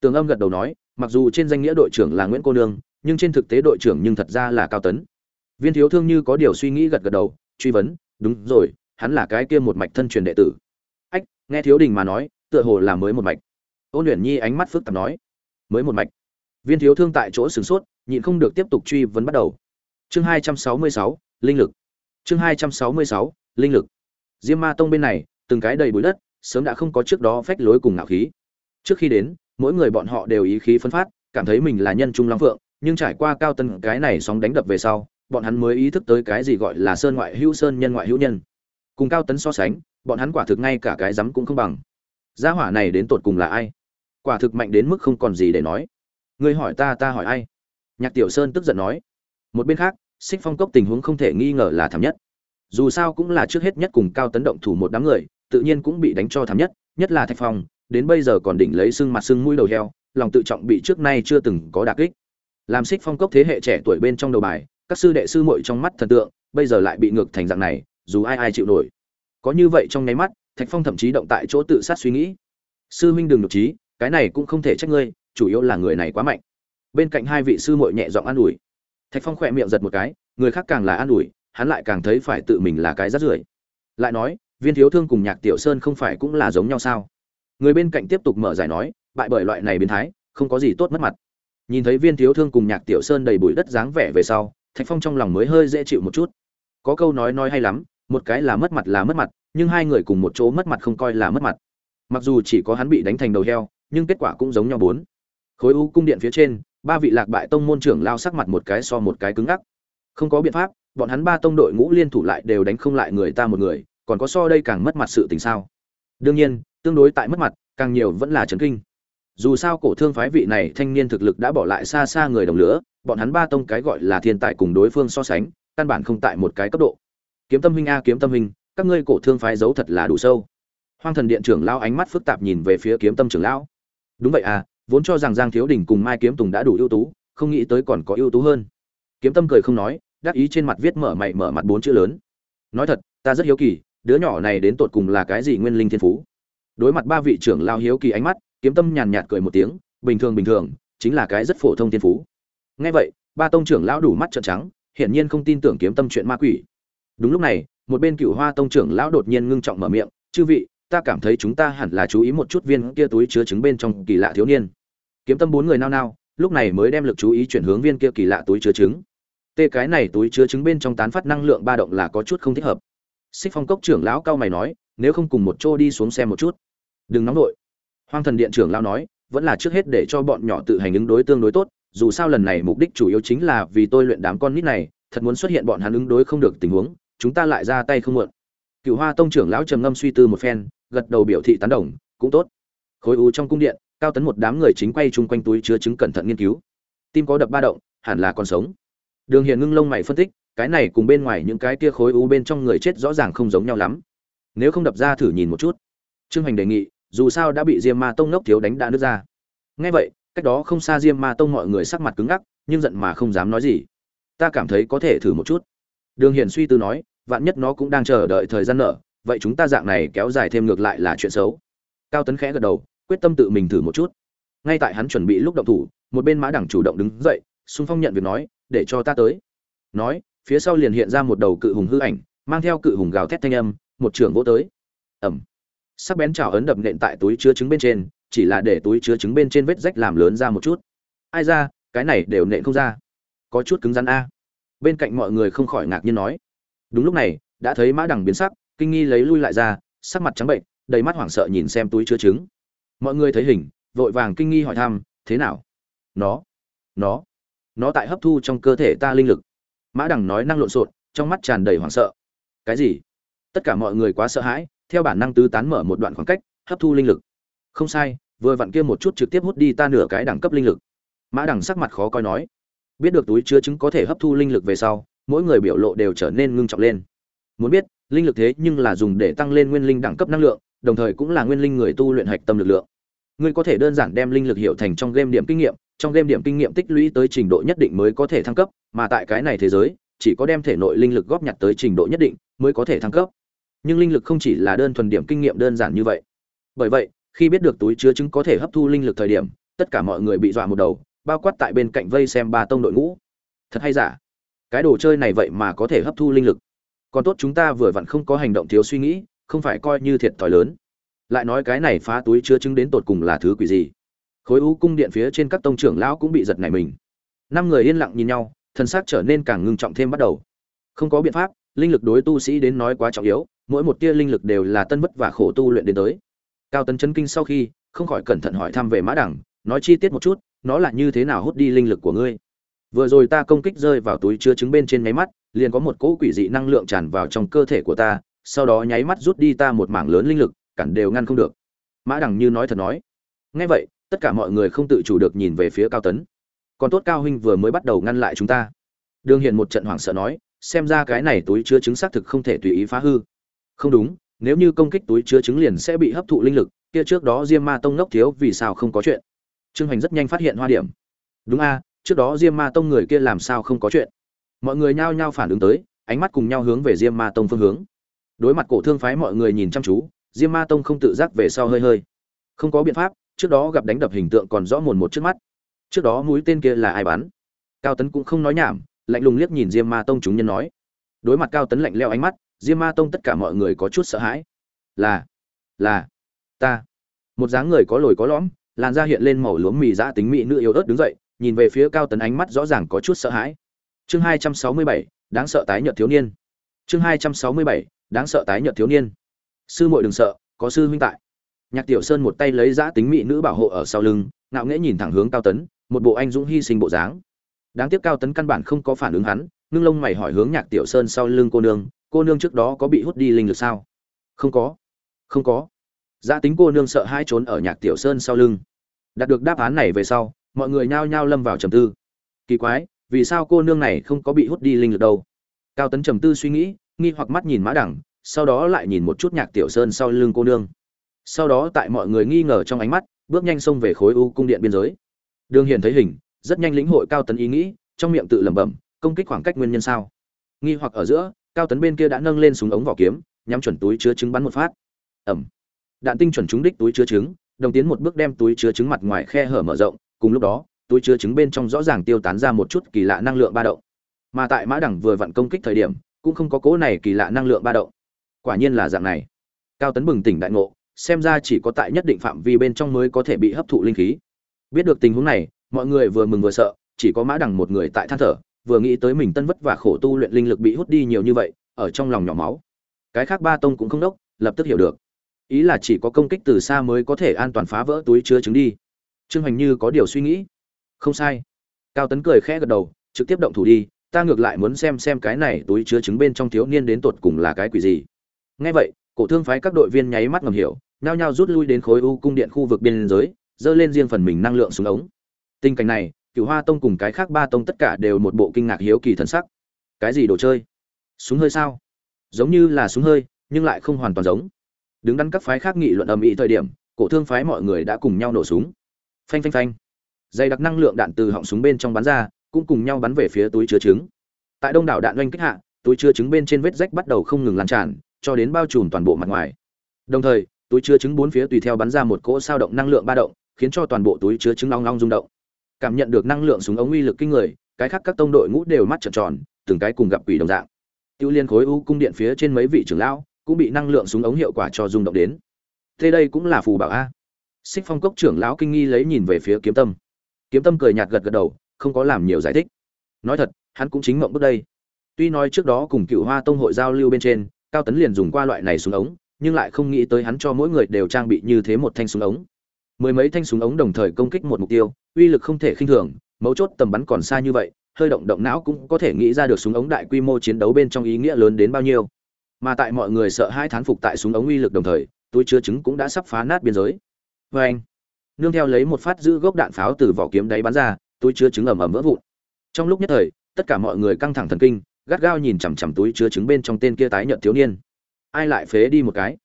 Tưởng âm gật đầu nói, mặc dù trên danh nghĩa đội trưởng là nguyễn cô nương, nhưng trên thực tế đội trưởng nhưng thật ra là cao tấn. Viên thiếu thương như có điều suy nghĩ gật gật đầu, truy vấn, đúng rồi, hắn là cái kia một mạch thân truyền đệ tử nghe thiếu đình mà nói, tựa hồ là mới một mạch. Ôn luyện nhi ánh mắt phức tạp nói, mới một mạch. Viên thiếu thương tại chỗ sửng sốt, nhịn không được tiếp tục truy vấn bắt đầu. Chương hai trăm sáu mươi sáu, linh lực. Chương hai trăm sáu mươi sáu, linh lực. Diêm ma tông bên này, từng cái đầy bụi đất, sớm đã không có trước đó phách lối cùng ngạo khí. Trước khi đến, mỗi người bọn họ đều ý khí phân phát, cảm thấy mình là nhân trung long phượng, nhưng trải qua cao tân cái này sóng đánh đập về sau, bọn hắn mới ý thức tới cái gì gọi là sơn ngoại hữu sơn nhân ngoại hữu nhân. Cùng cao tấn so sánh bọn hắn quả thực ngay cả cái rắm cũng không bằng. Gia hỏa này đến tột cùng là ai? Quả thực mạnh đến mức không còn gì để nói. Ngươi hỏi ta ta hỏi ai? Nhạc tiểu sơn tức giận nói. Một bên khác, xích phong cốc tình huống không thể nghi ngờ là thảm nhất. Dù sao cũng là trước hết nhất cùng cao tấn động thủ một đám người, tự nhiên cũng bị đánh cho thảm nhất nhất là thạch phong, đến bây giờ còn đỉnh lấy sưng mặt sưng mũi đầu heo, lòng tự trọng bị trước nay chưa từng có đả kích. Làm xích phong cốc thế hệ trẻ tuổi bên trong đầu bài, các sư đệ sư muội trong mắt thần tượng, bây giờ lại bị ngược thành dạng này, dù ai ai chịu nổi có như vậy trong nháy mắt, thạch phong thậm chí động tại chỗ tự sát suy nghĩ. Sư huynh đừng nhục trí cái này cũng không thể trách ngươi, chủ yếu là người này quá mạnh. Bên cạnh hai vị sư muội nhẹ giọng an ủi. Thạch phong khỏe miệng giật một cái, người khác càng là an ủi, hắn lại càng thấy phải tự mình là cái rắt rưởi. Lại nói, viên thiếu thương cùng nhạc tiểu sơn không phải cũng là giống nhau sao? Người bên cạnh tiếp tục mở giải nói, bại bởi loại này biến thái, không có gì tốt mất mặt. Nhìn thấy viên thiếu thương cùng nhạc tiểu sơn đầy bụi đất dáng vẻ về sau, thạch phong trong lòng mới hơi dễ chịu một chút. Có câu nói nói hay lắm một cái là mất mặt là mất mặt, nhưng hai người cùng một chỗ mất mặt không coi là mất mặt. Mặc dù chỉ có hắn bị đánh thành đầu heo, nhưng kết quả cũng giống nhau bốn. Khối u cung điện phía trên, ba vị lạc bại tông môn trưởng lao sắc mặt một cái so một cái cứng ngắc. Không có biện pháp, bọn hắn ba tông đội ngũ liên thủ lại đều đánh không lại người ta một người, còn có so đây càng mất mặt sự tình sao? Đương nhiên, tương đối tại mất mặt, càng nhiều vẫn là chấn kinh. Dù sao cổ thương phái vị này thanh niên thực lực đã bỏ lại xa xa người đồng lửa, bọn hắn ba tông cái gọi là thiên tài cùng đối phương so sánh, căn bản không tại một cái cấp độ kiếm tâm huynh a, kiếm tâm huynh, các ngươi cổ thương phái giấu thật là đủ sâu. Hoang thần điện trưởng lão ánh mắt phức tạp nhìn về phía kiếm tâm trưởng lão. Đúng vậy à vốn cho rằng giang thiếu đình cùng mai kiếm tùng đã đủ ưu tú, không nghĩ tới còn có ưu tú hơn. Kiếm tâm cười không nói, đắc ý trên mặt viết mở mày mở mặt bốn chữ lớn. Nói thật, ta rất hiếu kỳ, đứa nhỏ này đến tột cùng là cái gì nguyên linh thiên phú. Đối mặt ba vị trưởng lao hiếu kỳ ánh mắt, kiếm tâm nhàn nhạt cười một tiếng, bình thường bình thường, chính là cái rất phổ thông thiên phú. Ngay vậy, ba tông trưởng lão đủ mắt trợn trắng, hiển nhiên không tin tưởng kiếm tâm chuyện ma quỷ đúng lúc này, một bên cựu hoa tông trưởng lão đột nhiên ngưng trọng mở miệng, chư vị, ta cảm thấy chúng ta hẳn là chú ý một chút viên kia túi chứa trứng bên trong kỳ lạ thiếu niên. Kiếm tâm bốn người nao nao, lúc này mới đem lực chú ý chuyển hướng viên kia kỳ lạ túi chứa trứng. Tê, cái này túi chứa trứng bên trong tán phát năng lượng ba động là có chút không thích hợp. Xích phong cốc trưởng lão cao mày nói, nếu không cùng một chỗ đi xuống xem một chút. Đừng nóng nổi hoang thần điện trưởng lão nói, vẫn là trước hết để cho bọn nhỏ tự hành ứng đối tương đối tốt, dù sao lần này mục đích chủ yếu chính là vì tôi luyện đám con nít này, thật muốn xuất hiện bọn hắn ứng đối không được tình huống chúng ta lại ra tay không muộn. Cựu hoa tông trưởng lão trầm ngâm suy tư một phen, gật đầu biểu thị tán đồng, cũng tốt. Khối u trong cung điện, cao tấn một đám người chính quay chung quanh túi chứa trứng cẩn thận nghiên cứu. Tim có đập ba động, hẳn là còn sống. Đường hiền ngưng lông mày phân tích, cái này cùng bên ngoài những cái kia khối u bên trong người chết rõ ràng không giống nhau lắm. Nếu không đập ra thử nhìn một chút. Trương hành đề nghị, dù sao đã bị diêm ma tông nốc thiếu đánh đã nước ra. Ngay vậy, cách đó không xa diêm ma tông mọi người sắc mặt cứng ngắc, nhưng giận mà không dám nói gì. Ta cảm thấy có thể thử một chút đường hiền suy tư nói, vạn nhất nó cũng đang chờ đợi thời gian nợ, vậy chúng ta dạng này kéo dài thêm ngược lại là chuyện xấu. Cao tấn khẽ gật đầu, quyết tâm tự mình thử một chút. Ngay tại hắn chuẩn bị lúc động thủ, một bên mã đẳng chủ động đứng dậy, xung phong nhận việc nói, để cho ta tới. Nói, phía sau liền hiện ra một đầu cự hùng hư ảnh, mang theo cự hùng gào thét thanh âm, một trường vỗ tới. Ẩm sắc bén chảo ấn đập nện tại túi chứa trứng bên trên, chỉ là để túi chứa trứng bên trên vết rách làm lớn ra một chút. Ai ra, cái này đều nện không ra. Có chút cứng rắn a bên cạnh mọi người không khỏi ngạc nhiên nói, đúng lúc này, đã thấy mã đằng biến sắc, kinh nghi lấy lui lại ra, sắc mặt trắng bệnh, đầy mắt hoảng sợ nhìn xem túi chứa trứng. Mọi người thấy hình, vội vàng kinh nghi hỏi thăm, thế nào? Nó? Nó? Nó tại hấp thu trong cơ thể ta linh lực? Mã đằng nói năng lộn xộn, trong mắt tràn đầy hoảng sợ. Cái gì? Tất cả mọi người quá sợ hãi, theo bản năng tứ tán mở một đoạn khoảng cách, hấp thu linh lực. Không sai, vừa vặn kia một chút trực tiếp hút đi ta nửa cái đẳng cấp linh lực. Mã đằng sắc mặt khó coi nói biết được túi chứa trứng có thể hấp thu linh lực về sau, mỗi người biểu lộ đều trở nên ngưng trọng lên. Muốn biết, linh lực thế nhưng là dùng để tăng lên nguyên linh đẳng cấp năng lượng, đồng thời cũng là nguyên linh người tu luyện hạch tâm lực lượng. Ngươi có thể đơn giản đem linh lực hiệu thành trong game điểm kinh nghiệm, trong game điểm kinh nghiệm tích lũy tới trình độ nhất định mới có thể thăng cấp, mà tại cái này thế giới, chỉ có đem thể nội linh lực góp nhặt tới trình độ nhất định mới có thể thăng cấp. Nhưng linh lực không chỉ là đơn thuần điểm kinh nghiệm đơn giản như vậy. Bởi vậy, khi biết được túi chứa trứng có thể hấp thu linh lực thời điểm, tất cả mọi người bị dọa một đầu bao quát tại bên cạnh vây xem ba tông đội ngũ. Thật hay giả? Cái đồ chơi này vậy mà có thể hấp thu linh lực. Còn tốt chúng ta vừa vặn không có hành động thiếu suy nghĩ, không phải coi như thiệt thòi lớn. Lại nói cái này phá túi chứa chứng đến tột cùng là thứ quỷ gì? Khối u cung điện phía trên các tông trưởng lão cũng bị giật nảy mình. Năm người yên lặng nhìn nhau thân xác trở nên càng ngưng trọng thêm bắt đầu. Không có biện pháp, linh lực đối tu sĩ đến nói quá trọng yếu, mỗi một tia linh lực đều là tân vất và khổ tu luyện đến tới. Cao tấn chấn kinh sau khi, không khỏi cẩn thận hỏi thăm về mã đẳng, nói chi tiết một chút nó là như thế nào hút đi linh lực của ngươi? Vừa rồi ta công kích rơi vào túi chứa trứng bên trên nháy mắt, liền có một cỗ quỷ dị năng lượng tràn vào trong cơ thể của ta, sau đó nháy mắt rút đi ta một mảng lớn linh lực, cản đều ngăn không được. Mã đằng như nói thật nói. Ngay vậy, tất cả mọi người không tự chủ được nhìn về phía cao tấn. Còn tốt cao huynh vừa mới bắt đầu ngăn lại chúng ta. Đường hiền một trận hoảng sợ nói, xem ra cái này túi chứa trứng xác thực không thể tùy ý phá hư. Không đúng, nếu như công kích túi chứa trứng liền sẽ bị hấp thụ linh lực, kia trước đó diêm ma tông ngốc thiếu vì sao không có chuyện? Trương hoành rất nhanh phát hiện hoa điểm. Đúng a, trước đó diêm ma tông người kia làm sao không có chuyện? Mọi người nhao nhao phản ứng tới, ánh mắt cùng nhau hướng về diêm ma tông phương hướng. Đối mặt cổ thương phái mọi người nhìn chăm chú, diêm ma tông không tự giác về sau hơi hơi. Không có biện pháp, trước đó gặp đánh đập hình tượng còn rõ mồn một trước mắt. Trước đó mũi tên kia là ai bắn? Cao tấn cũng không nói nhảm, lạnh lùng liếc nhìn diêm ma tông chúng nhân nói. Đối mặt cao tấn lạnh leo ánh mắt, diêm ma tông tất cả mọi người có chút sợ hãi. Là là ta. Một dáng người có lồi có lõm làn da hiện lên màu lúa mì giã tính mỹ nữ yếu ớt đứng dậy, nhìn về phía cao tấn ánh mắt rõ ràng có chút sợ hãi. Chương hai trăm sáu mươi bảy, đáng sợ tái nhợt thiếu niên. Chương hai trăm sáu mươi bảy, đáng sợ tái nhợt thiếu niên. Sư muội đừng sợ, có sư huynh tại. Nhạc tiểu sơn một tay lấy giã tính mỹ nữ bảo hộ ở sau lưng, ngạo nghễ nhìn thẳng hướng cao tấn, một bộ anh dũng hy sinh bộ dáng. Đáng tiếc cao tấn căn bản không có phản ứng hắn, ngưng lông mày hỏi hướng nhạc tiểu sơn sau lưng cô nương cô nương trước đó có bị hút đi linh lực sao? Không có không có gia tính cô nương sợ hai trốn ở nhạc tiểu sơn sau lưng. Đạt được đáp án này về sau, mọi người nhao nhao lâm vào trầm tư. Kỳ quái, vì sao cô nương này không có bị hút đi linh lực đâu? Cao tấn trầm tư suy nghĩ, nghi hoặc mắt nhìn mã đẳng, sau đó lại nhìn một chút nhạc tiểu sơn sau lưng cô nương. Sau đó tại mọi người nghi ngờ trong ánh mắt, bước nhanh xông về khối u cung điện biên giới. Đường hiển thấy hình, rất nhanh lĩnh hội cao tấn ý nghĩ, trong miệng tự lẩm bẩm, công kích khoảng cách nguyên nhân sao? Nghi hoặc ở giữa, cao tấn bên kia đã nâng lên súng ống vỏ kiếm, nhắm chuẩn túi chứa trứng bắn một phát. Ầm đạn tinh chuẩn trúng đích túi chứa trứng, đồng tiến một bước đem túi chứa trứng mặt ngoài khe hở mở rộng, cùng lúc đó, túi chứa trứng bên trong rõ ràng tiêu tán ra một chút kỳ lạ năng lượng ba động. Mà tại mã đẳng vừa vặn công kích thời điểm, cũng không có cố này kỳ lạ năng lượng ba động. Quả nhiên là dạng này. Cao tấn bừng tỉnh đại ngộ, xem ra chỉ có tại nhất định phạm vi bên trong mới có thể bị hấp thụ linh khí. Biết được tình huống này, mọi người vừa mừng vừa sợ, chỉ có mã đằng một người tại than thở, vừa nghĩ tới mình tân vất và khổ tu luyện linh lực bị hút đi nhiều như vậy, ở trong lòng nhỏ máu. Cái khác ba tông cũng không đốc, lập tức hiểu được ý là chỉ có công kích từ xa mới có thể an toàn phá vỡ túi chứa trứng đi. Trương hoành như có điều suy nghĩ. Không sai. Cao tấn cười khẽ gật đầu, trực tiếp động thủ đi, ta ngược lại muốn xem xem cái này túi chứa trứng bên trong thiếu niên đến tột cùng là cái quỷ gì. Nghe vậy, cổ thương phái các đội viên nháy mắt ngầm hiểu, nhao nhao rút lui đến khối u cung điện khu vực biên giới dơ lên riêng phần mình năng lượng xuống ống. Tình cảnh này cựu hoa tông cùng cái khác ba tông tất cả đều một bộ kinh ngạc hiếu kỳ thần sắc. Cái gì đồ chơi? Súng hơi sao? Giống như là súng hơi, nhưng lại không hoàn toàn giống đứng đắn các phái khác nghị luận ầm ĩ thời điểm, cổ thương phái mọi người đã cùng nhau nổ súng. Phanh phanh phanh. Dày đặc năng lượng đạn từ họng súng bên trong bắn ra, cũng cùng nhau bắn về phía túi chứa trứng. Tại đông đảo đạn oanh kích hạ, túi chứa trứng bên trên vết rách bắt đầu không ngừng lan tràn, cho đến bao trùm toàn bộ mặt ngoài. Đồng thời, túi chứa trứng bốn phía tùy theo bắn ra một cỗ sao động năng lượng ba động, khiến cho toàn bộ túi chứa trứng long long rung động. Cảm nhận được năng lượng súng ống uy lực kinh người, cái khác các tông đội ngũ đều mắt trợn tròn, từng cái cùng gặp quỷ đồng dạng. Tiêu liên khối u cung điện phía trên mấy vị trưởng lão cũng bị năng lượng súng ống hiệu quả cho rung động đến. Thế đây cũng là phù bảo a. Xích phong cốc trưởng lão kinh nghi lấy nhìn về phía kiếm tâm. Kiếm tâm cười nhạt gật gật đầu, không có làm nhiều giải thích. Nói thật, hắn cũng chính mộng bước đây. Tuy nói trước đó cùng cựu hoa tông hội giao lưu bên trên, cao tấn liền dùng qua loại này súng ống, nhưng lại không nghĩ tới hắn cho mỗi người đều trang bị như thế một thanh súng ống. Mười mấy thanh súng ống đồng thời công kích một mục tiêu, uy lực không thể khinh thường, mấu chốt tầm bắn còn xa như vậy, hơi động động não cũng có thể nghĩ ra được súng ống đại quy mô chiến đấu bên trong ý nghĩa lớn đến bao nhiêu mà tại mọi người sợ hai thán phục tại súng ống uy lực đồng thời, túi chứa trứng cũng đã sắp phá nát biên giới. Vê anh, nương theo lấy một phát giữ gốc đạn pháo từ vỏ kiếm đáy bắn ra, túi chứa trứng ầm ầm vỡ vụn. Trong lúc nhất thời, tất cả mọi người căng thẳng thần kinh, gắt gao nhìn chằm chằm túi chứa trứng bên trong tên kia tái nhợt thiếu niên. Ai lại phế đi một cái?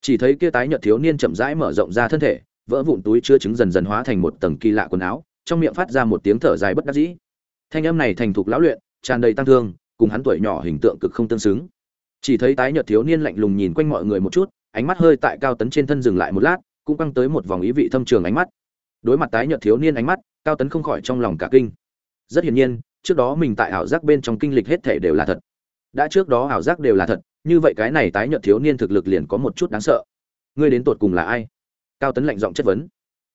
Chỉ thấy kia tái nhợt thiếu niên chậm rãi mở rộng ra thân thể, vỡ vụn túi chứa trứng dần dần hóa thành một tầng kỳ lạ quần áo, trong miệng phát ra một tiếng thở dài bất đắc dĩ. Thanh âm này thành thục lão luyện, tràn đầy tăng thương, cùng hắn tuổi nhỏ hình tượng cực không tương xứng chỉ thấy tái nhợt thiếu niên lạnh lùng nhìn quanh mọi người một chút, ánh mắt hơi tại cao tấn trên thân dừng lại một lát, cũng căng tới một vòng ý vị thâm trường ánh mắt. Đối mặt tái nhợt thiếu niên ánh mắt, cao tấn không khỏi trong lòng cả kinh. Rất hiển nhiên, trước đó mình tại ảo giác bên trong kinh lịch hết thể đều là thật. Đã trước đó ảo giác đều là thật, như vậy cái này tái nhợt thiếu niên thực lực liền có một chút đáng sợ. Ngươi đến tột cùng là ai? Cao tấn lạnh giọng chất vấn.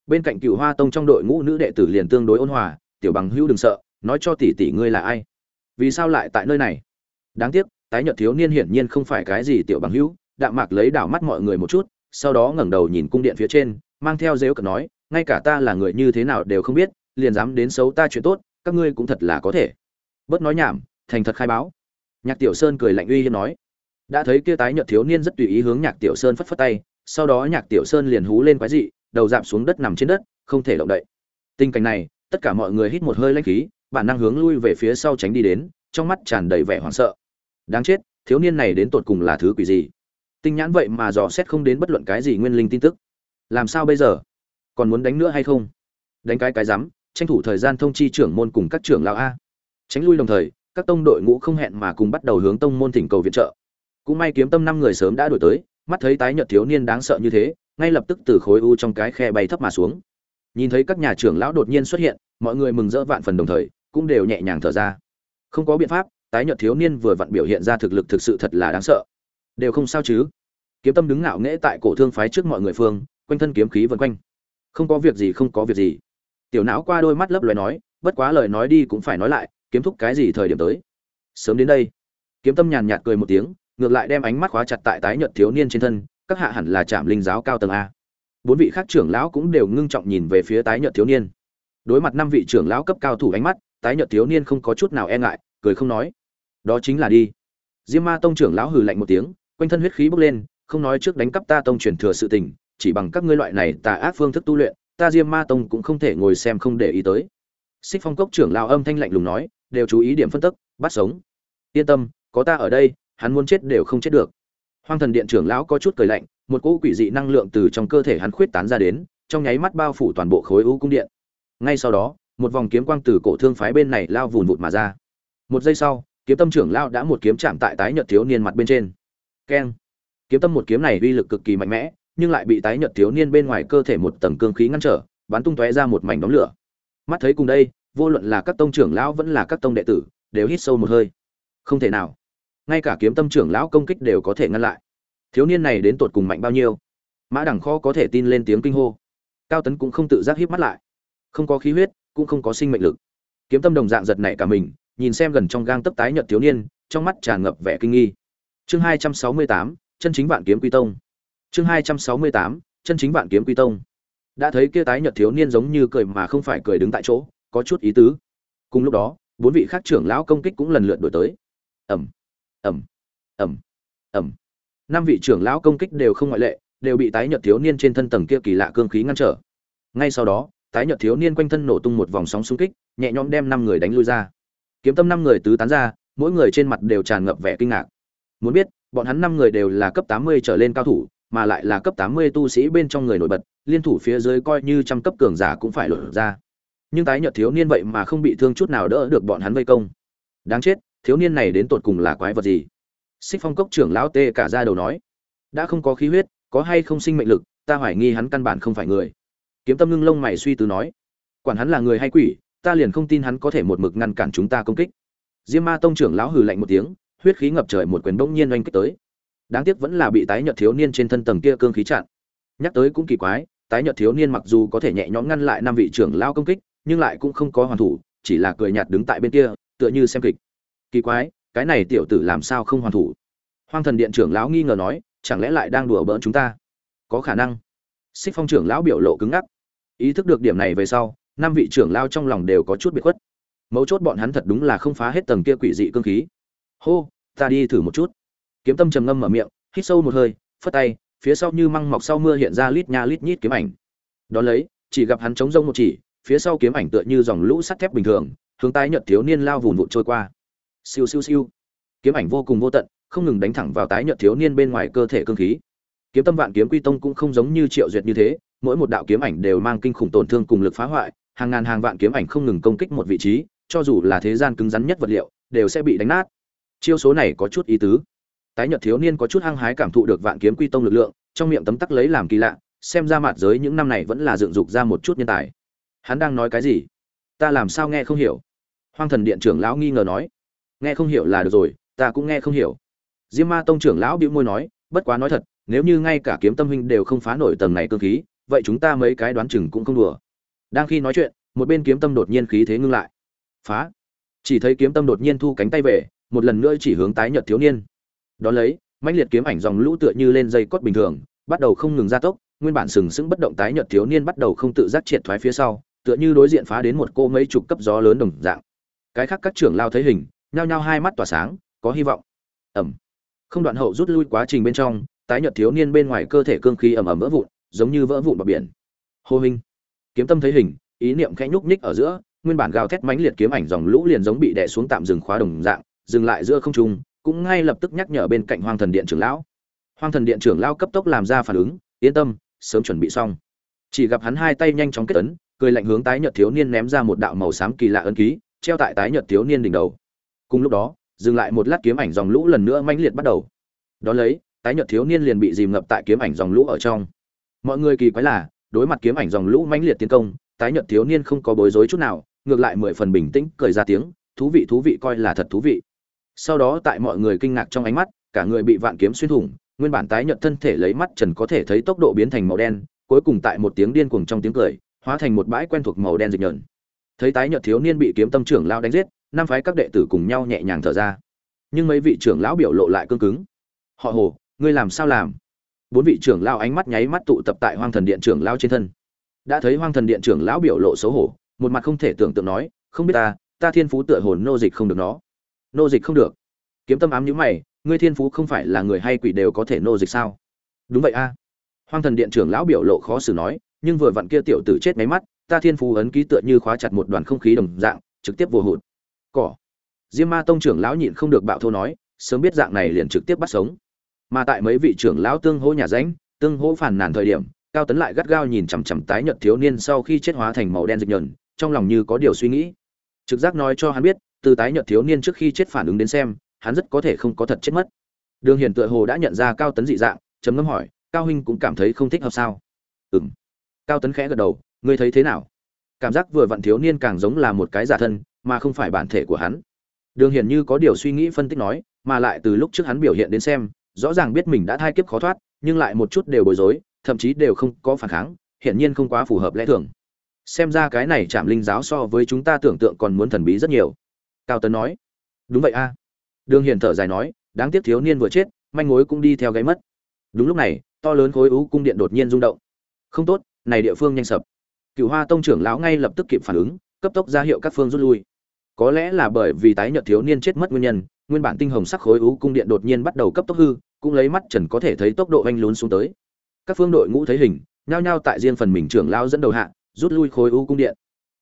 Bên cạnh cựu hoa tông trong đội ngũ nữ đệ tử liền tương đối ôn hòa, tiểu bằng hữu đừng sợ, nói cho tỷ tỷ ngươi là ai? Vì sao lại tại nơi này? Đáng tiếc tái nhợt thiếu niên hiển nhiên không phải cái gì tiểu bằng hữu, đạm mạc lấy đảo mắt mọi người một chút, sau đó ngẩng đầu nhìn cung điện phía trên, mang theo giễu cợt nói, ngay cả ta là người như thế nào đều không biết, liền dám đến xấu ta chuyện tốt, các ngươi cũng thật là có thể. Bớt nói nhảm, thành thật khai báo. Nhạc tiểu sơn cười lạnh uy hiếp nói, đã thấy kia tái nhợt thiếu niên rất tùy ý hướng nhạc tiểu sơn phất phất tay, sau đó nhạc tiểu sơn liền hú lên quái dị, đầu dạp xuống đất nằm trên đất, không thể động đậy. Tình cảnh này, tất cả mọi người hít một hơi lãnh khí, bản năng hướng lui về phía sau tránh đi đến, trong mắt tràn đầy vẻ hoảng sợ đáng chết, thiếu niên này đến tột cùng là thứ quỷ gì? Tinh nhãn vậy mà dò xét không đến bất luận cái gì nguyên linh tin tức. Làm sao bây giờ? Còn muốn đánh nữa hay không? Đánh cái cái rắm, tranh thủ thời gian thông chi trưởng môn cùng các trưởng lão a. Tránh lui đồng thời, các tông đội ngũ không hẹn mà cùng bắt đầu hướng tông môn thỉnh cầu viện trợ. Cũng may kiếm tâm năm người sớm đã đổi tới, mắt thấy tái nhợt thiếu niên đáng sợ như thế, ngay lập tức từ khối u trong cái khe bay thấp mà xuống. Nhìn thấy các nhà trưởng lão đột nhiên xuất hiện, mọi người mừng rỡ vạn phần đồng thời, cũng đều nhẹ nhàng thở ra. Không có biện pháp tái nhợt thiếu niên vừa vặn biểu hiện ra thực lực thực sự thật là đáng sợ. Đều không sao chứ? Kiếm tâm đứng ngạo nghễ tại cổ thương phái trước mọi người phương, quanh thân kiếm khí vần quanh. Không có việc gì, không có việc gì. Tiểu não qua đôi mắt lấp loài nói, bất quá lời nói đi cũng phải nói lại, kiếm thúc cái gì thời điểm tới? Sớm đến đây. Kiếm tâm nhàn nhạt cười một tiếng, ngược lại đem ánh mắt khóa chặt tại tái nhợt thiếu niên trên thân, các hạ hẳn là trạm linh giáo cao tầng a. Bốn vị khác trưởng lão cũng đều ngưng trọng nhìn về phía tái nhợt thiếu niên. Đối mặt năm vị trưởng lão cấp cao thủ ánh mắt, tái nhợt thiếu niên không có chút nào e ngại, cười không nói đó chính là đi. Diêm ma tông trưởng lão hừ lạnh một tiếng, quanh thân huyết khí bốc lên, không nói trước đánh cắp ta tông truyền thừa sự tình, chỉ bằng các ngươi loại này tà ác phương thức tu luyện, ta diêm ma tông cũng không thể ngồi xem không để ý tới. Xích phong cốc trưởng lão âm thanh lạnh lùng nói, đều chú ý điểm phân tức, bắt sống. Yên tâm, có ta ở đây, hắn muốn chết đều không chết được. Hoang thần điện trưởng lão có chút cười lạnh, một cỗ quỷ dị năng lượng từ trong cơ thể hắn khuyết tán ra đến, trong nháy mắt bao phủ toàn bộ khối u cung điện. Ngay sau đó, một vòng kiếm quang từ cổ thương phái bên này lao vùn vụt mà ra. Một giây sau kiếm tâm trưởng lao đã một kiếm chạm tại tái nhợt thiếu niên mặt bên trên. Keng. Kiếm tâm một kiếm này uy lực cực kỳ mạnh mẽ, nhưng lại bị tái nhợt thiếu niên bên ngoài cơ thể một tầng cương khí ngăn trở, bắn tung tóe ra một mảnh đống lửa. Mắt thấy cùng đây, vô luận là các tông trưởng lão vẫn là các tông đệ tử, đều hít sâu một hơi. Không thể nào. Ngay cả kiếm tâm trưởng lão công kích đều có thể ngăn lại. Thiếu niên này đến tột cùng mạnh bao nhiêu? Mã đẳng kho có thể tin lên tiếng kinh hô. Cao tấn cũng không tự giác híp mắt lại. Không có khí huyết, cũng không có sinh mệnh lực. Kiếm tâm đồng dạng giật nảy cả mình nhìn xem gần trong gang tấp tái nhợt thiếu niên, trong mắt tràn ngập vẻ kinh nghi. Chương hai trăm sáu mươi tám, chân chính vạn kiếm quy tông. Chương hai trăm sáu mươi tám, chân chính vạn kiếm quy tông. Đã thấy kia tái nhợt thiếu niên giống như cười mà không phải cười đứng tại chỗ, có chút ý tứ. Cùng lúc đó, bốn vị khác trưởng lão công kích cũng lần lượt đổi tới. Ầm ầm ầm ầm. Năm vị trưởng lão công kích đều không ngoại lệ, đều bị tái nhợt thiếu niên trên thân tầng kia kỳ lạ cương khí ngăn trở. Ngay sau đó, tái nhợt thiếu niên quanh thân nổ tung một vòng sóng xung kích, nhẹ nhõm đem năm người đánh lui ra kiếm tâm năm người tứ tán ra, mỗi người trên mặt đều tràn ngập vẻ kinh ngạc. Muốn biết, bọn hắn năm người đều là cấp tám mươi trở lên cao thủ, mà lại là cấp tám mươi tu sĩ bên trong người nổi bật, liên thủ phía dưới coi như trăm cấp cường giả cũng phải lột ra. Nhưng tái nhợt thiếu niên vậy mà không bị thương chút nào đỡ được bọn hắn vây công. Đáng chết, thiếu niên này đến tột cùng là quái vật gì? Xích phong cốc trưởng lão tê cả ra đầu nói. Đã không có khí huyết, có hay không sinh mệnh lực, ta hoài nghi hắn căn bản không phải người. Kiếm tâm ngưng lông mày suy tư nói. Quản hắn là người hay quỷ ta liền không tin hắn có thể một mực ngăn cản chúng ta công kích. Diêm ma tông trưởng lão hừ lạnh một tiếng, huyết khí ngập trời một quyền bỗng nhiên oanh kích tới. Đáng tiếc vẫn là bị tái nhợt thiếu niên trên thân tầng kia cương khí chặn. Nhắc tới cũng kỳ quái, tái nhợt thiếu niên mặc dù có thể nhẹ nhõm ngăn lại năm vị trưởng lão công kích, nhưng lại cũng không có hoàn thủ, chỉ là cười nhạt đứng tại bên kia, tựa như xem kịch. Kỳ quái, cái này tiểu tử làm sao không hoàn thủ? Hoang thần điện trưởng lão nghi ngờ nói, chẳng lẽ lại đang đùa bỡn chúng ta? Có khả năng. Xích phong trưởng lão biểu lộ cứng ngắc. Ý thức được điểm này về sau năm vị trưởng lao trong lòng đều có chút biệt khuất. Mấu chốt bọn hắn thật đúng là không phá hết tầng kia quỷ dị cương khí. Hô, ta đi thử một chút. Kiếm tâm trầm ngâm mở miệng, hít sâu một hơi, phất tay, phía sau như măng mọc sau mưa hiện ra lít nha lít nhít kiếm ảnh. Đón lấy, chỉ gặp hắn chống rông một chỉ, phía sau kiếm ảnh tựa như dòng lũ sắt thép bình thường, hướng tái nhợt thiếu niên lao vùn vụn trôi qua. Siêu siêu siêu. Kiếm ảnh vô cùng vô tận, không ngừng đánh thẳng vào tái nhợt thiếu niên bên ngoài cơ thể cương khí. Kiếm tâm vạn kiếm quy tông cũng không giống như triệu duyệt như thế, mỗi một đạo kiếm ảnh đều mang kinh khủng tổn thương cùng lực phá hoại hàng ngàn hàng vạn kiếm ảnh không ngừng công kích một vị trí, cho dù là thế gian cứng rắn nhất vật liệu, đều sẽ bị đánh nát. Chiêu số này có chút ý tứ. Tái nhật thiếu niên có chút hăng hái cảm thụ được vạn kiếm quy tông lực lượng, trong miệng tấm tắc lấy làm kỳ lạ, xem ra mặt giới những năm này vẫn là dựng dục ra một chút nhân tài. Hắn đang nói cái gì? Ta làm sao nghe không hiểu? Hoang thần điện trưởng lão nghi ngờ nói. Nghe không hiểu là được rồi, ta cũng nghe không hiểu. Diêm ma tông trưởng lão bĩu môi nói, bất quá nói thật, nếu như ngay cả kiếm tâm huynh đều không phá nổi tầng này cơ khí, vậy chúng ta mấy cái đoán chừng cũng không đùa đang khi nói chuyện, một bên kiếm tâm đột nhiên khí thế ngưng lại. Phá. Chỉ thấy kiếm tâm đột nhiên thu cánh tay về, một lần nữa chỉ hướng tái nhợt thiếu niên. Đó lấy, mãnh liệt kiếm ảnh dòng lũ tựa như lên dây cốt bình thường, bắt đầu không ngừng gia tốc, nguyên bản sừng sững bất động tái nhợt thiếu niên bắt đầu không tự giác triệt thoái phía sau, tựa như đối diện phá đến một cô mấy chục cấp gió lớn đồng dạng. Cái khác các trưởng lao thấy hình, nhao nhao hai mắt tỏa sáng, có hy vọng. Ẩm. Không đoạn hậu rút lui quá trình bên trong, tái nhợt thiếu niên bên ngoài cơ thể cương khí ẩm ẩm vỡ vụn, giống như vỡ vụn bờ biển. Hô hình kiếm tâm thấy hình, ý niệm khẽ nhúc nhích ở giữa, nguyên bản gào thét mãnh liệt kiếm ảnh dòng lũ liền giống bị đè xuống tạm dừng khóa đồng dạng, dừng lại giữa không trung, cũng ngay lập tức nhắc nhở bên cạnh hoang thần điện trưởng lão. Hoang thần điện trưởng lão cấp tốc làm ra phản ứng, yên tâm, sớm chuẩn bị xong. Chỉ gặp hắn hai tay nhanh chóng kết ấn, cười lạnh hướng tái nhợt thiếu niên ném ra một đạo màu xám kỳ lạ ấn ký, treo tại tái nhợt thiếu niên đỉnh đầu. Cùng lúc đó, dừng lại một lát kiếm ảnh dòng lũ lần nữa mãnh liệt bắt đầu. Đó lấy, tái nhợt thiếu niên liền bị dìm ngập tại kiếm ảnh dòng lũ ở trong. Mọi người kỳ quái là đối mặt kiếm ảnh dòng lũ mãnh liệt tiến công, tái nhợt thiếu niên không có bối rối chút nào, ngược lại mười phần bình tĩnh, cười ra tiếng, thú vị thú vị, coi là thật thú vị. Sau đó tại mọi người kinh ngạc trong ánh mắt, cả người bị vạn kiếm xuyên thủng, nguyên bản tái nhợt thân thể lấy mắt trần có thể thấy tốc độ biến thành màu đen, cuối cùng tại một tiếng điên cuồng trong tiếng cười, hóa thành một bãi quen thuộc màu đen dịch nhợn thấy tái nhợt thiếu niên bị kiếm tâm trưởng lao đánh giết, năm phái các đệ tử cùng nhau nhẹ nhàng thở ra. Nhưng mấy vị trưởng lão biểu lộ lại cương cứng. Họ hồ, ngươi làm sao làm? Bốn vị trưởng lão ánh mắt nháy mắt tụ tập tại hoang thần điện trưởng lão trên thân. Đã thấy hoang thần điện trưởng lão biểu lộ xấu hổ, một mặt không thể tưởng tượng nói, không biết ta ta thiên phú tựa hồn nô dịch không được nó. Nô dịch không được? Kiếm tâm ám nhữ mày, ngươi thiên phú không phải là người hay quỷ đều có thể nô dịch sao? Đúng vậy a. Hoang thần điện trưởng lão biểu lộ khó xử nói, nhưng vừa vặn kia tiểu tử chết máy mắt, ta thiên phú ấn ký tựa như khóa chặt một đoàn không khí đồng dạng, trực tiếp vô hụt. Cỏ. Diêm ma tông trưởng lão nhịn không được bạo thô nói, sớm biết dạng này liền trực tiếp bắt sống mà tại mấy vị trưởng lão tương hỗ nhà ránh tương hỗ phản nàn thời điểm, cao tấn lại gắt gao nhìn chằm chằm tái nhợt thiếu niên sau khi chết hóa thành màu đen dịch nhờn, trong lòng như có điều suy nghĩ. Trực giác nói cho hắn biết, từ tái nhợt thiếu niên trước khi chết phản ứng đến xem, hắn rất có thể không có thật chết mất. Đường hiển tựa hồ đã nhận ra cao tấn dị dạng chấm ngâm hỏi, cao huynh cũng cảm thấy không thích hợp sao? Ừm. Cao tấn khẽ gật đầu, ngươi thấy thế nào? Cảm giác vừa vặn thiếu niên càng giống là một cái giả thân, mà không phải bản thể của hắn. Đường hiển như có điều suy nghĩ phân tích nói, mà lại từ lúc trước hắn biểu hiện đến xem rõ ràng biết mình đã thai kiếp khó thoát, nhưng lại một chút đều bối rối, thậm chí đều không có phản kháng, hiển nhiên không quá phù hợp lẽ thường. Xem ra cái này chạm linh giáo so với chúng ta tưởng tượng còn muốn thần bí rất nhiều. Cao tấn nói. Đúng vậy a. Đường hiền thở dài nói, đáng tiếc thiếu niên vừa chết, manh mối cũng đi theo gáy mất. Đúng lúc này, to lớn khối ú cung điện đột nhiên rung động. Không tốt, này địa phương nhanh sập. Cựu hoa tông trưởng lão ngay lập tức kịp phản ứng, cấp tốc ra hiệu các phương rút lui. Có lẽ là bởi vì tái nhợt thiếu niên chết mất nguyên nhân nguyên bản tinh hồng sắc khối u cung điện đột nhiên bắt đầu cấp tốc hư, cũng lấy mắt trần có thể thấy tốc độ anh lún xuống tới. Các phương đội ngũ thấy hình, nhao nhao tại riêng phần mình trưởng lao dẫn đầu hạ, rút lui khối u cung điện.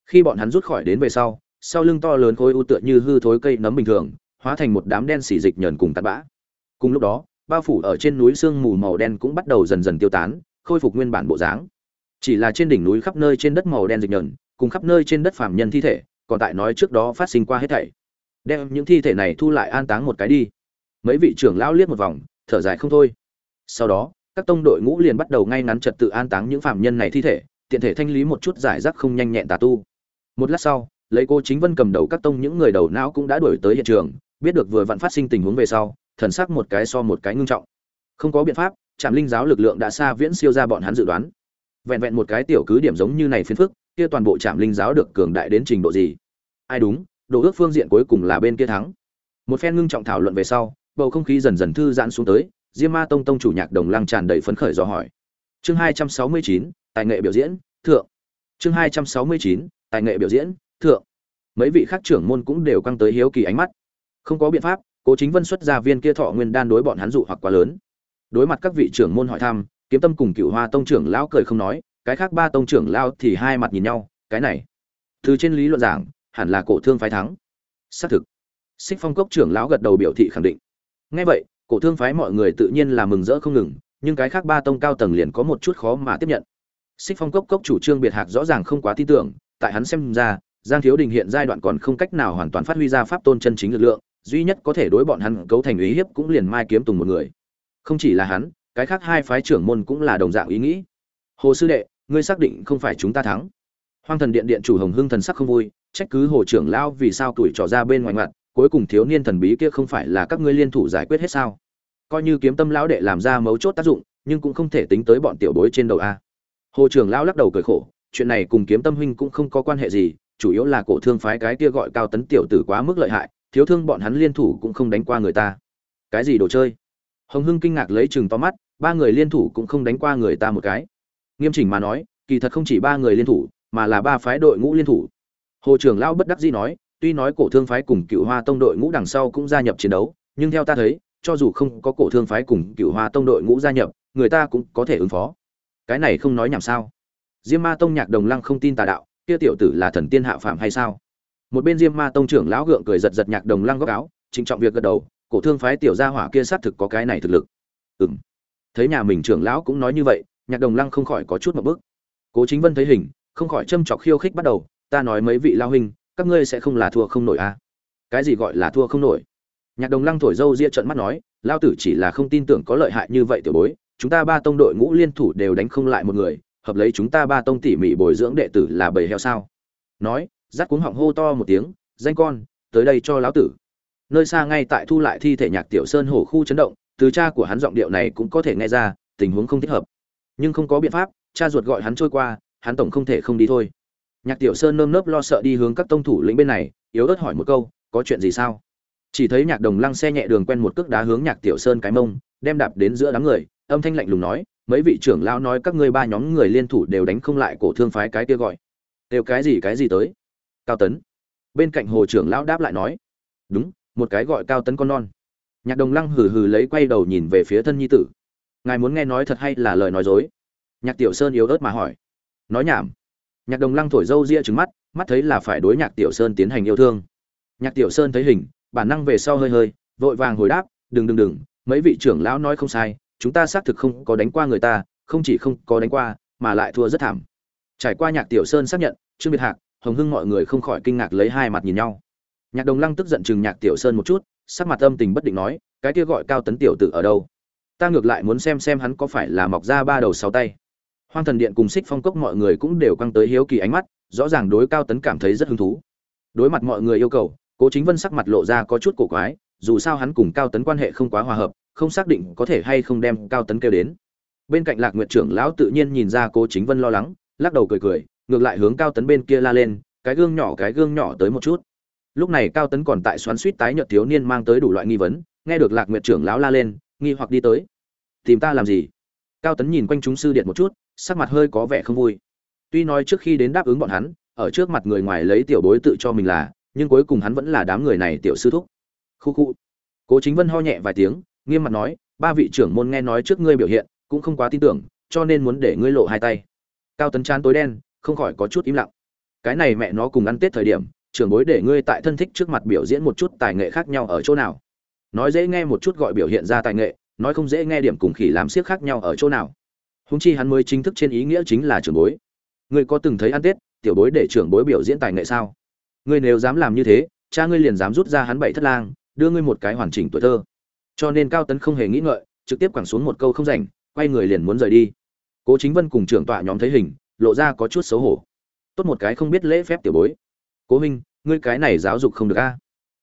Khi bọn hắn rút khỏi đến về sau sau lưng to lớn khối u tựa như hư thối cây nấm bình thường, hóa thành một đám đen xỉ dịch nhờn cùng tạt bã. Cùng lúc đó, bao phủ ở trên núi sương mù màu đen cũng bắt đầu dần dần tiêu tán, khôi phục nguyên bản bộ dáng. Chỉ là trên đỉnh núi khắp nơi trên đất màu đen dịch nhờn, cùng khắp nơi trên đất phàm nhân thi thể, còn tại nói trước đó phát sinh qua hết thảy đem những thi thể này thu lại an táng một cái đi. Mấy vị trưởng lão liếc một vòng, thở dài không thôi. Sau đó, các tông đội ngũ liền bắt đầu ngay ngắn trật tự an táng những phạm nhân này thi thể, tiện thể thanh lý một chút giải rác không nhanh nhẹn tà tu. Một lát sau, lấy cô chính vân cầm đầu các tông những người đầu não cũng đã đuổi tới hiện trường, biết được vừa vặn phát sinh tình huống về sau, thần sắc một cái so một cái ngưng trọng. Không có biện pháp, trạm linh giáo lực lượng đã xa viễn siêu ra bọn hắn dự đoán. Vẹn vẹn một cái tiểu cứ điểm giống như này phiền phức, kia toàn bộ trạm linh giáo được cường đại đến trình độ gì? Ai đúng đồ ước phương diện cuối cùng là bên kia thắng. Một phen ngưng trọng thảo luận về sau, bầu không khí dần dần thư giãn xuống tới, diêm ma tông tông chủ nhạc đồng lăng tràn đầy phấn khởi dò hỏi. Chương hai trăm sáu mươi chín, tài nghệ biểu diễn, thượng. Chương hai trăm sáu mươi chín, tài nghệ biểu diễn, thượng. Mấy vị khác trưởng môn cũng đều căng tới hiếu kỳ ánh mắt. Không có biện pháp, cố chính vân xuất ra viên kia thọ nguyên đan đối bọn hắn dụ hoặc quá lớn. Đối mặt các vị trưởng môn hỏi thăm, kiếm tâm cùng cựu hoa tông trưởng lão cười không nói, cái khác ba tông trưởng lao thì hai mặt nhìn nhau, cái này. Từ trên lý luận giảng hẳn là cổ thương phái thắng. Xác thực. Xích phong cốc trưởng lão gật đầu biểu thị khẳng định. Ngay vậy, cổ thương phái mọi người tự nhiên là mừng rỡ không ngừng, nhưng cái khác ba tông cao tầng liền có một chút khó mà tiếp nhận. Xích phong cốc cốc chủ trương biệt hạc rõ ràng không quá tin tưởng, tại hắn xem ra, giang thiếu đình hiện giai đoạn còn không cách nào hoàn toàn phát huy ra pháp tôn chân chính lực lượng, duy nhất có thể đối bọn hắn cấu thành ý hiếp cũng liền mai kiếm tùng một người. Không chỉ là hắn, cái khác hai phái trưởng môn cũng là đồng dạng ý nghĩ. Hồ sư đệ, ngươi xác định không phải chúng ta thắng. Hoang thần điện điện chủ hồng hưng thần sắc không vui trách cứ hồ trưởng lão vì sao tuổi trò ra bên ngoài mặt cuối cùng thiếu niên thần bí kia không phải là các ngươi liên thủ giải quyết hết sao? Coi như kiếm tâm lão đệ làm ra mấu chốt tác dụng, nhưng cũng không thể tính tới bọn tiểu bối trên đầu a. Hồ trưởng lão lắc đầu cười khổ, chuyện này cùng kiếm tâm huynh cũng không có quan hệ gì, chủ yếu là cổ thương phái cái kia gọi cao tấn tiểu tử quá mức lợi hại, thiếu thương bọn hắn liên thủ cũng không đánh qua người ta. Cái gì đồ chơi? Hồng hưng kinh ngạc lấy chừng to mắt, ba người liên thủ cũng không đánh qua người ta một cái. Nghiêm chỉnh mà nói, kỳ thật không chỉ ba người liên thủ, mà là ba phái đội ngũ liên thủ hồ trưởng lão bất đắc dĩ nói, tuy nói cổ thương phái cùng cựu hoa tông đội ngũ đằng sau cũng gia nhập chiến đấu, nhưng theo ta thấy, cho dù không có cổ thương phái cùng cựu hoa tông đội ngũ gia nhập, người ta cũng có thể ứng phó. Cái này không nói nhảm sao? Diêm ma tông nhạc đồng lăng không tin tà đạo, kia tiểu tử là thần tiên hạ phàm hay sao? Một bên diêm ma tông trưởng lão gượng cười giật giật nhạc đồng lăng góc áo, trịnh trọng việc gật đầu, cổ thương phái tiểu gia hỏa kia xác thực có cái này thực lực. Ừm. Thấy nhà mình trưởng lão cũng nói như vậy, nhạc đồng lăng không khỏi có chút một bước. Cố chính vân thấy hình, không khỏi châm chọc khiêu khích bắt đầu ta nói mấy vị lao huynh, các ngươi sẽ không là thua không nổi à? Cái gì gọi là thua không nổi? Nhạc đồng lăng thổi dâu ria trận mắt nói, lao tử chỉ là không tin tưởng có lợi hại như vậy tiểu bối, chúng ta ba tông đội ngũ liên thủ đều đánh không lại một người, hợp lấy chúng ta ba tông tỉ mỉ bồi dưỡng đệ tử là bầy heo sao? Nói rát cuống họng hô to một tiếng, danh con, tới đây cho lão tử. Nơi xa ngay tại thu lại thi thể nhạc tiểu sơn hổ khu chấn động, từ cha của hắn giọng điệu này cũng có thể nghe ra, tình huống không thích hợp. Nhưng không có biện pháp, cha ruột gọi hắn trôi qua, hắn tổng không thể không đi thôi nhạc tiểu sơn nơm nớp lo sợ đi hướng các tông thủ lĩnh bên này, yếu ớt hỏi một câu, có chuyện gì sao? Chỉ thấy nhạc đồng lăng xe nhẹ đường quen một cước đá hướng nhạc tiểu sơn cái mông, đem đạp đến giữa đám người, âm thanh lạnh lùng nói, mấy vị trưởng lão nói các ngươi ba nhóm người liên thủ đều đánh không lại cổ thương phái cái kia gọi. Đều cái gì cái gì tới? Cao tấn. Bên cạnh hồ trưởng lão đáp lại nói, đúng, một cái gọi cao tấn con non. Nhạc đồng lăng hừ hừ lấy quay đầu nhìn về phía thân nhi tử. Ngài muốn nghe nói thật hay là lời nói dối? Nhạc tiểu sơn yếu ớt mà hỏi. Nói nhảm nhạc đồng lăng thổi râu ria trứng mắt mắt thấy là phải đối nhạc tiểu sơn tiến hành yêu thương. Nhạc tiểu sơn thấy hình, bản năng về sau hơi hơi, vội vàng hồi đáp, đừng đừng đừng, mấy vị trưởng lão nói không sai, chúng ta xác thực không có đánh qua người ta, không chỉ không có đánh qua, mà lại thua rất thảm. Trải qua nhạc tiểu sơn xác nhận, trương biệt hạc, hồng hưng mọi người không khỏi kinh ngạc lấy hai mặt nhìn nhau. Nhạc đồng lăng tức giận chừng nhạc tiểu sơn một chút, sắc mặt âm tình bất định nói, cái kia gọi cao tấn tiểu tử ở đâu? Ta ngược lại muốn xem xem hắn có phải là mọc ra ba đầu sáu tay hoang thần điện cùng xích phong cốc mọi người cũng đều căng tới hiếu kỳ ánh mắt, rõ ràng đối cao tấn cảm thấy rất hứng thú. Đối mặt mọi người yêu cầu, cố chính vân sắc mặt lộ ra có chút cổ quái, dù sao hắn cùng cao tấn quan hệ không quá hòa hợp, không xác định có thể hay không đem cao tấn kêu đến. Bên cạnh lạc nguyệt trưởng lão tự nhiên nhìn ra cố chính vân lo lắng, lắc đầu cười cười, ngược lại hướng cao tấn bên kia la lên, cái gương nhỏ, cái gương nhỏ tới một chút. Lúc này cao tấn còn tại xoắn suýt tái nhợt thiếu niên mang tới đủ loại nghi vấn, nghe được lạc nguyệt trưởng lão la lên, nghi hoặc đi tới. Tìm ta làm gì? Cao tấn nhìn quanh chúng sư điện một chút sắc mặt hơi có vẻ không vui. Tuy nói trước khi đến đáp ứng bọn hắn, ở trước mặt người ngoài lấy tiểu bối tự cho mình là, nhưng cuối cùng hắn vẫn là đám người này tiểu sư thúc. Khu khu. Cố chính vân ho nhẹ vài tiếng, nghiêm mặt nói, ba vị trưởng môn nghe nói trước ngươi biểu hiện, cũng không quá tin tưởng, cho nên muốn để ngươi lộ hai tay. Cao tấn chán tối đen, không khỏi có chút im lặng. Cái này mẹ nó cùng ăn tết thời điểm, trưởng bối để ngươi tại thân thích trước mặt biểu diễn một chút tài nghệ khác nhau ở chỗ nào? Nói dễ nghe một chút gọi biểu hiện ra tài nghệ, nói không dễ nghe điểm cùng khỉ làm siếc khác nhau ở chỗ nào? Húng chi hắn mới chính thức trên ý nghĩa chính là trưởng bối. Ngươi có từng thấy ăn tết, tiểu bối để trưởng bối biểu diễn tài nghệ sao? Ngươi nếu dám làm như thế, cha ngươi liền dám rút ra hắn bảy thất lang, đưa ngươi một cái hoàn chỉnh tuổi thơ. Cho nên cao tấn không hề nghĩ ngợi, trực tiếp quẳng xuống một câu không rảnh, quay người liền muốn rời đi. Cố chính vân cùng trưởng tọa nhóm thấy hình, lộ ra có chút xấu hổ. Tốt một cái không biết lễ phép tiểu bối. Cố huynh, ngươi cái này giáo dục không được a.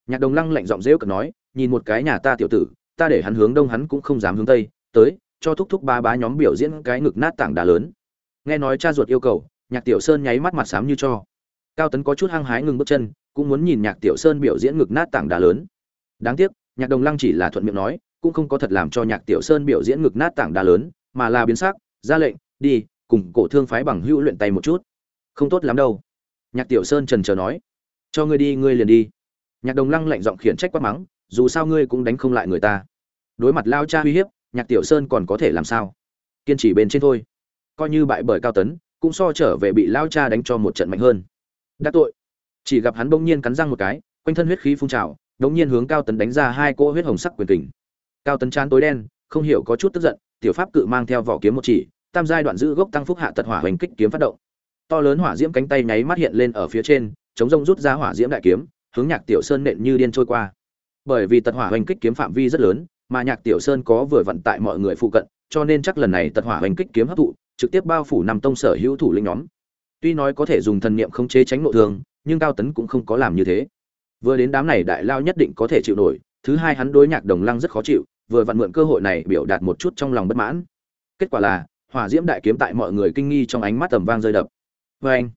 Nhạc đồng lăng lạnh giọng rêu cực nói, nhìn một cái nhà ta tiểu tử, ta để hắn hướng đông hắn cũng không dám hướng tây, tới cho thúc thúc ba bá nhóm biểu diễn cái ngực nát tảng đá lớn. Nghe nói cha ruột yêu cầu, nhạc tiểu sơn nháy mắt mặt xám như cho. Cao tấn có chút hăng hái ngừng bước chân, cũng muốn nhìn nhạc tiểu sơn biểu diễn ngực nát tảng đá lớn. Đáng tiếc, nhạc đồng lăng chỉ là thuận miệng nói, cũng không có thật làm cho nhạc tiểu sơn biểu diễn ngực nát tảng đá lớn, mà là biến sắc, ra lệnh, đi, cùng cổ thương phái bằng hữu luyện tay một chút. Không tốt lắm đâu. Nhạc tiểu sơn trần chờ nói. Cho ngươi đi, ngươi liền đi. Nhạc đồng lăng lạnh giọng khiển trách quát mắng, dù sao ngươi cũng đánh không lại người ta. Đối mặt lao cha uy hiếp nhạc tiểu sơn còn có thể làm sao? Kiên trì bên trên thôi. Coi như bại bởi cao tấn, cũng so trở về bị lao cha đánh cho một trận mạnh hơn. Đắc tội. Chỉ gặp hắn bỗng nhiên cắn răng một cái, quanh thân huyết khí phun trào bỗng nhiên hướng cao tấn đánh ra hai cỗ huyết hồng sắc quyền kình. Cao tấn chán tối đen, không hiểu có chút tức giận, tiểu pháp cự mang theo vỏ kiếm một chỉ, tam giai đoạn giữ gốc tăng phúc hạ tật hỏa hoành kích kiếm phát động. To lớn hỏa diễm cánh tay nháy mắt hiện lên ở phía trên, chống rông rút ra hỏa diễm đại kiếm, hướng nhạc tiểu sơn nện như điên trôi qua. Bởi vì tật hỏa hoành kích kiếm phạm vi rất lớn mà nhạc tiểu sơn có vừa vận tại mọi người phụ cận, cho nên chắc lần này tật hỏa hành kích kiếm hấp thụ, trực tiếp bao phủ năm tông sở hữu thủ lĩnh nhóm. Tuy nói có thể dùng thần niệm khống chế tránh nội thương, nhưng cao tấn cũng không có làm như thế. Vừa đến đám này đại lao nhất định có thể chịu nổi, thứ hai hắn đối nhạc đồng lăng rất khó chịu, vừa vặn mượn cơ hội này biểu đạt một chút trong lòng bất mãn. Kết quả là, hỏa diễm đại kiếm tại mọi người kinh nghi trong ánh mắt tầm vang rơi đập. Vê anh,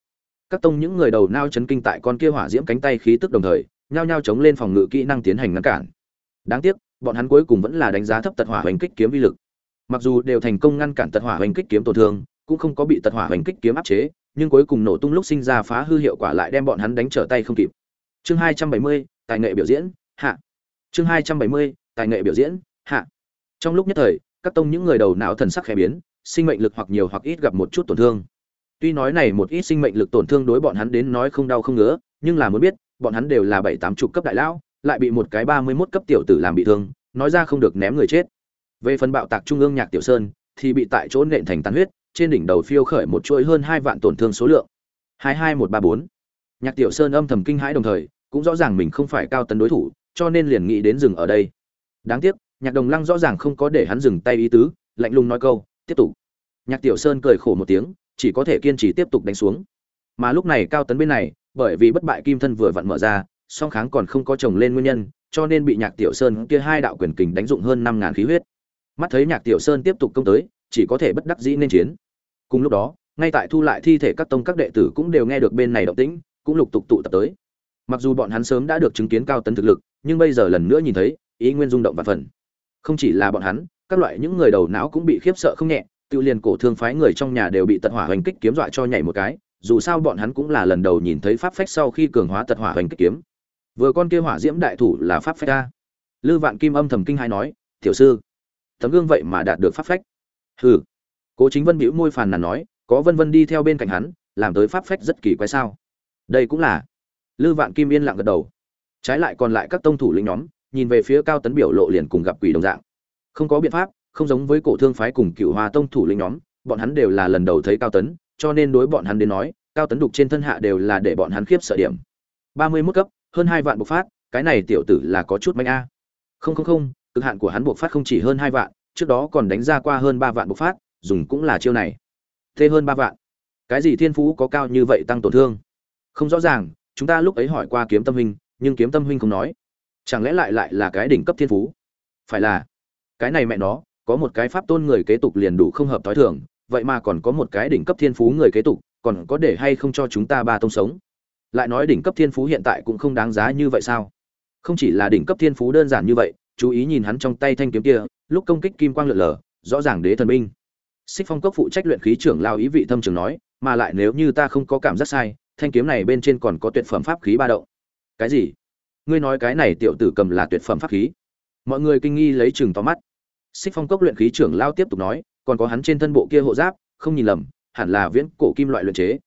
các tông những người đầu nao chấn kinh tại con kia hỏa diễm cánh tay khí tức đồng thời, nhao nhao chống lên phòng ngự kỹ năng tiến hành ngăn cản. Đáng tiếc bọn hắn cuối cùng vẫn là đánh giá thấp tật hỏa hoành kích kiếm vi lực. Mặc dù đều thành công ngăn cản tật hỏa hoành kích kiếm tổn thương, cũng không có bị tật hỏa hoành kích kiếm áp chế, nhưng cuối cùng nổ tung lúc sinh ra phá hư hiệu quả lại đem bọn hắn đánh trở tay không kịp. Chương hai trăm bảy mươi, tài nghệ biểu diễn, hạ. Chương hai trăm bảy mươi, tài nghệ biểu diễn, hạ. Trong lúc nhất thời, các tông những người đầu não thần sắc khẽ biến, sinh mệnh lực hoặc nhiều hoặc ít gặp một chút tổn thương. Tuy nói này một ít sinh mệnh lực tổn thương đối bọn hắn đến nói không đau không ngứa, nhưng là muốn biết, bọn hắn đều là bảy tám chục cấp đại lão lại bị một cái ba mươi mốt cấp tiểu tử làm bị thương, nói ra không được ném người chết. Về phần bạo tạc trung ương nhạc tiểu sơn, thì bị tại chỗ nện thành tàn huyết, trên đỉnh đầu phiêu khởi một chuỗi hơn hai vạn tổn thương số lượng. hai hai một ba bốn. Nhạc tiểu sơn âm thầm kinh hãi đồng thời, cũng rõ ràng mình không phải cao tấn đối thủ, cho nên liền nghĩ đến dừng ở đây. Đáng tiếc, nhạc đồng lăng rõ ràng không có để hắn dừng tay ý tứ, lạnh lùng nói câu, tiếp tục. Nhạc tiểu sơn cười khổ một tiếng, chỉ có thể kiên trì tiếp tục đánh xuống. Mà lúc này cao tấn bên này, bởi vì bất bại kim thân vừa vặn mở ra song kháng còn không có chồng lên nguyên nhân, cho nên bị nhạc tiểu sơn kia hai đạo quyền kình đánh dụng hơn năm ngàn khí huyết. Mắt thấy nhạc tiểu sơn tiếp tục công tới, chỉ có thể bất đắc dĩ nên chiến. Cùng lúc đó, ngay tại thu lại thi thể các tông các đệ tử cũng đều nghe được bên này động tĩnh, cũng lục tục tụ tập tới. Mặc dù bọn hắn sớm đã được chứng kiến cao tấn thực lực, nhưng bây giờ lần nữa nhìn thấy, ý nguyên rung động và phần. Không chỉ là bọn hắn, các loại những người đầu não cũng bị khiếp sợ không nhẹ, tự liền cổ thương phái người trong nhà đều bị tật hỏa hoành kích kiếm dọa cho nhảy một cái, dù sao bọn hắn cũng là lần đầu nhìn thấy pháp phách sau khi cường hóa tật hỏa hoành kích kiếm vừa con kia hỏa diễm đại thủ là pháp phách ta. Lư vạn kim âm thầm kinh hai nói, tiểu sư, tấm gương vậy mà đạt được pháp phách. Hừ. Cố chính vân bĩu môi phàn nàn nói, có vân vân đi theo bên cạnh hắn, làm tới pháp phách rất kỳ quái sao? Đây cũng là. Lư vạn kim yên lặng gật đầu. Trái lại còn lại các tông thủ lĩnh nhóm, nhìn về phía cao tấn biểu lộ liền cùng gặp quỷ đồng dạng. Không có biện pháp, không giống với cổ thương phái cùng cựu hòa tông thủ lĩnh nhóm, bọn hắn đều là lần đầu thấy cao tấn, cho nên đối bọn hắn đến nói, cao tấn đục trên thân hạ đều là để bọn hắn khiếp sợ điểm. Ba mươi mức cấp hơn hai vạn bộc phát, cái này tiểu tử là có chút manh a. Không không không, cực hạn của hắn bộc phát không chỉ hơn hai vạn, trước đó còn đánh ra qua hơn ba vạn bộc phát, dùng cũng là chiêu này. Thế hơn ba vạn. Cái gì thiên phú có cao như vậy tăng tổn thương? Không rõ ràng, chúng ta lúc ấy hỏi qua kiếm tâm huynh, nhưng kiếm tâm huynh không nói. Chẳng lẽ lại lại là cái đỉnh cấp thiên phú? Phải là, cái này mẹ nó, có một cái pháp tôn người kế tục liền đủ không hợp thói thường, vậy mà còn có một cái đỉnh cấp thiên phú người kế tục, còn có để hay không cho chúng ta ba tông sống? Lại nói đỉnh cấp thiên phú hiện tại cũng không đáng giá như vậy sao? Không chỉ là đỉnh cấp thiên phú đơn giản như vậy, chú ý nhìn hắn trong tay thanh kiếm kia, lúc công kích kim quang lượn lờ, rõ ràng đế thần binh. Xích phong cốc phụ trách luyện khí trưởng lao ý vị thâm trường nói, mà lại nếu như ta không có cảm giác sai, thanh kiếm này bên trên còn có tuyệt phẩm pháp khí ba động. Cái gì? Ngươi nói cái này tiểu tử cầm là tuyệt phẩm pháp khí? Mọi người kinh nghi lấy chừng to mắt. Xích phong cốc luyện khí trưởng lao tiếp tục nói, còn có hắn trên thân bộ kia hộ giáp, không nhìn lầm, hẳn là viễn cổ kim loại luyện chế.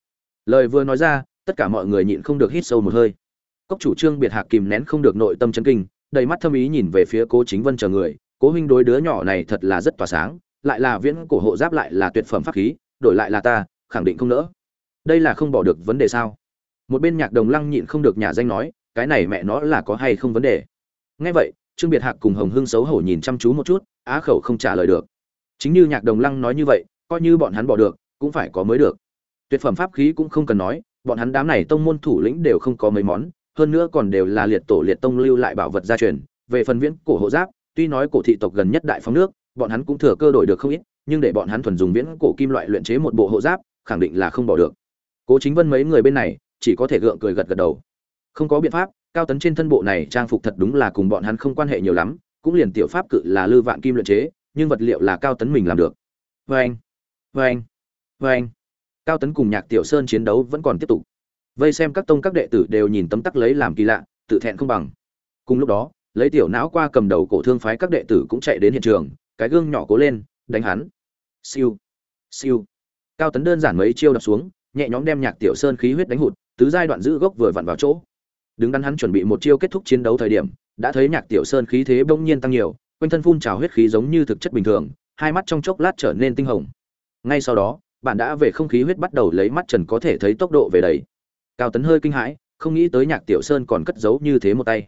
Lời vừa nói ra tất cả mọi người nhịn không được hít sâu một hơi. Cốc chủ trương biệt hạc kìm nén không được nội tâm chấn kinh, đầy mắt thâm ý nhìn về phía cố chính vân chờ người. Cố huynh đối đứa nhỏ này thật là rất tỏa sáng, lại là viễn cổ hộ giáp lại là tuyệt phẩm pháp khí, đổi lại là ta, khẳng định không nỡ. Đây là không bỏ được vấn đề sao? Một bên nhạc đồng lăng nhịn không được nhà danh nói, cái này mẹ nó là có hay không vấn đề? Nghe vậy, trương biệt hạc cùng hồng hưng xấu hổ nhìn chăm chú một chút, á khẩu không trả lời được. Chính như nhạc đồng lăng nói như vậy, coi như bọn hắn bỏ được, cũng phải có mới được. Tuyệt phẩm pháp khí cũng không cần nói bọn hắn đám này tông môn thủ lĩnh đều không có mấy món, hơn nữa còn đều là liệt tổ liệt tông lưu lại bảo vật gia truyền. Về phần viễn cổ hộ giáp, tuy nói cổ thị tộc gần nhất đại phóng nước, bọn hắn cũng thừa cơ đổi được không ít, nhưng để bọn hắn thuần dùng viễn cổ kim loại luyện chế một bộ hộ giáp, khẳng định là không bỏ được. Cố chính vân mấy người bên này, chỉ có thể gượng cười gật gật đầu. Không có biện pháp, cao tấn trên thân bộ này trang phục thật đúng là cùng bọn hắn không quan hệ nhiều lắm, cũng liền tiểu pháp cự là lư vạn kim luyện chế, nhưng vật liệu là cao tấn mình làm được. Vê anh vê anh vê anh cao tấn cùng nhạc tiểu sơn chiến đấu vẫn còn tiếp tục. Vây xem các tông các đệ tử đều nhìn tấm tắc lấy làm kỳ lạ, tự thẹn không bằng. Cùng lúc đó, lấy tiểu não qua cầm đầu cổ thương phái các đệ tử cũng chạy đến hiện trường, cái gương nhỏ cố lên, đánh hắn. Siêu siêu. Cao tấn đơn giản mấy chiêu đập xuống, nhẹ nhõm đem nhạc tiểu sơn khí huyết đánh hụt, tứ giai đoạn giữ gốc vừa vặn vào chỗ. Đứng đắn hắn chuẩn bị một chiêu kết thúc chiến đấu thời điểm, đã thấy nhạc tiểu sơn khí thế bỗng nhiên tăng nhiều, quanh thân phun trào huyết khí giống như thực chất bình thường, hai mắt trong chốc lát trở nên tinh hồng. Ngay sau đó bạn đã về không khí huyết bắt đầu lấy mắt trần có thể thấy tốc độ về đầy. Cao tấn hơi kinh hãi, không nghĩ tới nhạc tiểu sơn còn cất giấu như thế một tay.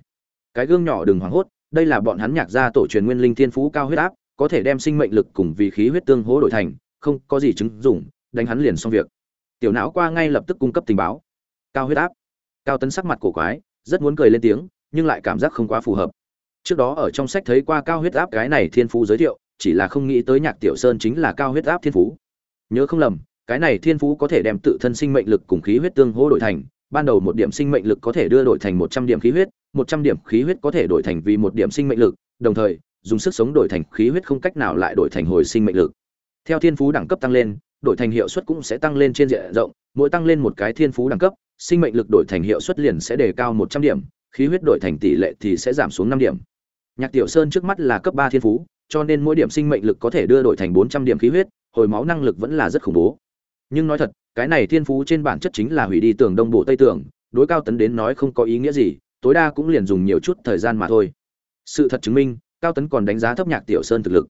Cái gương nhỏ đừng hoảng hốt, đây là bọn hắn nhạc gia tổ truyền nguyên linh thiên phú cao huyết áp, có thể đem sinh mệnh lực cùng vì khí huyết tương hỗ đổi thành, không có gì chứng dụng, đánh hắn liền xong việc. Tiểu não qua ngay lập tức cung cấp tình báo. Cao huyết áp. Cao tấn sắc mặt cổ quái, rất muốn cười lên tiếng, nhưng lại cảm giác không quá phù hợp. Trước đó ở trong sách thấy qua cao huyết áp cái này thiên phú giới thiệu, chỉ là không nghĩ tới nhạc tiểu sơn chính là cao huyết áp thiên phú nhớ không lầm, cái này thiên phú có thể đem tự thân sinh mệnh lực cùng khí huyết tương hỗ đổi thành, ban đầu một điểm sinh mệnh lực có thể đưa đổi thành một trăm điểm khí huyết, một trăm điểm khí huyết có thể đổi thành vì một điểm sinh mệnh lực, đồng thời, dùng sức sống đổi thành khí huyết không cách nào lại đổi thành hồi sinh mệnh lực. Theo thiên phú đẳng cấp tăng lên, đổi thành hiệu suất cũng sẽ tăng lên trên diện rộng, mỗi tăng lên một cái thiên phú đẳng cấp, sinh mệnh lực đổi thành hiệu suất liền sẽ đề cao một trăm điểm, khí huyết đổi thành tỷ lệ thì sẽ giảm xuống năm điểm. Nhạc tiểu sơn trước mắt là cấp ba thiên phú, cho nên mỗi điểm sinh mệnh lực có thể đưa đổi thành bốn trăm điểm khí huyết hồi máu năng lực vẫn là rất khủng bố. Nhưng nói thật, cái này thiên phú trên bản chất chính là hủy đi tường đông bộ tây tường, đối cao tấn đến nói không có ý nghĩa gì, tối đa cũng liền dùng nhiều chút thời gian mà thôi. Sự thật chứng minh, cao tấn còn đánh giá thấp nhạc tiểu sơn thực lực.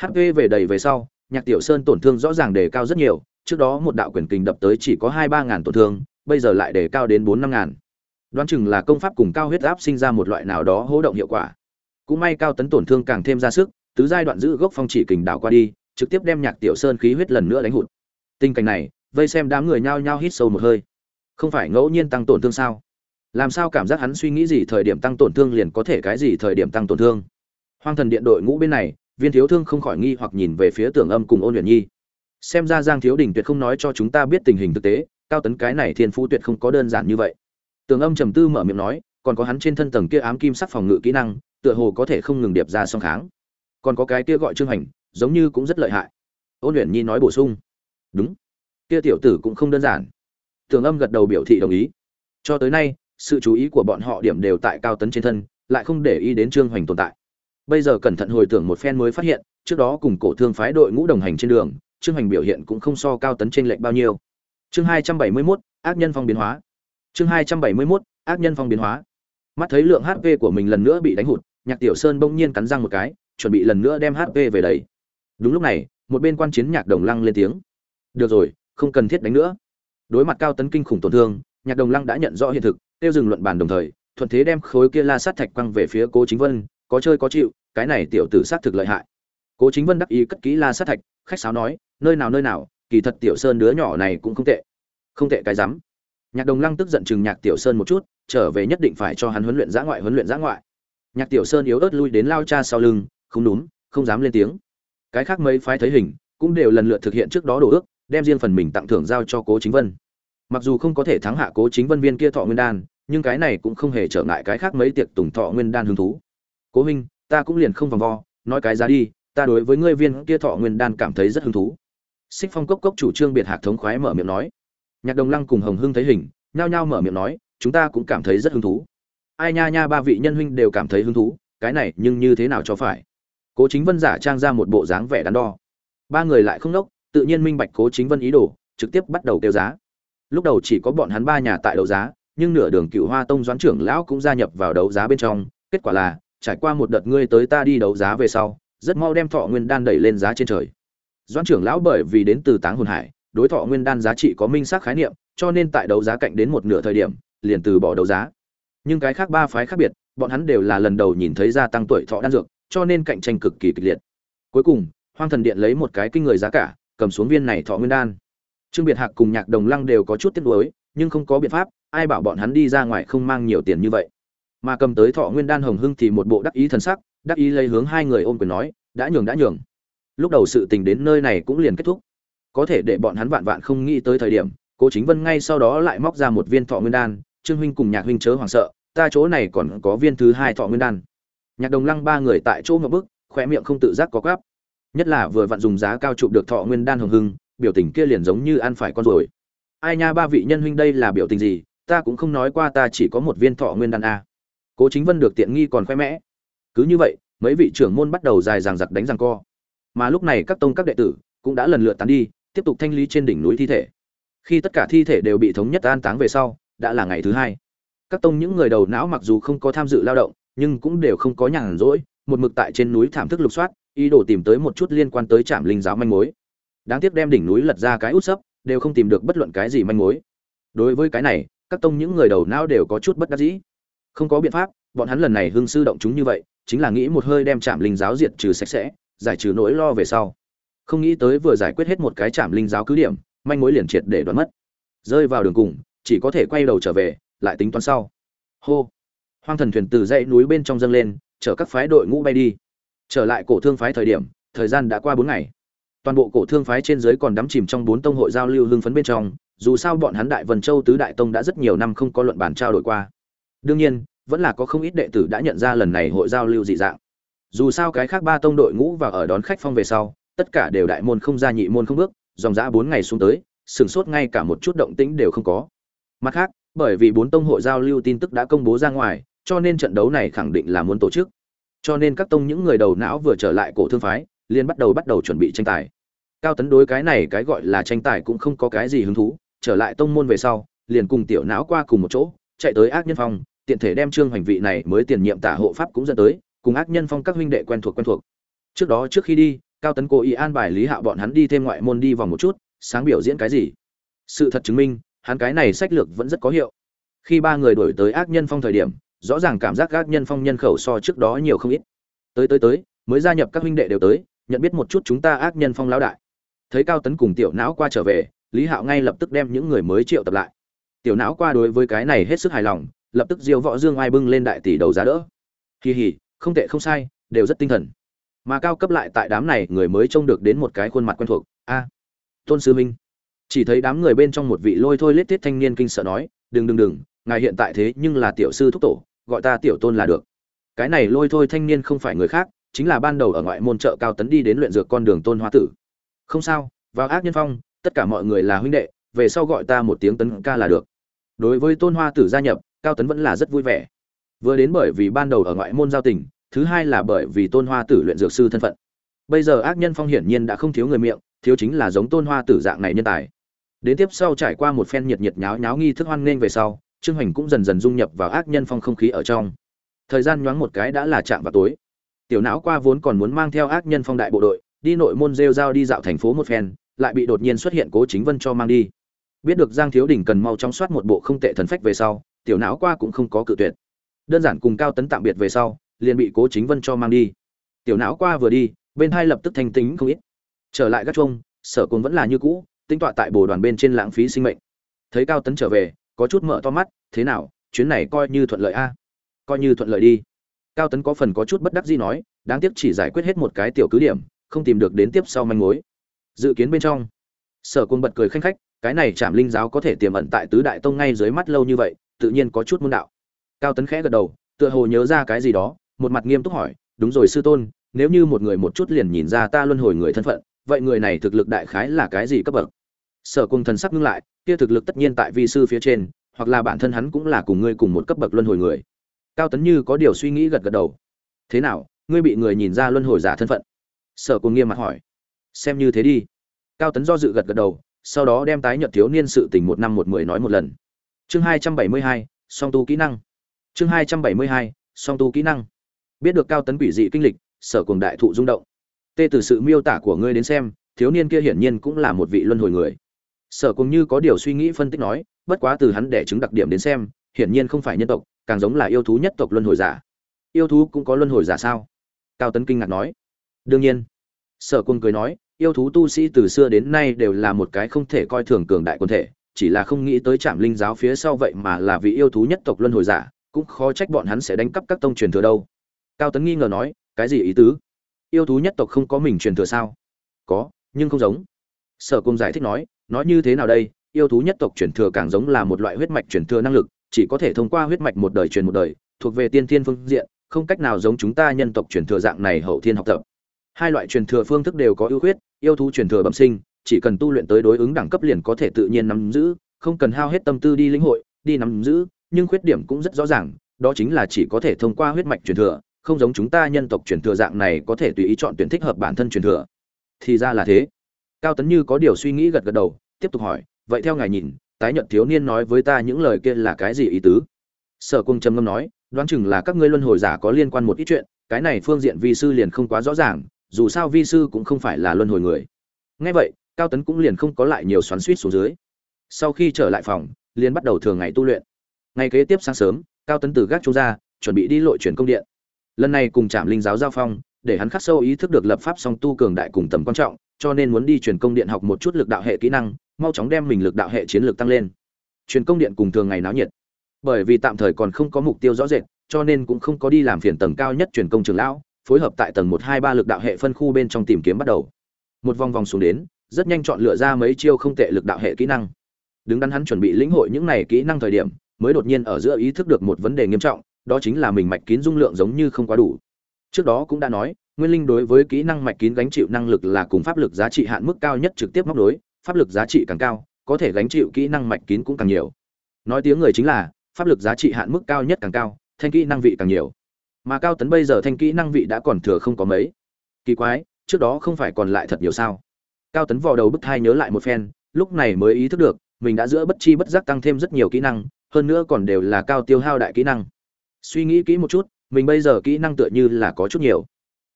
Hp về đầy về sau, nhạc tiểu sơn tổn thương rõ ràng đề cao rất nhiều, trước đó một đạo quyền kình đập tới chỉ có hai ba ngàn tổn thương, bây giờ lại đề cao đến bốn năm ngàn. Đoán chừng là công pháp cùng cao huyết áp sinh ra một loại nào đó hỗ động hiệu quả. Cũng may cao tấn tổn thương càng thêm ra sức, tứ giai đoạn giữ gốc phong chỉ kình đảo qua đi trực tiếp đem nhạc tiểu sơn khí huyết lần nữa đánh hụt. Tình cảnh này, vây xem đám người nhao nhao hít sâu một hơi. Không phải ngẫu nhiên tăng tổn thương sao? Làm sao cảm giác hắn suy nghĩ gì thời điểm tăng tổn thương liền có thể cái gì thời điểm tăng tổn thương? Hoang thần điện đội ngũ bên này, viên thiếu thương không khỏi nghi hoặc nhìn về phía tưởng âm cùng ôn luyện nhi. Xem ra giang thiếu đình tuyệt không nói cho chúng ta biết tình hình thực tế, cao tấn cái này thiên phú tuyệt không có đơn giản như vậy. Tưởng âm trầm tư mở miệng nói, còn có hắn trên thân tầng kia ám kim sắc phòng ngự kỹ năng, tựa hồ có thể không ngừng điệp ra song kháng. Còn có cái kia gọi trương hành giống như cũng rất lợi hại. Ôn luyện nhi nói bổ sung. Đúng. Kia tiểu tử cũng không đơn giản. Tường âm gật đầu biểu thị đồng ý. Cho tới nay, sự chú ý của bọn họ điểm đều tại cao tấn trên thân, lại không để ý đến trương hoành tồn tại. Bây giờ cẩn thận hồi tưởng một phen mới phát hiện, trước đó cùng cổ thương phái đội ngũ đồng hành trên đường, trương hoành biểu hiện cũng không so cao tấn trên lệnh bao nhiêu. Chương hai trăm bảy mươi mốt, ác nhân phong biến hóa. Chương hai trăm bảy mươi mốt, ác nhân phong biến hóa. Mắt thấy lượng hp của mình lần nữa bị đánh hụt, nhạc tiểu sơn bỗng nhiên cắn răng một cái, chuẩn bị lần nữa đem hp về đấy đúng lúc này, một bên quan chiến nhạc đồng lăng lên tiếng. Được rồi, không cần thiết đánh nữa. Đối mặt cao tấn kinh khủng tổn thương, nhạc đồng lăng đã nhận rõ hiện thực, tiêu dừng luận bàn đồng thời, thuận thế đem khối kia la sát thạch quăng về phía cố chính vân, có chơi có chịu, cái này tiểu tử sát thực lợi hại. Cố chính vân đắc ý cất kỹ la sát thạch, khách sáo nói, nơi nào nơi nào, kỳ thật tiểu sơn đứa nhỏ này cũng không tệ. Không tệ cái rắm. Nhạc đồng lăng tức giận chừng nhạc tiểu sơn một chút, trở về nhất định phải cho hắn huấn luyện giã ngoại, huấn luyện giã ngoại. Nhạc tiểu sơn yếu ớt lui đến lao cha sau lưng, không đúng, không dám lên tiếng cái khác mấy phái thấy hình, cũng đều lần lượt thực hiện trước đó đồ ước, đem riêng phần mình tặng thưởng giao cho cố chính vân. Mặc dù không có thể thắng hạ cố chính vân viên kia thọ nguyên đan, nhưng cái này cũng không hề trở ngại cái khác mấy tiệc tùng thọ nguyên đan hứng thú. Cố huynh, ta cũng liền không vòng vo, nói cái giá đi, ta đối với ngươi viên kia thọ nguyên đan cảm thấy rất hứng thú. Xích phong cốc cốc chủ trương biệt hạc thống khoái mở miệng nói. Nhạc đồng lăng cùng hồng hưng thấy hình, nhao nhao mở miệng nói, chúng ta cũng cảm thấy rất hứng thú. Ai nha nha, ba vị nhân huynh đều cảm thấy hứng thú, cái này nhưng như thế nào cho phải? Cố chính vân giả trang ra một bộ dáng vẻ đắn đo. Ba người lại không nốc, tự nhiên minh bạch cố chính vân ý đồ, trực tiếp bắt đầu kêu giá. Lúc đầu chỉ có bọn hắn ba nhà tại đấu giá, nhưng nửa đường cựu hoa tông doãn trưởng lão cũng gia nhập vào đấu giá bên trong. Kết quả là, trải qua một đợt ngươi tới ta đi đấu giá về sau, rất mau đem thọ nguyên đan đẩy lên giá trên trời. Doãn trưởng lão bởi vì đến từ táng hồn hải, đối thọ nguyên đan giá trị có minh xác khái niệm, cho nên tại đấu giá cạnh đến một nửa thời điểm, liền từ bỏ đấu giá. Nhưng cái khác ba phái khác biệt, bọn hắn đều là lần đầu nhìn thấy gia tăng tuổi thọ đan dược cho nên cạnh tranh cực kỳ kịch liệt. Cuối cùng, hoang thần điện lấy một cái kinh người giá cả, cầm xuống viên này thọ nguyên đan. Trương biệt hạc cùng nhạc đồng lăng đều có chút tiếc nuối, nhưng không có biện pháp, ai bảo bọn hắn đi ra ngoài không mang nhiều tiền như vậy. Mà cầm tới thọ nguyên đan hồng hưng thì một bộ đắc ý thần sắc, đắc ý lấy hướng hai người ôm quyền nói, đã nhường đã nhường. Lúc đầu sự tình đến nơi này cũng liền kết thúc. Có thể để bọn hắn vạn vạn không nghĩ tới thời điểm, cố chính vân ngay sau đó lại móc ra một viên thọ nguyên đan, trương huynh cùng nhạc huynh chớ hoảng sợ, ta chỗ này còn có viên thứ hai thọ nguyên đan nhạc đồng lăng ba người tại chỗ một bước khoe miệng không tự giác có gắp nhất là vừa vặn dùng giá cao chụp được thọ nguyên đan hồng hưng, biểu tình kia liền giống như ăn phải con rồi ai nha ba vị nhân huynh đây là biểu tình gì? Ta cũng không nói qua ta chỉ có một viên thọ nguyên đan a. Cố chính vân được tiện nghi còn khoe mẽ. Cứ như vậy, mấy vị trưởng môn bắt đầu dài dằng giặc đánh giằng co. Mà lúc này các tông các đệ tử cũng đã lần lượt tán đi, tiếp tục thanh lý trên đỉnh núi thi thể. Khi tất cả thi thể đều bị thống nhất an táng về sau, đã là ngày thứ hai. Các tông những người đầu não mặc dù không có tham dự lao động nhưng cũng đều không có nhàn rỗi, một mực tại trên núi thảm thức lục soát, ý đồ tìm tới một chút liên quan tới trạm linh giáo manh mối. Đáng tiếc đem đỉnh núi lật ra cái út sấp, đều không tìm được bất luận cái gì manh mối. Đối với cái này, các tông những người đầu não đều có chút bất đắc dĩ. Không có biện pháp, bọn hắn lần này hương sư động chúng như vậy, chính là nghĩ một hơi đem trạm linh giáo diệt trừ sạch sẽ, giải trừ nỗi lo về sau. Không nghĩ tới vừa giải quyết hết một cái trạm linh giáo cứ điểm, manh mối liền triệt để đoán mất. Rơi vào đường cùng, chỉ có thể quay đầu trở về, lại tính toán sau. Hô hoang thần thuyền từ dãy núi bên trong dâng lên, chở các phái đội ngũ bay đi. Trở lại cổ thương phái thời điểm, thời gian đã qua bốn ngày. Toàn bộ cổ thương phái trên dưới còn đắm chìm trong bốn tông hội giao lưu hưng phấn bên trong, dù sao bọn hắn đại vân châu tứ đại tông đã rất nhiều năm không có luận bàn trao đổi qua. Đương nhiên, vẫn là có không ít đệ tử đã nhận ra lần này hội giao lưu dị dạng. Dù sao cái khác ba tông đội ngũ và ở đón khách phong về sau, tất cả đều đại môn không ra nhị môn không bước, dòng dã bốn ngày xuống tới sửng sốt ngay cả một chút động tĩnh đều không có. Mặt khác, bởi vì bốn tông hội giao lưu tin tức đã công bố ra ngoài cho nên trận đấu này khẳng định là muốn tổ chức. Cho nên các tông những người đầu não vừa trở lại cổ thương phái, liền bắt đầu bắt đầu chuẩn bị tranh tài. Cao tấn đối cái này cái gọi là tranh tài cũng không có cái gì hứng thú, trở lại tông môn về sau, liền cùng tiểu não qua cùng một chỗ, chạy tới ác nhân phong, tiện thể đem trương hành vị này mới tiền nhiệm tả hộ pháp cũng dẫn tới, cùng ác nhân phong các huynh đệ quen thuộc quen thuộc. Trước đó trước khi đi, cao tấn cố ý an bài lý hạo bọn hắn đi thêm ngoại môn đi vòng một chút, sáng biểu diễn cái gì? Sự thật chứng minh, hắn cái này sách lược vẫn rất có hiệu. Khi ba người đổi tới ác nhân phong thời điểm rõ ràng cảm giác ác nhân phong nhân khẩu so trước đó nhiều không ít. Tới tới tới, mới gia nhập các huynh đệ đều tới, nhận biết một chút chúng ta ác nhân phong lão đại. Thấy cao tấn cùng tiểu não qua trở về, lý hạo ngay lập tức đem những người mới triệu tập lại. Tiểu não qua đối với cái này hết sức hài lòng, lập tức diêu võ dương ai bưng lên đại tỷ đầu giá đỡ. Kỳ hỉ không tệ, không sai, đều rất tinh thần. Mà cao cấp lại tại đám này người mới trông được đến một cái khuôn mặt quen thuộc. A, tôn sư minh. Chỉ thấy đám người bên trong một vị lôi thôi lết tiết thanh niên kinh sợ nói, đừng đừng đừng, ngài hiện tại thế nhưng là tiểu sư thúc tổ gọi ta tiểu tôn là được. Cái này lôi thôi thanh niên không phải người khác, chính là ban đầu ở ngoại môn chợ cao tấn đi đến luyện dược con đường tôn hoa tử. Không sao, vào ác nhân phong, tất cả mọi người là huynh đệ, về sau gọi ta một tiếng tấn ca là được. Đối với tôn hoa tử gia nhập, cao tấn vẫn là rất vui vẻ. Vừa đến bởi vì ban đầu ở ngoại môn giao tình, thứ hai là bởi vì tôn hoa tử luyện dược sư thân phận. Bây giờ ác nhân phong hiển nhiên đã không thiếu người miệng, thiếu chính là giống tôn hoa tử dạng này nhân tài. Đến tiếp sau trải qua một phen nhiệt nhiệt nháo nháo nghi thức hoan nghênh về sau trương hoành cũng dần dần dung nhập vào ác nhân phong không khí ở trong. Thời gian nhoáng một cái đã là chạm vào tối. Tiểu não qua vốn còn muốn mang theo ác nhân phong đại bộ đội, đi nội môn rêu giao đi dạo thành phố một phen, lại bị đột nhiên xuất hiện cố chính vân cho mang đi. Biết được giang thiếu đình cần mau chóng soát một bộ không tệ thần phách về sau, tiểu não qua cũng không có cự tuyệt. Đơn giản cùng cao tấn tạm biệt về sau, liền bị cố chính vân cho mang đi. Tiểu não qua vừa đi, bên hai lập tức thanh tính không ít. Trở lại gác trung sở cồn vẫn là như cũ, tính tọa tại bồ đoàn bên trên lãng phí sinh mệnh. Thấy cao tấn trở về có chút mở to mắt, thế nào, chuyến này coi như thuận lợi a? Coi như thuận lợi đi. Cao tấn có phần có chút bất đắc gì nói, đáng tiếc chỉ giải quyết hết một cái tiểu cứ điểm, không tìm được đến tiếp sau manh mối. Dự kiến bên trong, sở côn bật cười khanh khách, cái này chạm linh giáo có thể tiềm ẩn tại tứ đại tông ngay dưới mắt lâu như vậy, tự nhiên có chút môn đạo. Cao tấn khẽ gật đầu, tựa hồ nhớ ra cái gì đó, một mặt nghiêm túc hỏi, đúng rồi sư tôn, nếu như một người một chút liền nhìn ra ta luân hồi người thân phận, vậy người này thực lực đại khái là cái gì cấp bậc? Sở quân thần sắc ngưng lại kia thực lực tất nhiên tại vi sư phía trên, hoặc là bản thân hắn cũng là cùng ngươi cùng một cấp bậc luân hồi người. Cao tấn như có điều suy nghĩ gật gật đầu. Thế nào, ngươi bị người nhìn ra luân hồi giả thân phận? Sở cùng nghiêm mặt hỏi. Xem như thế đi. Cao tấn do dự gật gật đầu, sau đó đem tái nhận thiếu niên sự tình một năm một mười nói một lần. Chương hai trăm bảy mươi hai, song tu kỹ năng. Chương hai trăm bảy mươi hai, song tu kỹ năng. Biết được cao tấn quỷ dị kinh lịch, sở cùng đại thụ rung động. Tê từ sự miêu tả của ngươi đến xem, thiếu niên kia hiển nhiên cũng là một vị luân hồi người sở cùng như có điều suy nghĩ phân tích nói, bất quá từ hắn để chứng đặc điểm đến xem, hiển nhiên không phải nhân tộc, càng giống là yêu thú nhất tộc luân hồi giả. Yêu thú cũng có luân hồi giả sao? Cao tấn kinh ngạc nói. Đương nhiên. Sở cung cười nói, yêu thú tu sĩ từ xưa đến nay đều là một cái không thể coi thường cường đại quân thể, chỉ là không nghĩ tới trạm linh giáo phía sau vậy mà là vị yêu thú nhất tộc luân hồi giả, cũng khó trách bọn hắn sẽ đánh cắp các tông truyền thừa đâu. Cao tấn nghi ngờ nói, cái gì ý tứ? Yêu thú nhất tộc không có mình truyền thừa sao? Có, nhưng không giống. Sở cung giải thích nói nói như thế nào đây? Yêu thú nhất tộc truyền thừa càng giống là một loại huyết mạch truyền thừa năng lực, chỉ có thể thông qua huyết mạch một đời truyền một đời, thuộc về tiên thiên phương diện, không cách nào giống chúng ta nhân tộc truyền thừa dạng này hậu thiên học tập. Hai loại truyền thừa phương thức đều có ưu khuyết, yêu thú truyền thừa bẩm sinh, chỉ cần tu luyện tới đối ứng đẳng cấp liền có thể tự nhiên nắm giữ, không cần hao hết tâm tư đi lĩnh hội, đi nắm giữ, nhưng khuyết điểm cũng rất rõ ràng, đó chính là chỉ có thể thông qua huyết mạch truyền thừa, không giống chúng ta nhân tộc truyền thừa dạng này có thể tùy ý chọn tuyển thích hợp bản thân truyền thừa. Thì ra là thế cao tấn như có điều suy nghĩ gật gật đầu, tiếp tục hỏi, vậy theo ngài nhìn, tái nhận thiếu niên nói với ta những lời kia là cái gì ý tứ? Sở cung trầm ngâm nói, đoán chừng là các ngươi luân hồi giả có liên quan một ít chuyện, cái này phương diện vi sư liền không quá rõ ràng, dù sao vi sư cũng không phải là luân hồi người. Ngay vậy, cao tấn cũng liền không có lại nhiều xoắn suýt xuống dưới. Sau khi trở lại phòng, liền bắt đầu thường ngày tu luyện. Ngày kế tiếp sáng sớm, cao tấn từ gác trung ra, chuẩn bị đi lội chuyển công điện. Lần này cùng trạm linh giáo giao phong, để hắn khắc sâu ý thức được lập pháp song tu cường đại cùng tầm quan trọng cho nên muốn đi truyền công điện học một chút lực đạo hệ kỹ năng, mau chóng đem mình lực đạo hệ chiến lược tăng lên. Truyền công điện cùng thường ngày náo nhiệt. Bởi vì tạm thời còn không có mục tiêu rõ rệt, cho nên cũng không có đi làm phiền tầng cao nhất truyền công trường lão, phối hợp tại tầng một hai ba lực đạo hệ phân khu bên trong tìm kiếm bắt đầu. Một vòng vòng xuống đến, rất nhanh chọn lựa ra mấy chiêu không tệ lực đạo hệ kỹ năng. Đứng đắn hắn chuẩn bị lĩnh hội những này kỹ năng thời điểm, mới đột nhiên ở giữa ý thức được một vấn đề nghiêm trọng, đó chính là mình mạch kín dung lượng giống như không quá đủ. Trước đó cũng đã nói nguyên linh đối với kỹ năng mạch kín gánh chịu năng lực là cùng pháp lực giá trị hạn mức cao nhất trực tiếp móc đối pháp lực giá trị càng cao, có thể gánh chịu kỹ năng mạch kín cũng càng nhiều. Nói tiếng người chính là, pháp lực giá trị hạn mức cao nhất càng cao, thanh kỹ năng vị càng nhiều. Mà cao tấn bây giờ thanh kỹ năng vị đã còn thừa không có mấy. Kỳ quái, trước đó không phải còn lại thật nhiều sao? Cao tấn vò đầu bức thai nhớ lại một phen, lúc này mới ý thức được, mình đã giữa bất chi bất giác tăng thêm rất nhiều kỹ năng, hơn nữa còn đều là cao tiêu hao đại kỹ năng. Suy nghĩ kỹ một chút, mình bây giờ kỹ năng tựa như là có chút nhiều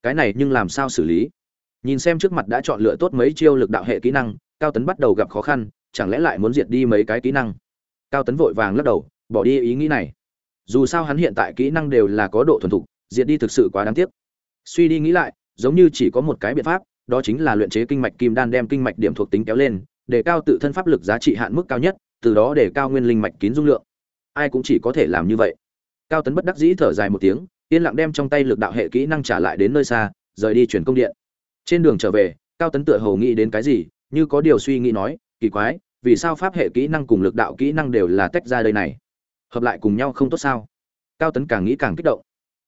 cái này nhưng làm sao xử lý? Nhìn xem trước mặt đã chọn lựa tốt mấy chiêu lực đạo hệ kỹ năng, cao tấn bắt đầu gặp khó khăn, chẳng lẽ lại muốn diệt đi mấy cái kỹ năng? Cao tấn vội vàng lắc đầu, bỏ đi ý nghĩ này. Dù sao hắn hiện tại kỹ năng đều là có độ thuần thục, diệt đi thực sự quá đáng tiếc. Suy đi nghĩ lại, giống như chỉ có một cái biện pháp, đó chính là luyện chế kinh mạch kim đan đem kinh mạch điểm thuộc tính kéo lên, để cao tự thân pháp lực giá trị hạn mức cao nhất, từ đó để cao nguyên linh mạch kín dung lượng. Ai cũng chỉ có thể làm như vậy. Cao tấn bất đắc dĩ thở dài một tiếng yên lặng đem trong tay lực đạo hệ kỹ năng trả lại đến nơi xa, rời đi chuyển công điện. Trên đường trở về, cao tấn tựa hồ nghĩ đến cái gì, như có điều suy nghĩ nói, kỳ quái, vì sao pháp hệ kỹ năng cùng lực đạo kỹ năng đều là tách ra đây này? Hợp lại cùng nhau không tốt sao? Cao tấn càng nghĩ càng kích động.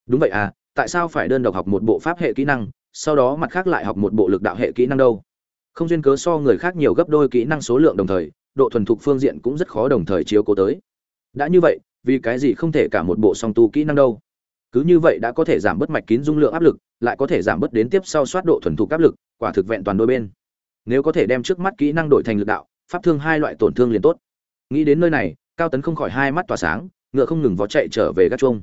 Đúng vậy à tại sao phải đơn độc học một bộ pháp hệ kỹ năng, sau đó mặt khác lại học một bộ lực đạo hệ kỹ năng đâu? Không duyên cớ so người khác nhiều gấp đôi kỹ năng số lượng đồng thời, độ thuần thục phương diện cũng rất khó đồng thời chiếu cố tới. Đã như vậy, vì cái gì không thể cả một bộ song tu kỹ năng đâu? Cứ như vậy đã có thể giảm bớt mạch kín dung lượng áp lực, lại có thể giảm bớt đến tiếp sau soát độ thuần thục áp lực, quả thực vẹn toàn đôi bên. Nếu có thể đem trước mắt kỹ năng đổi thành lực đạo, pháp thương hai loại tổn thương liền tốt. Nghĩ đến nơi này, cao tấn không khỏi hai mắt tỏa sáng, ngựa không ngừng vó chạy trở về gác chuông.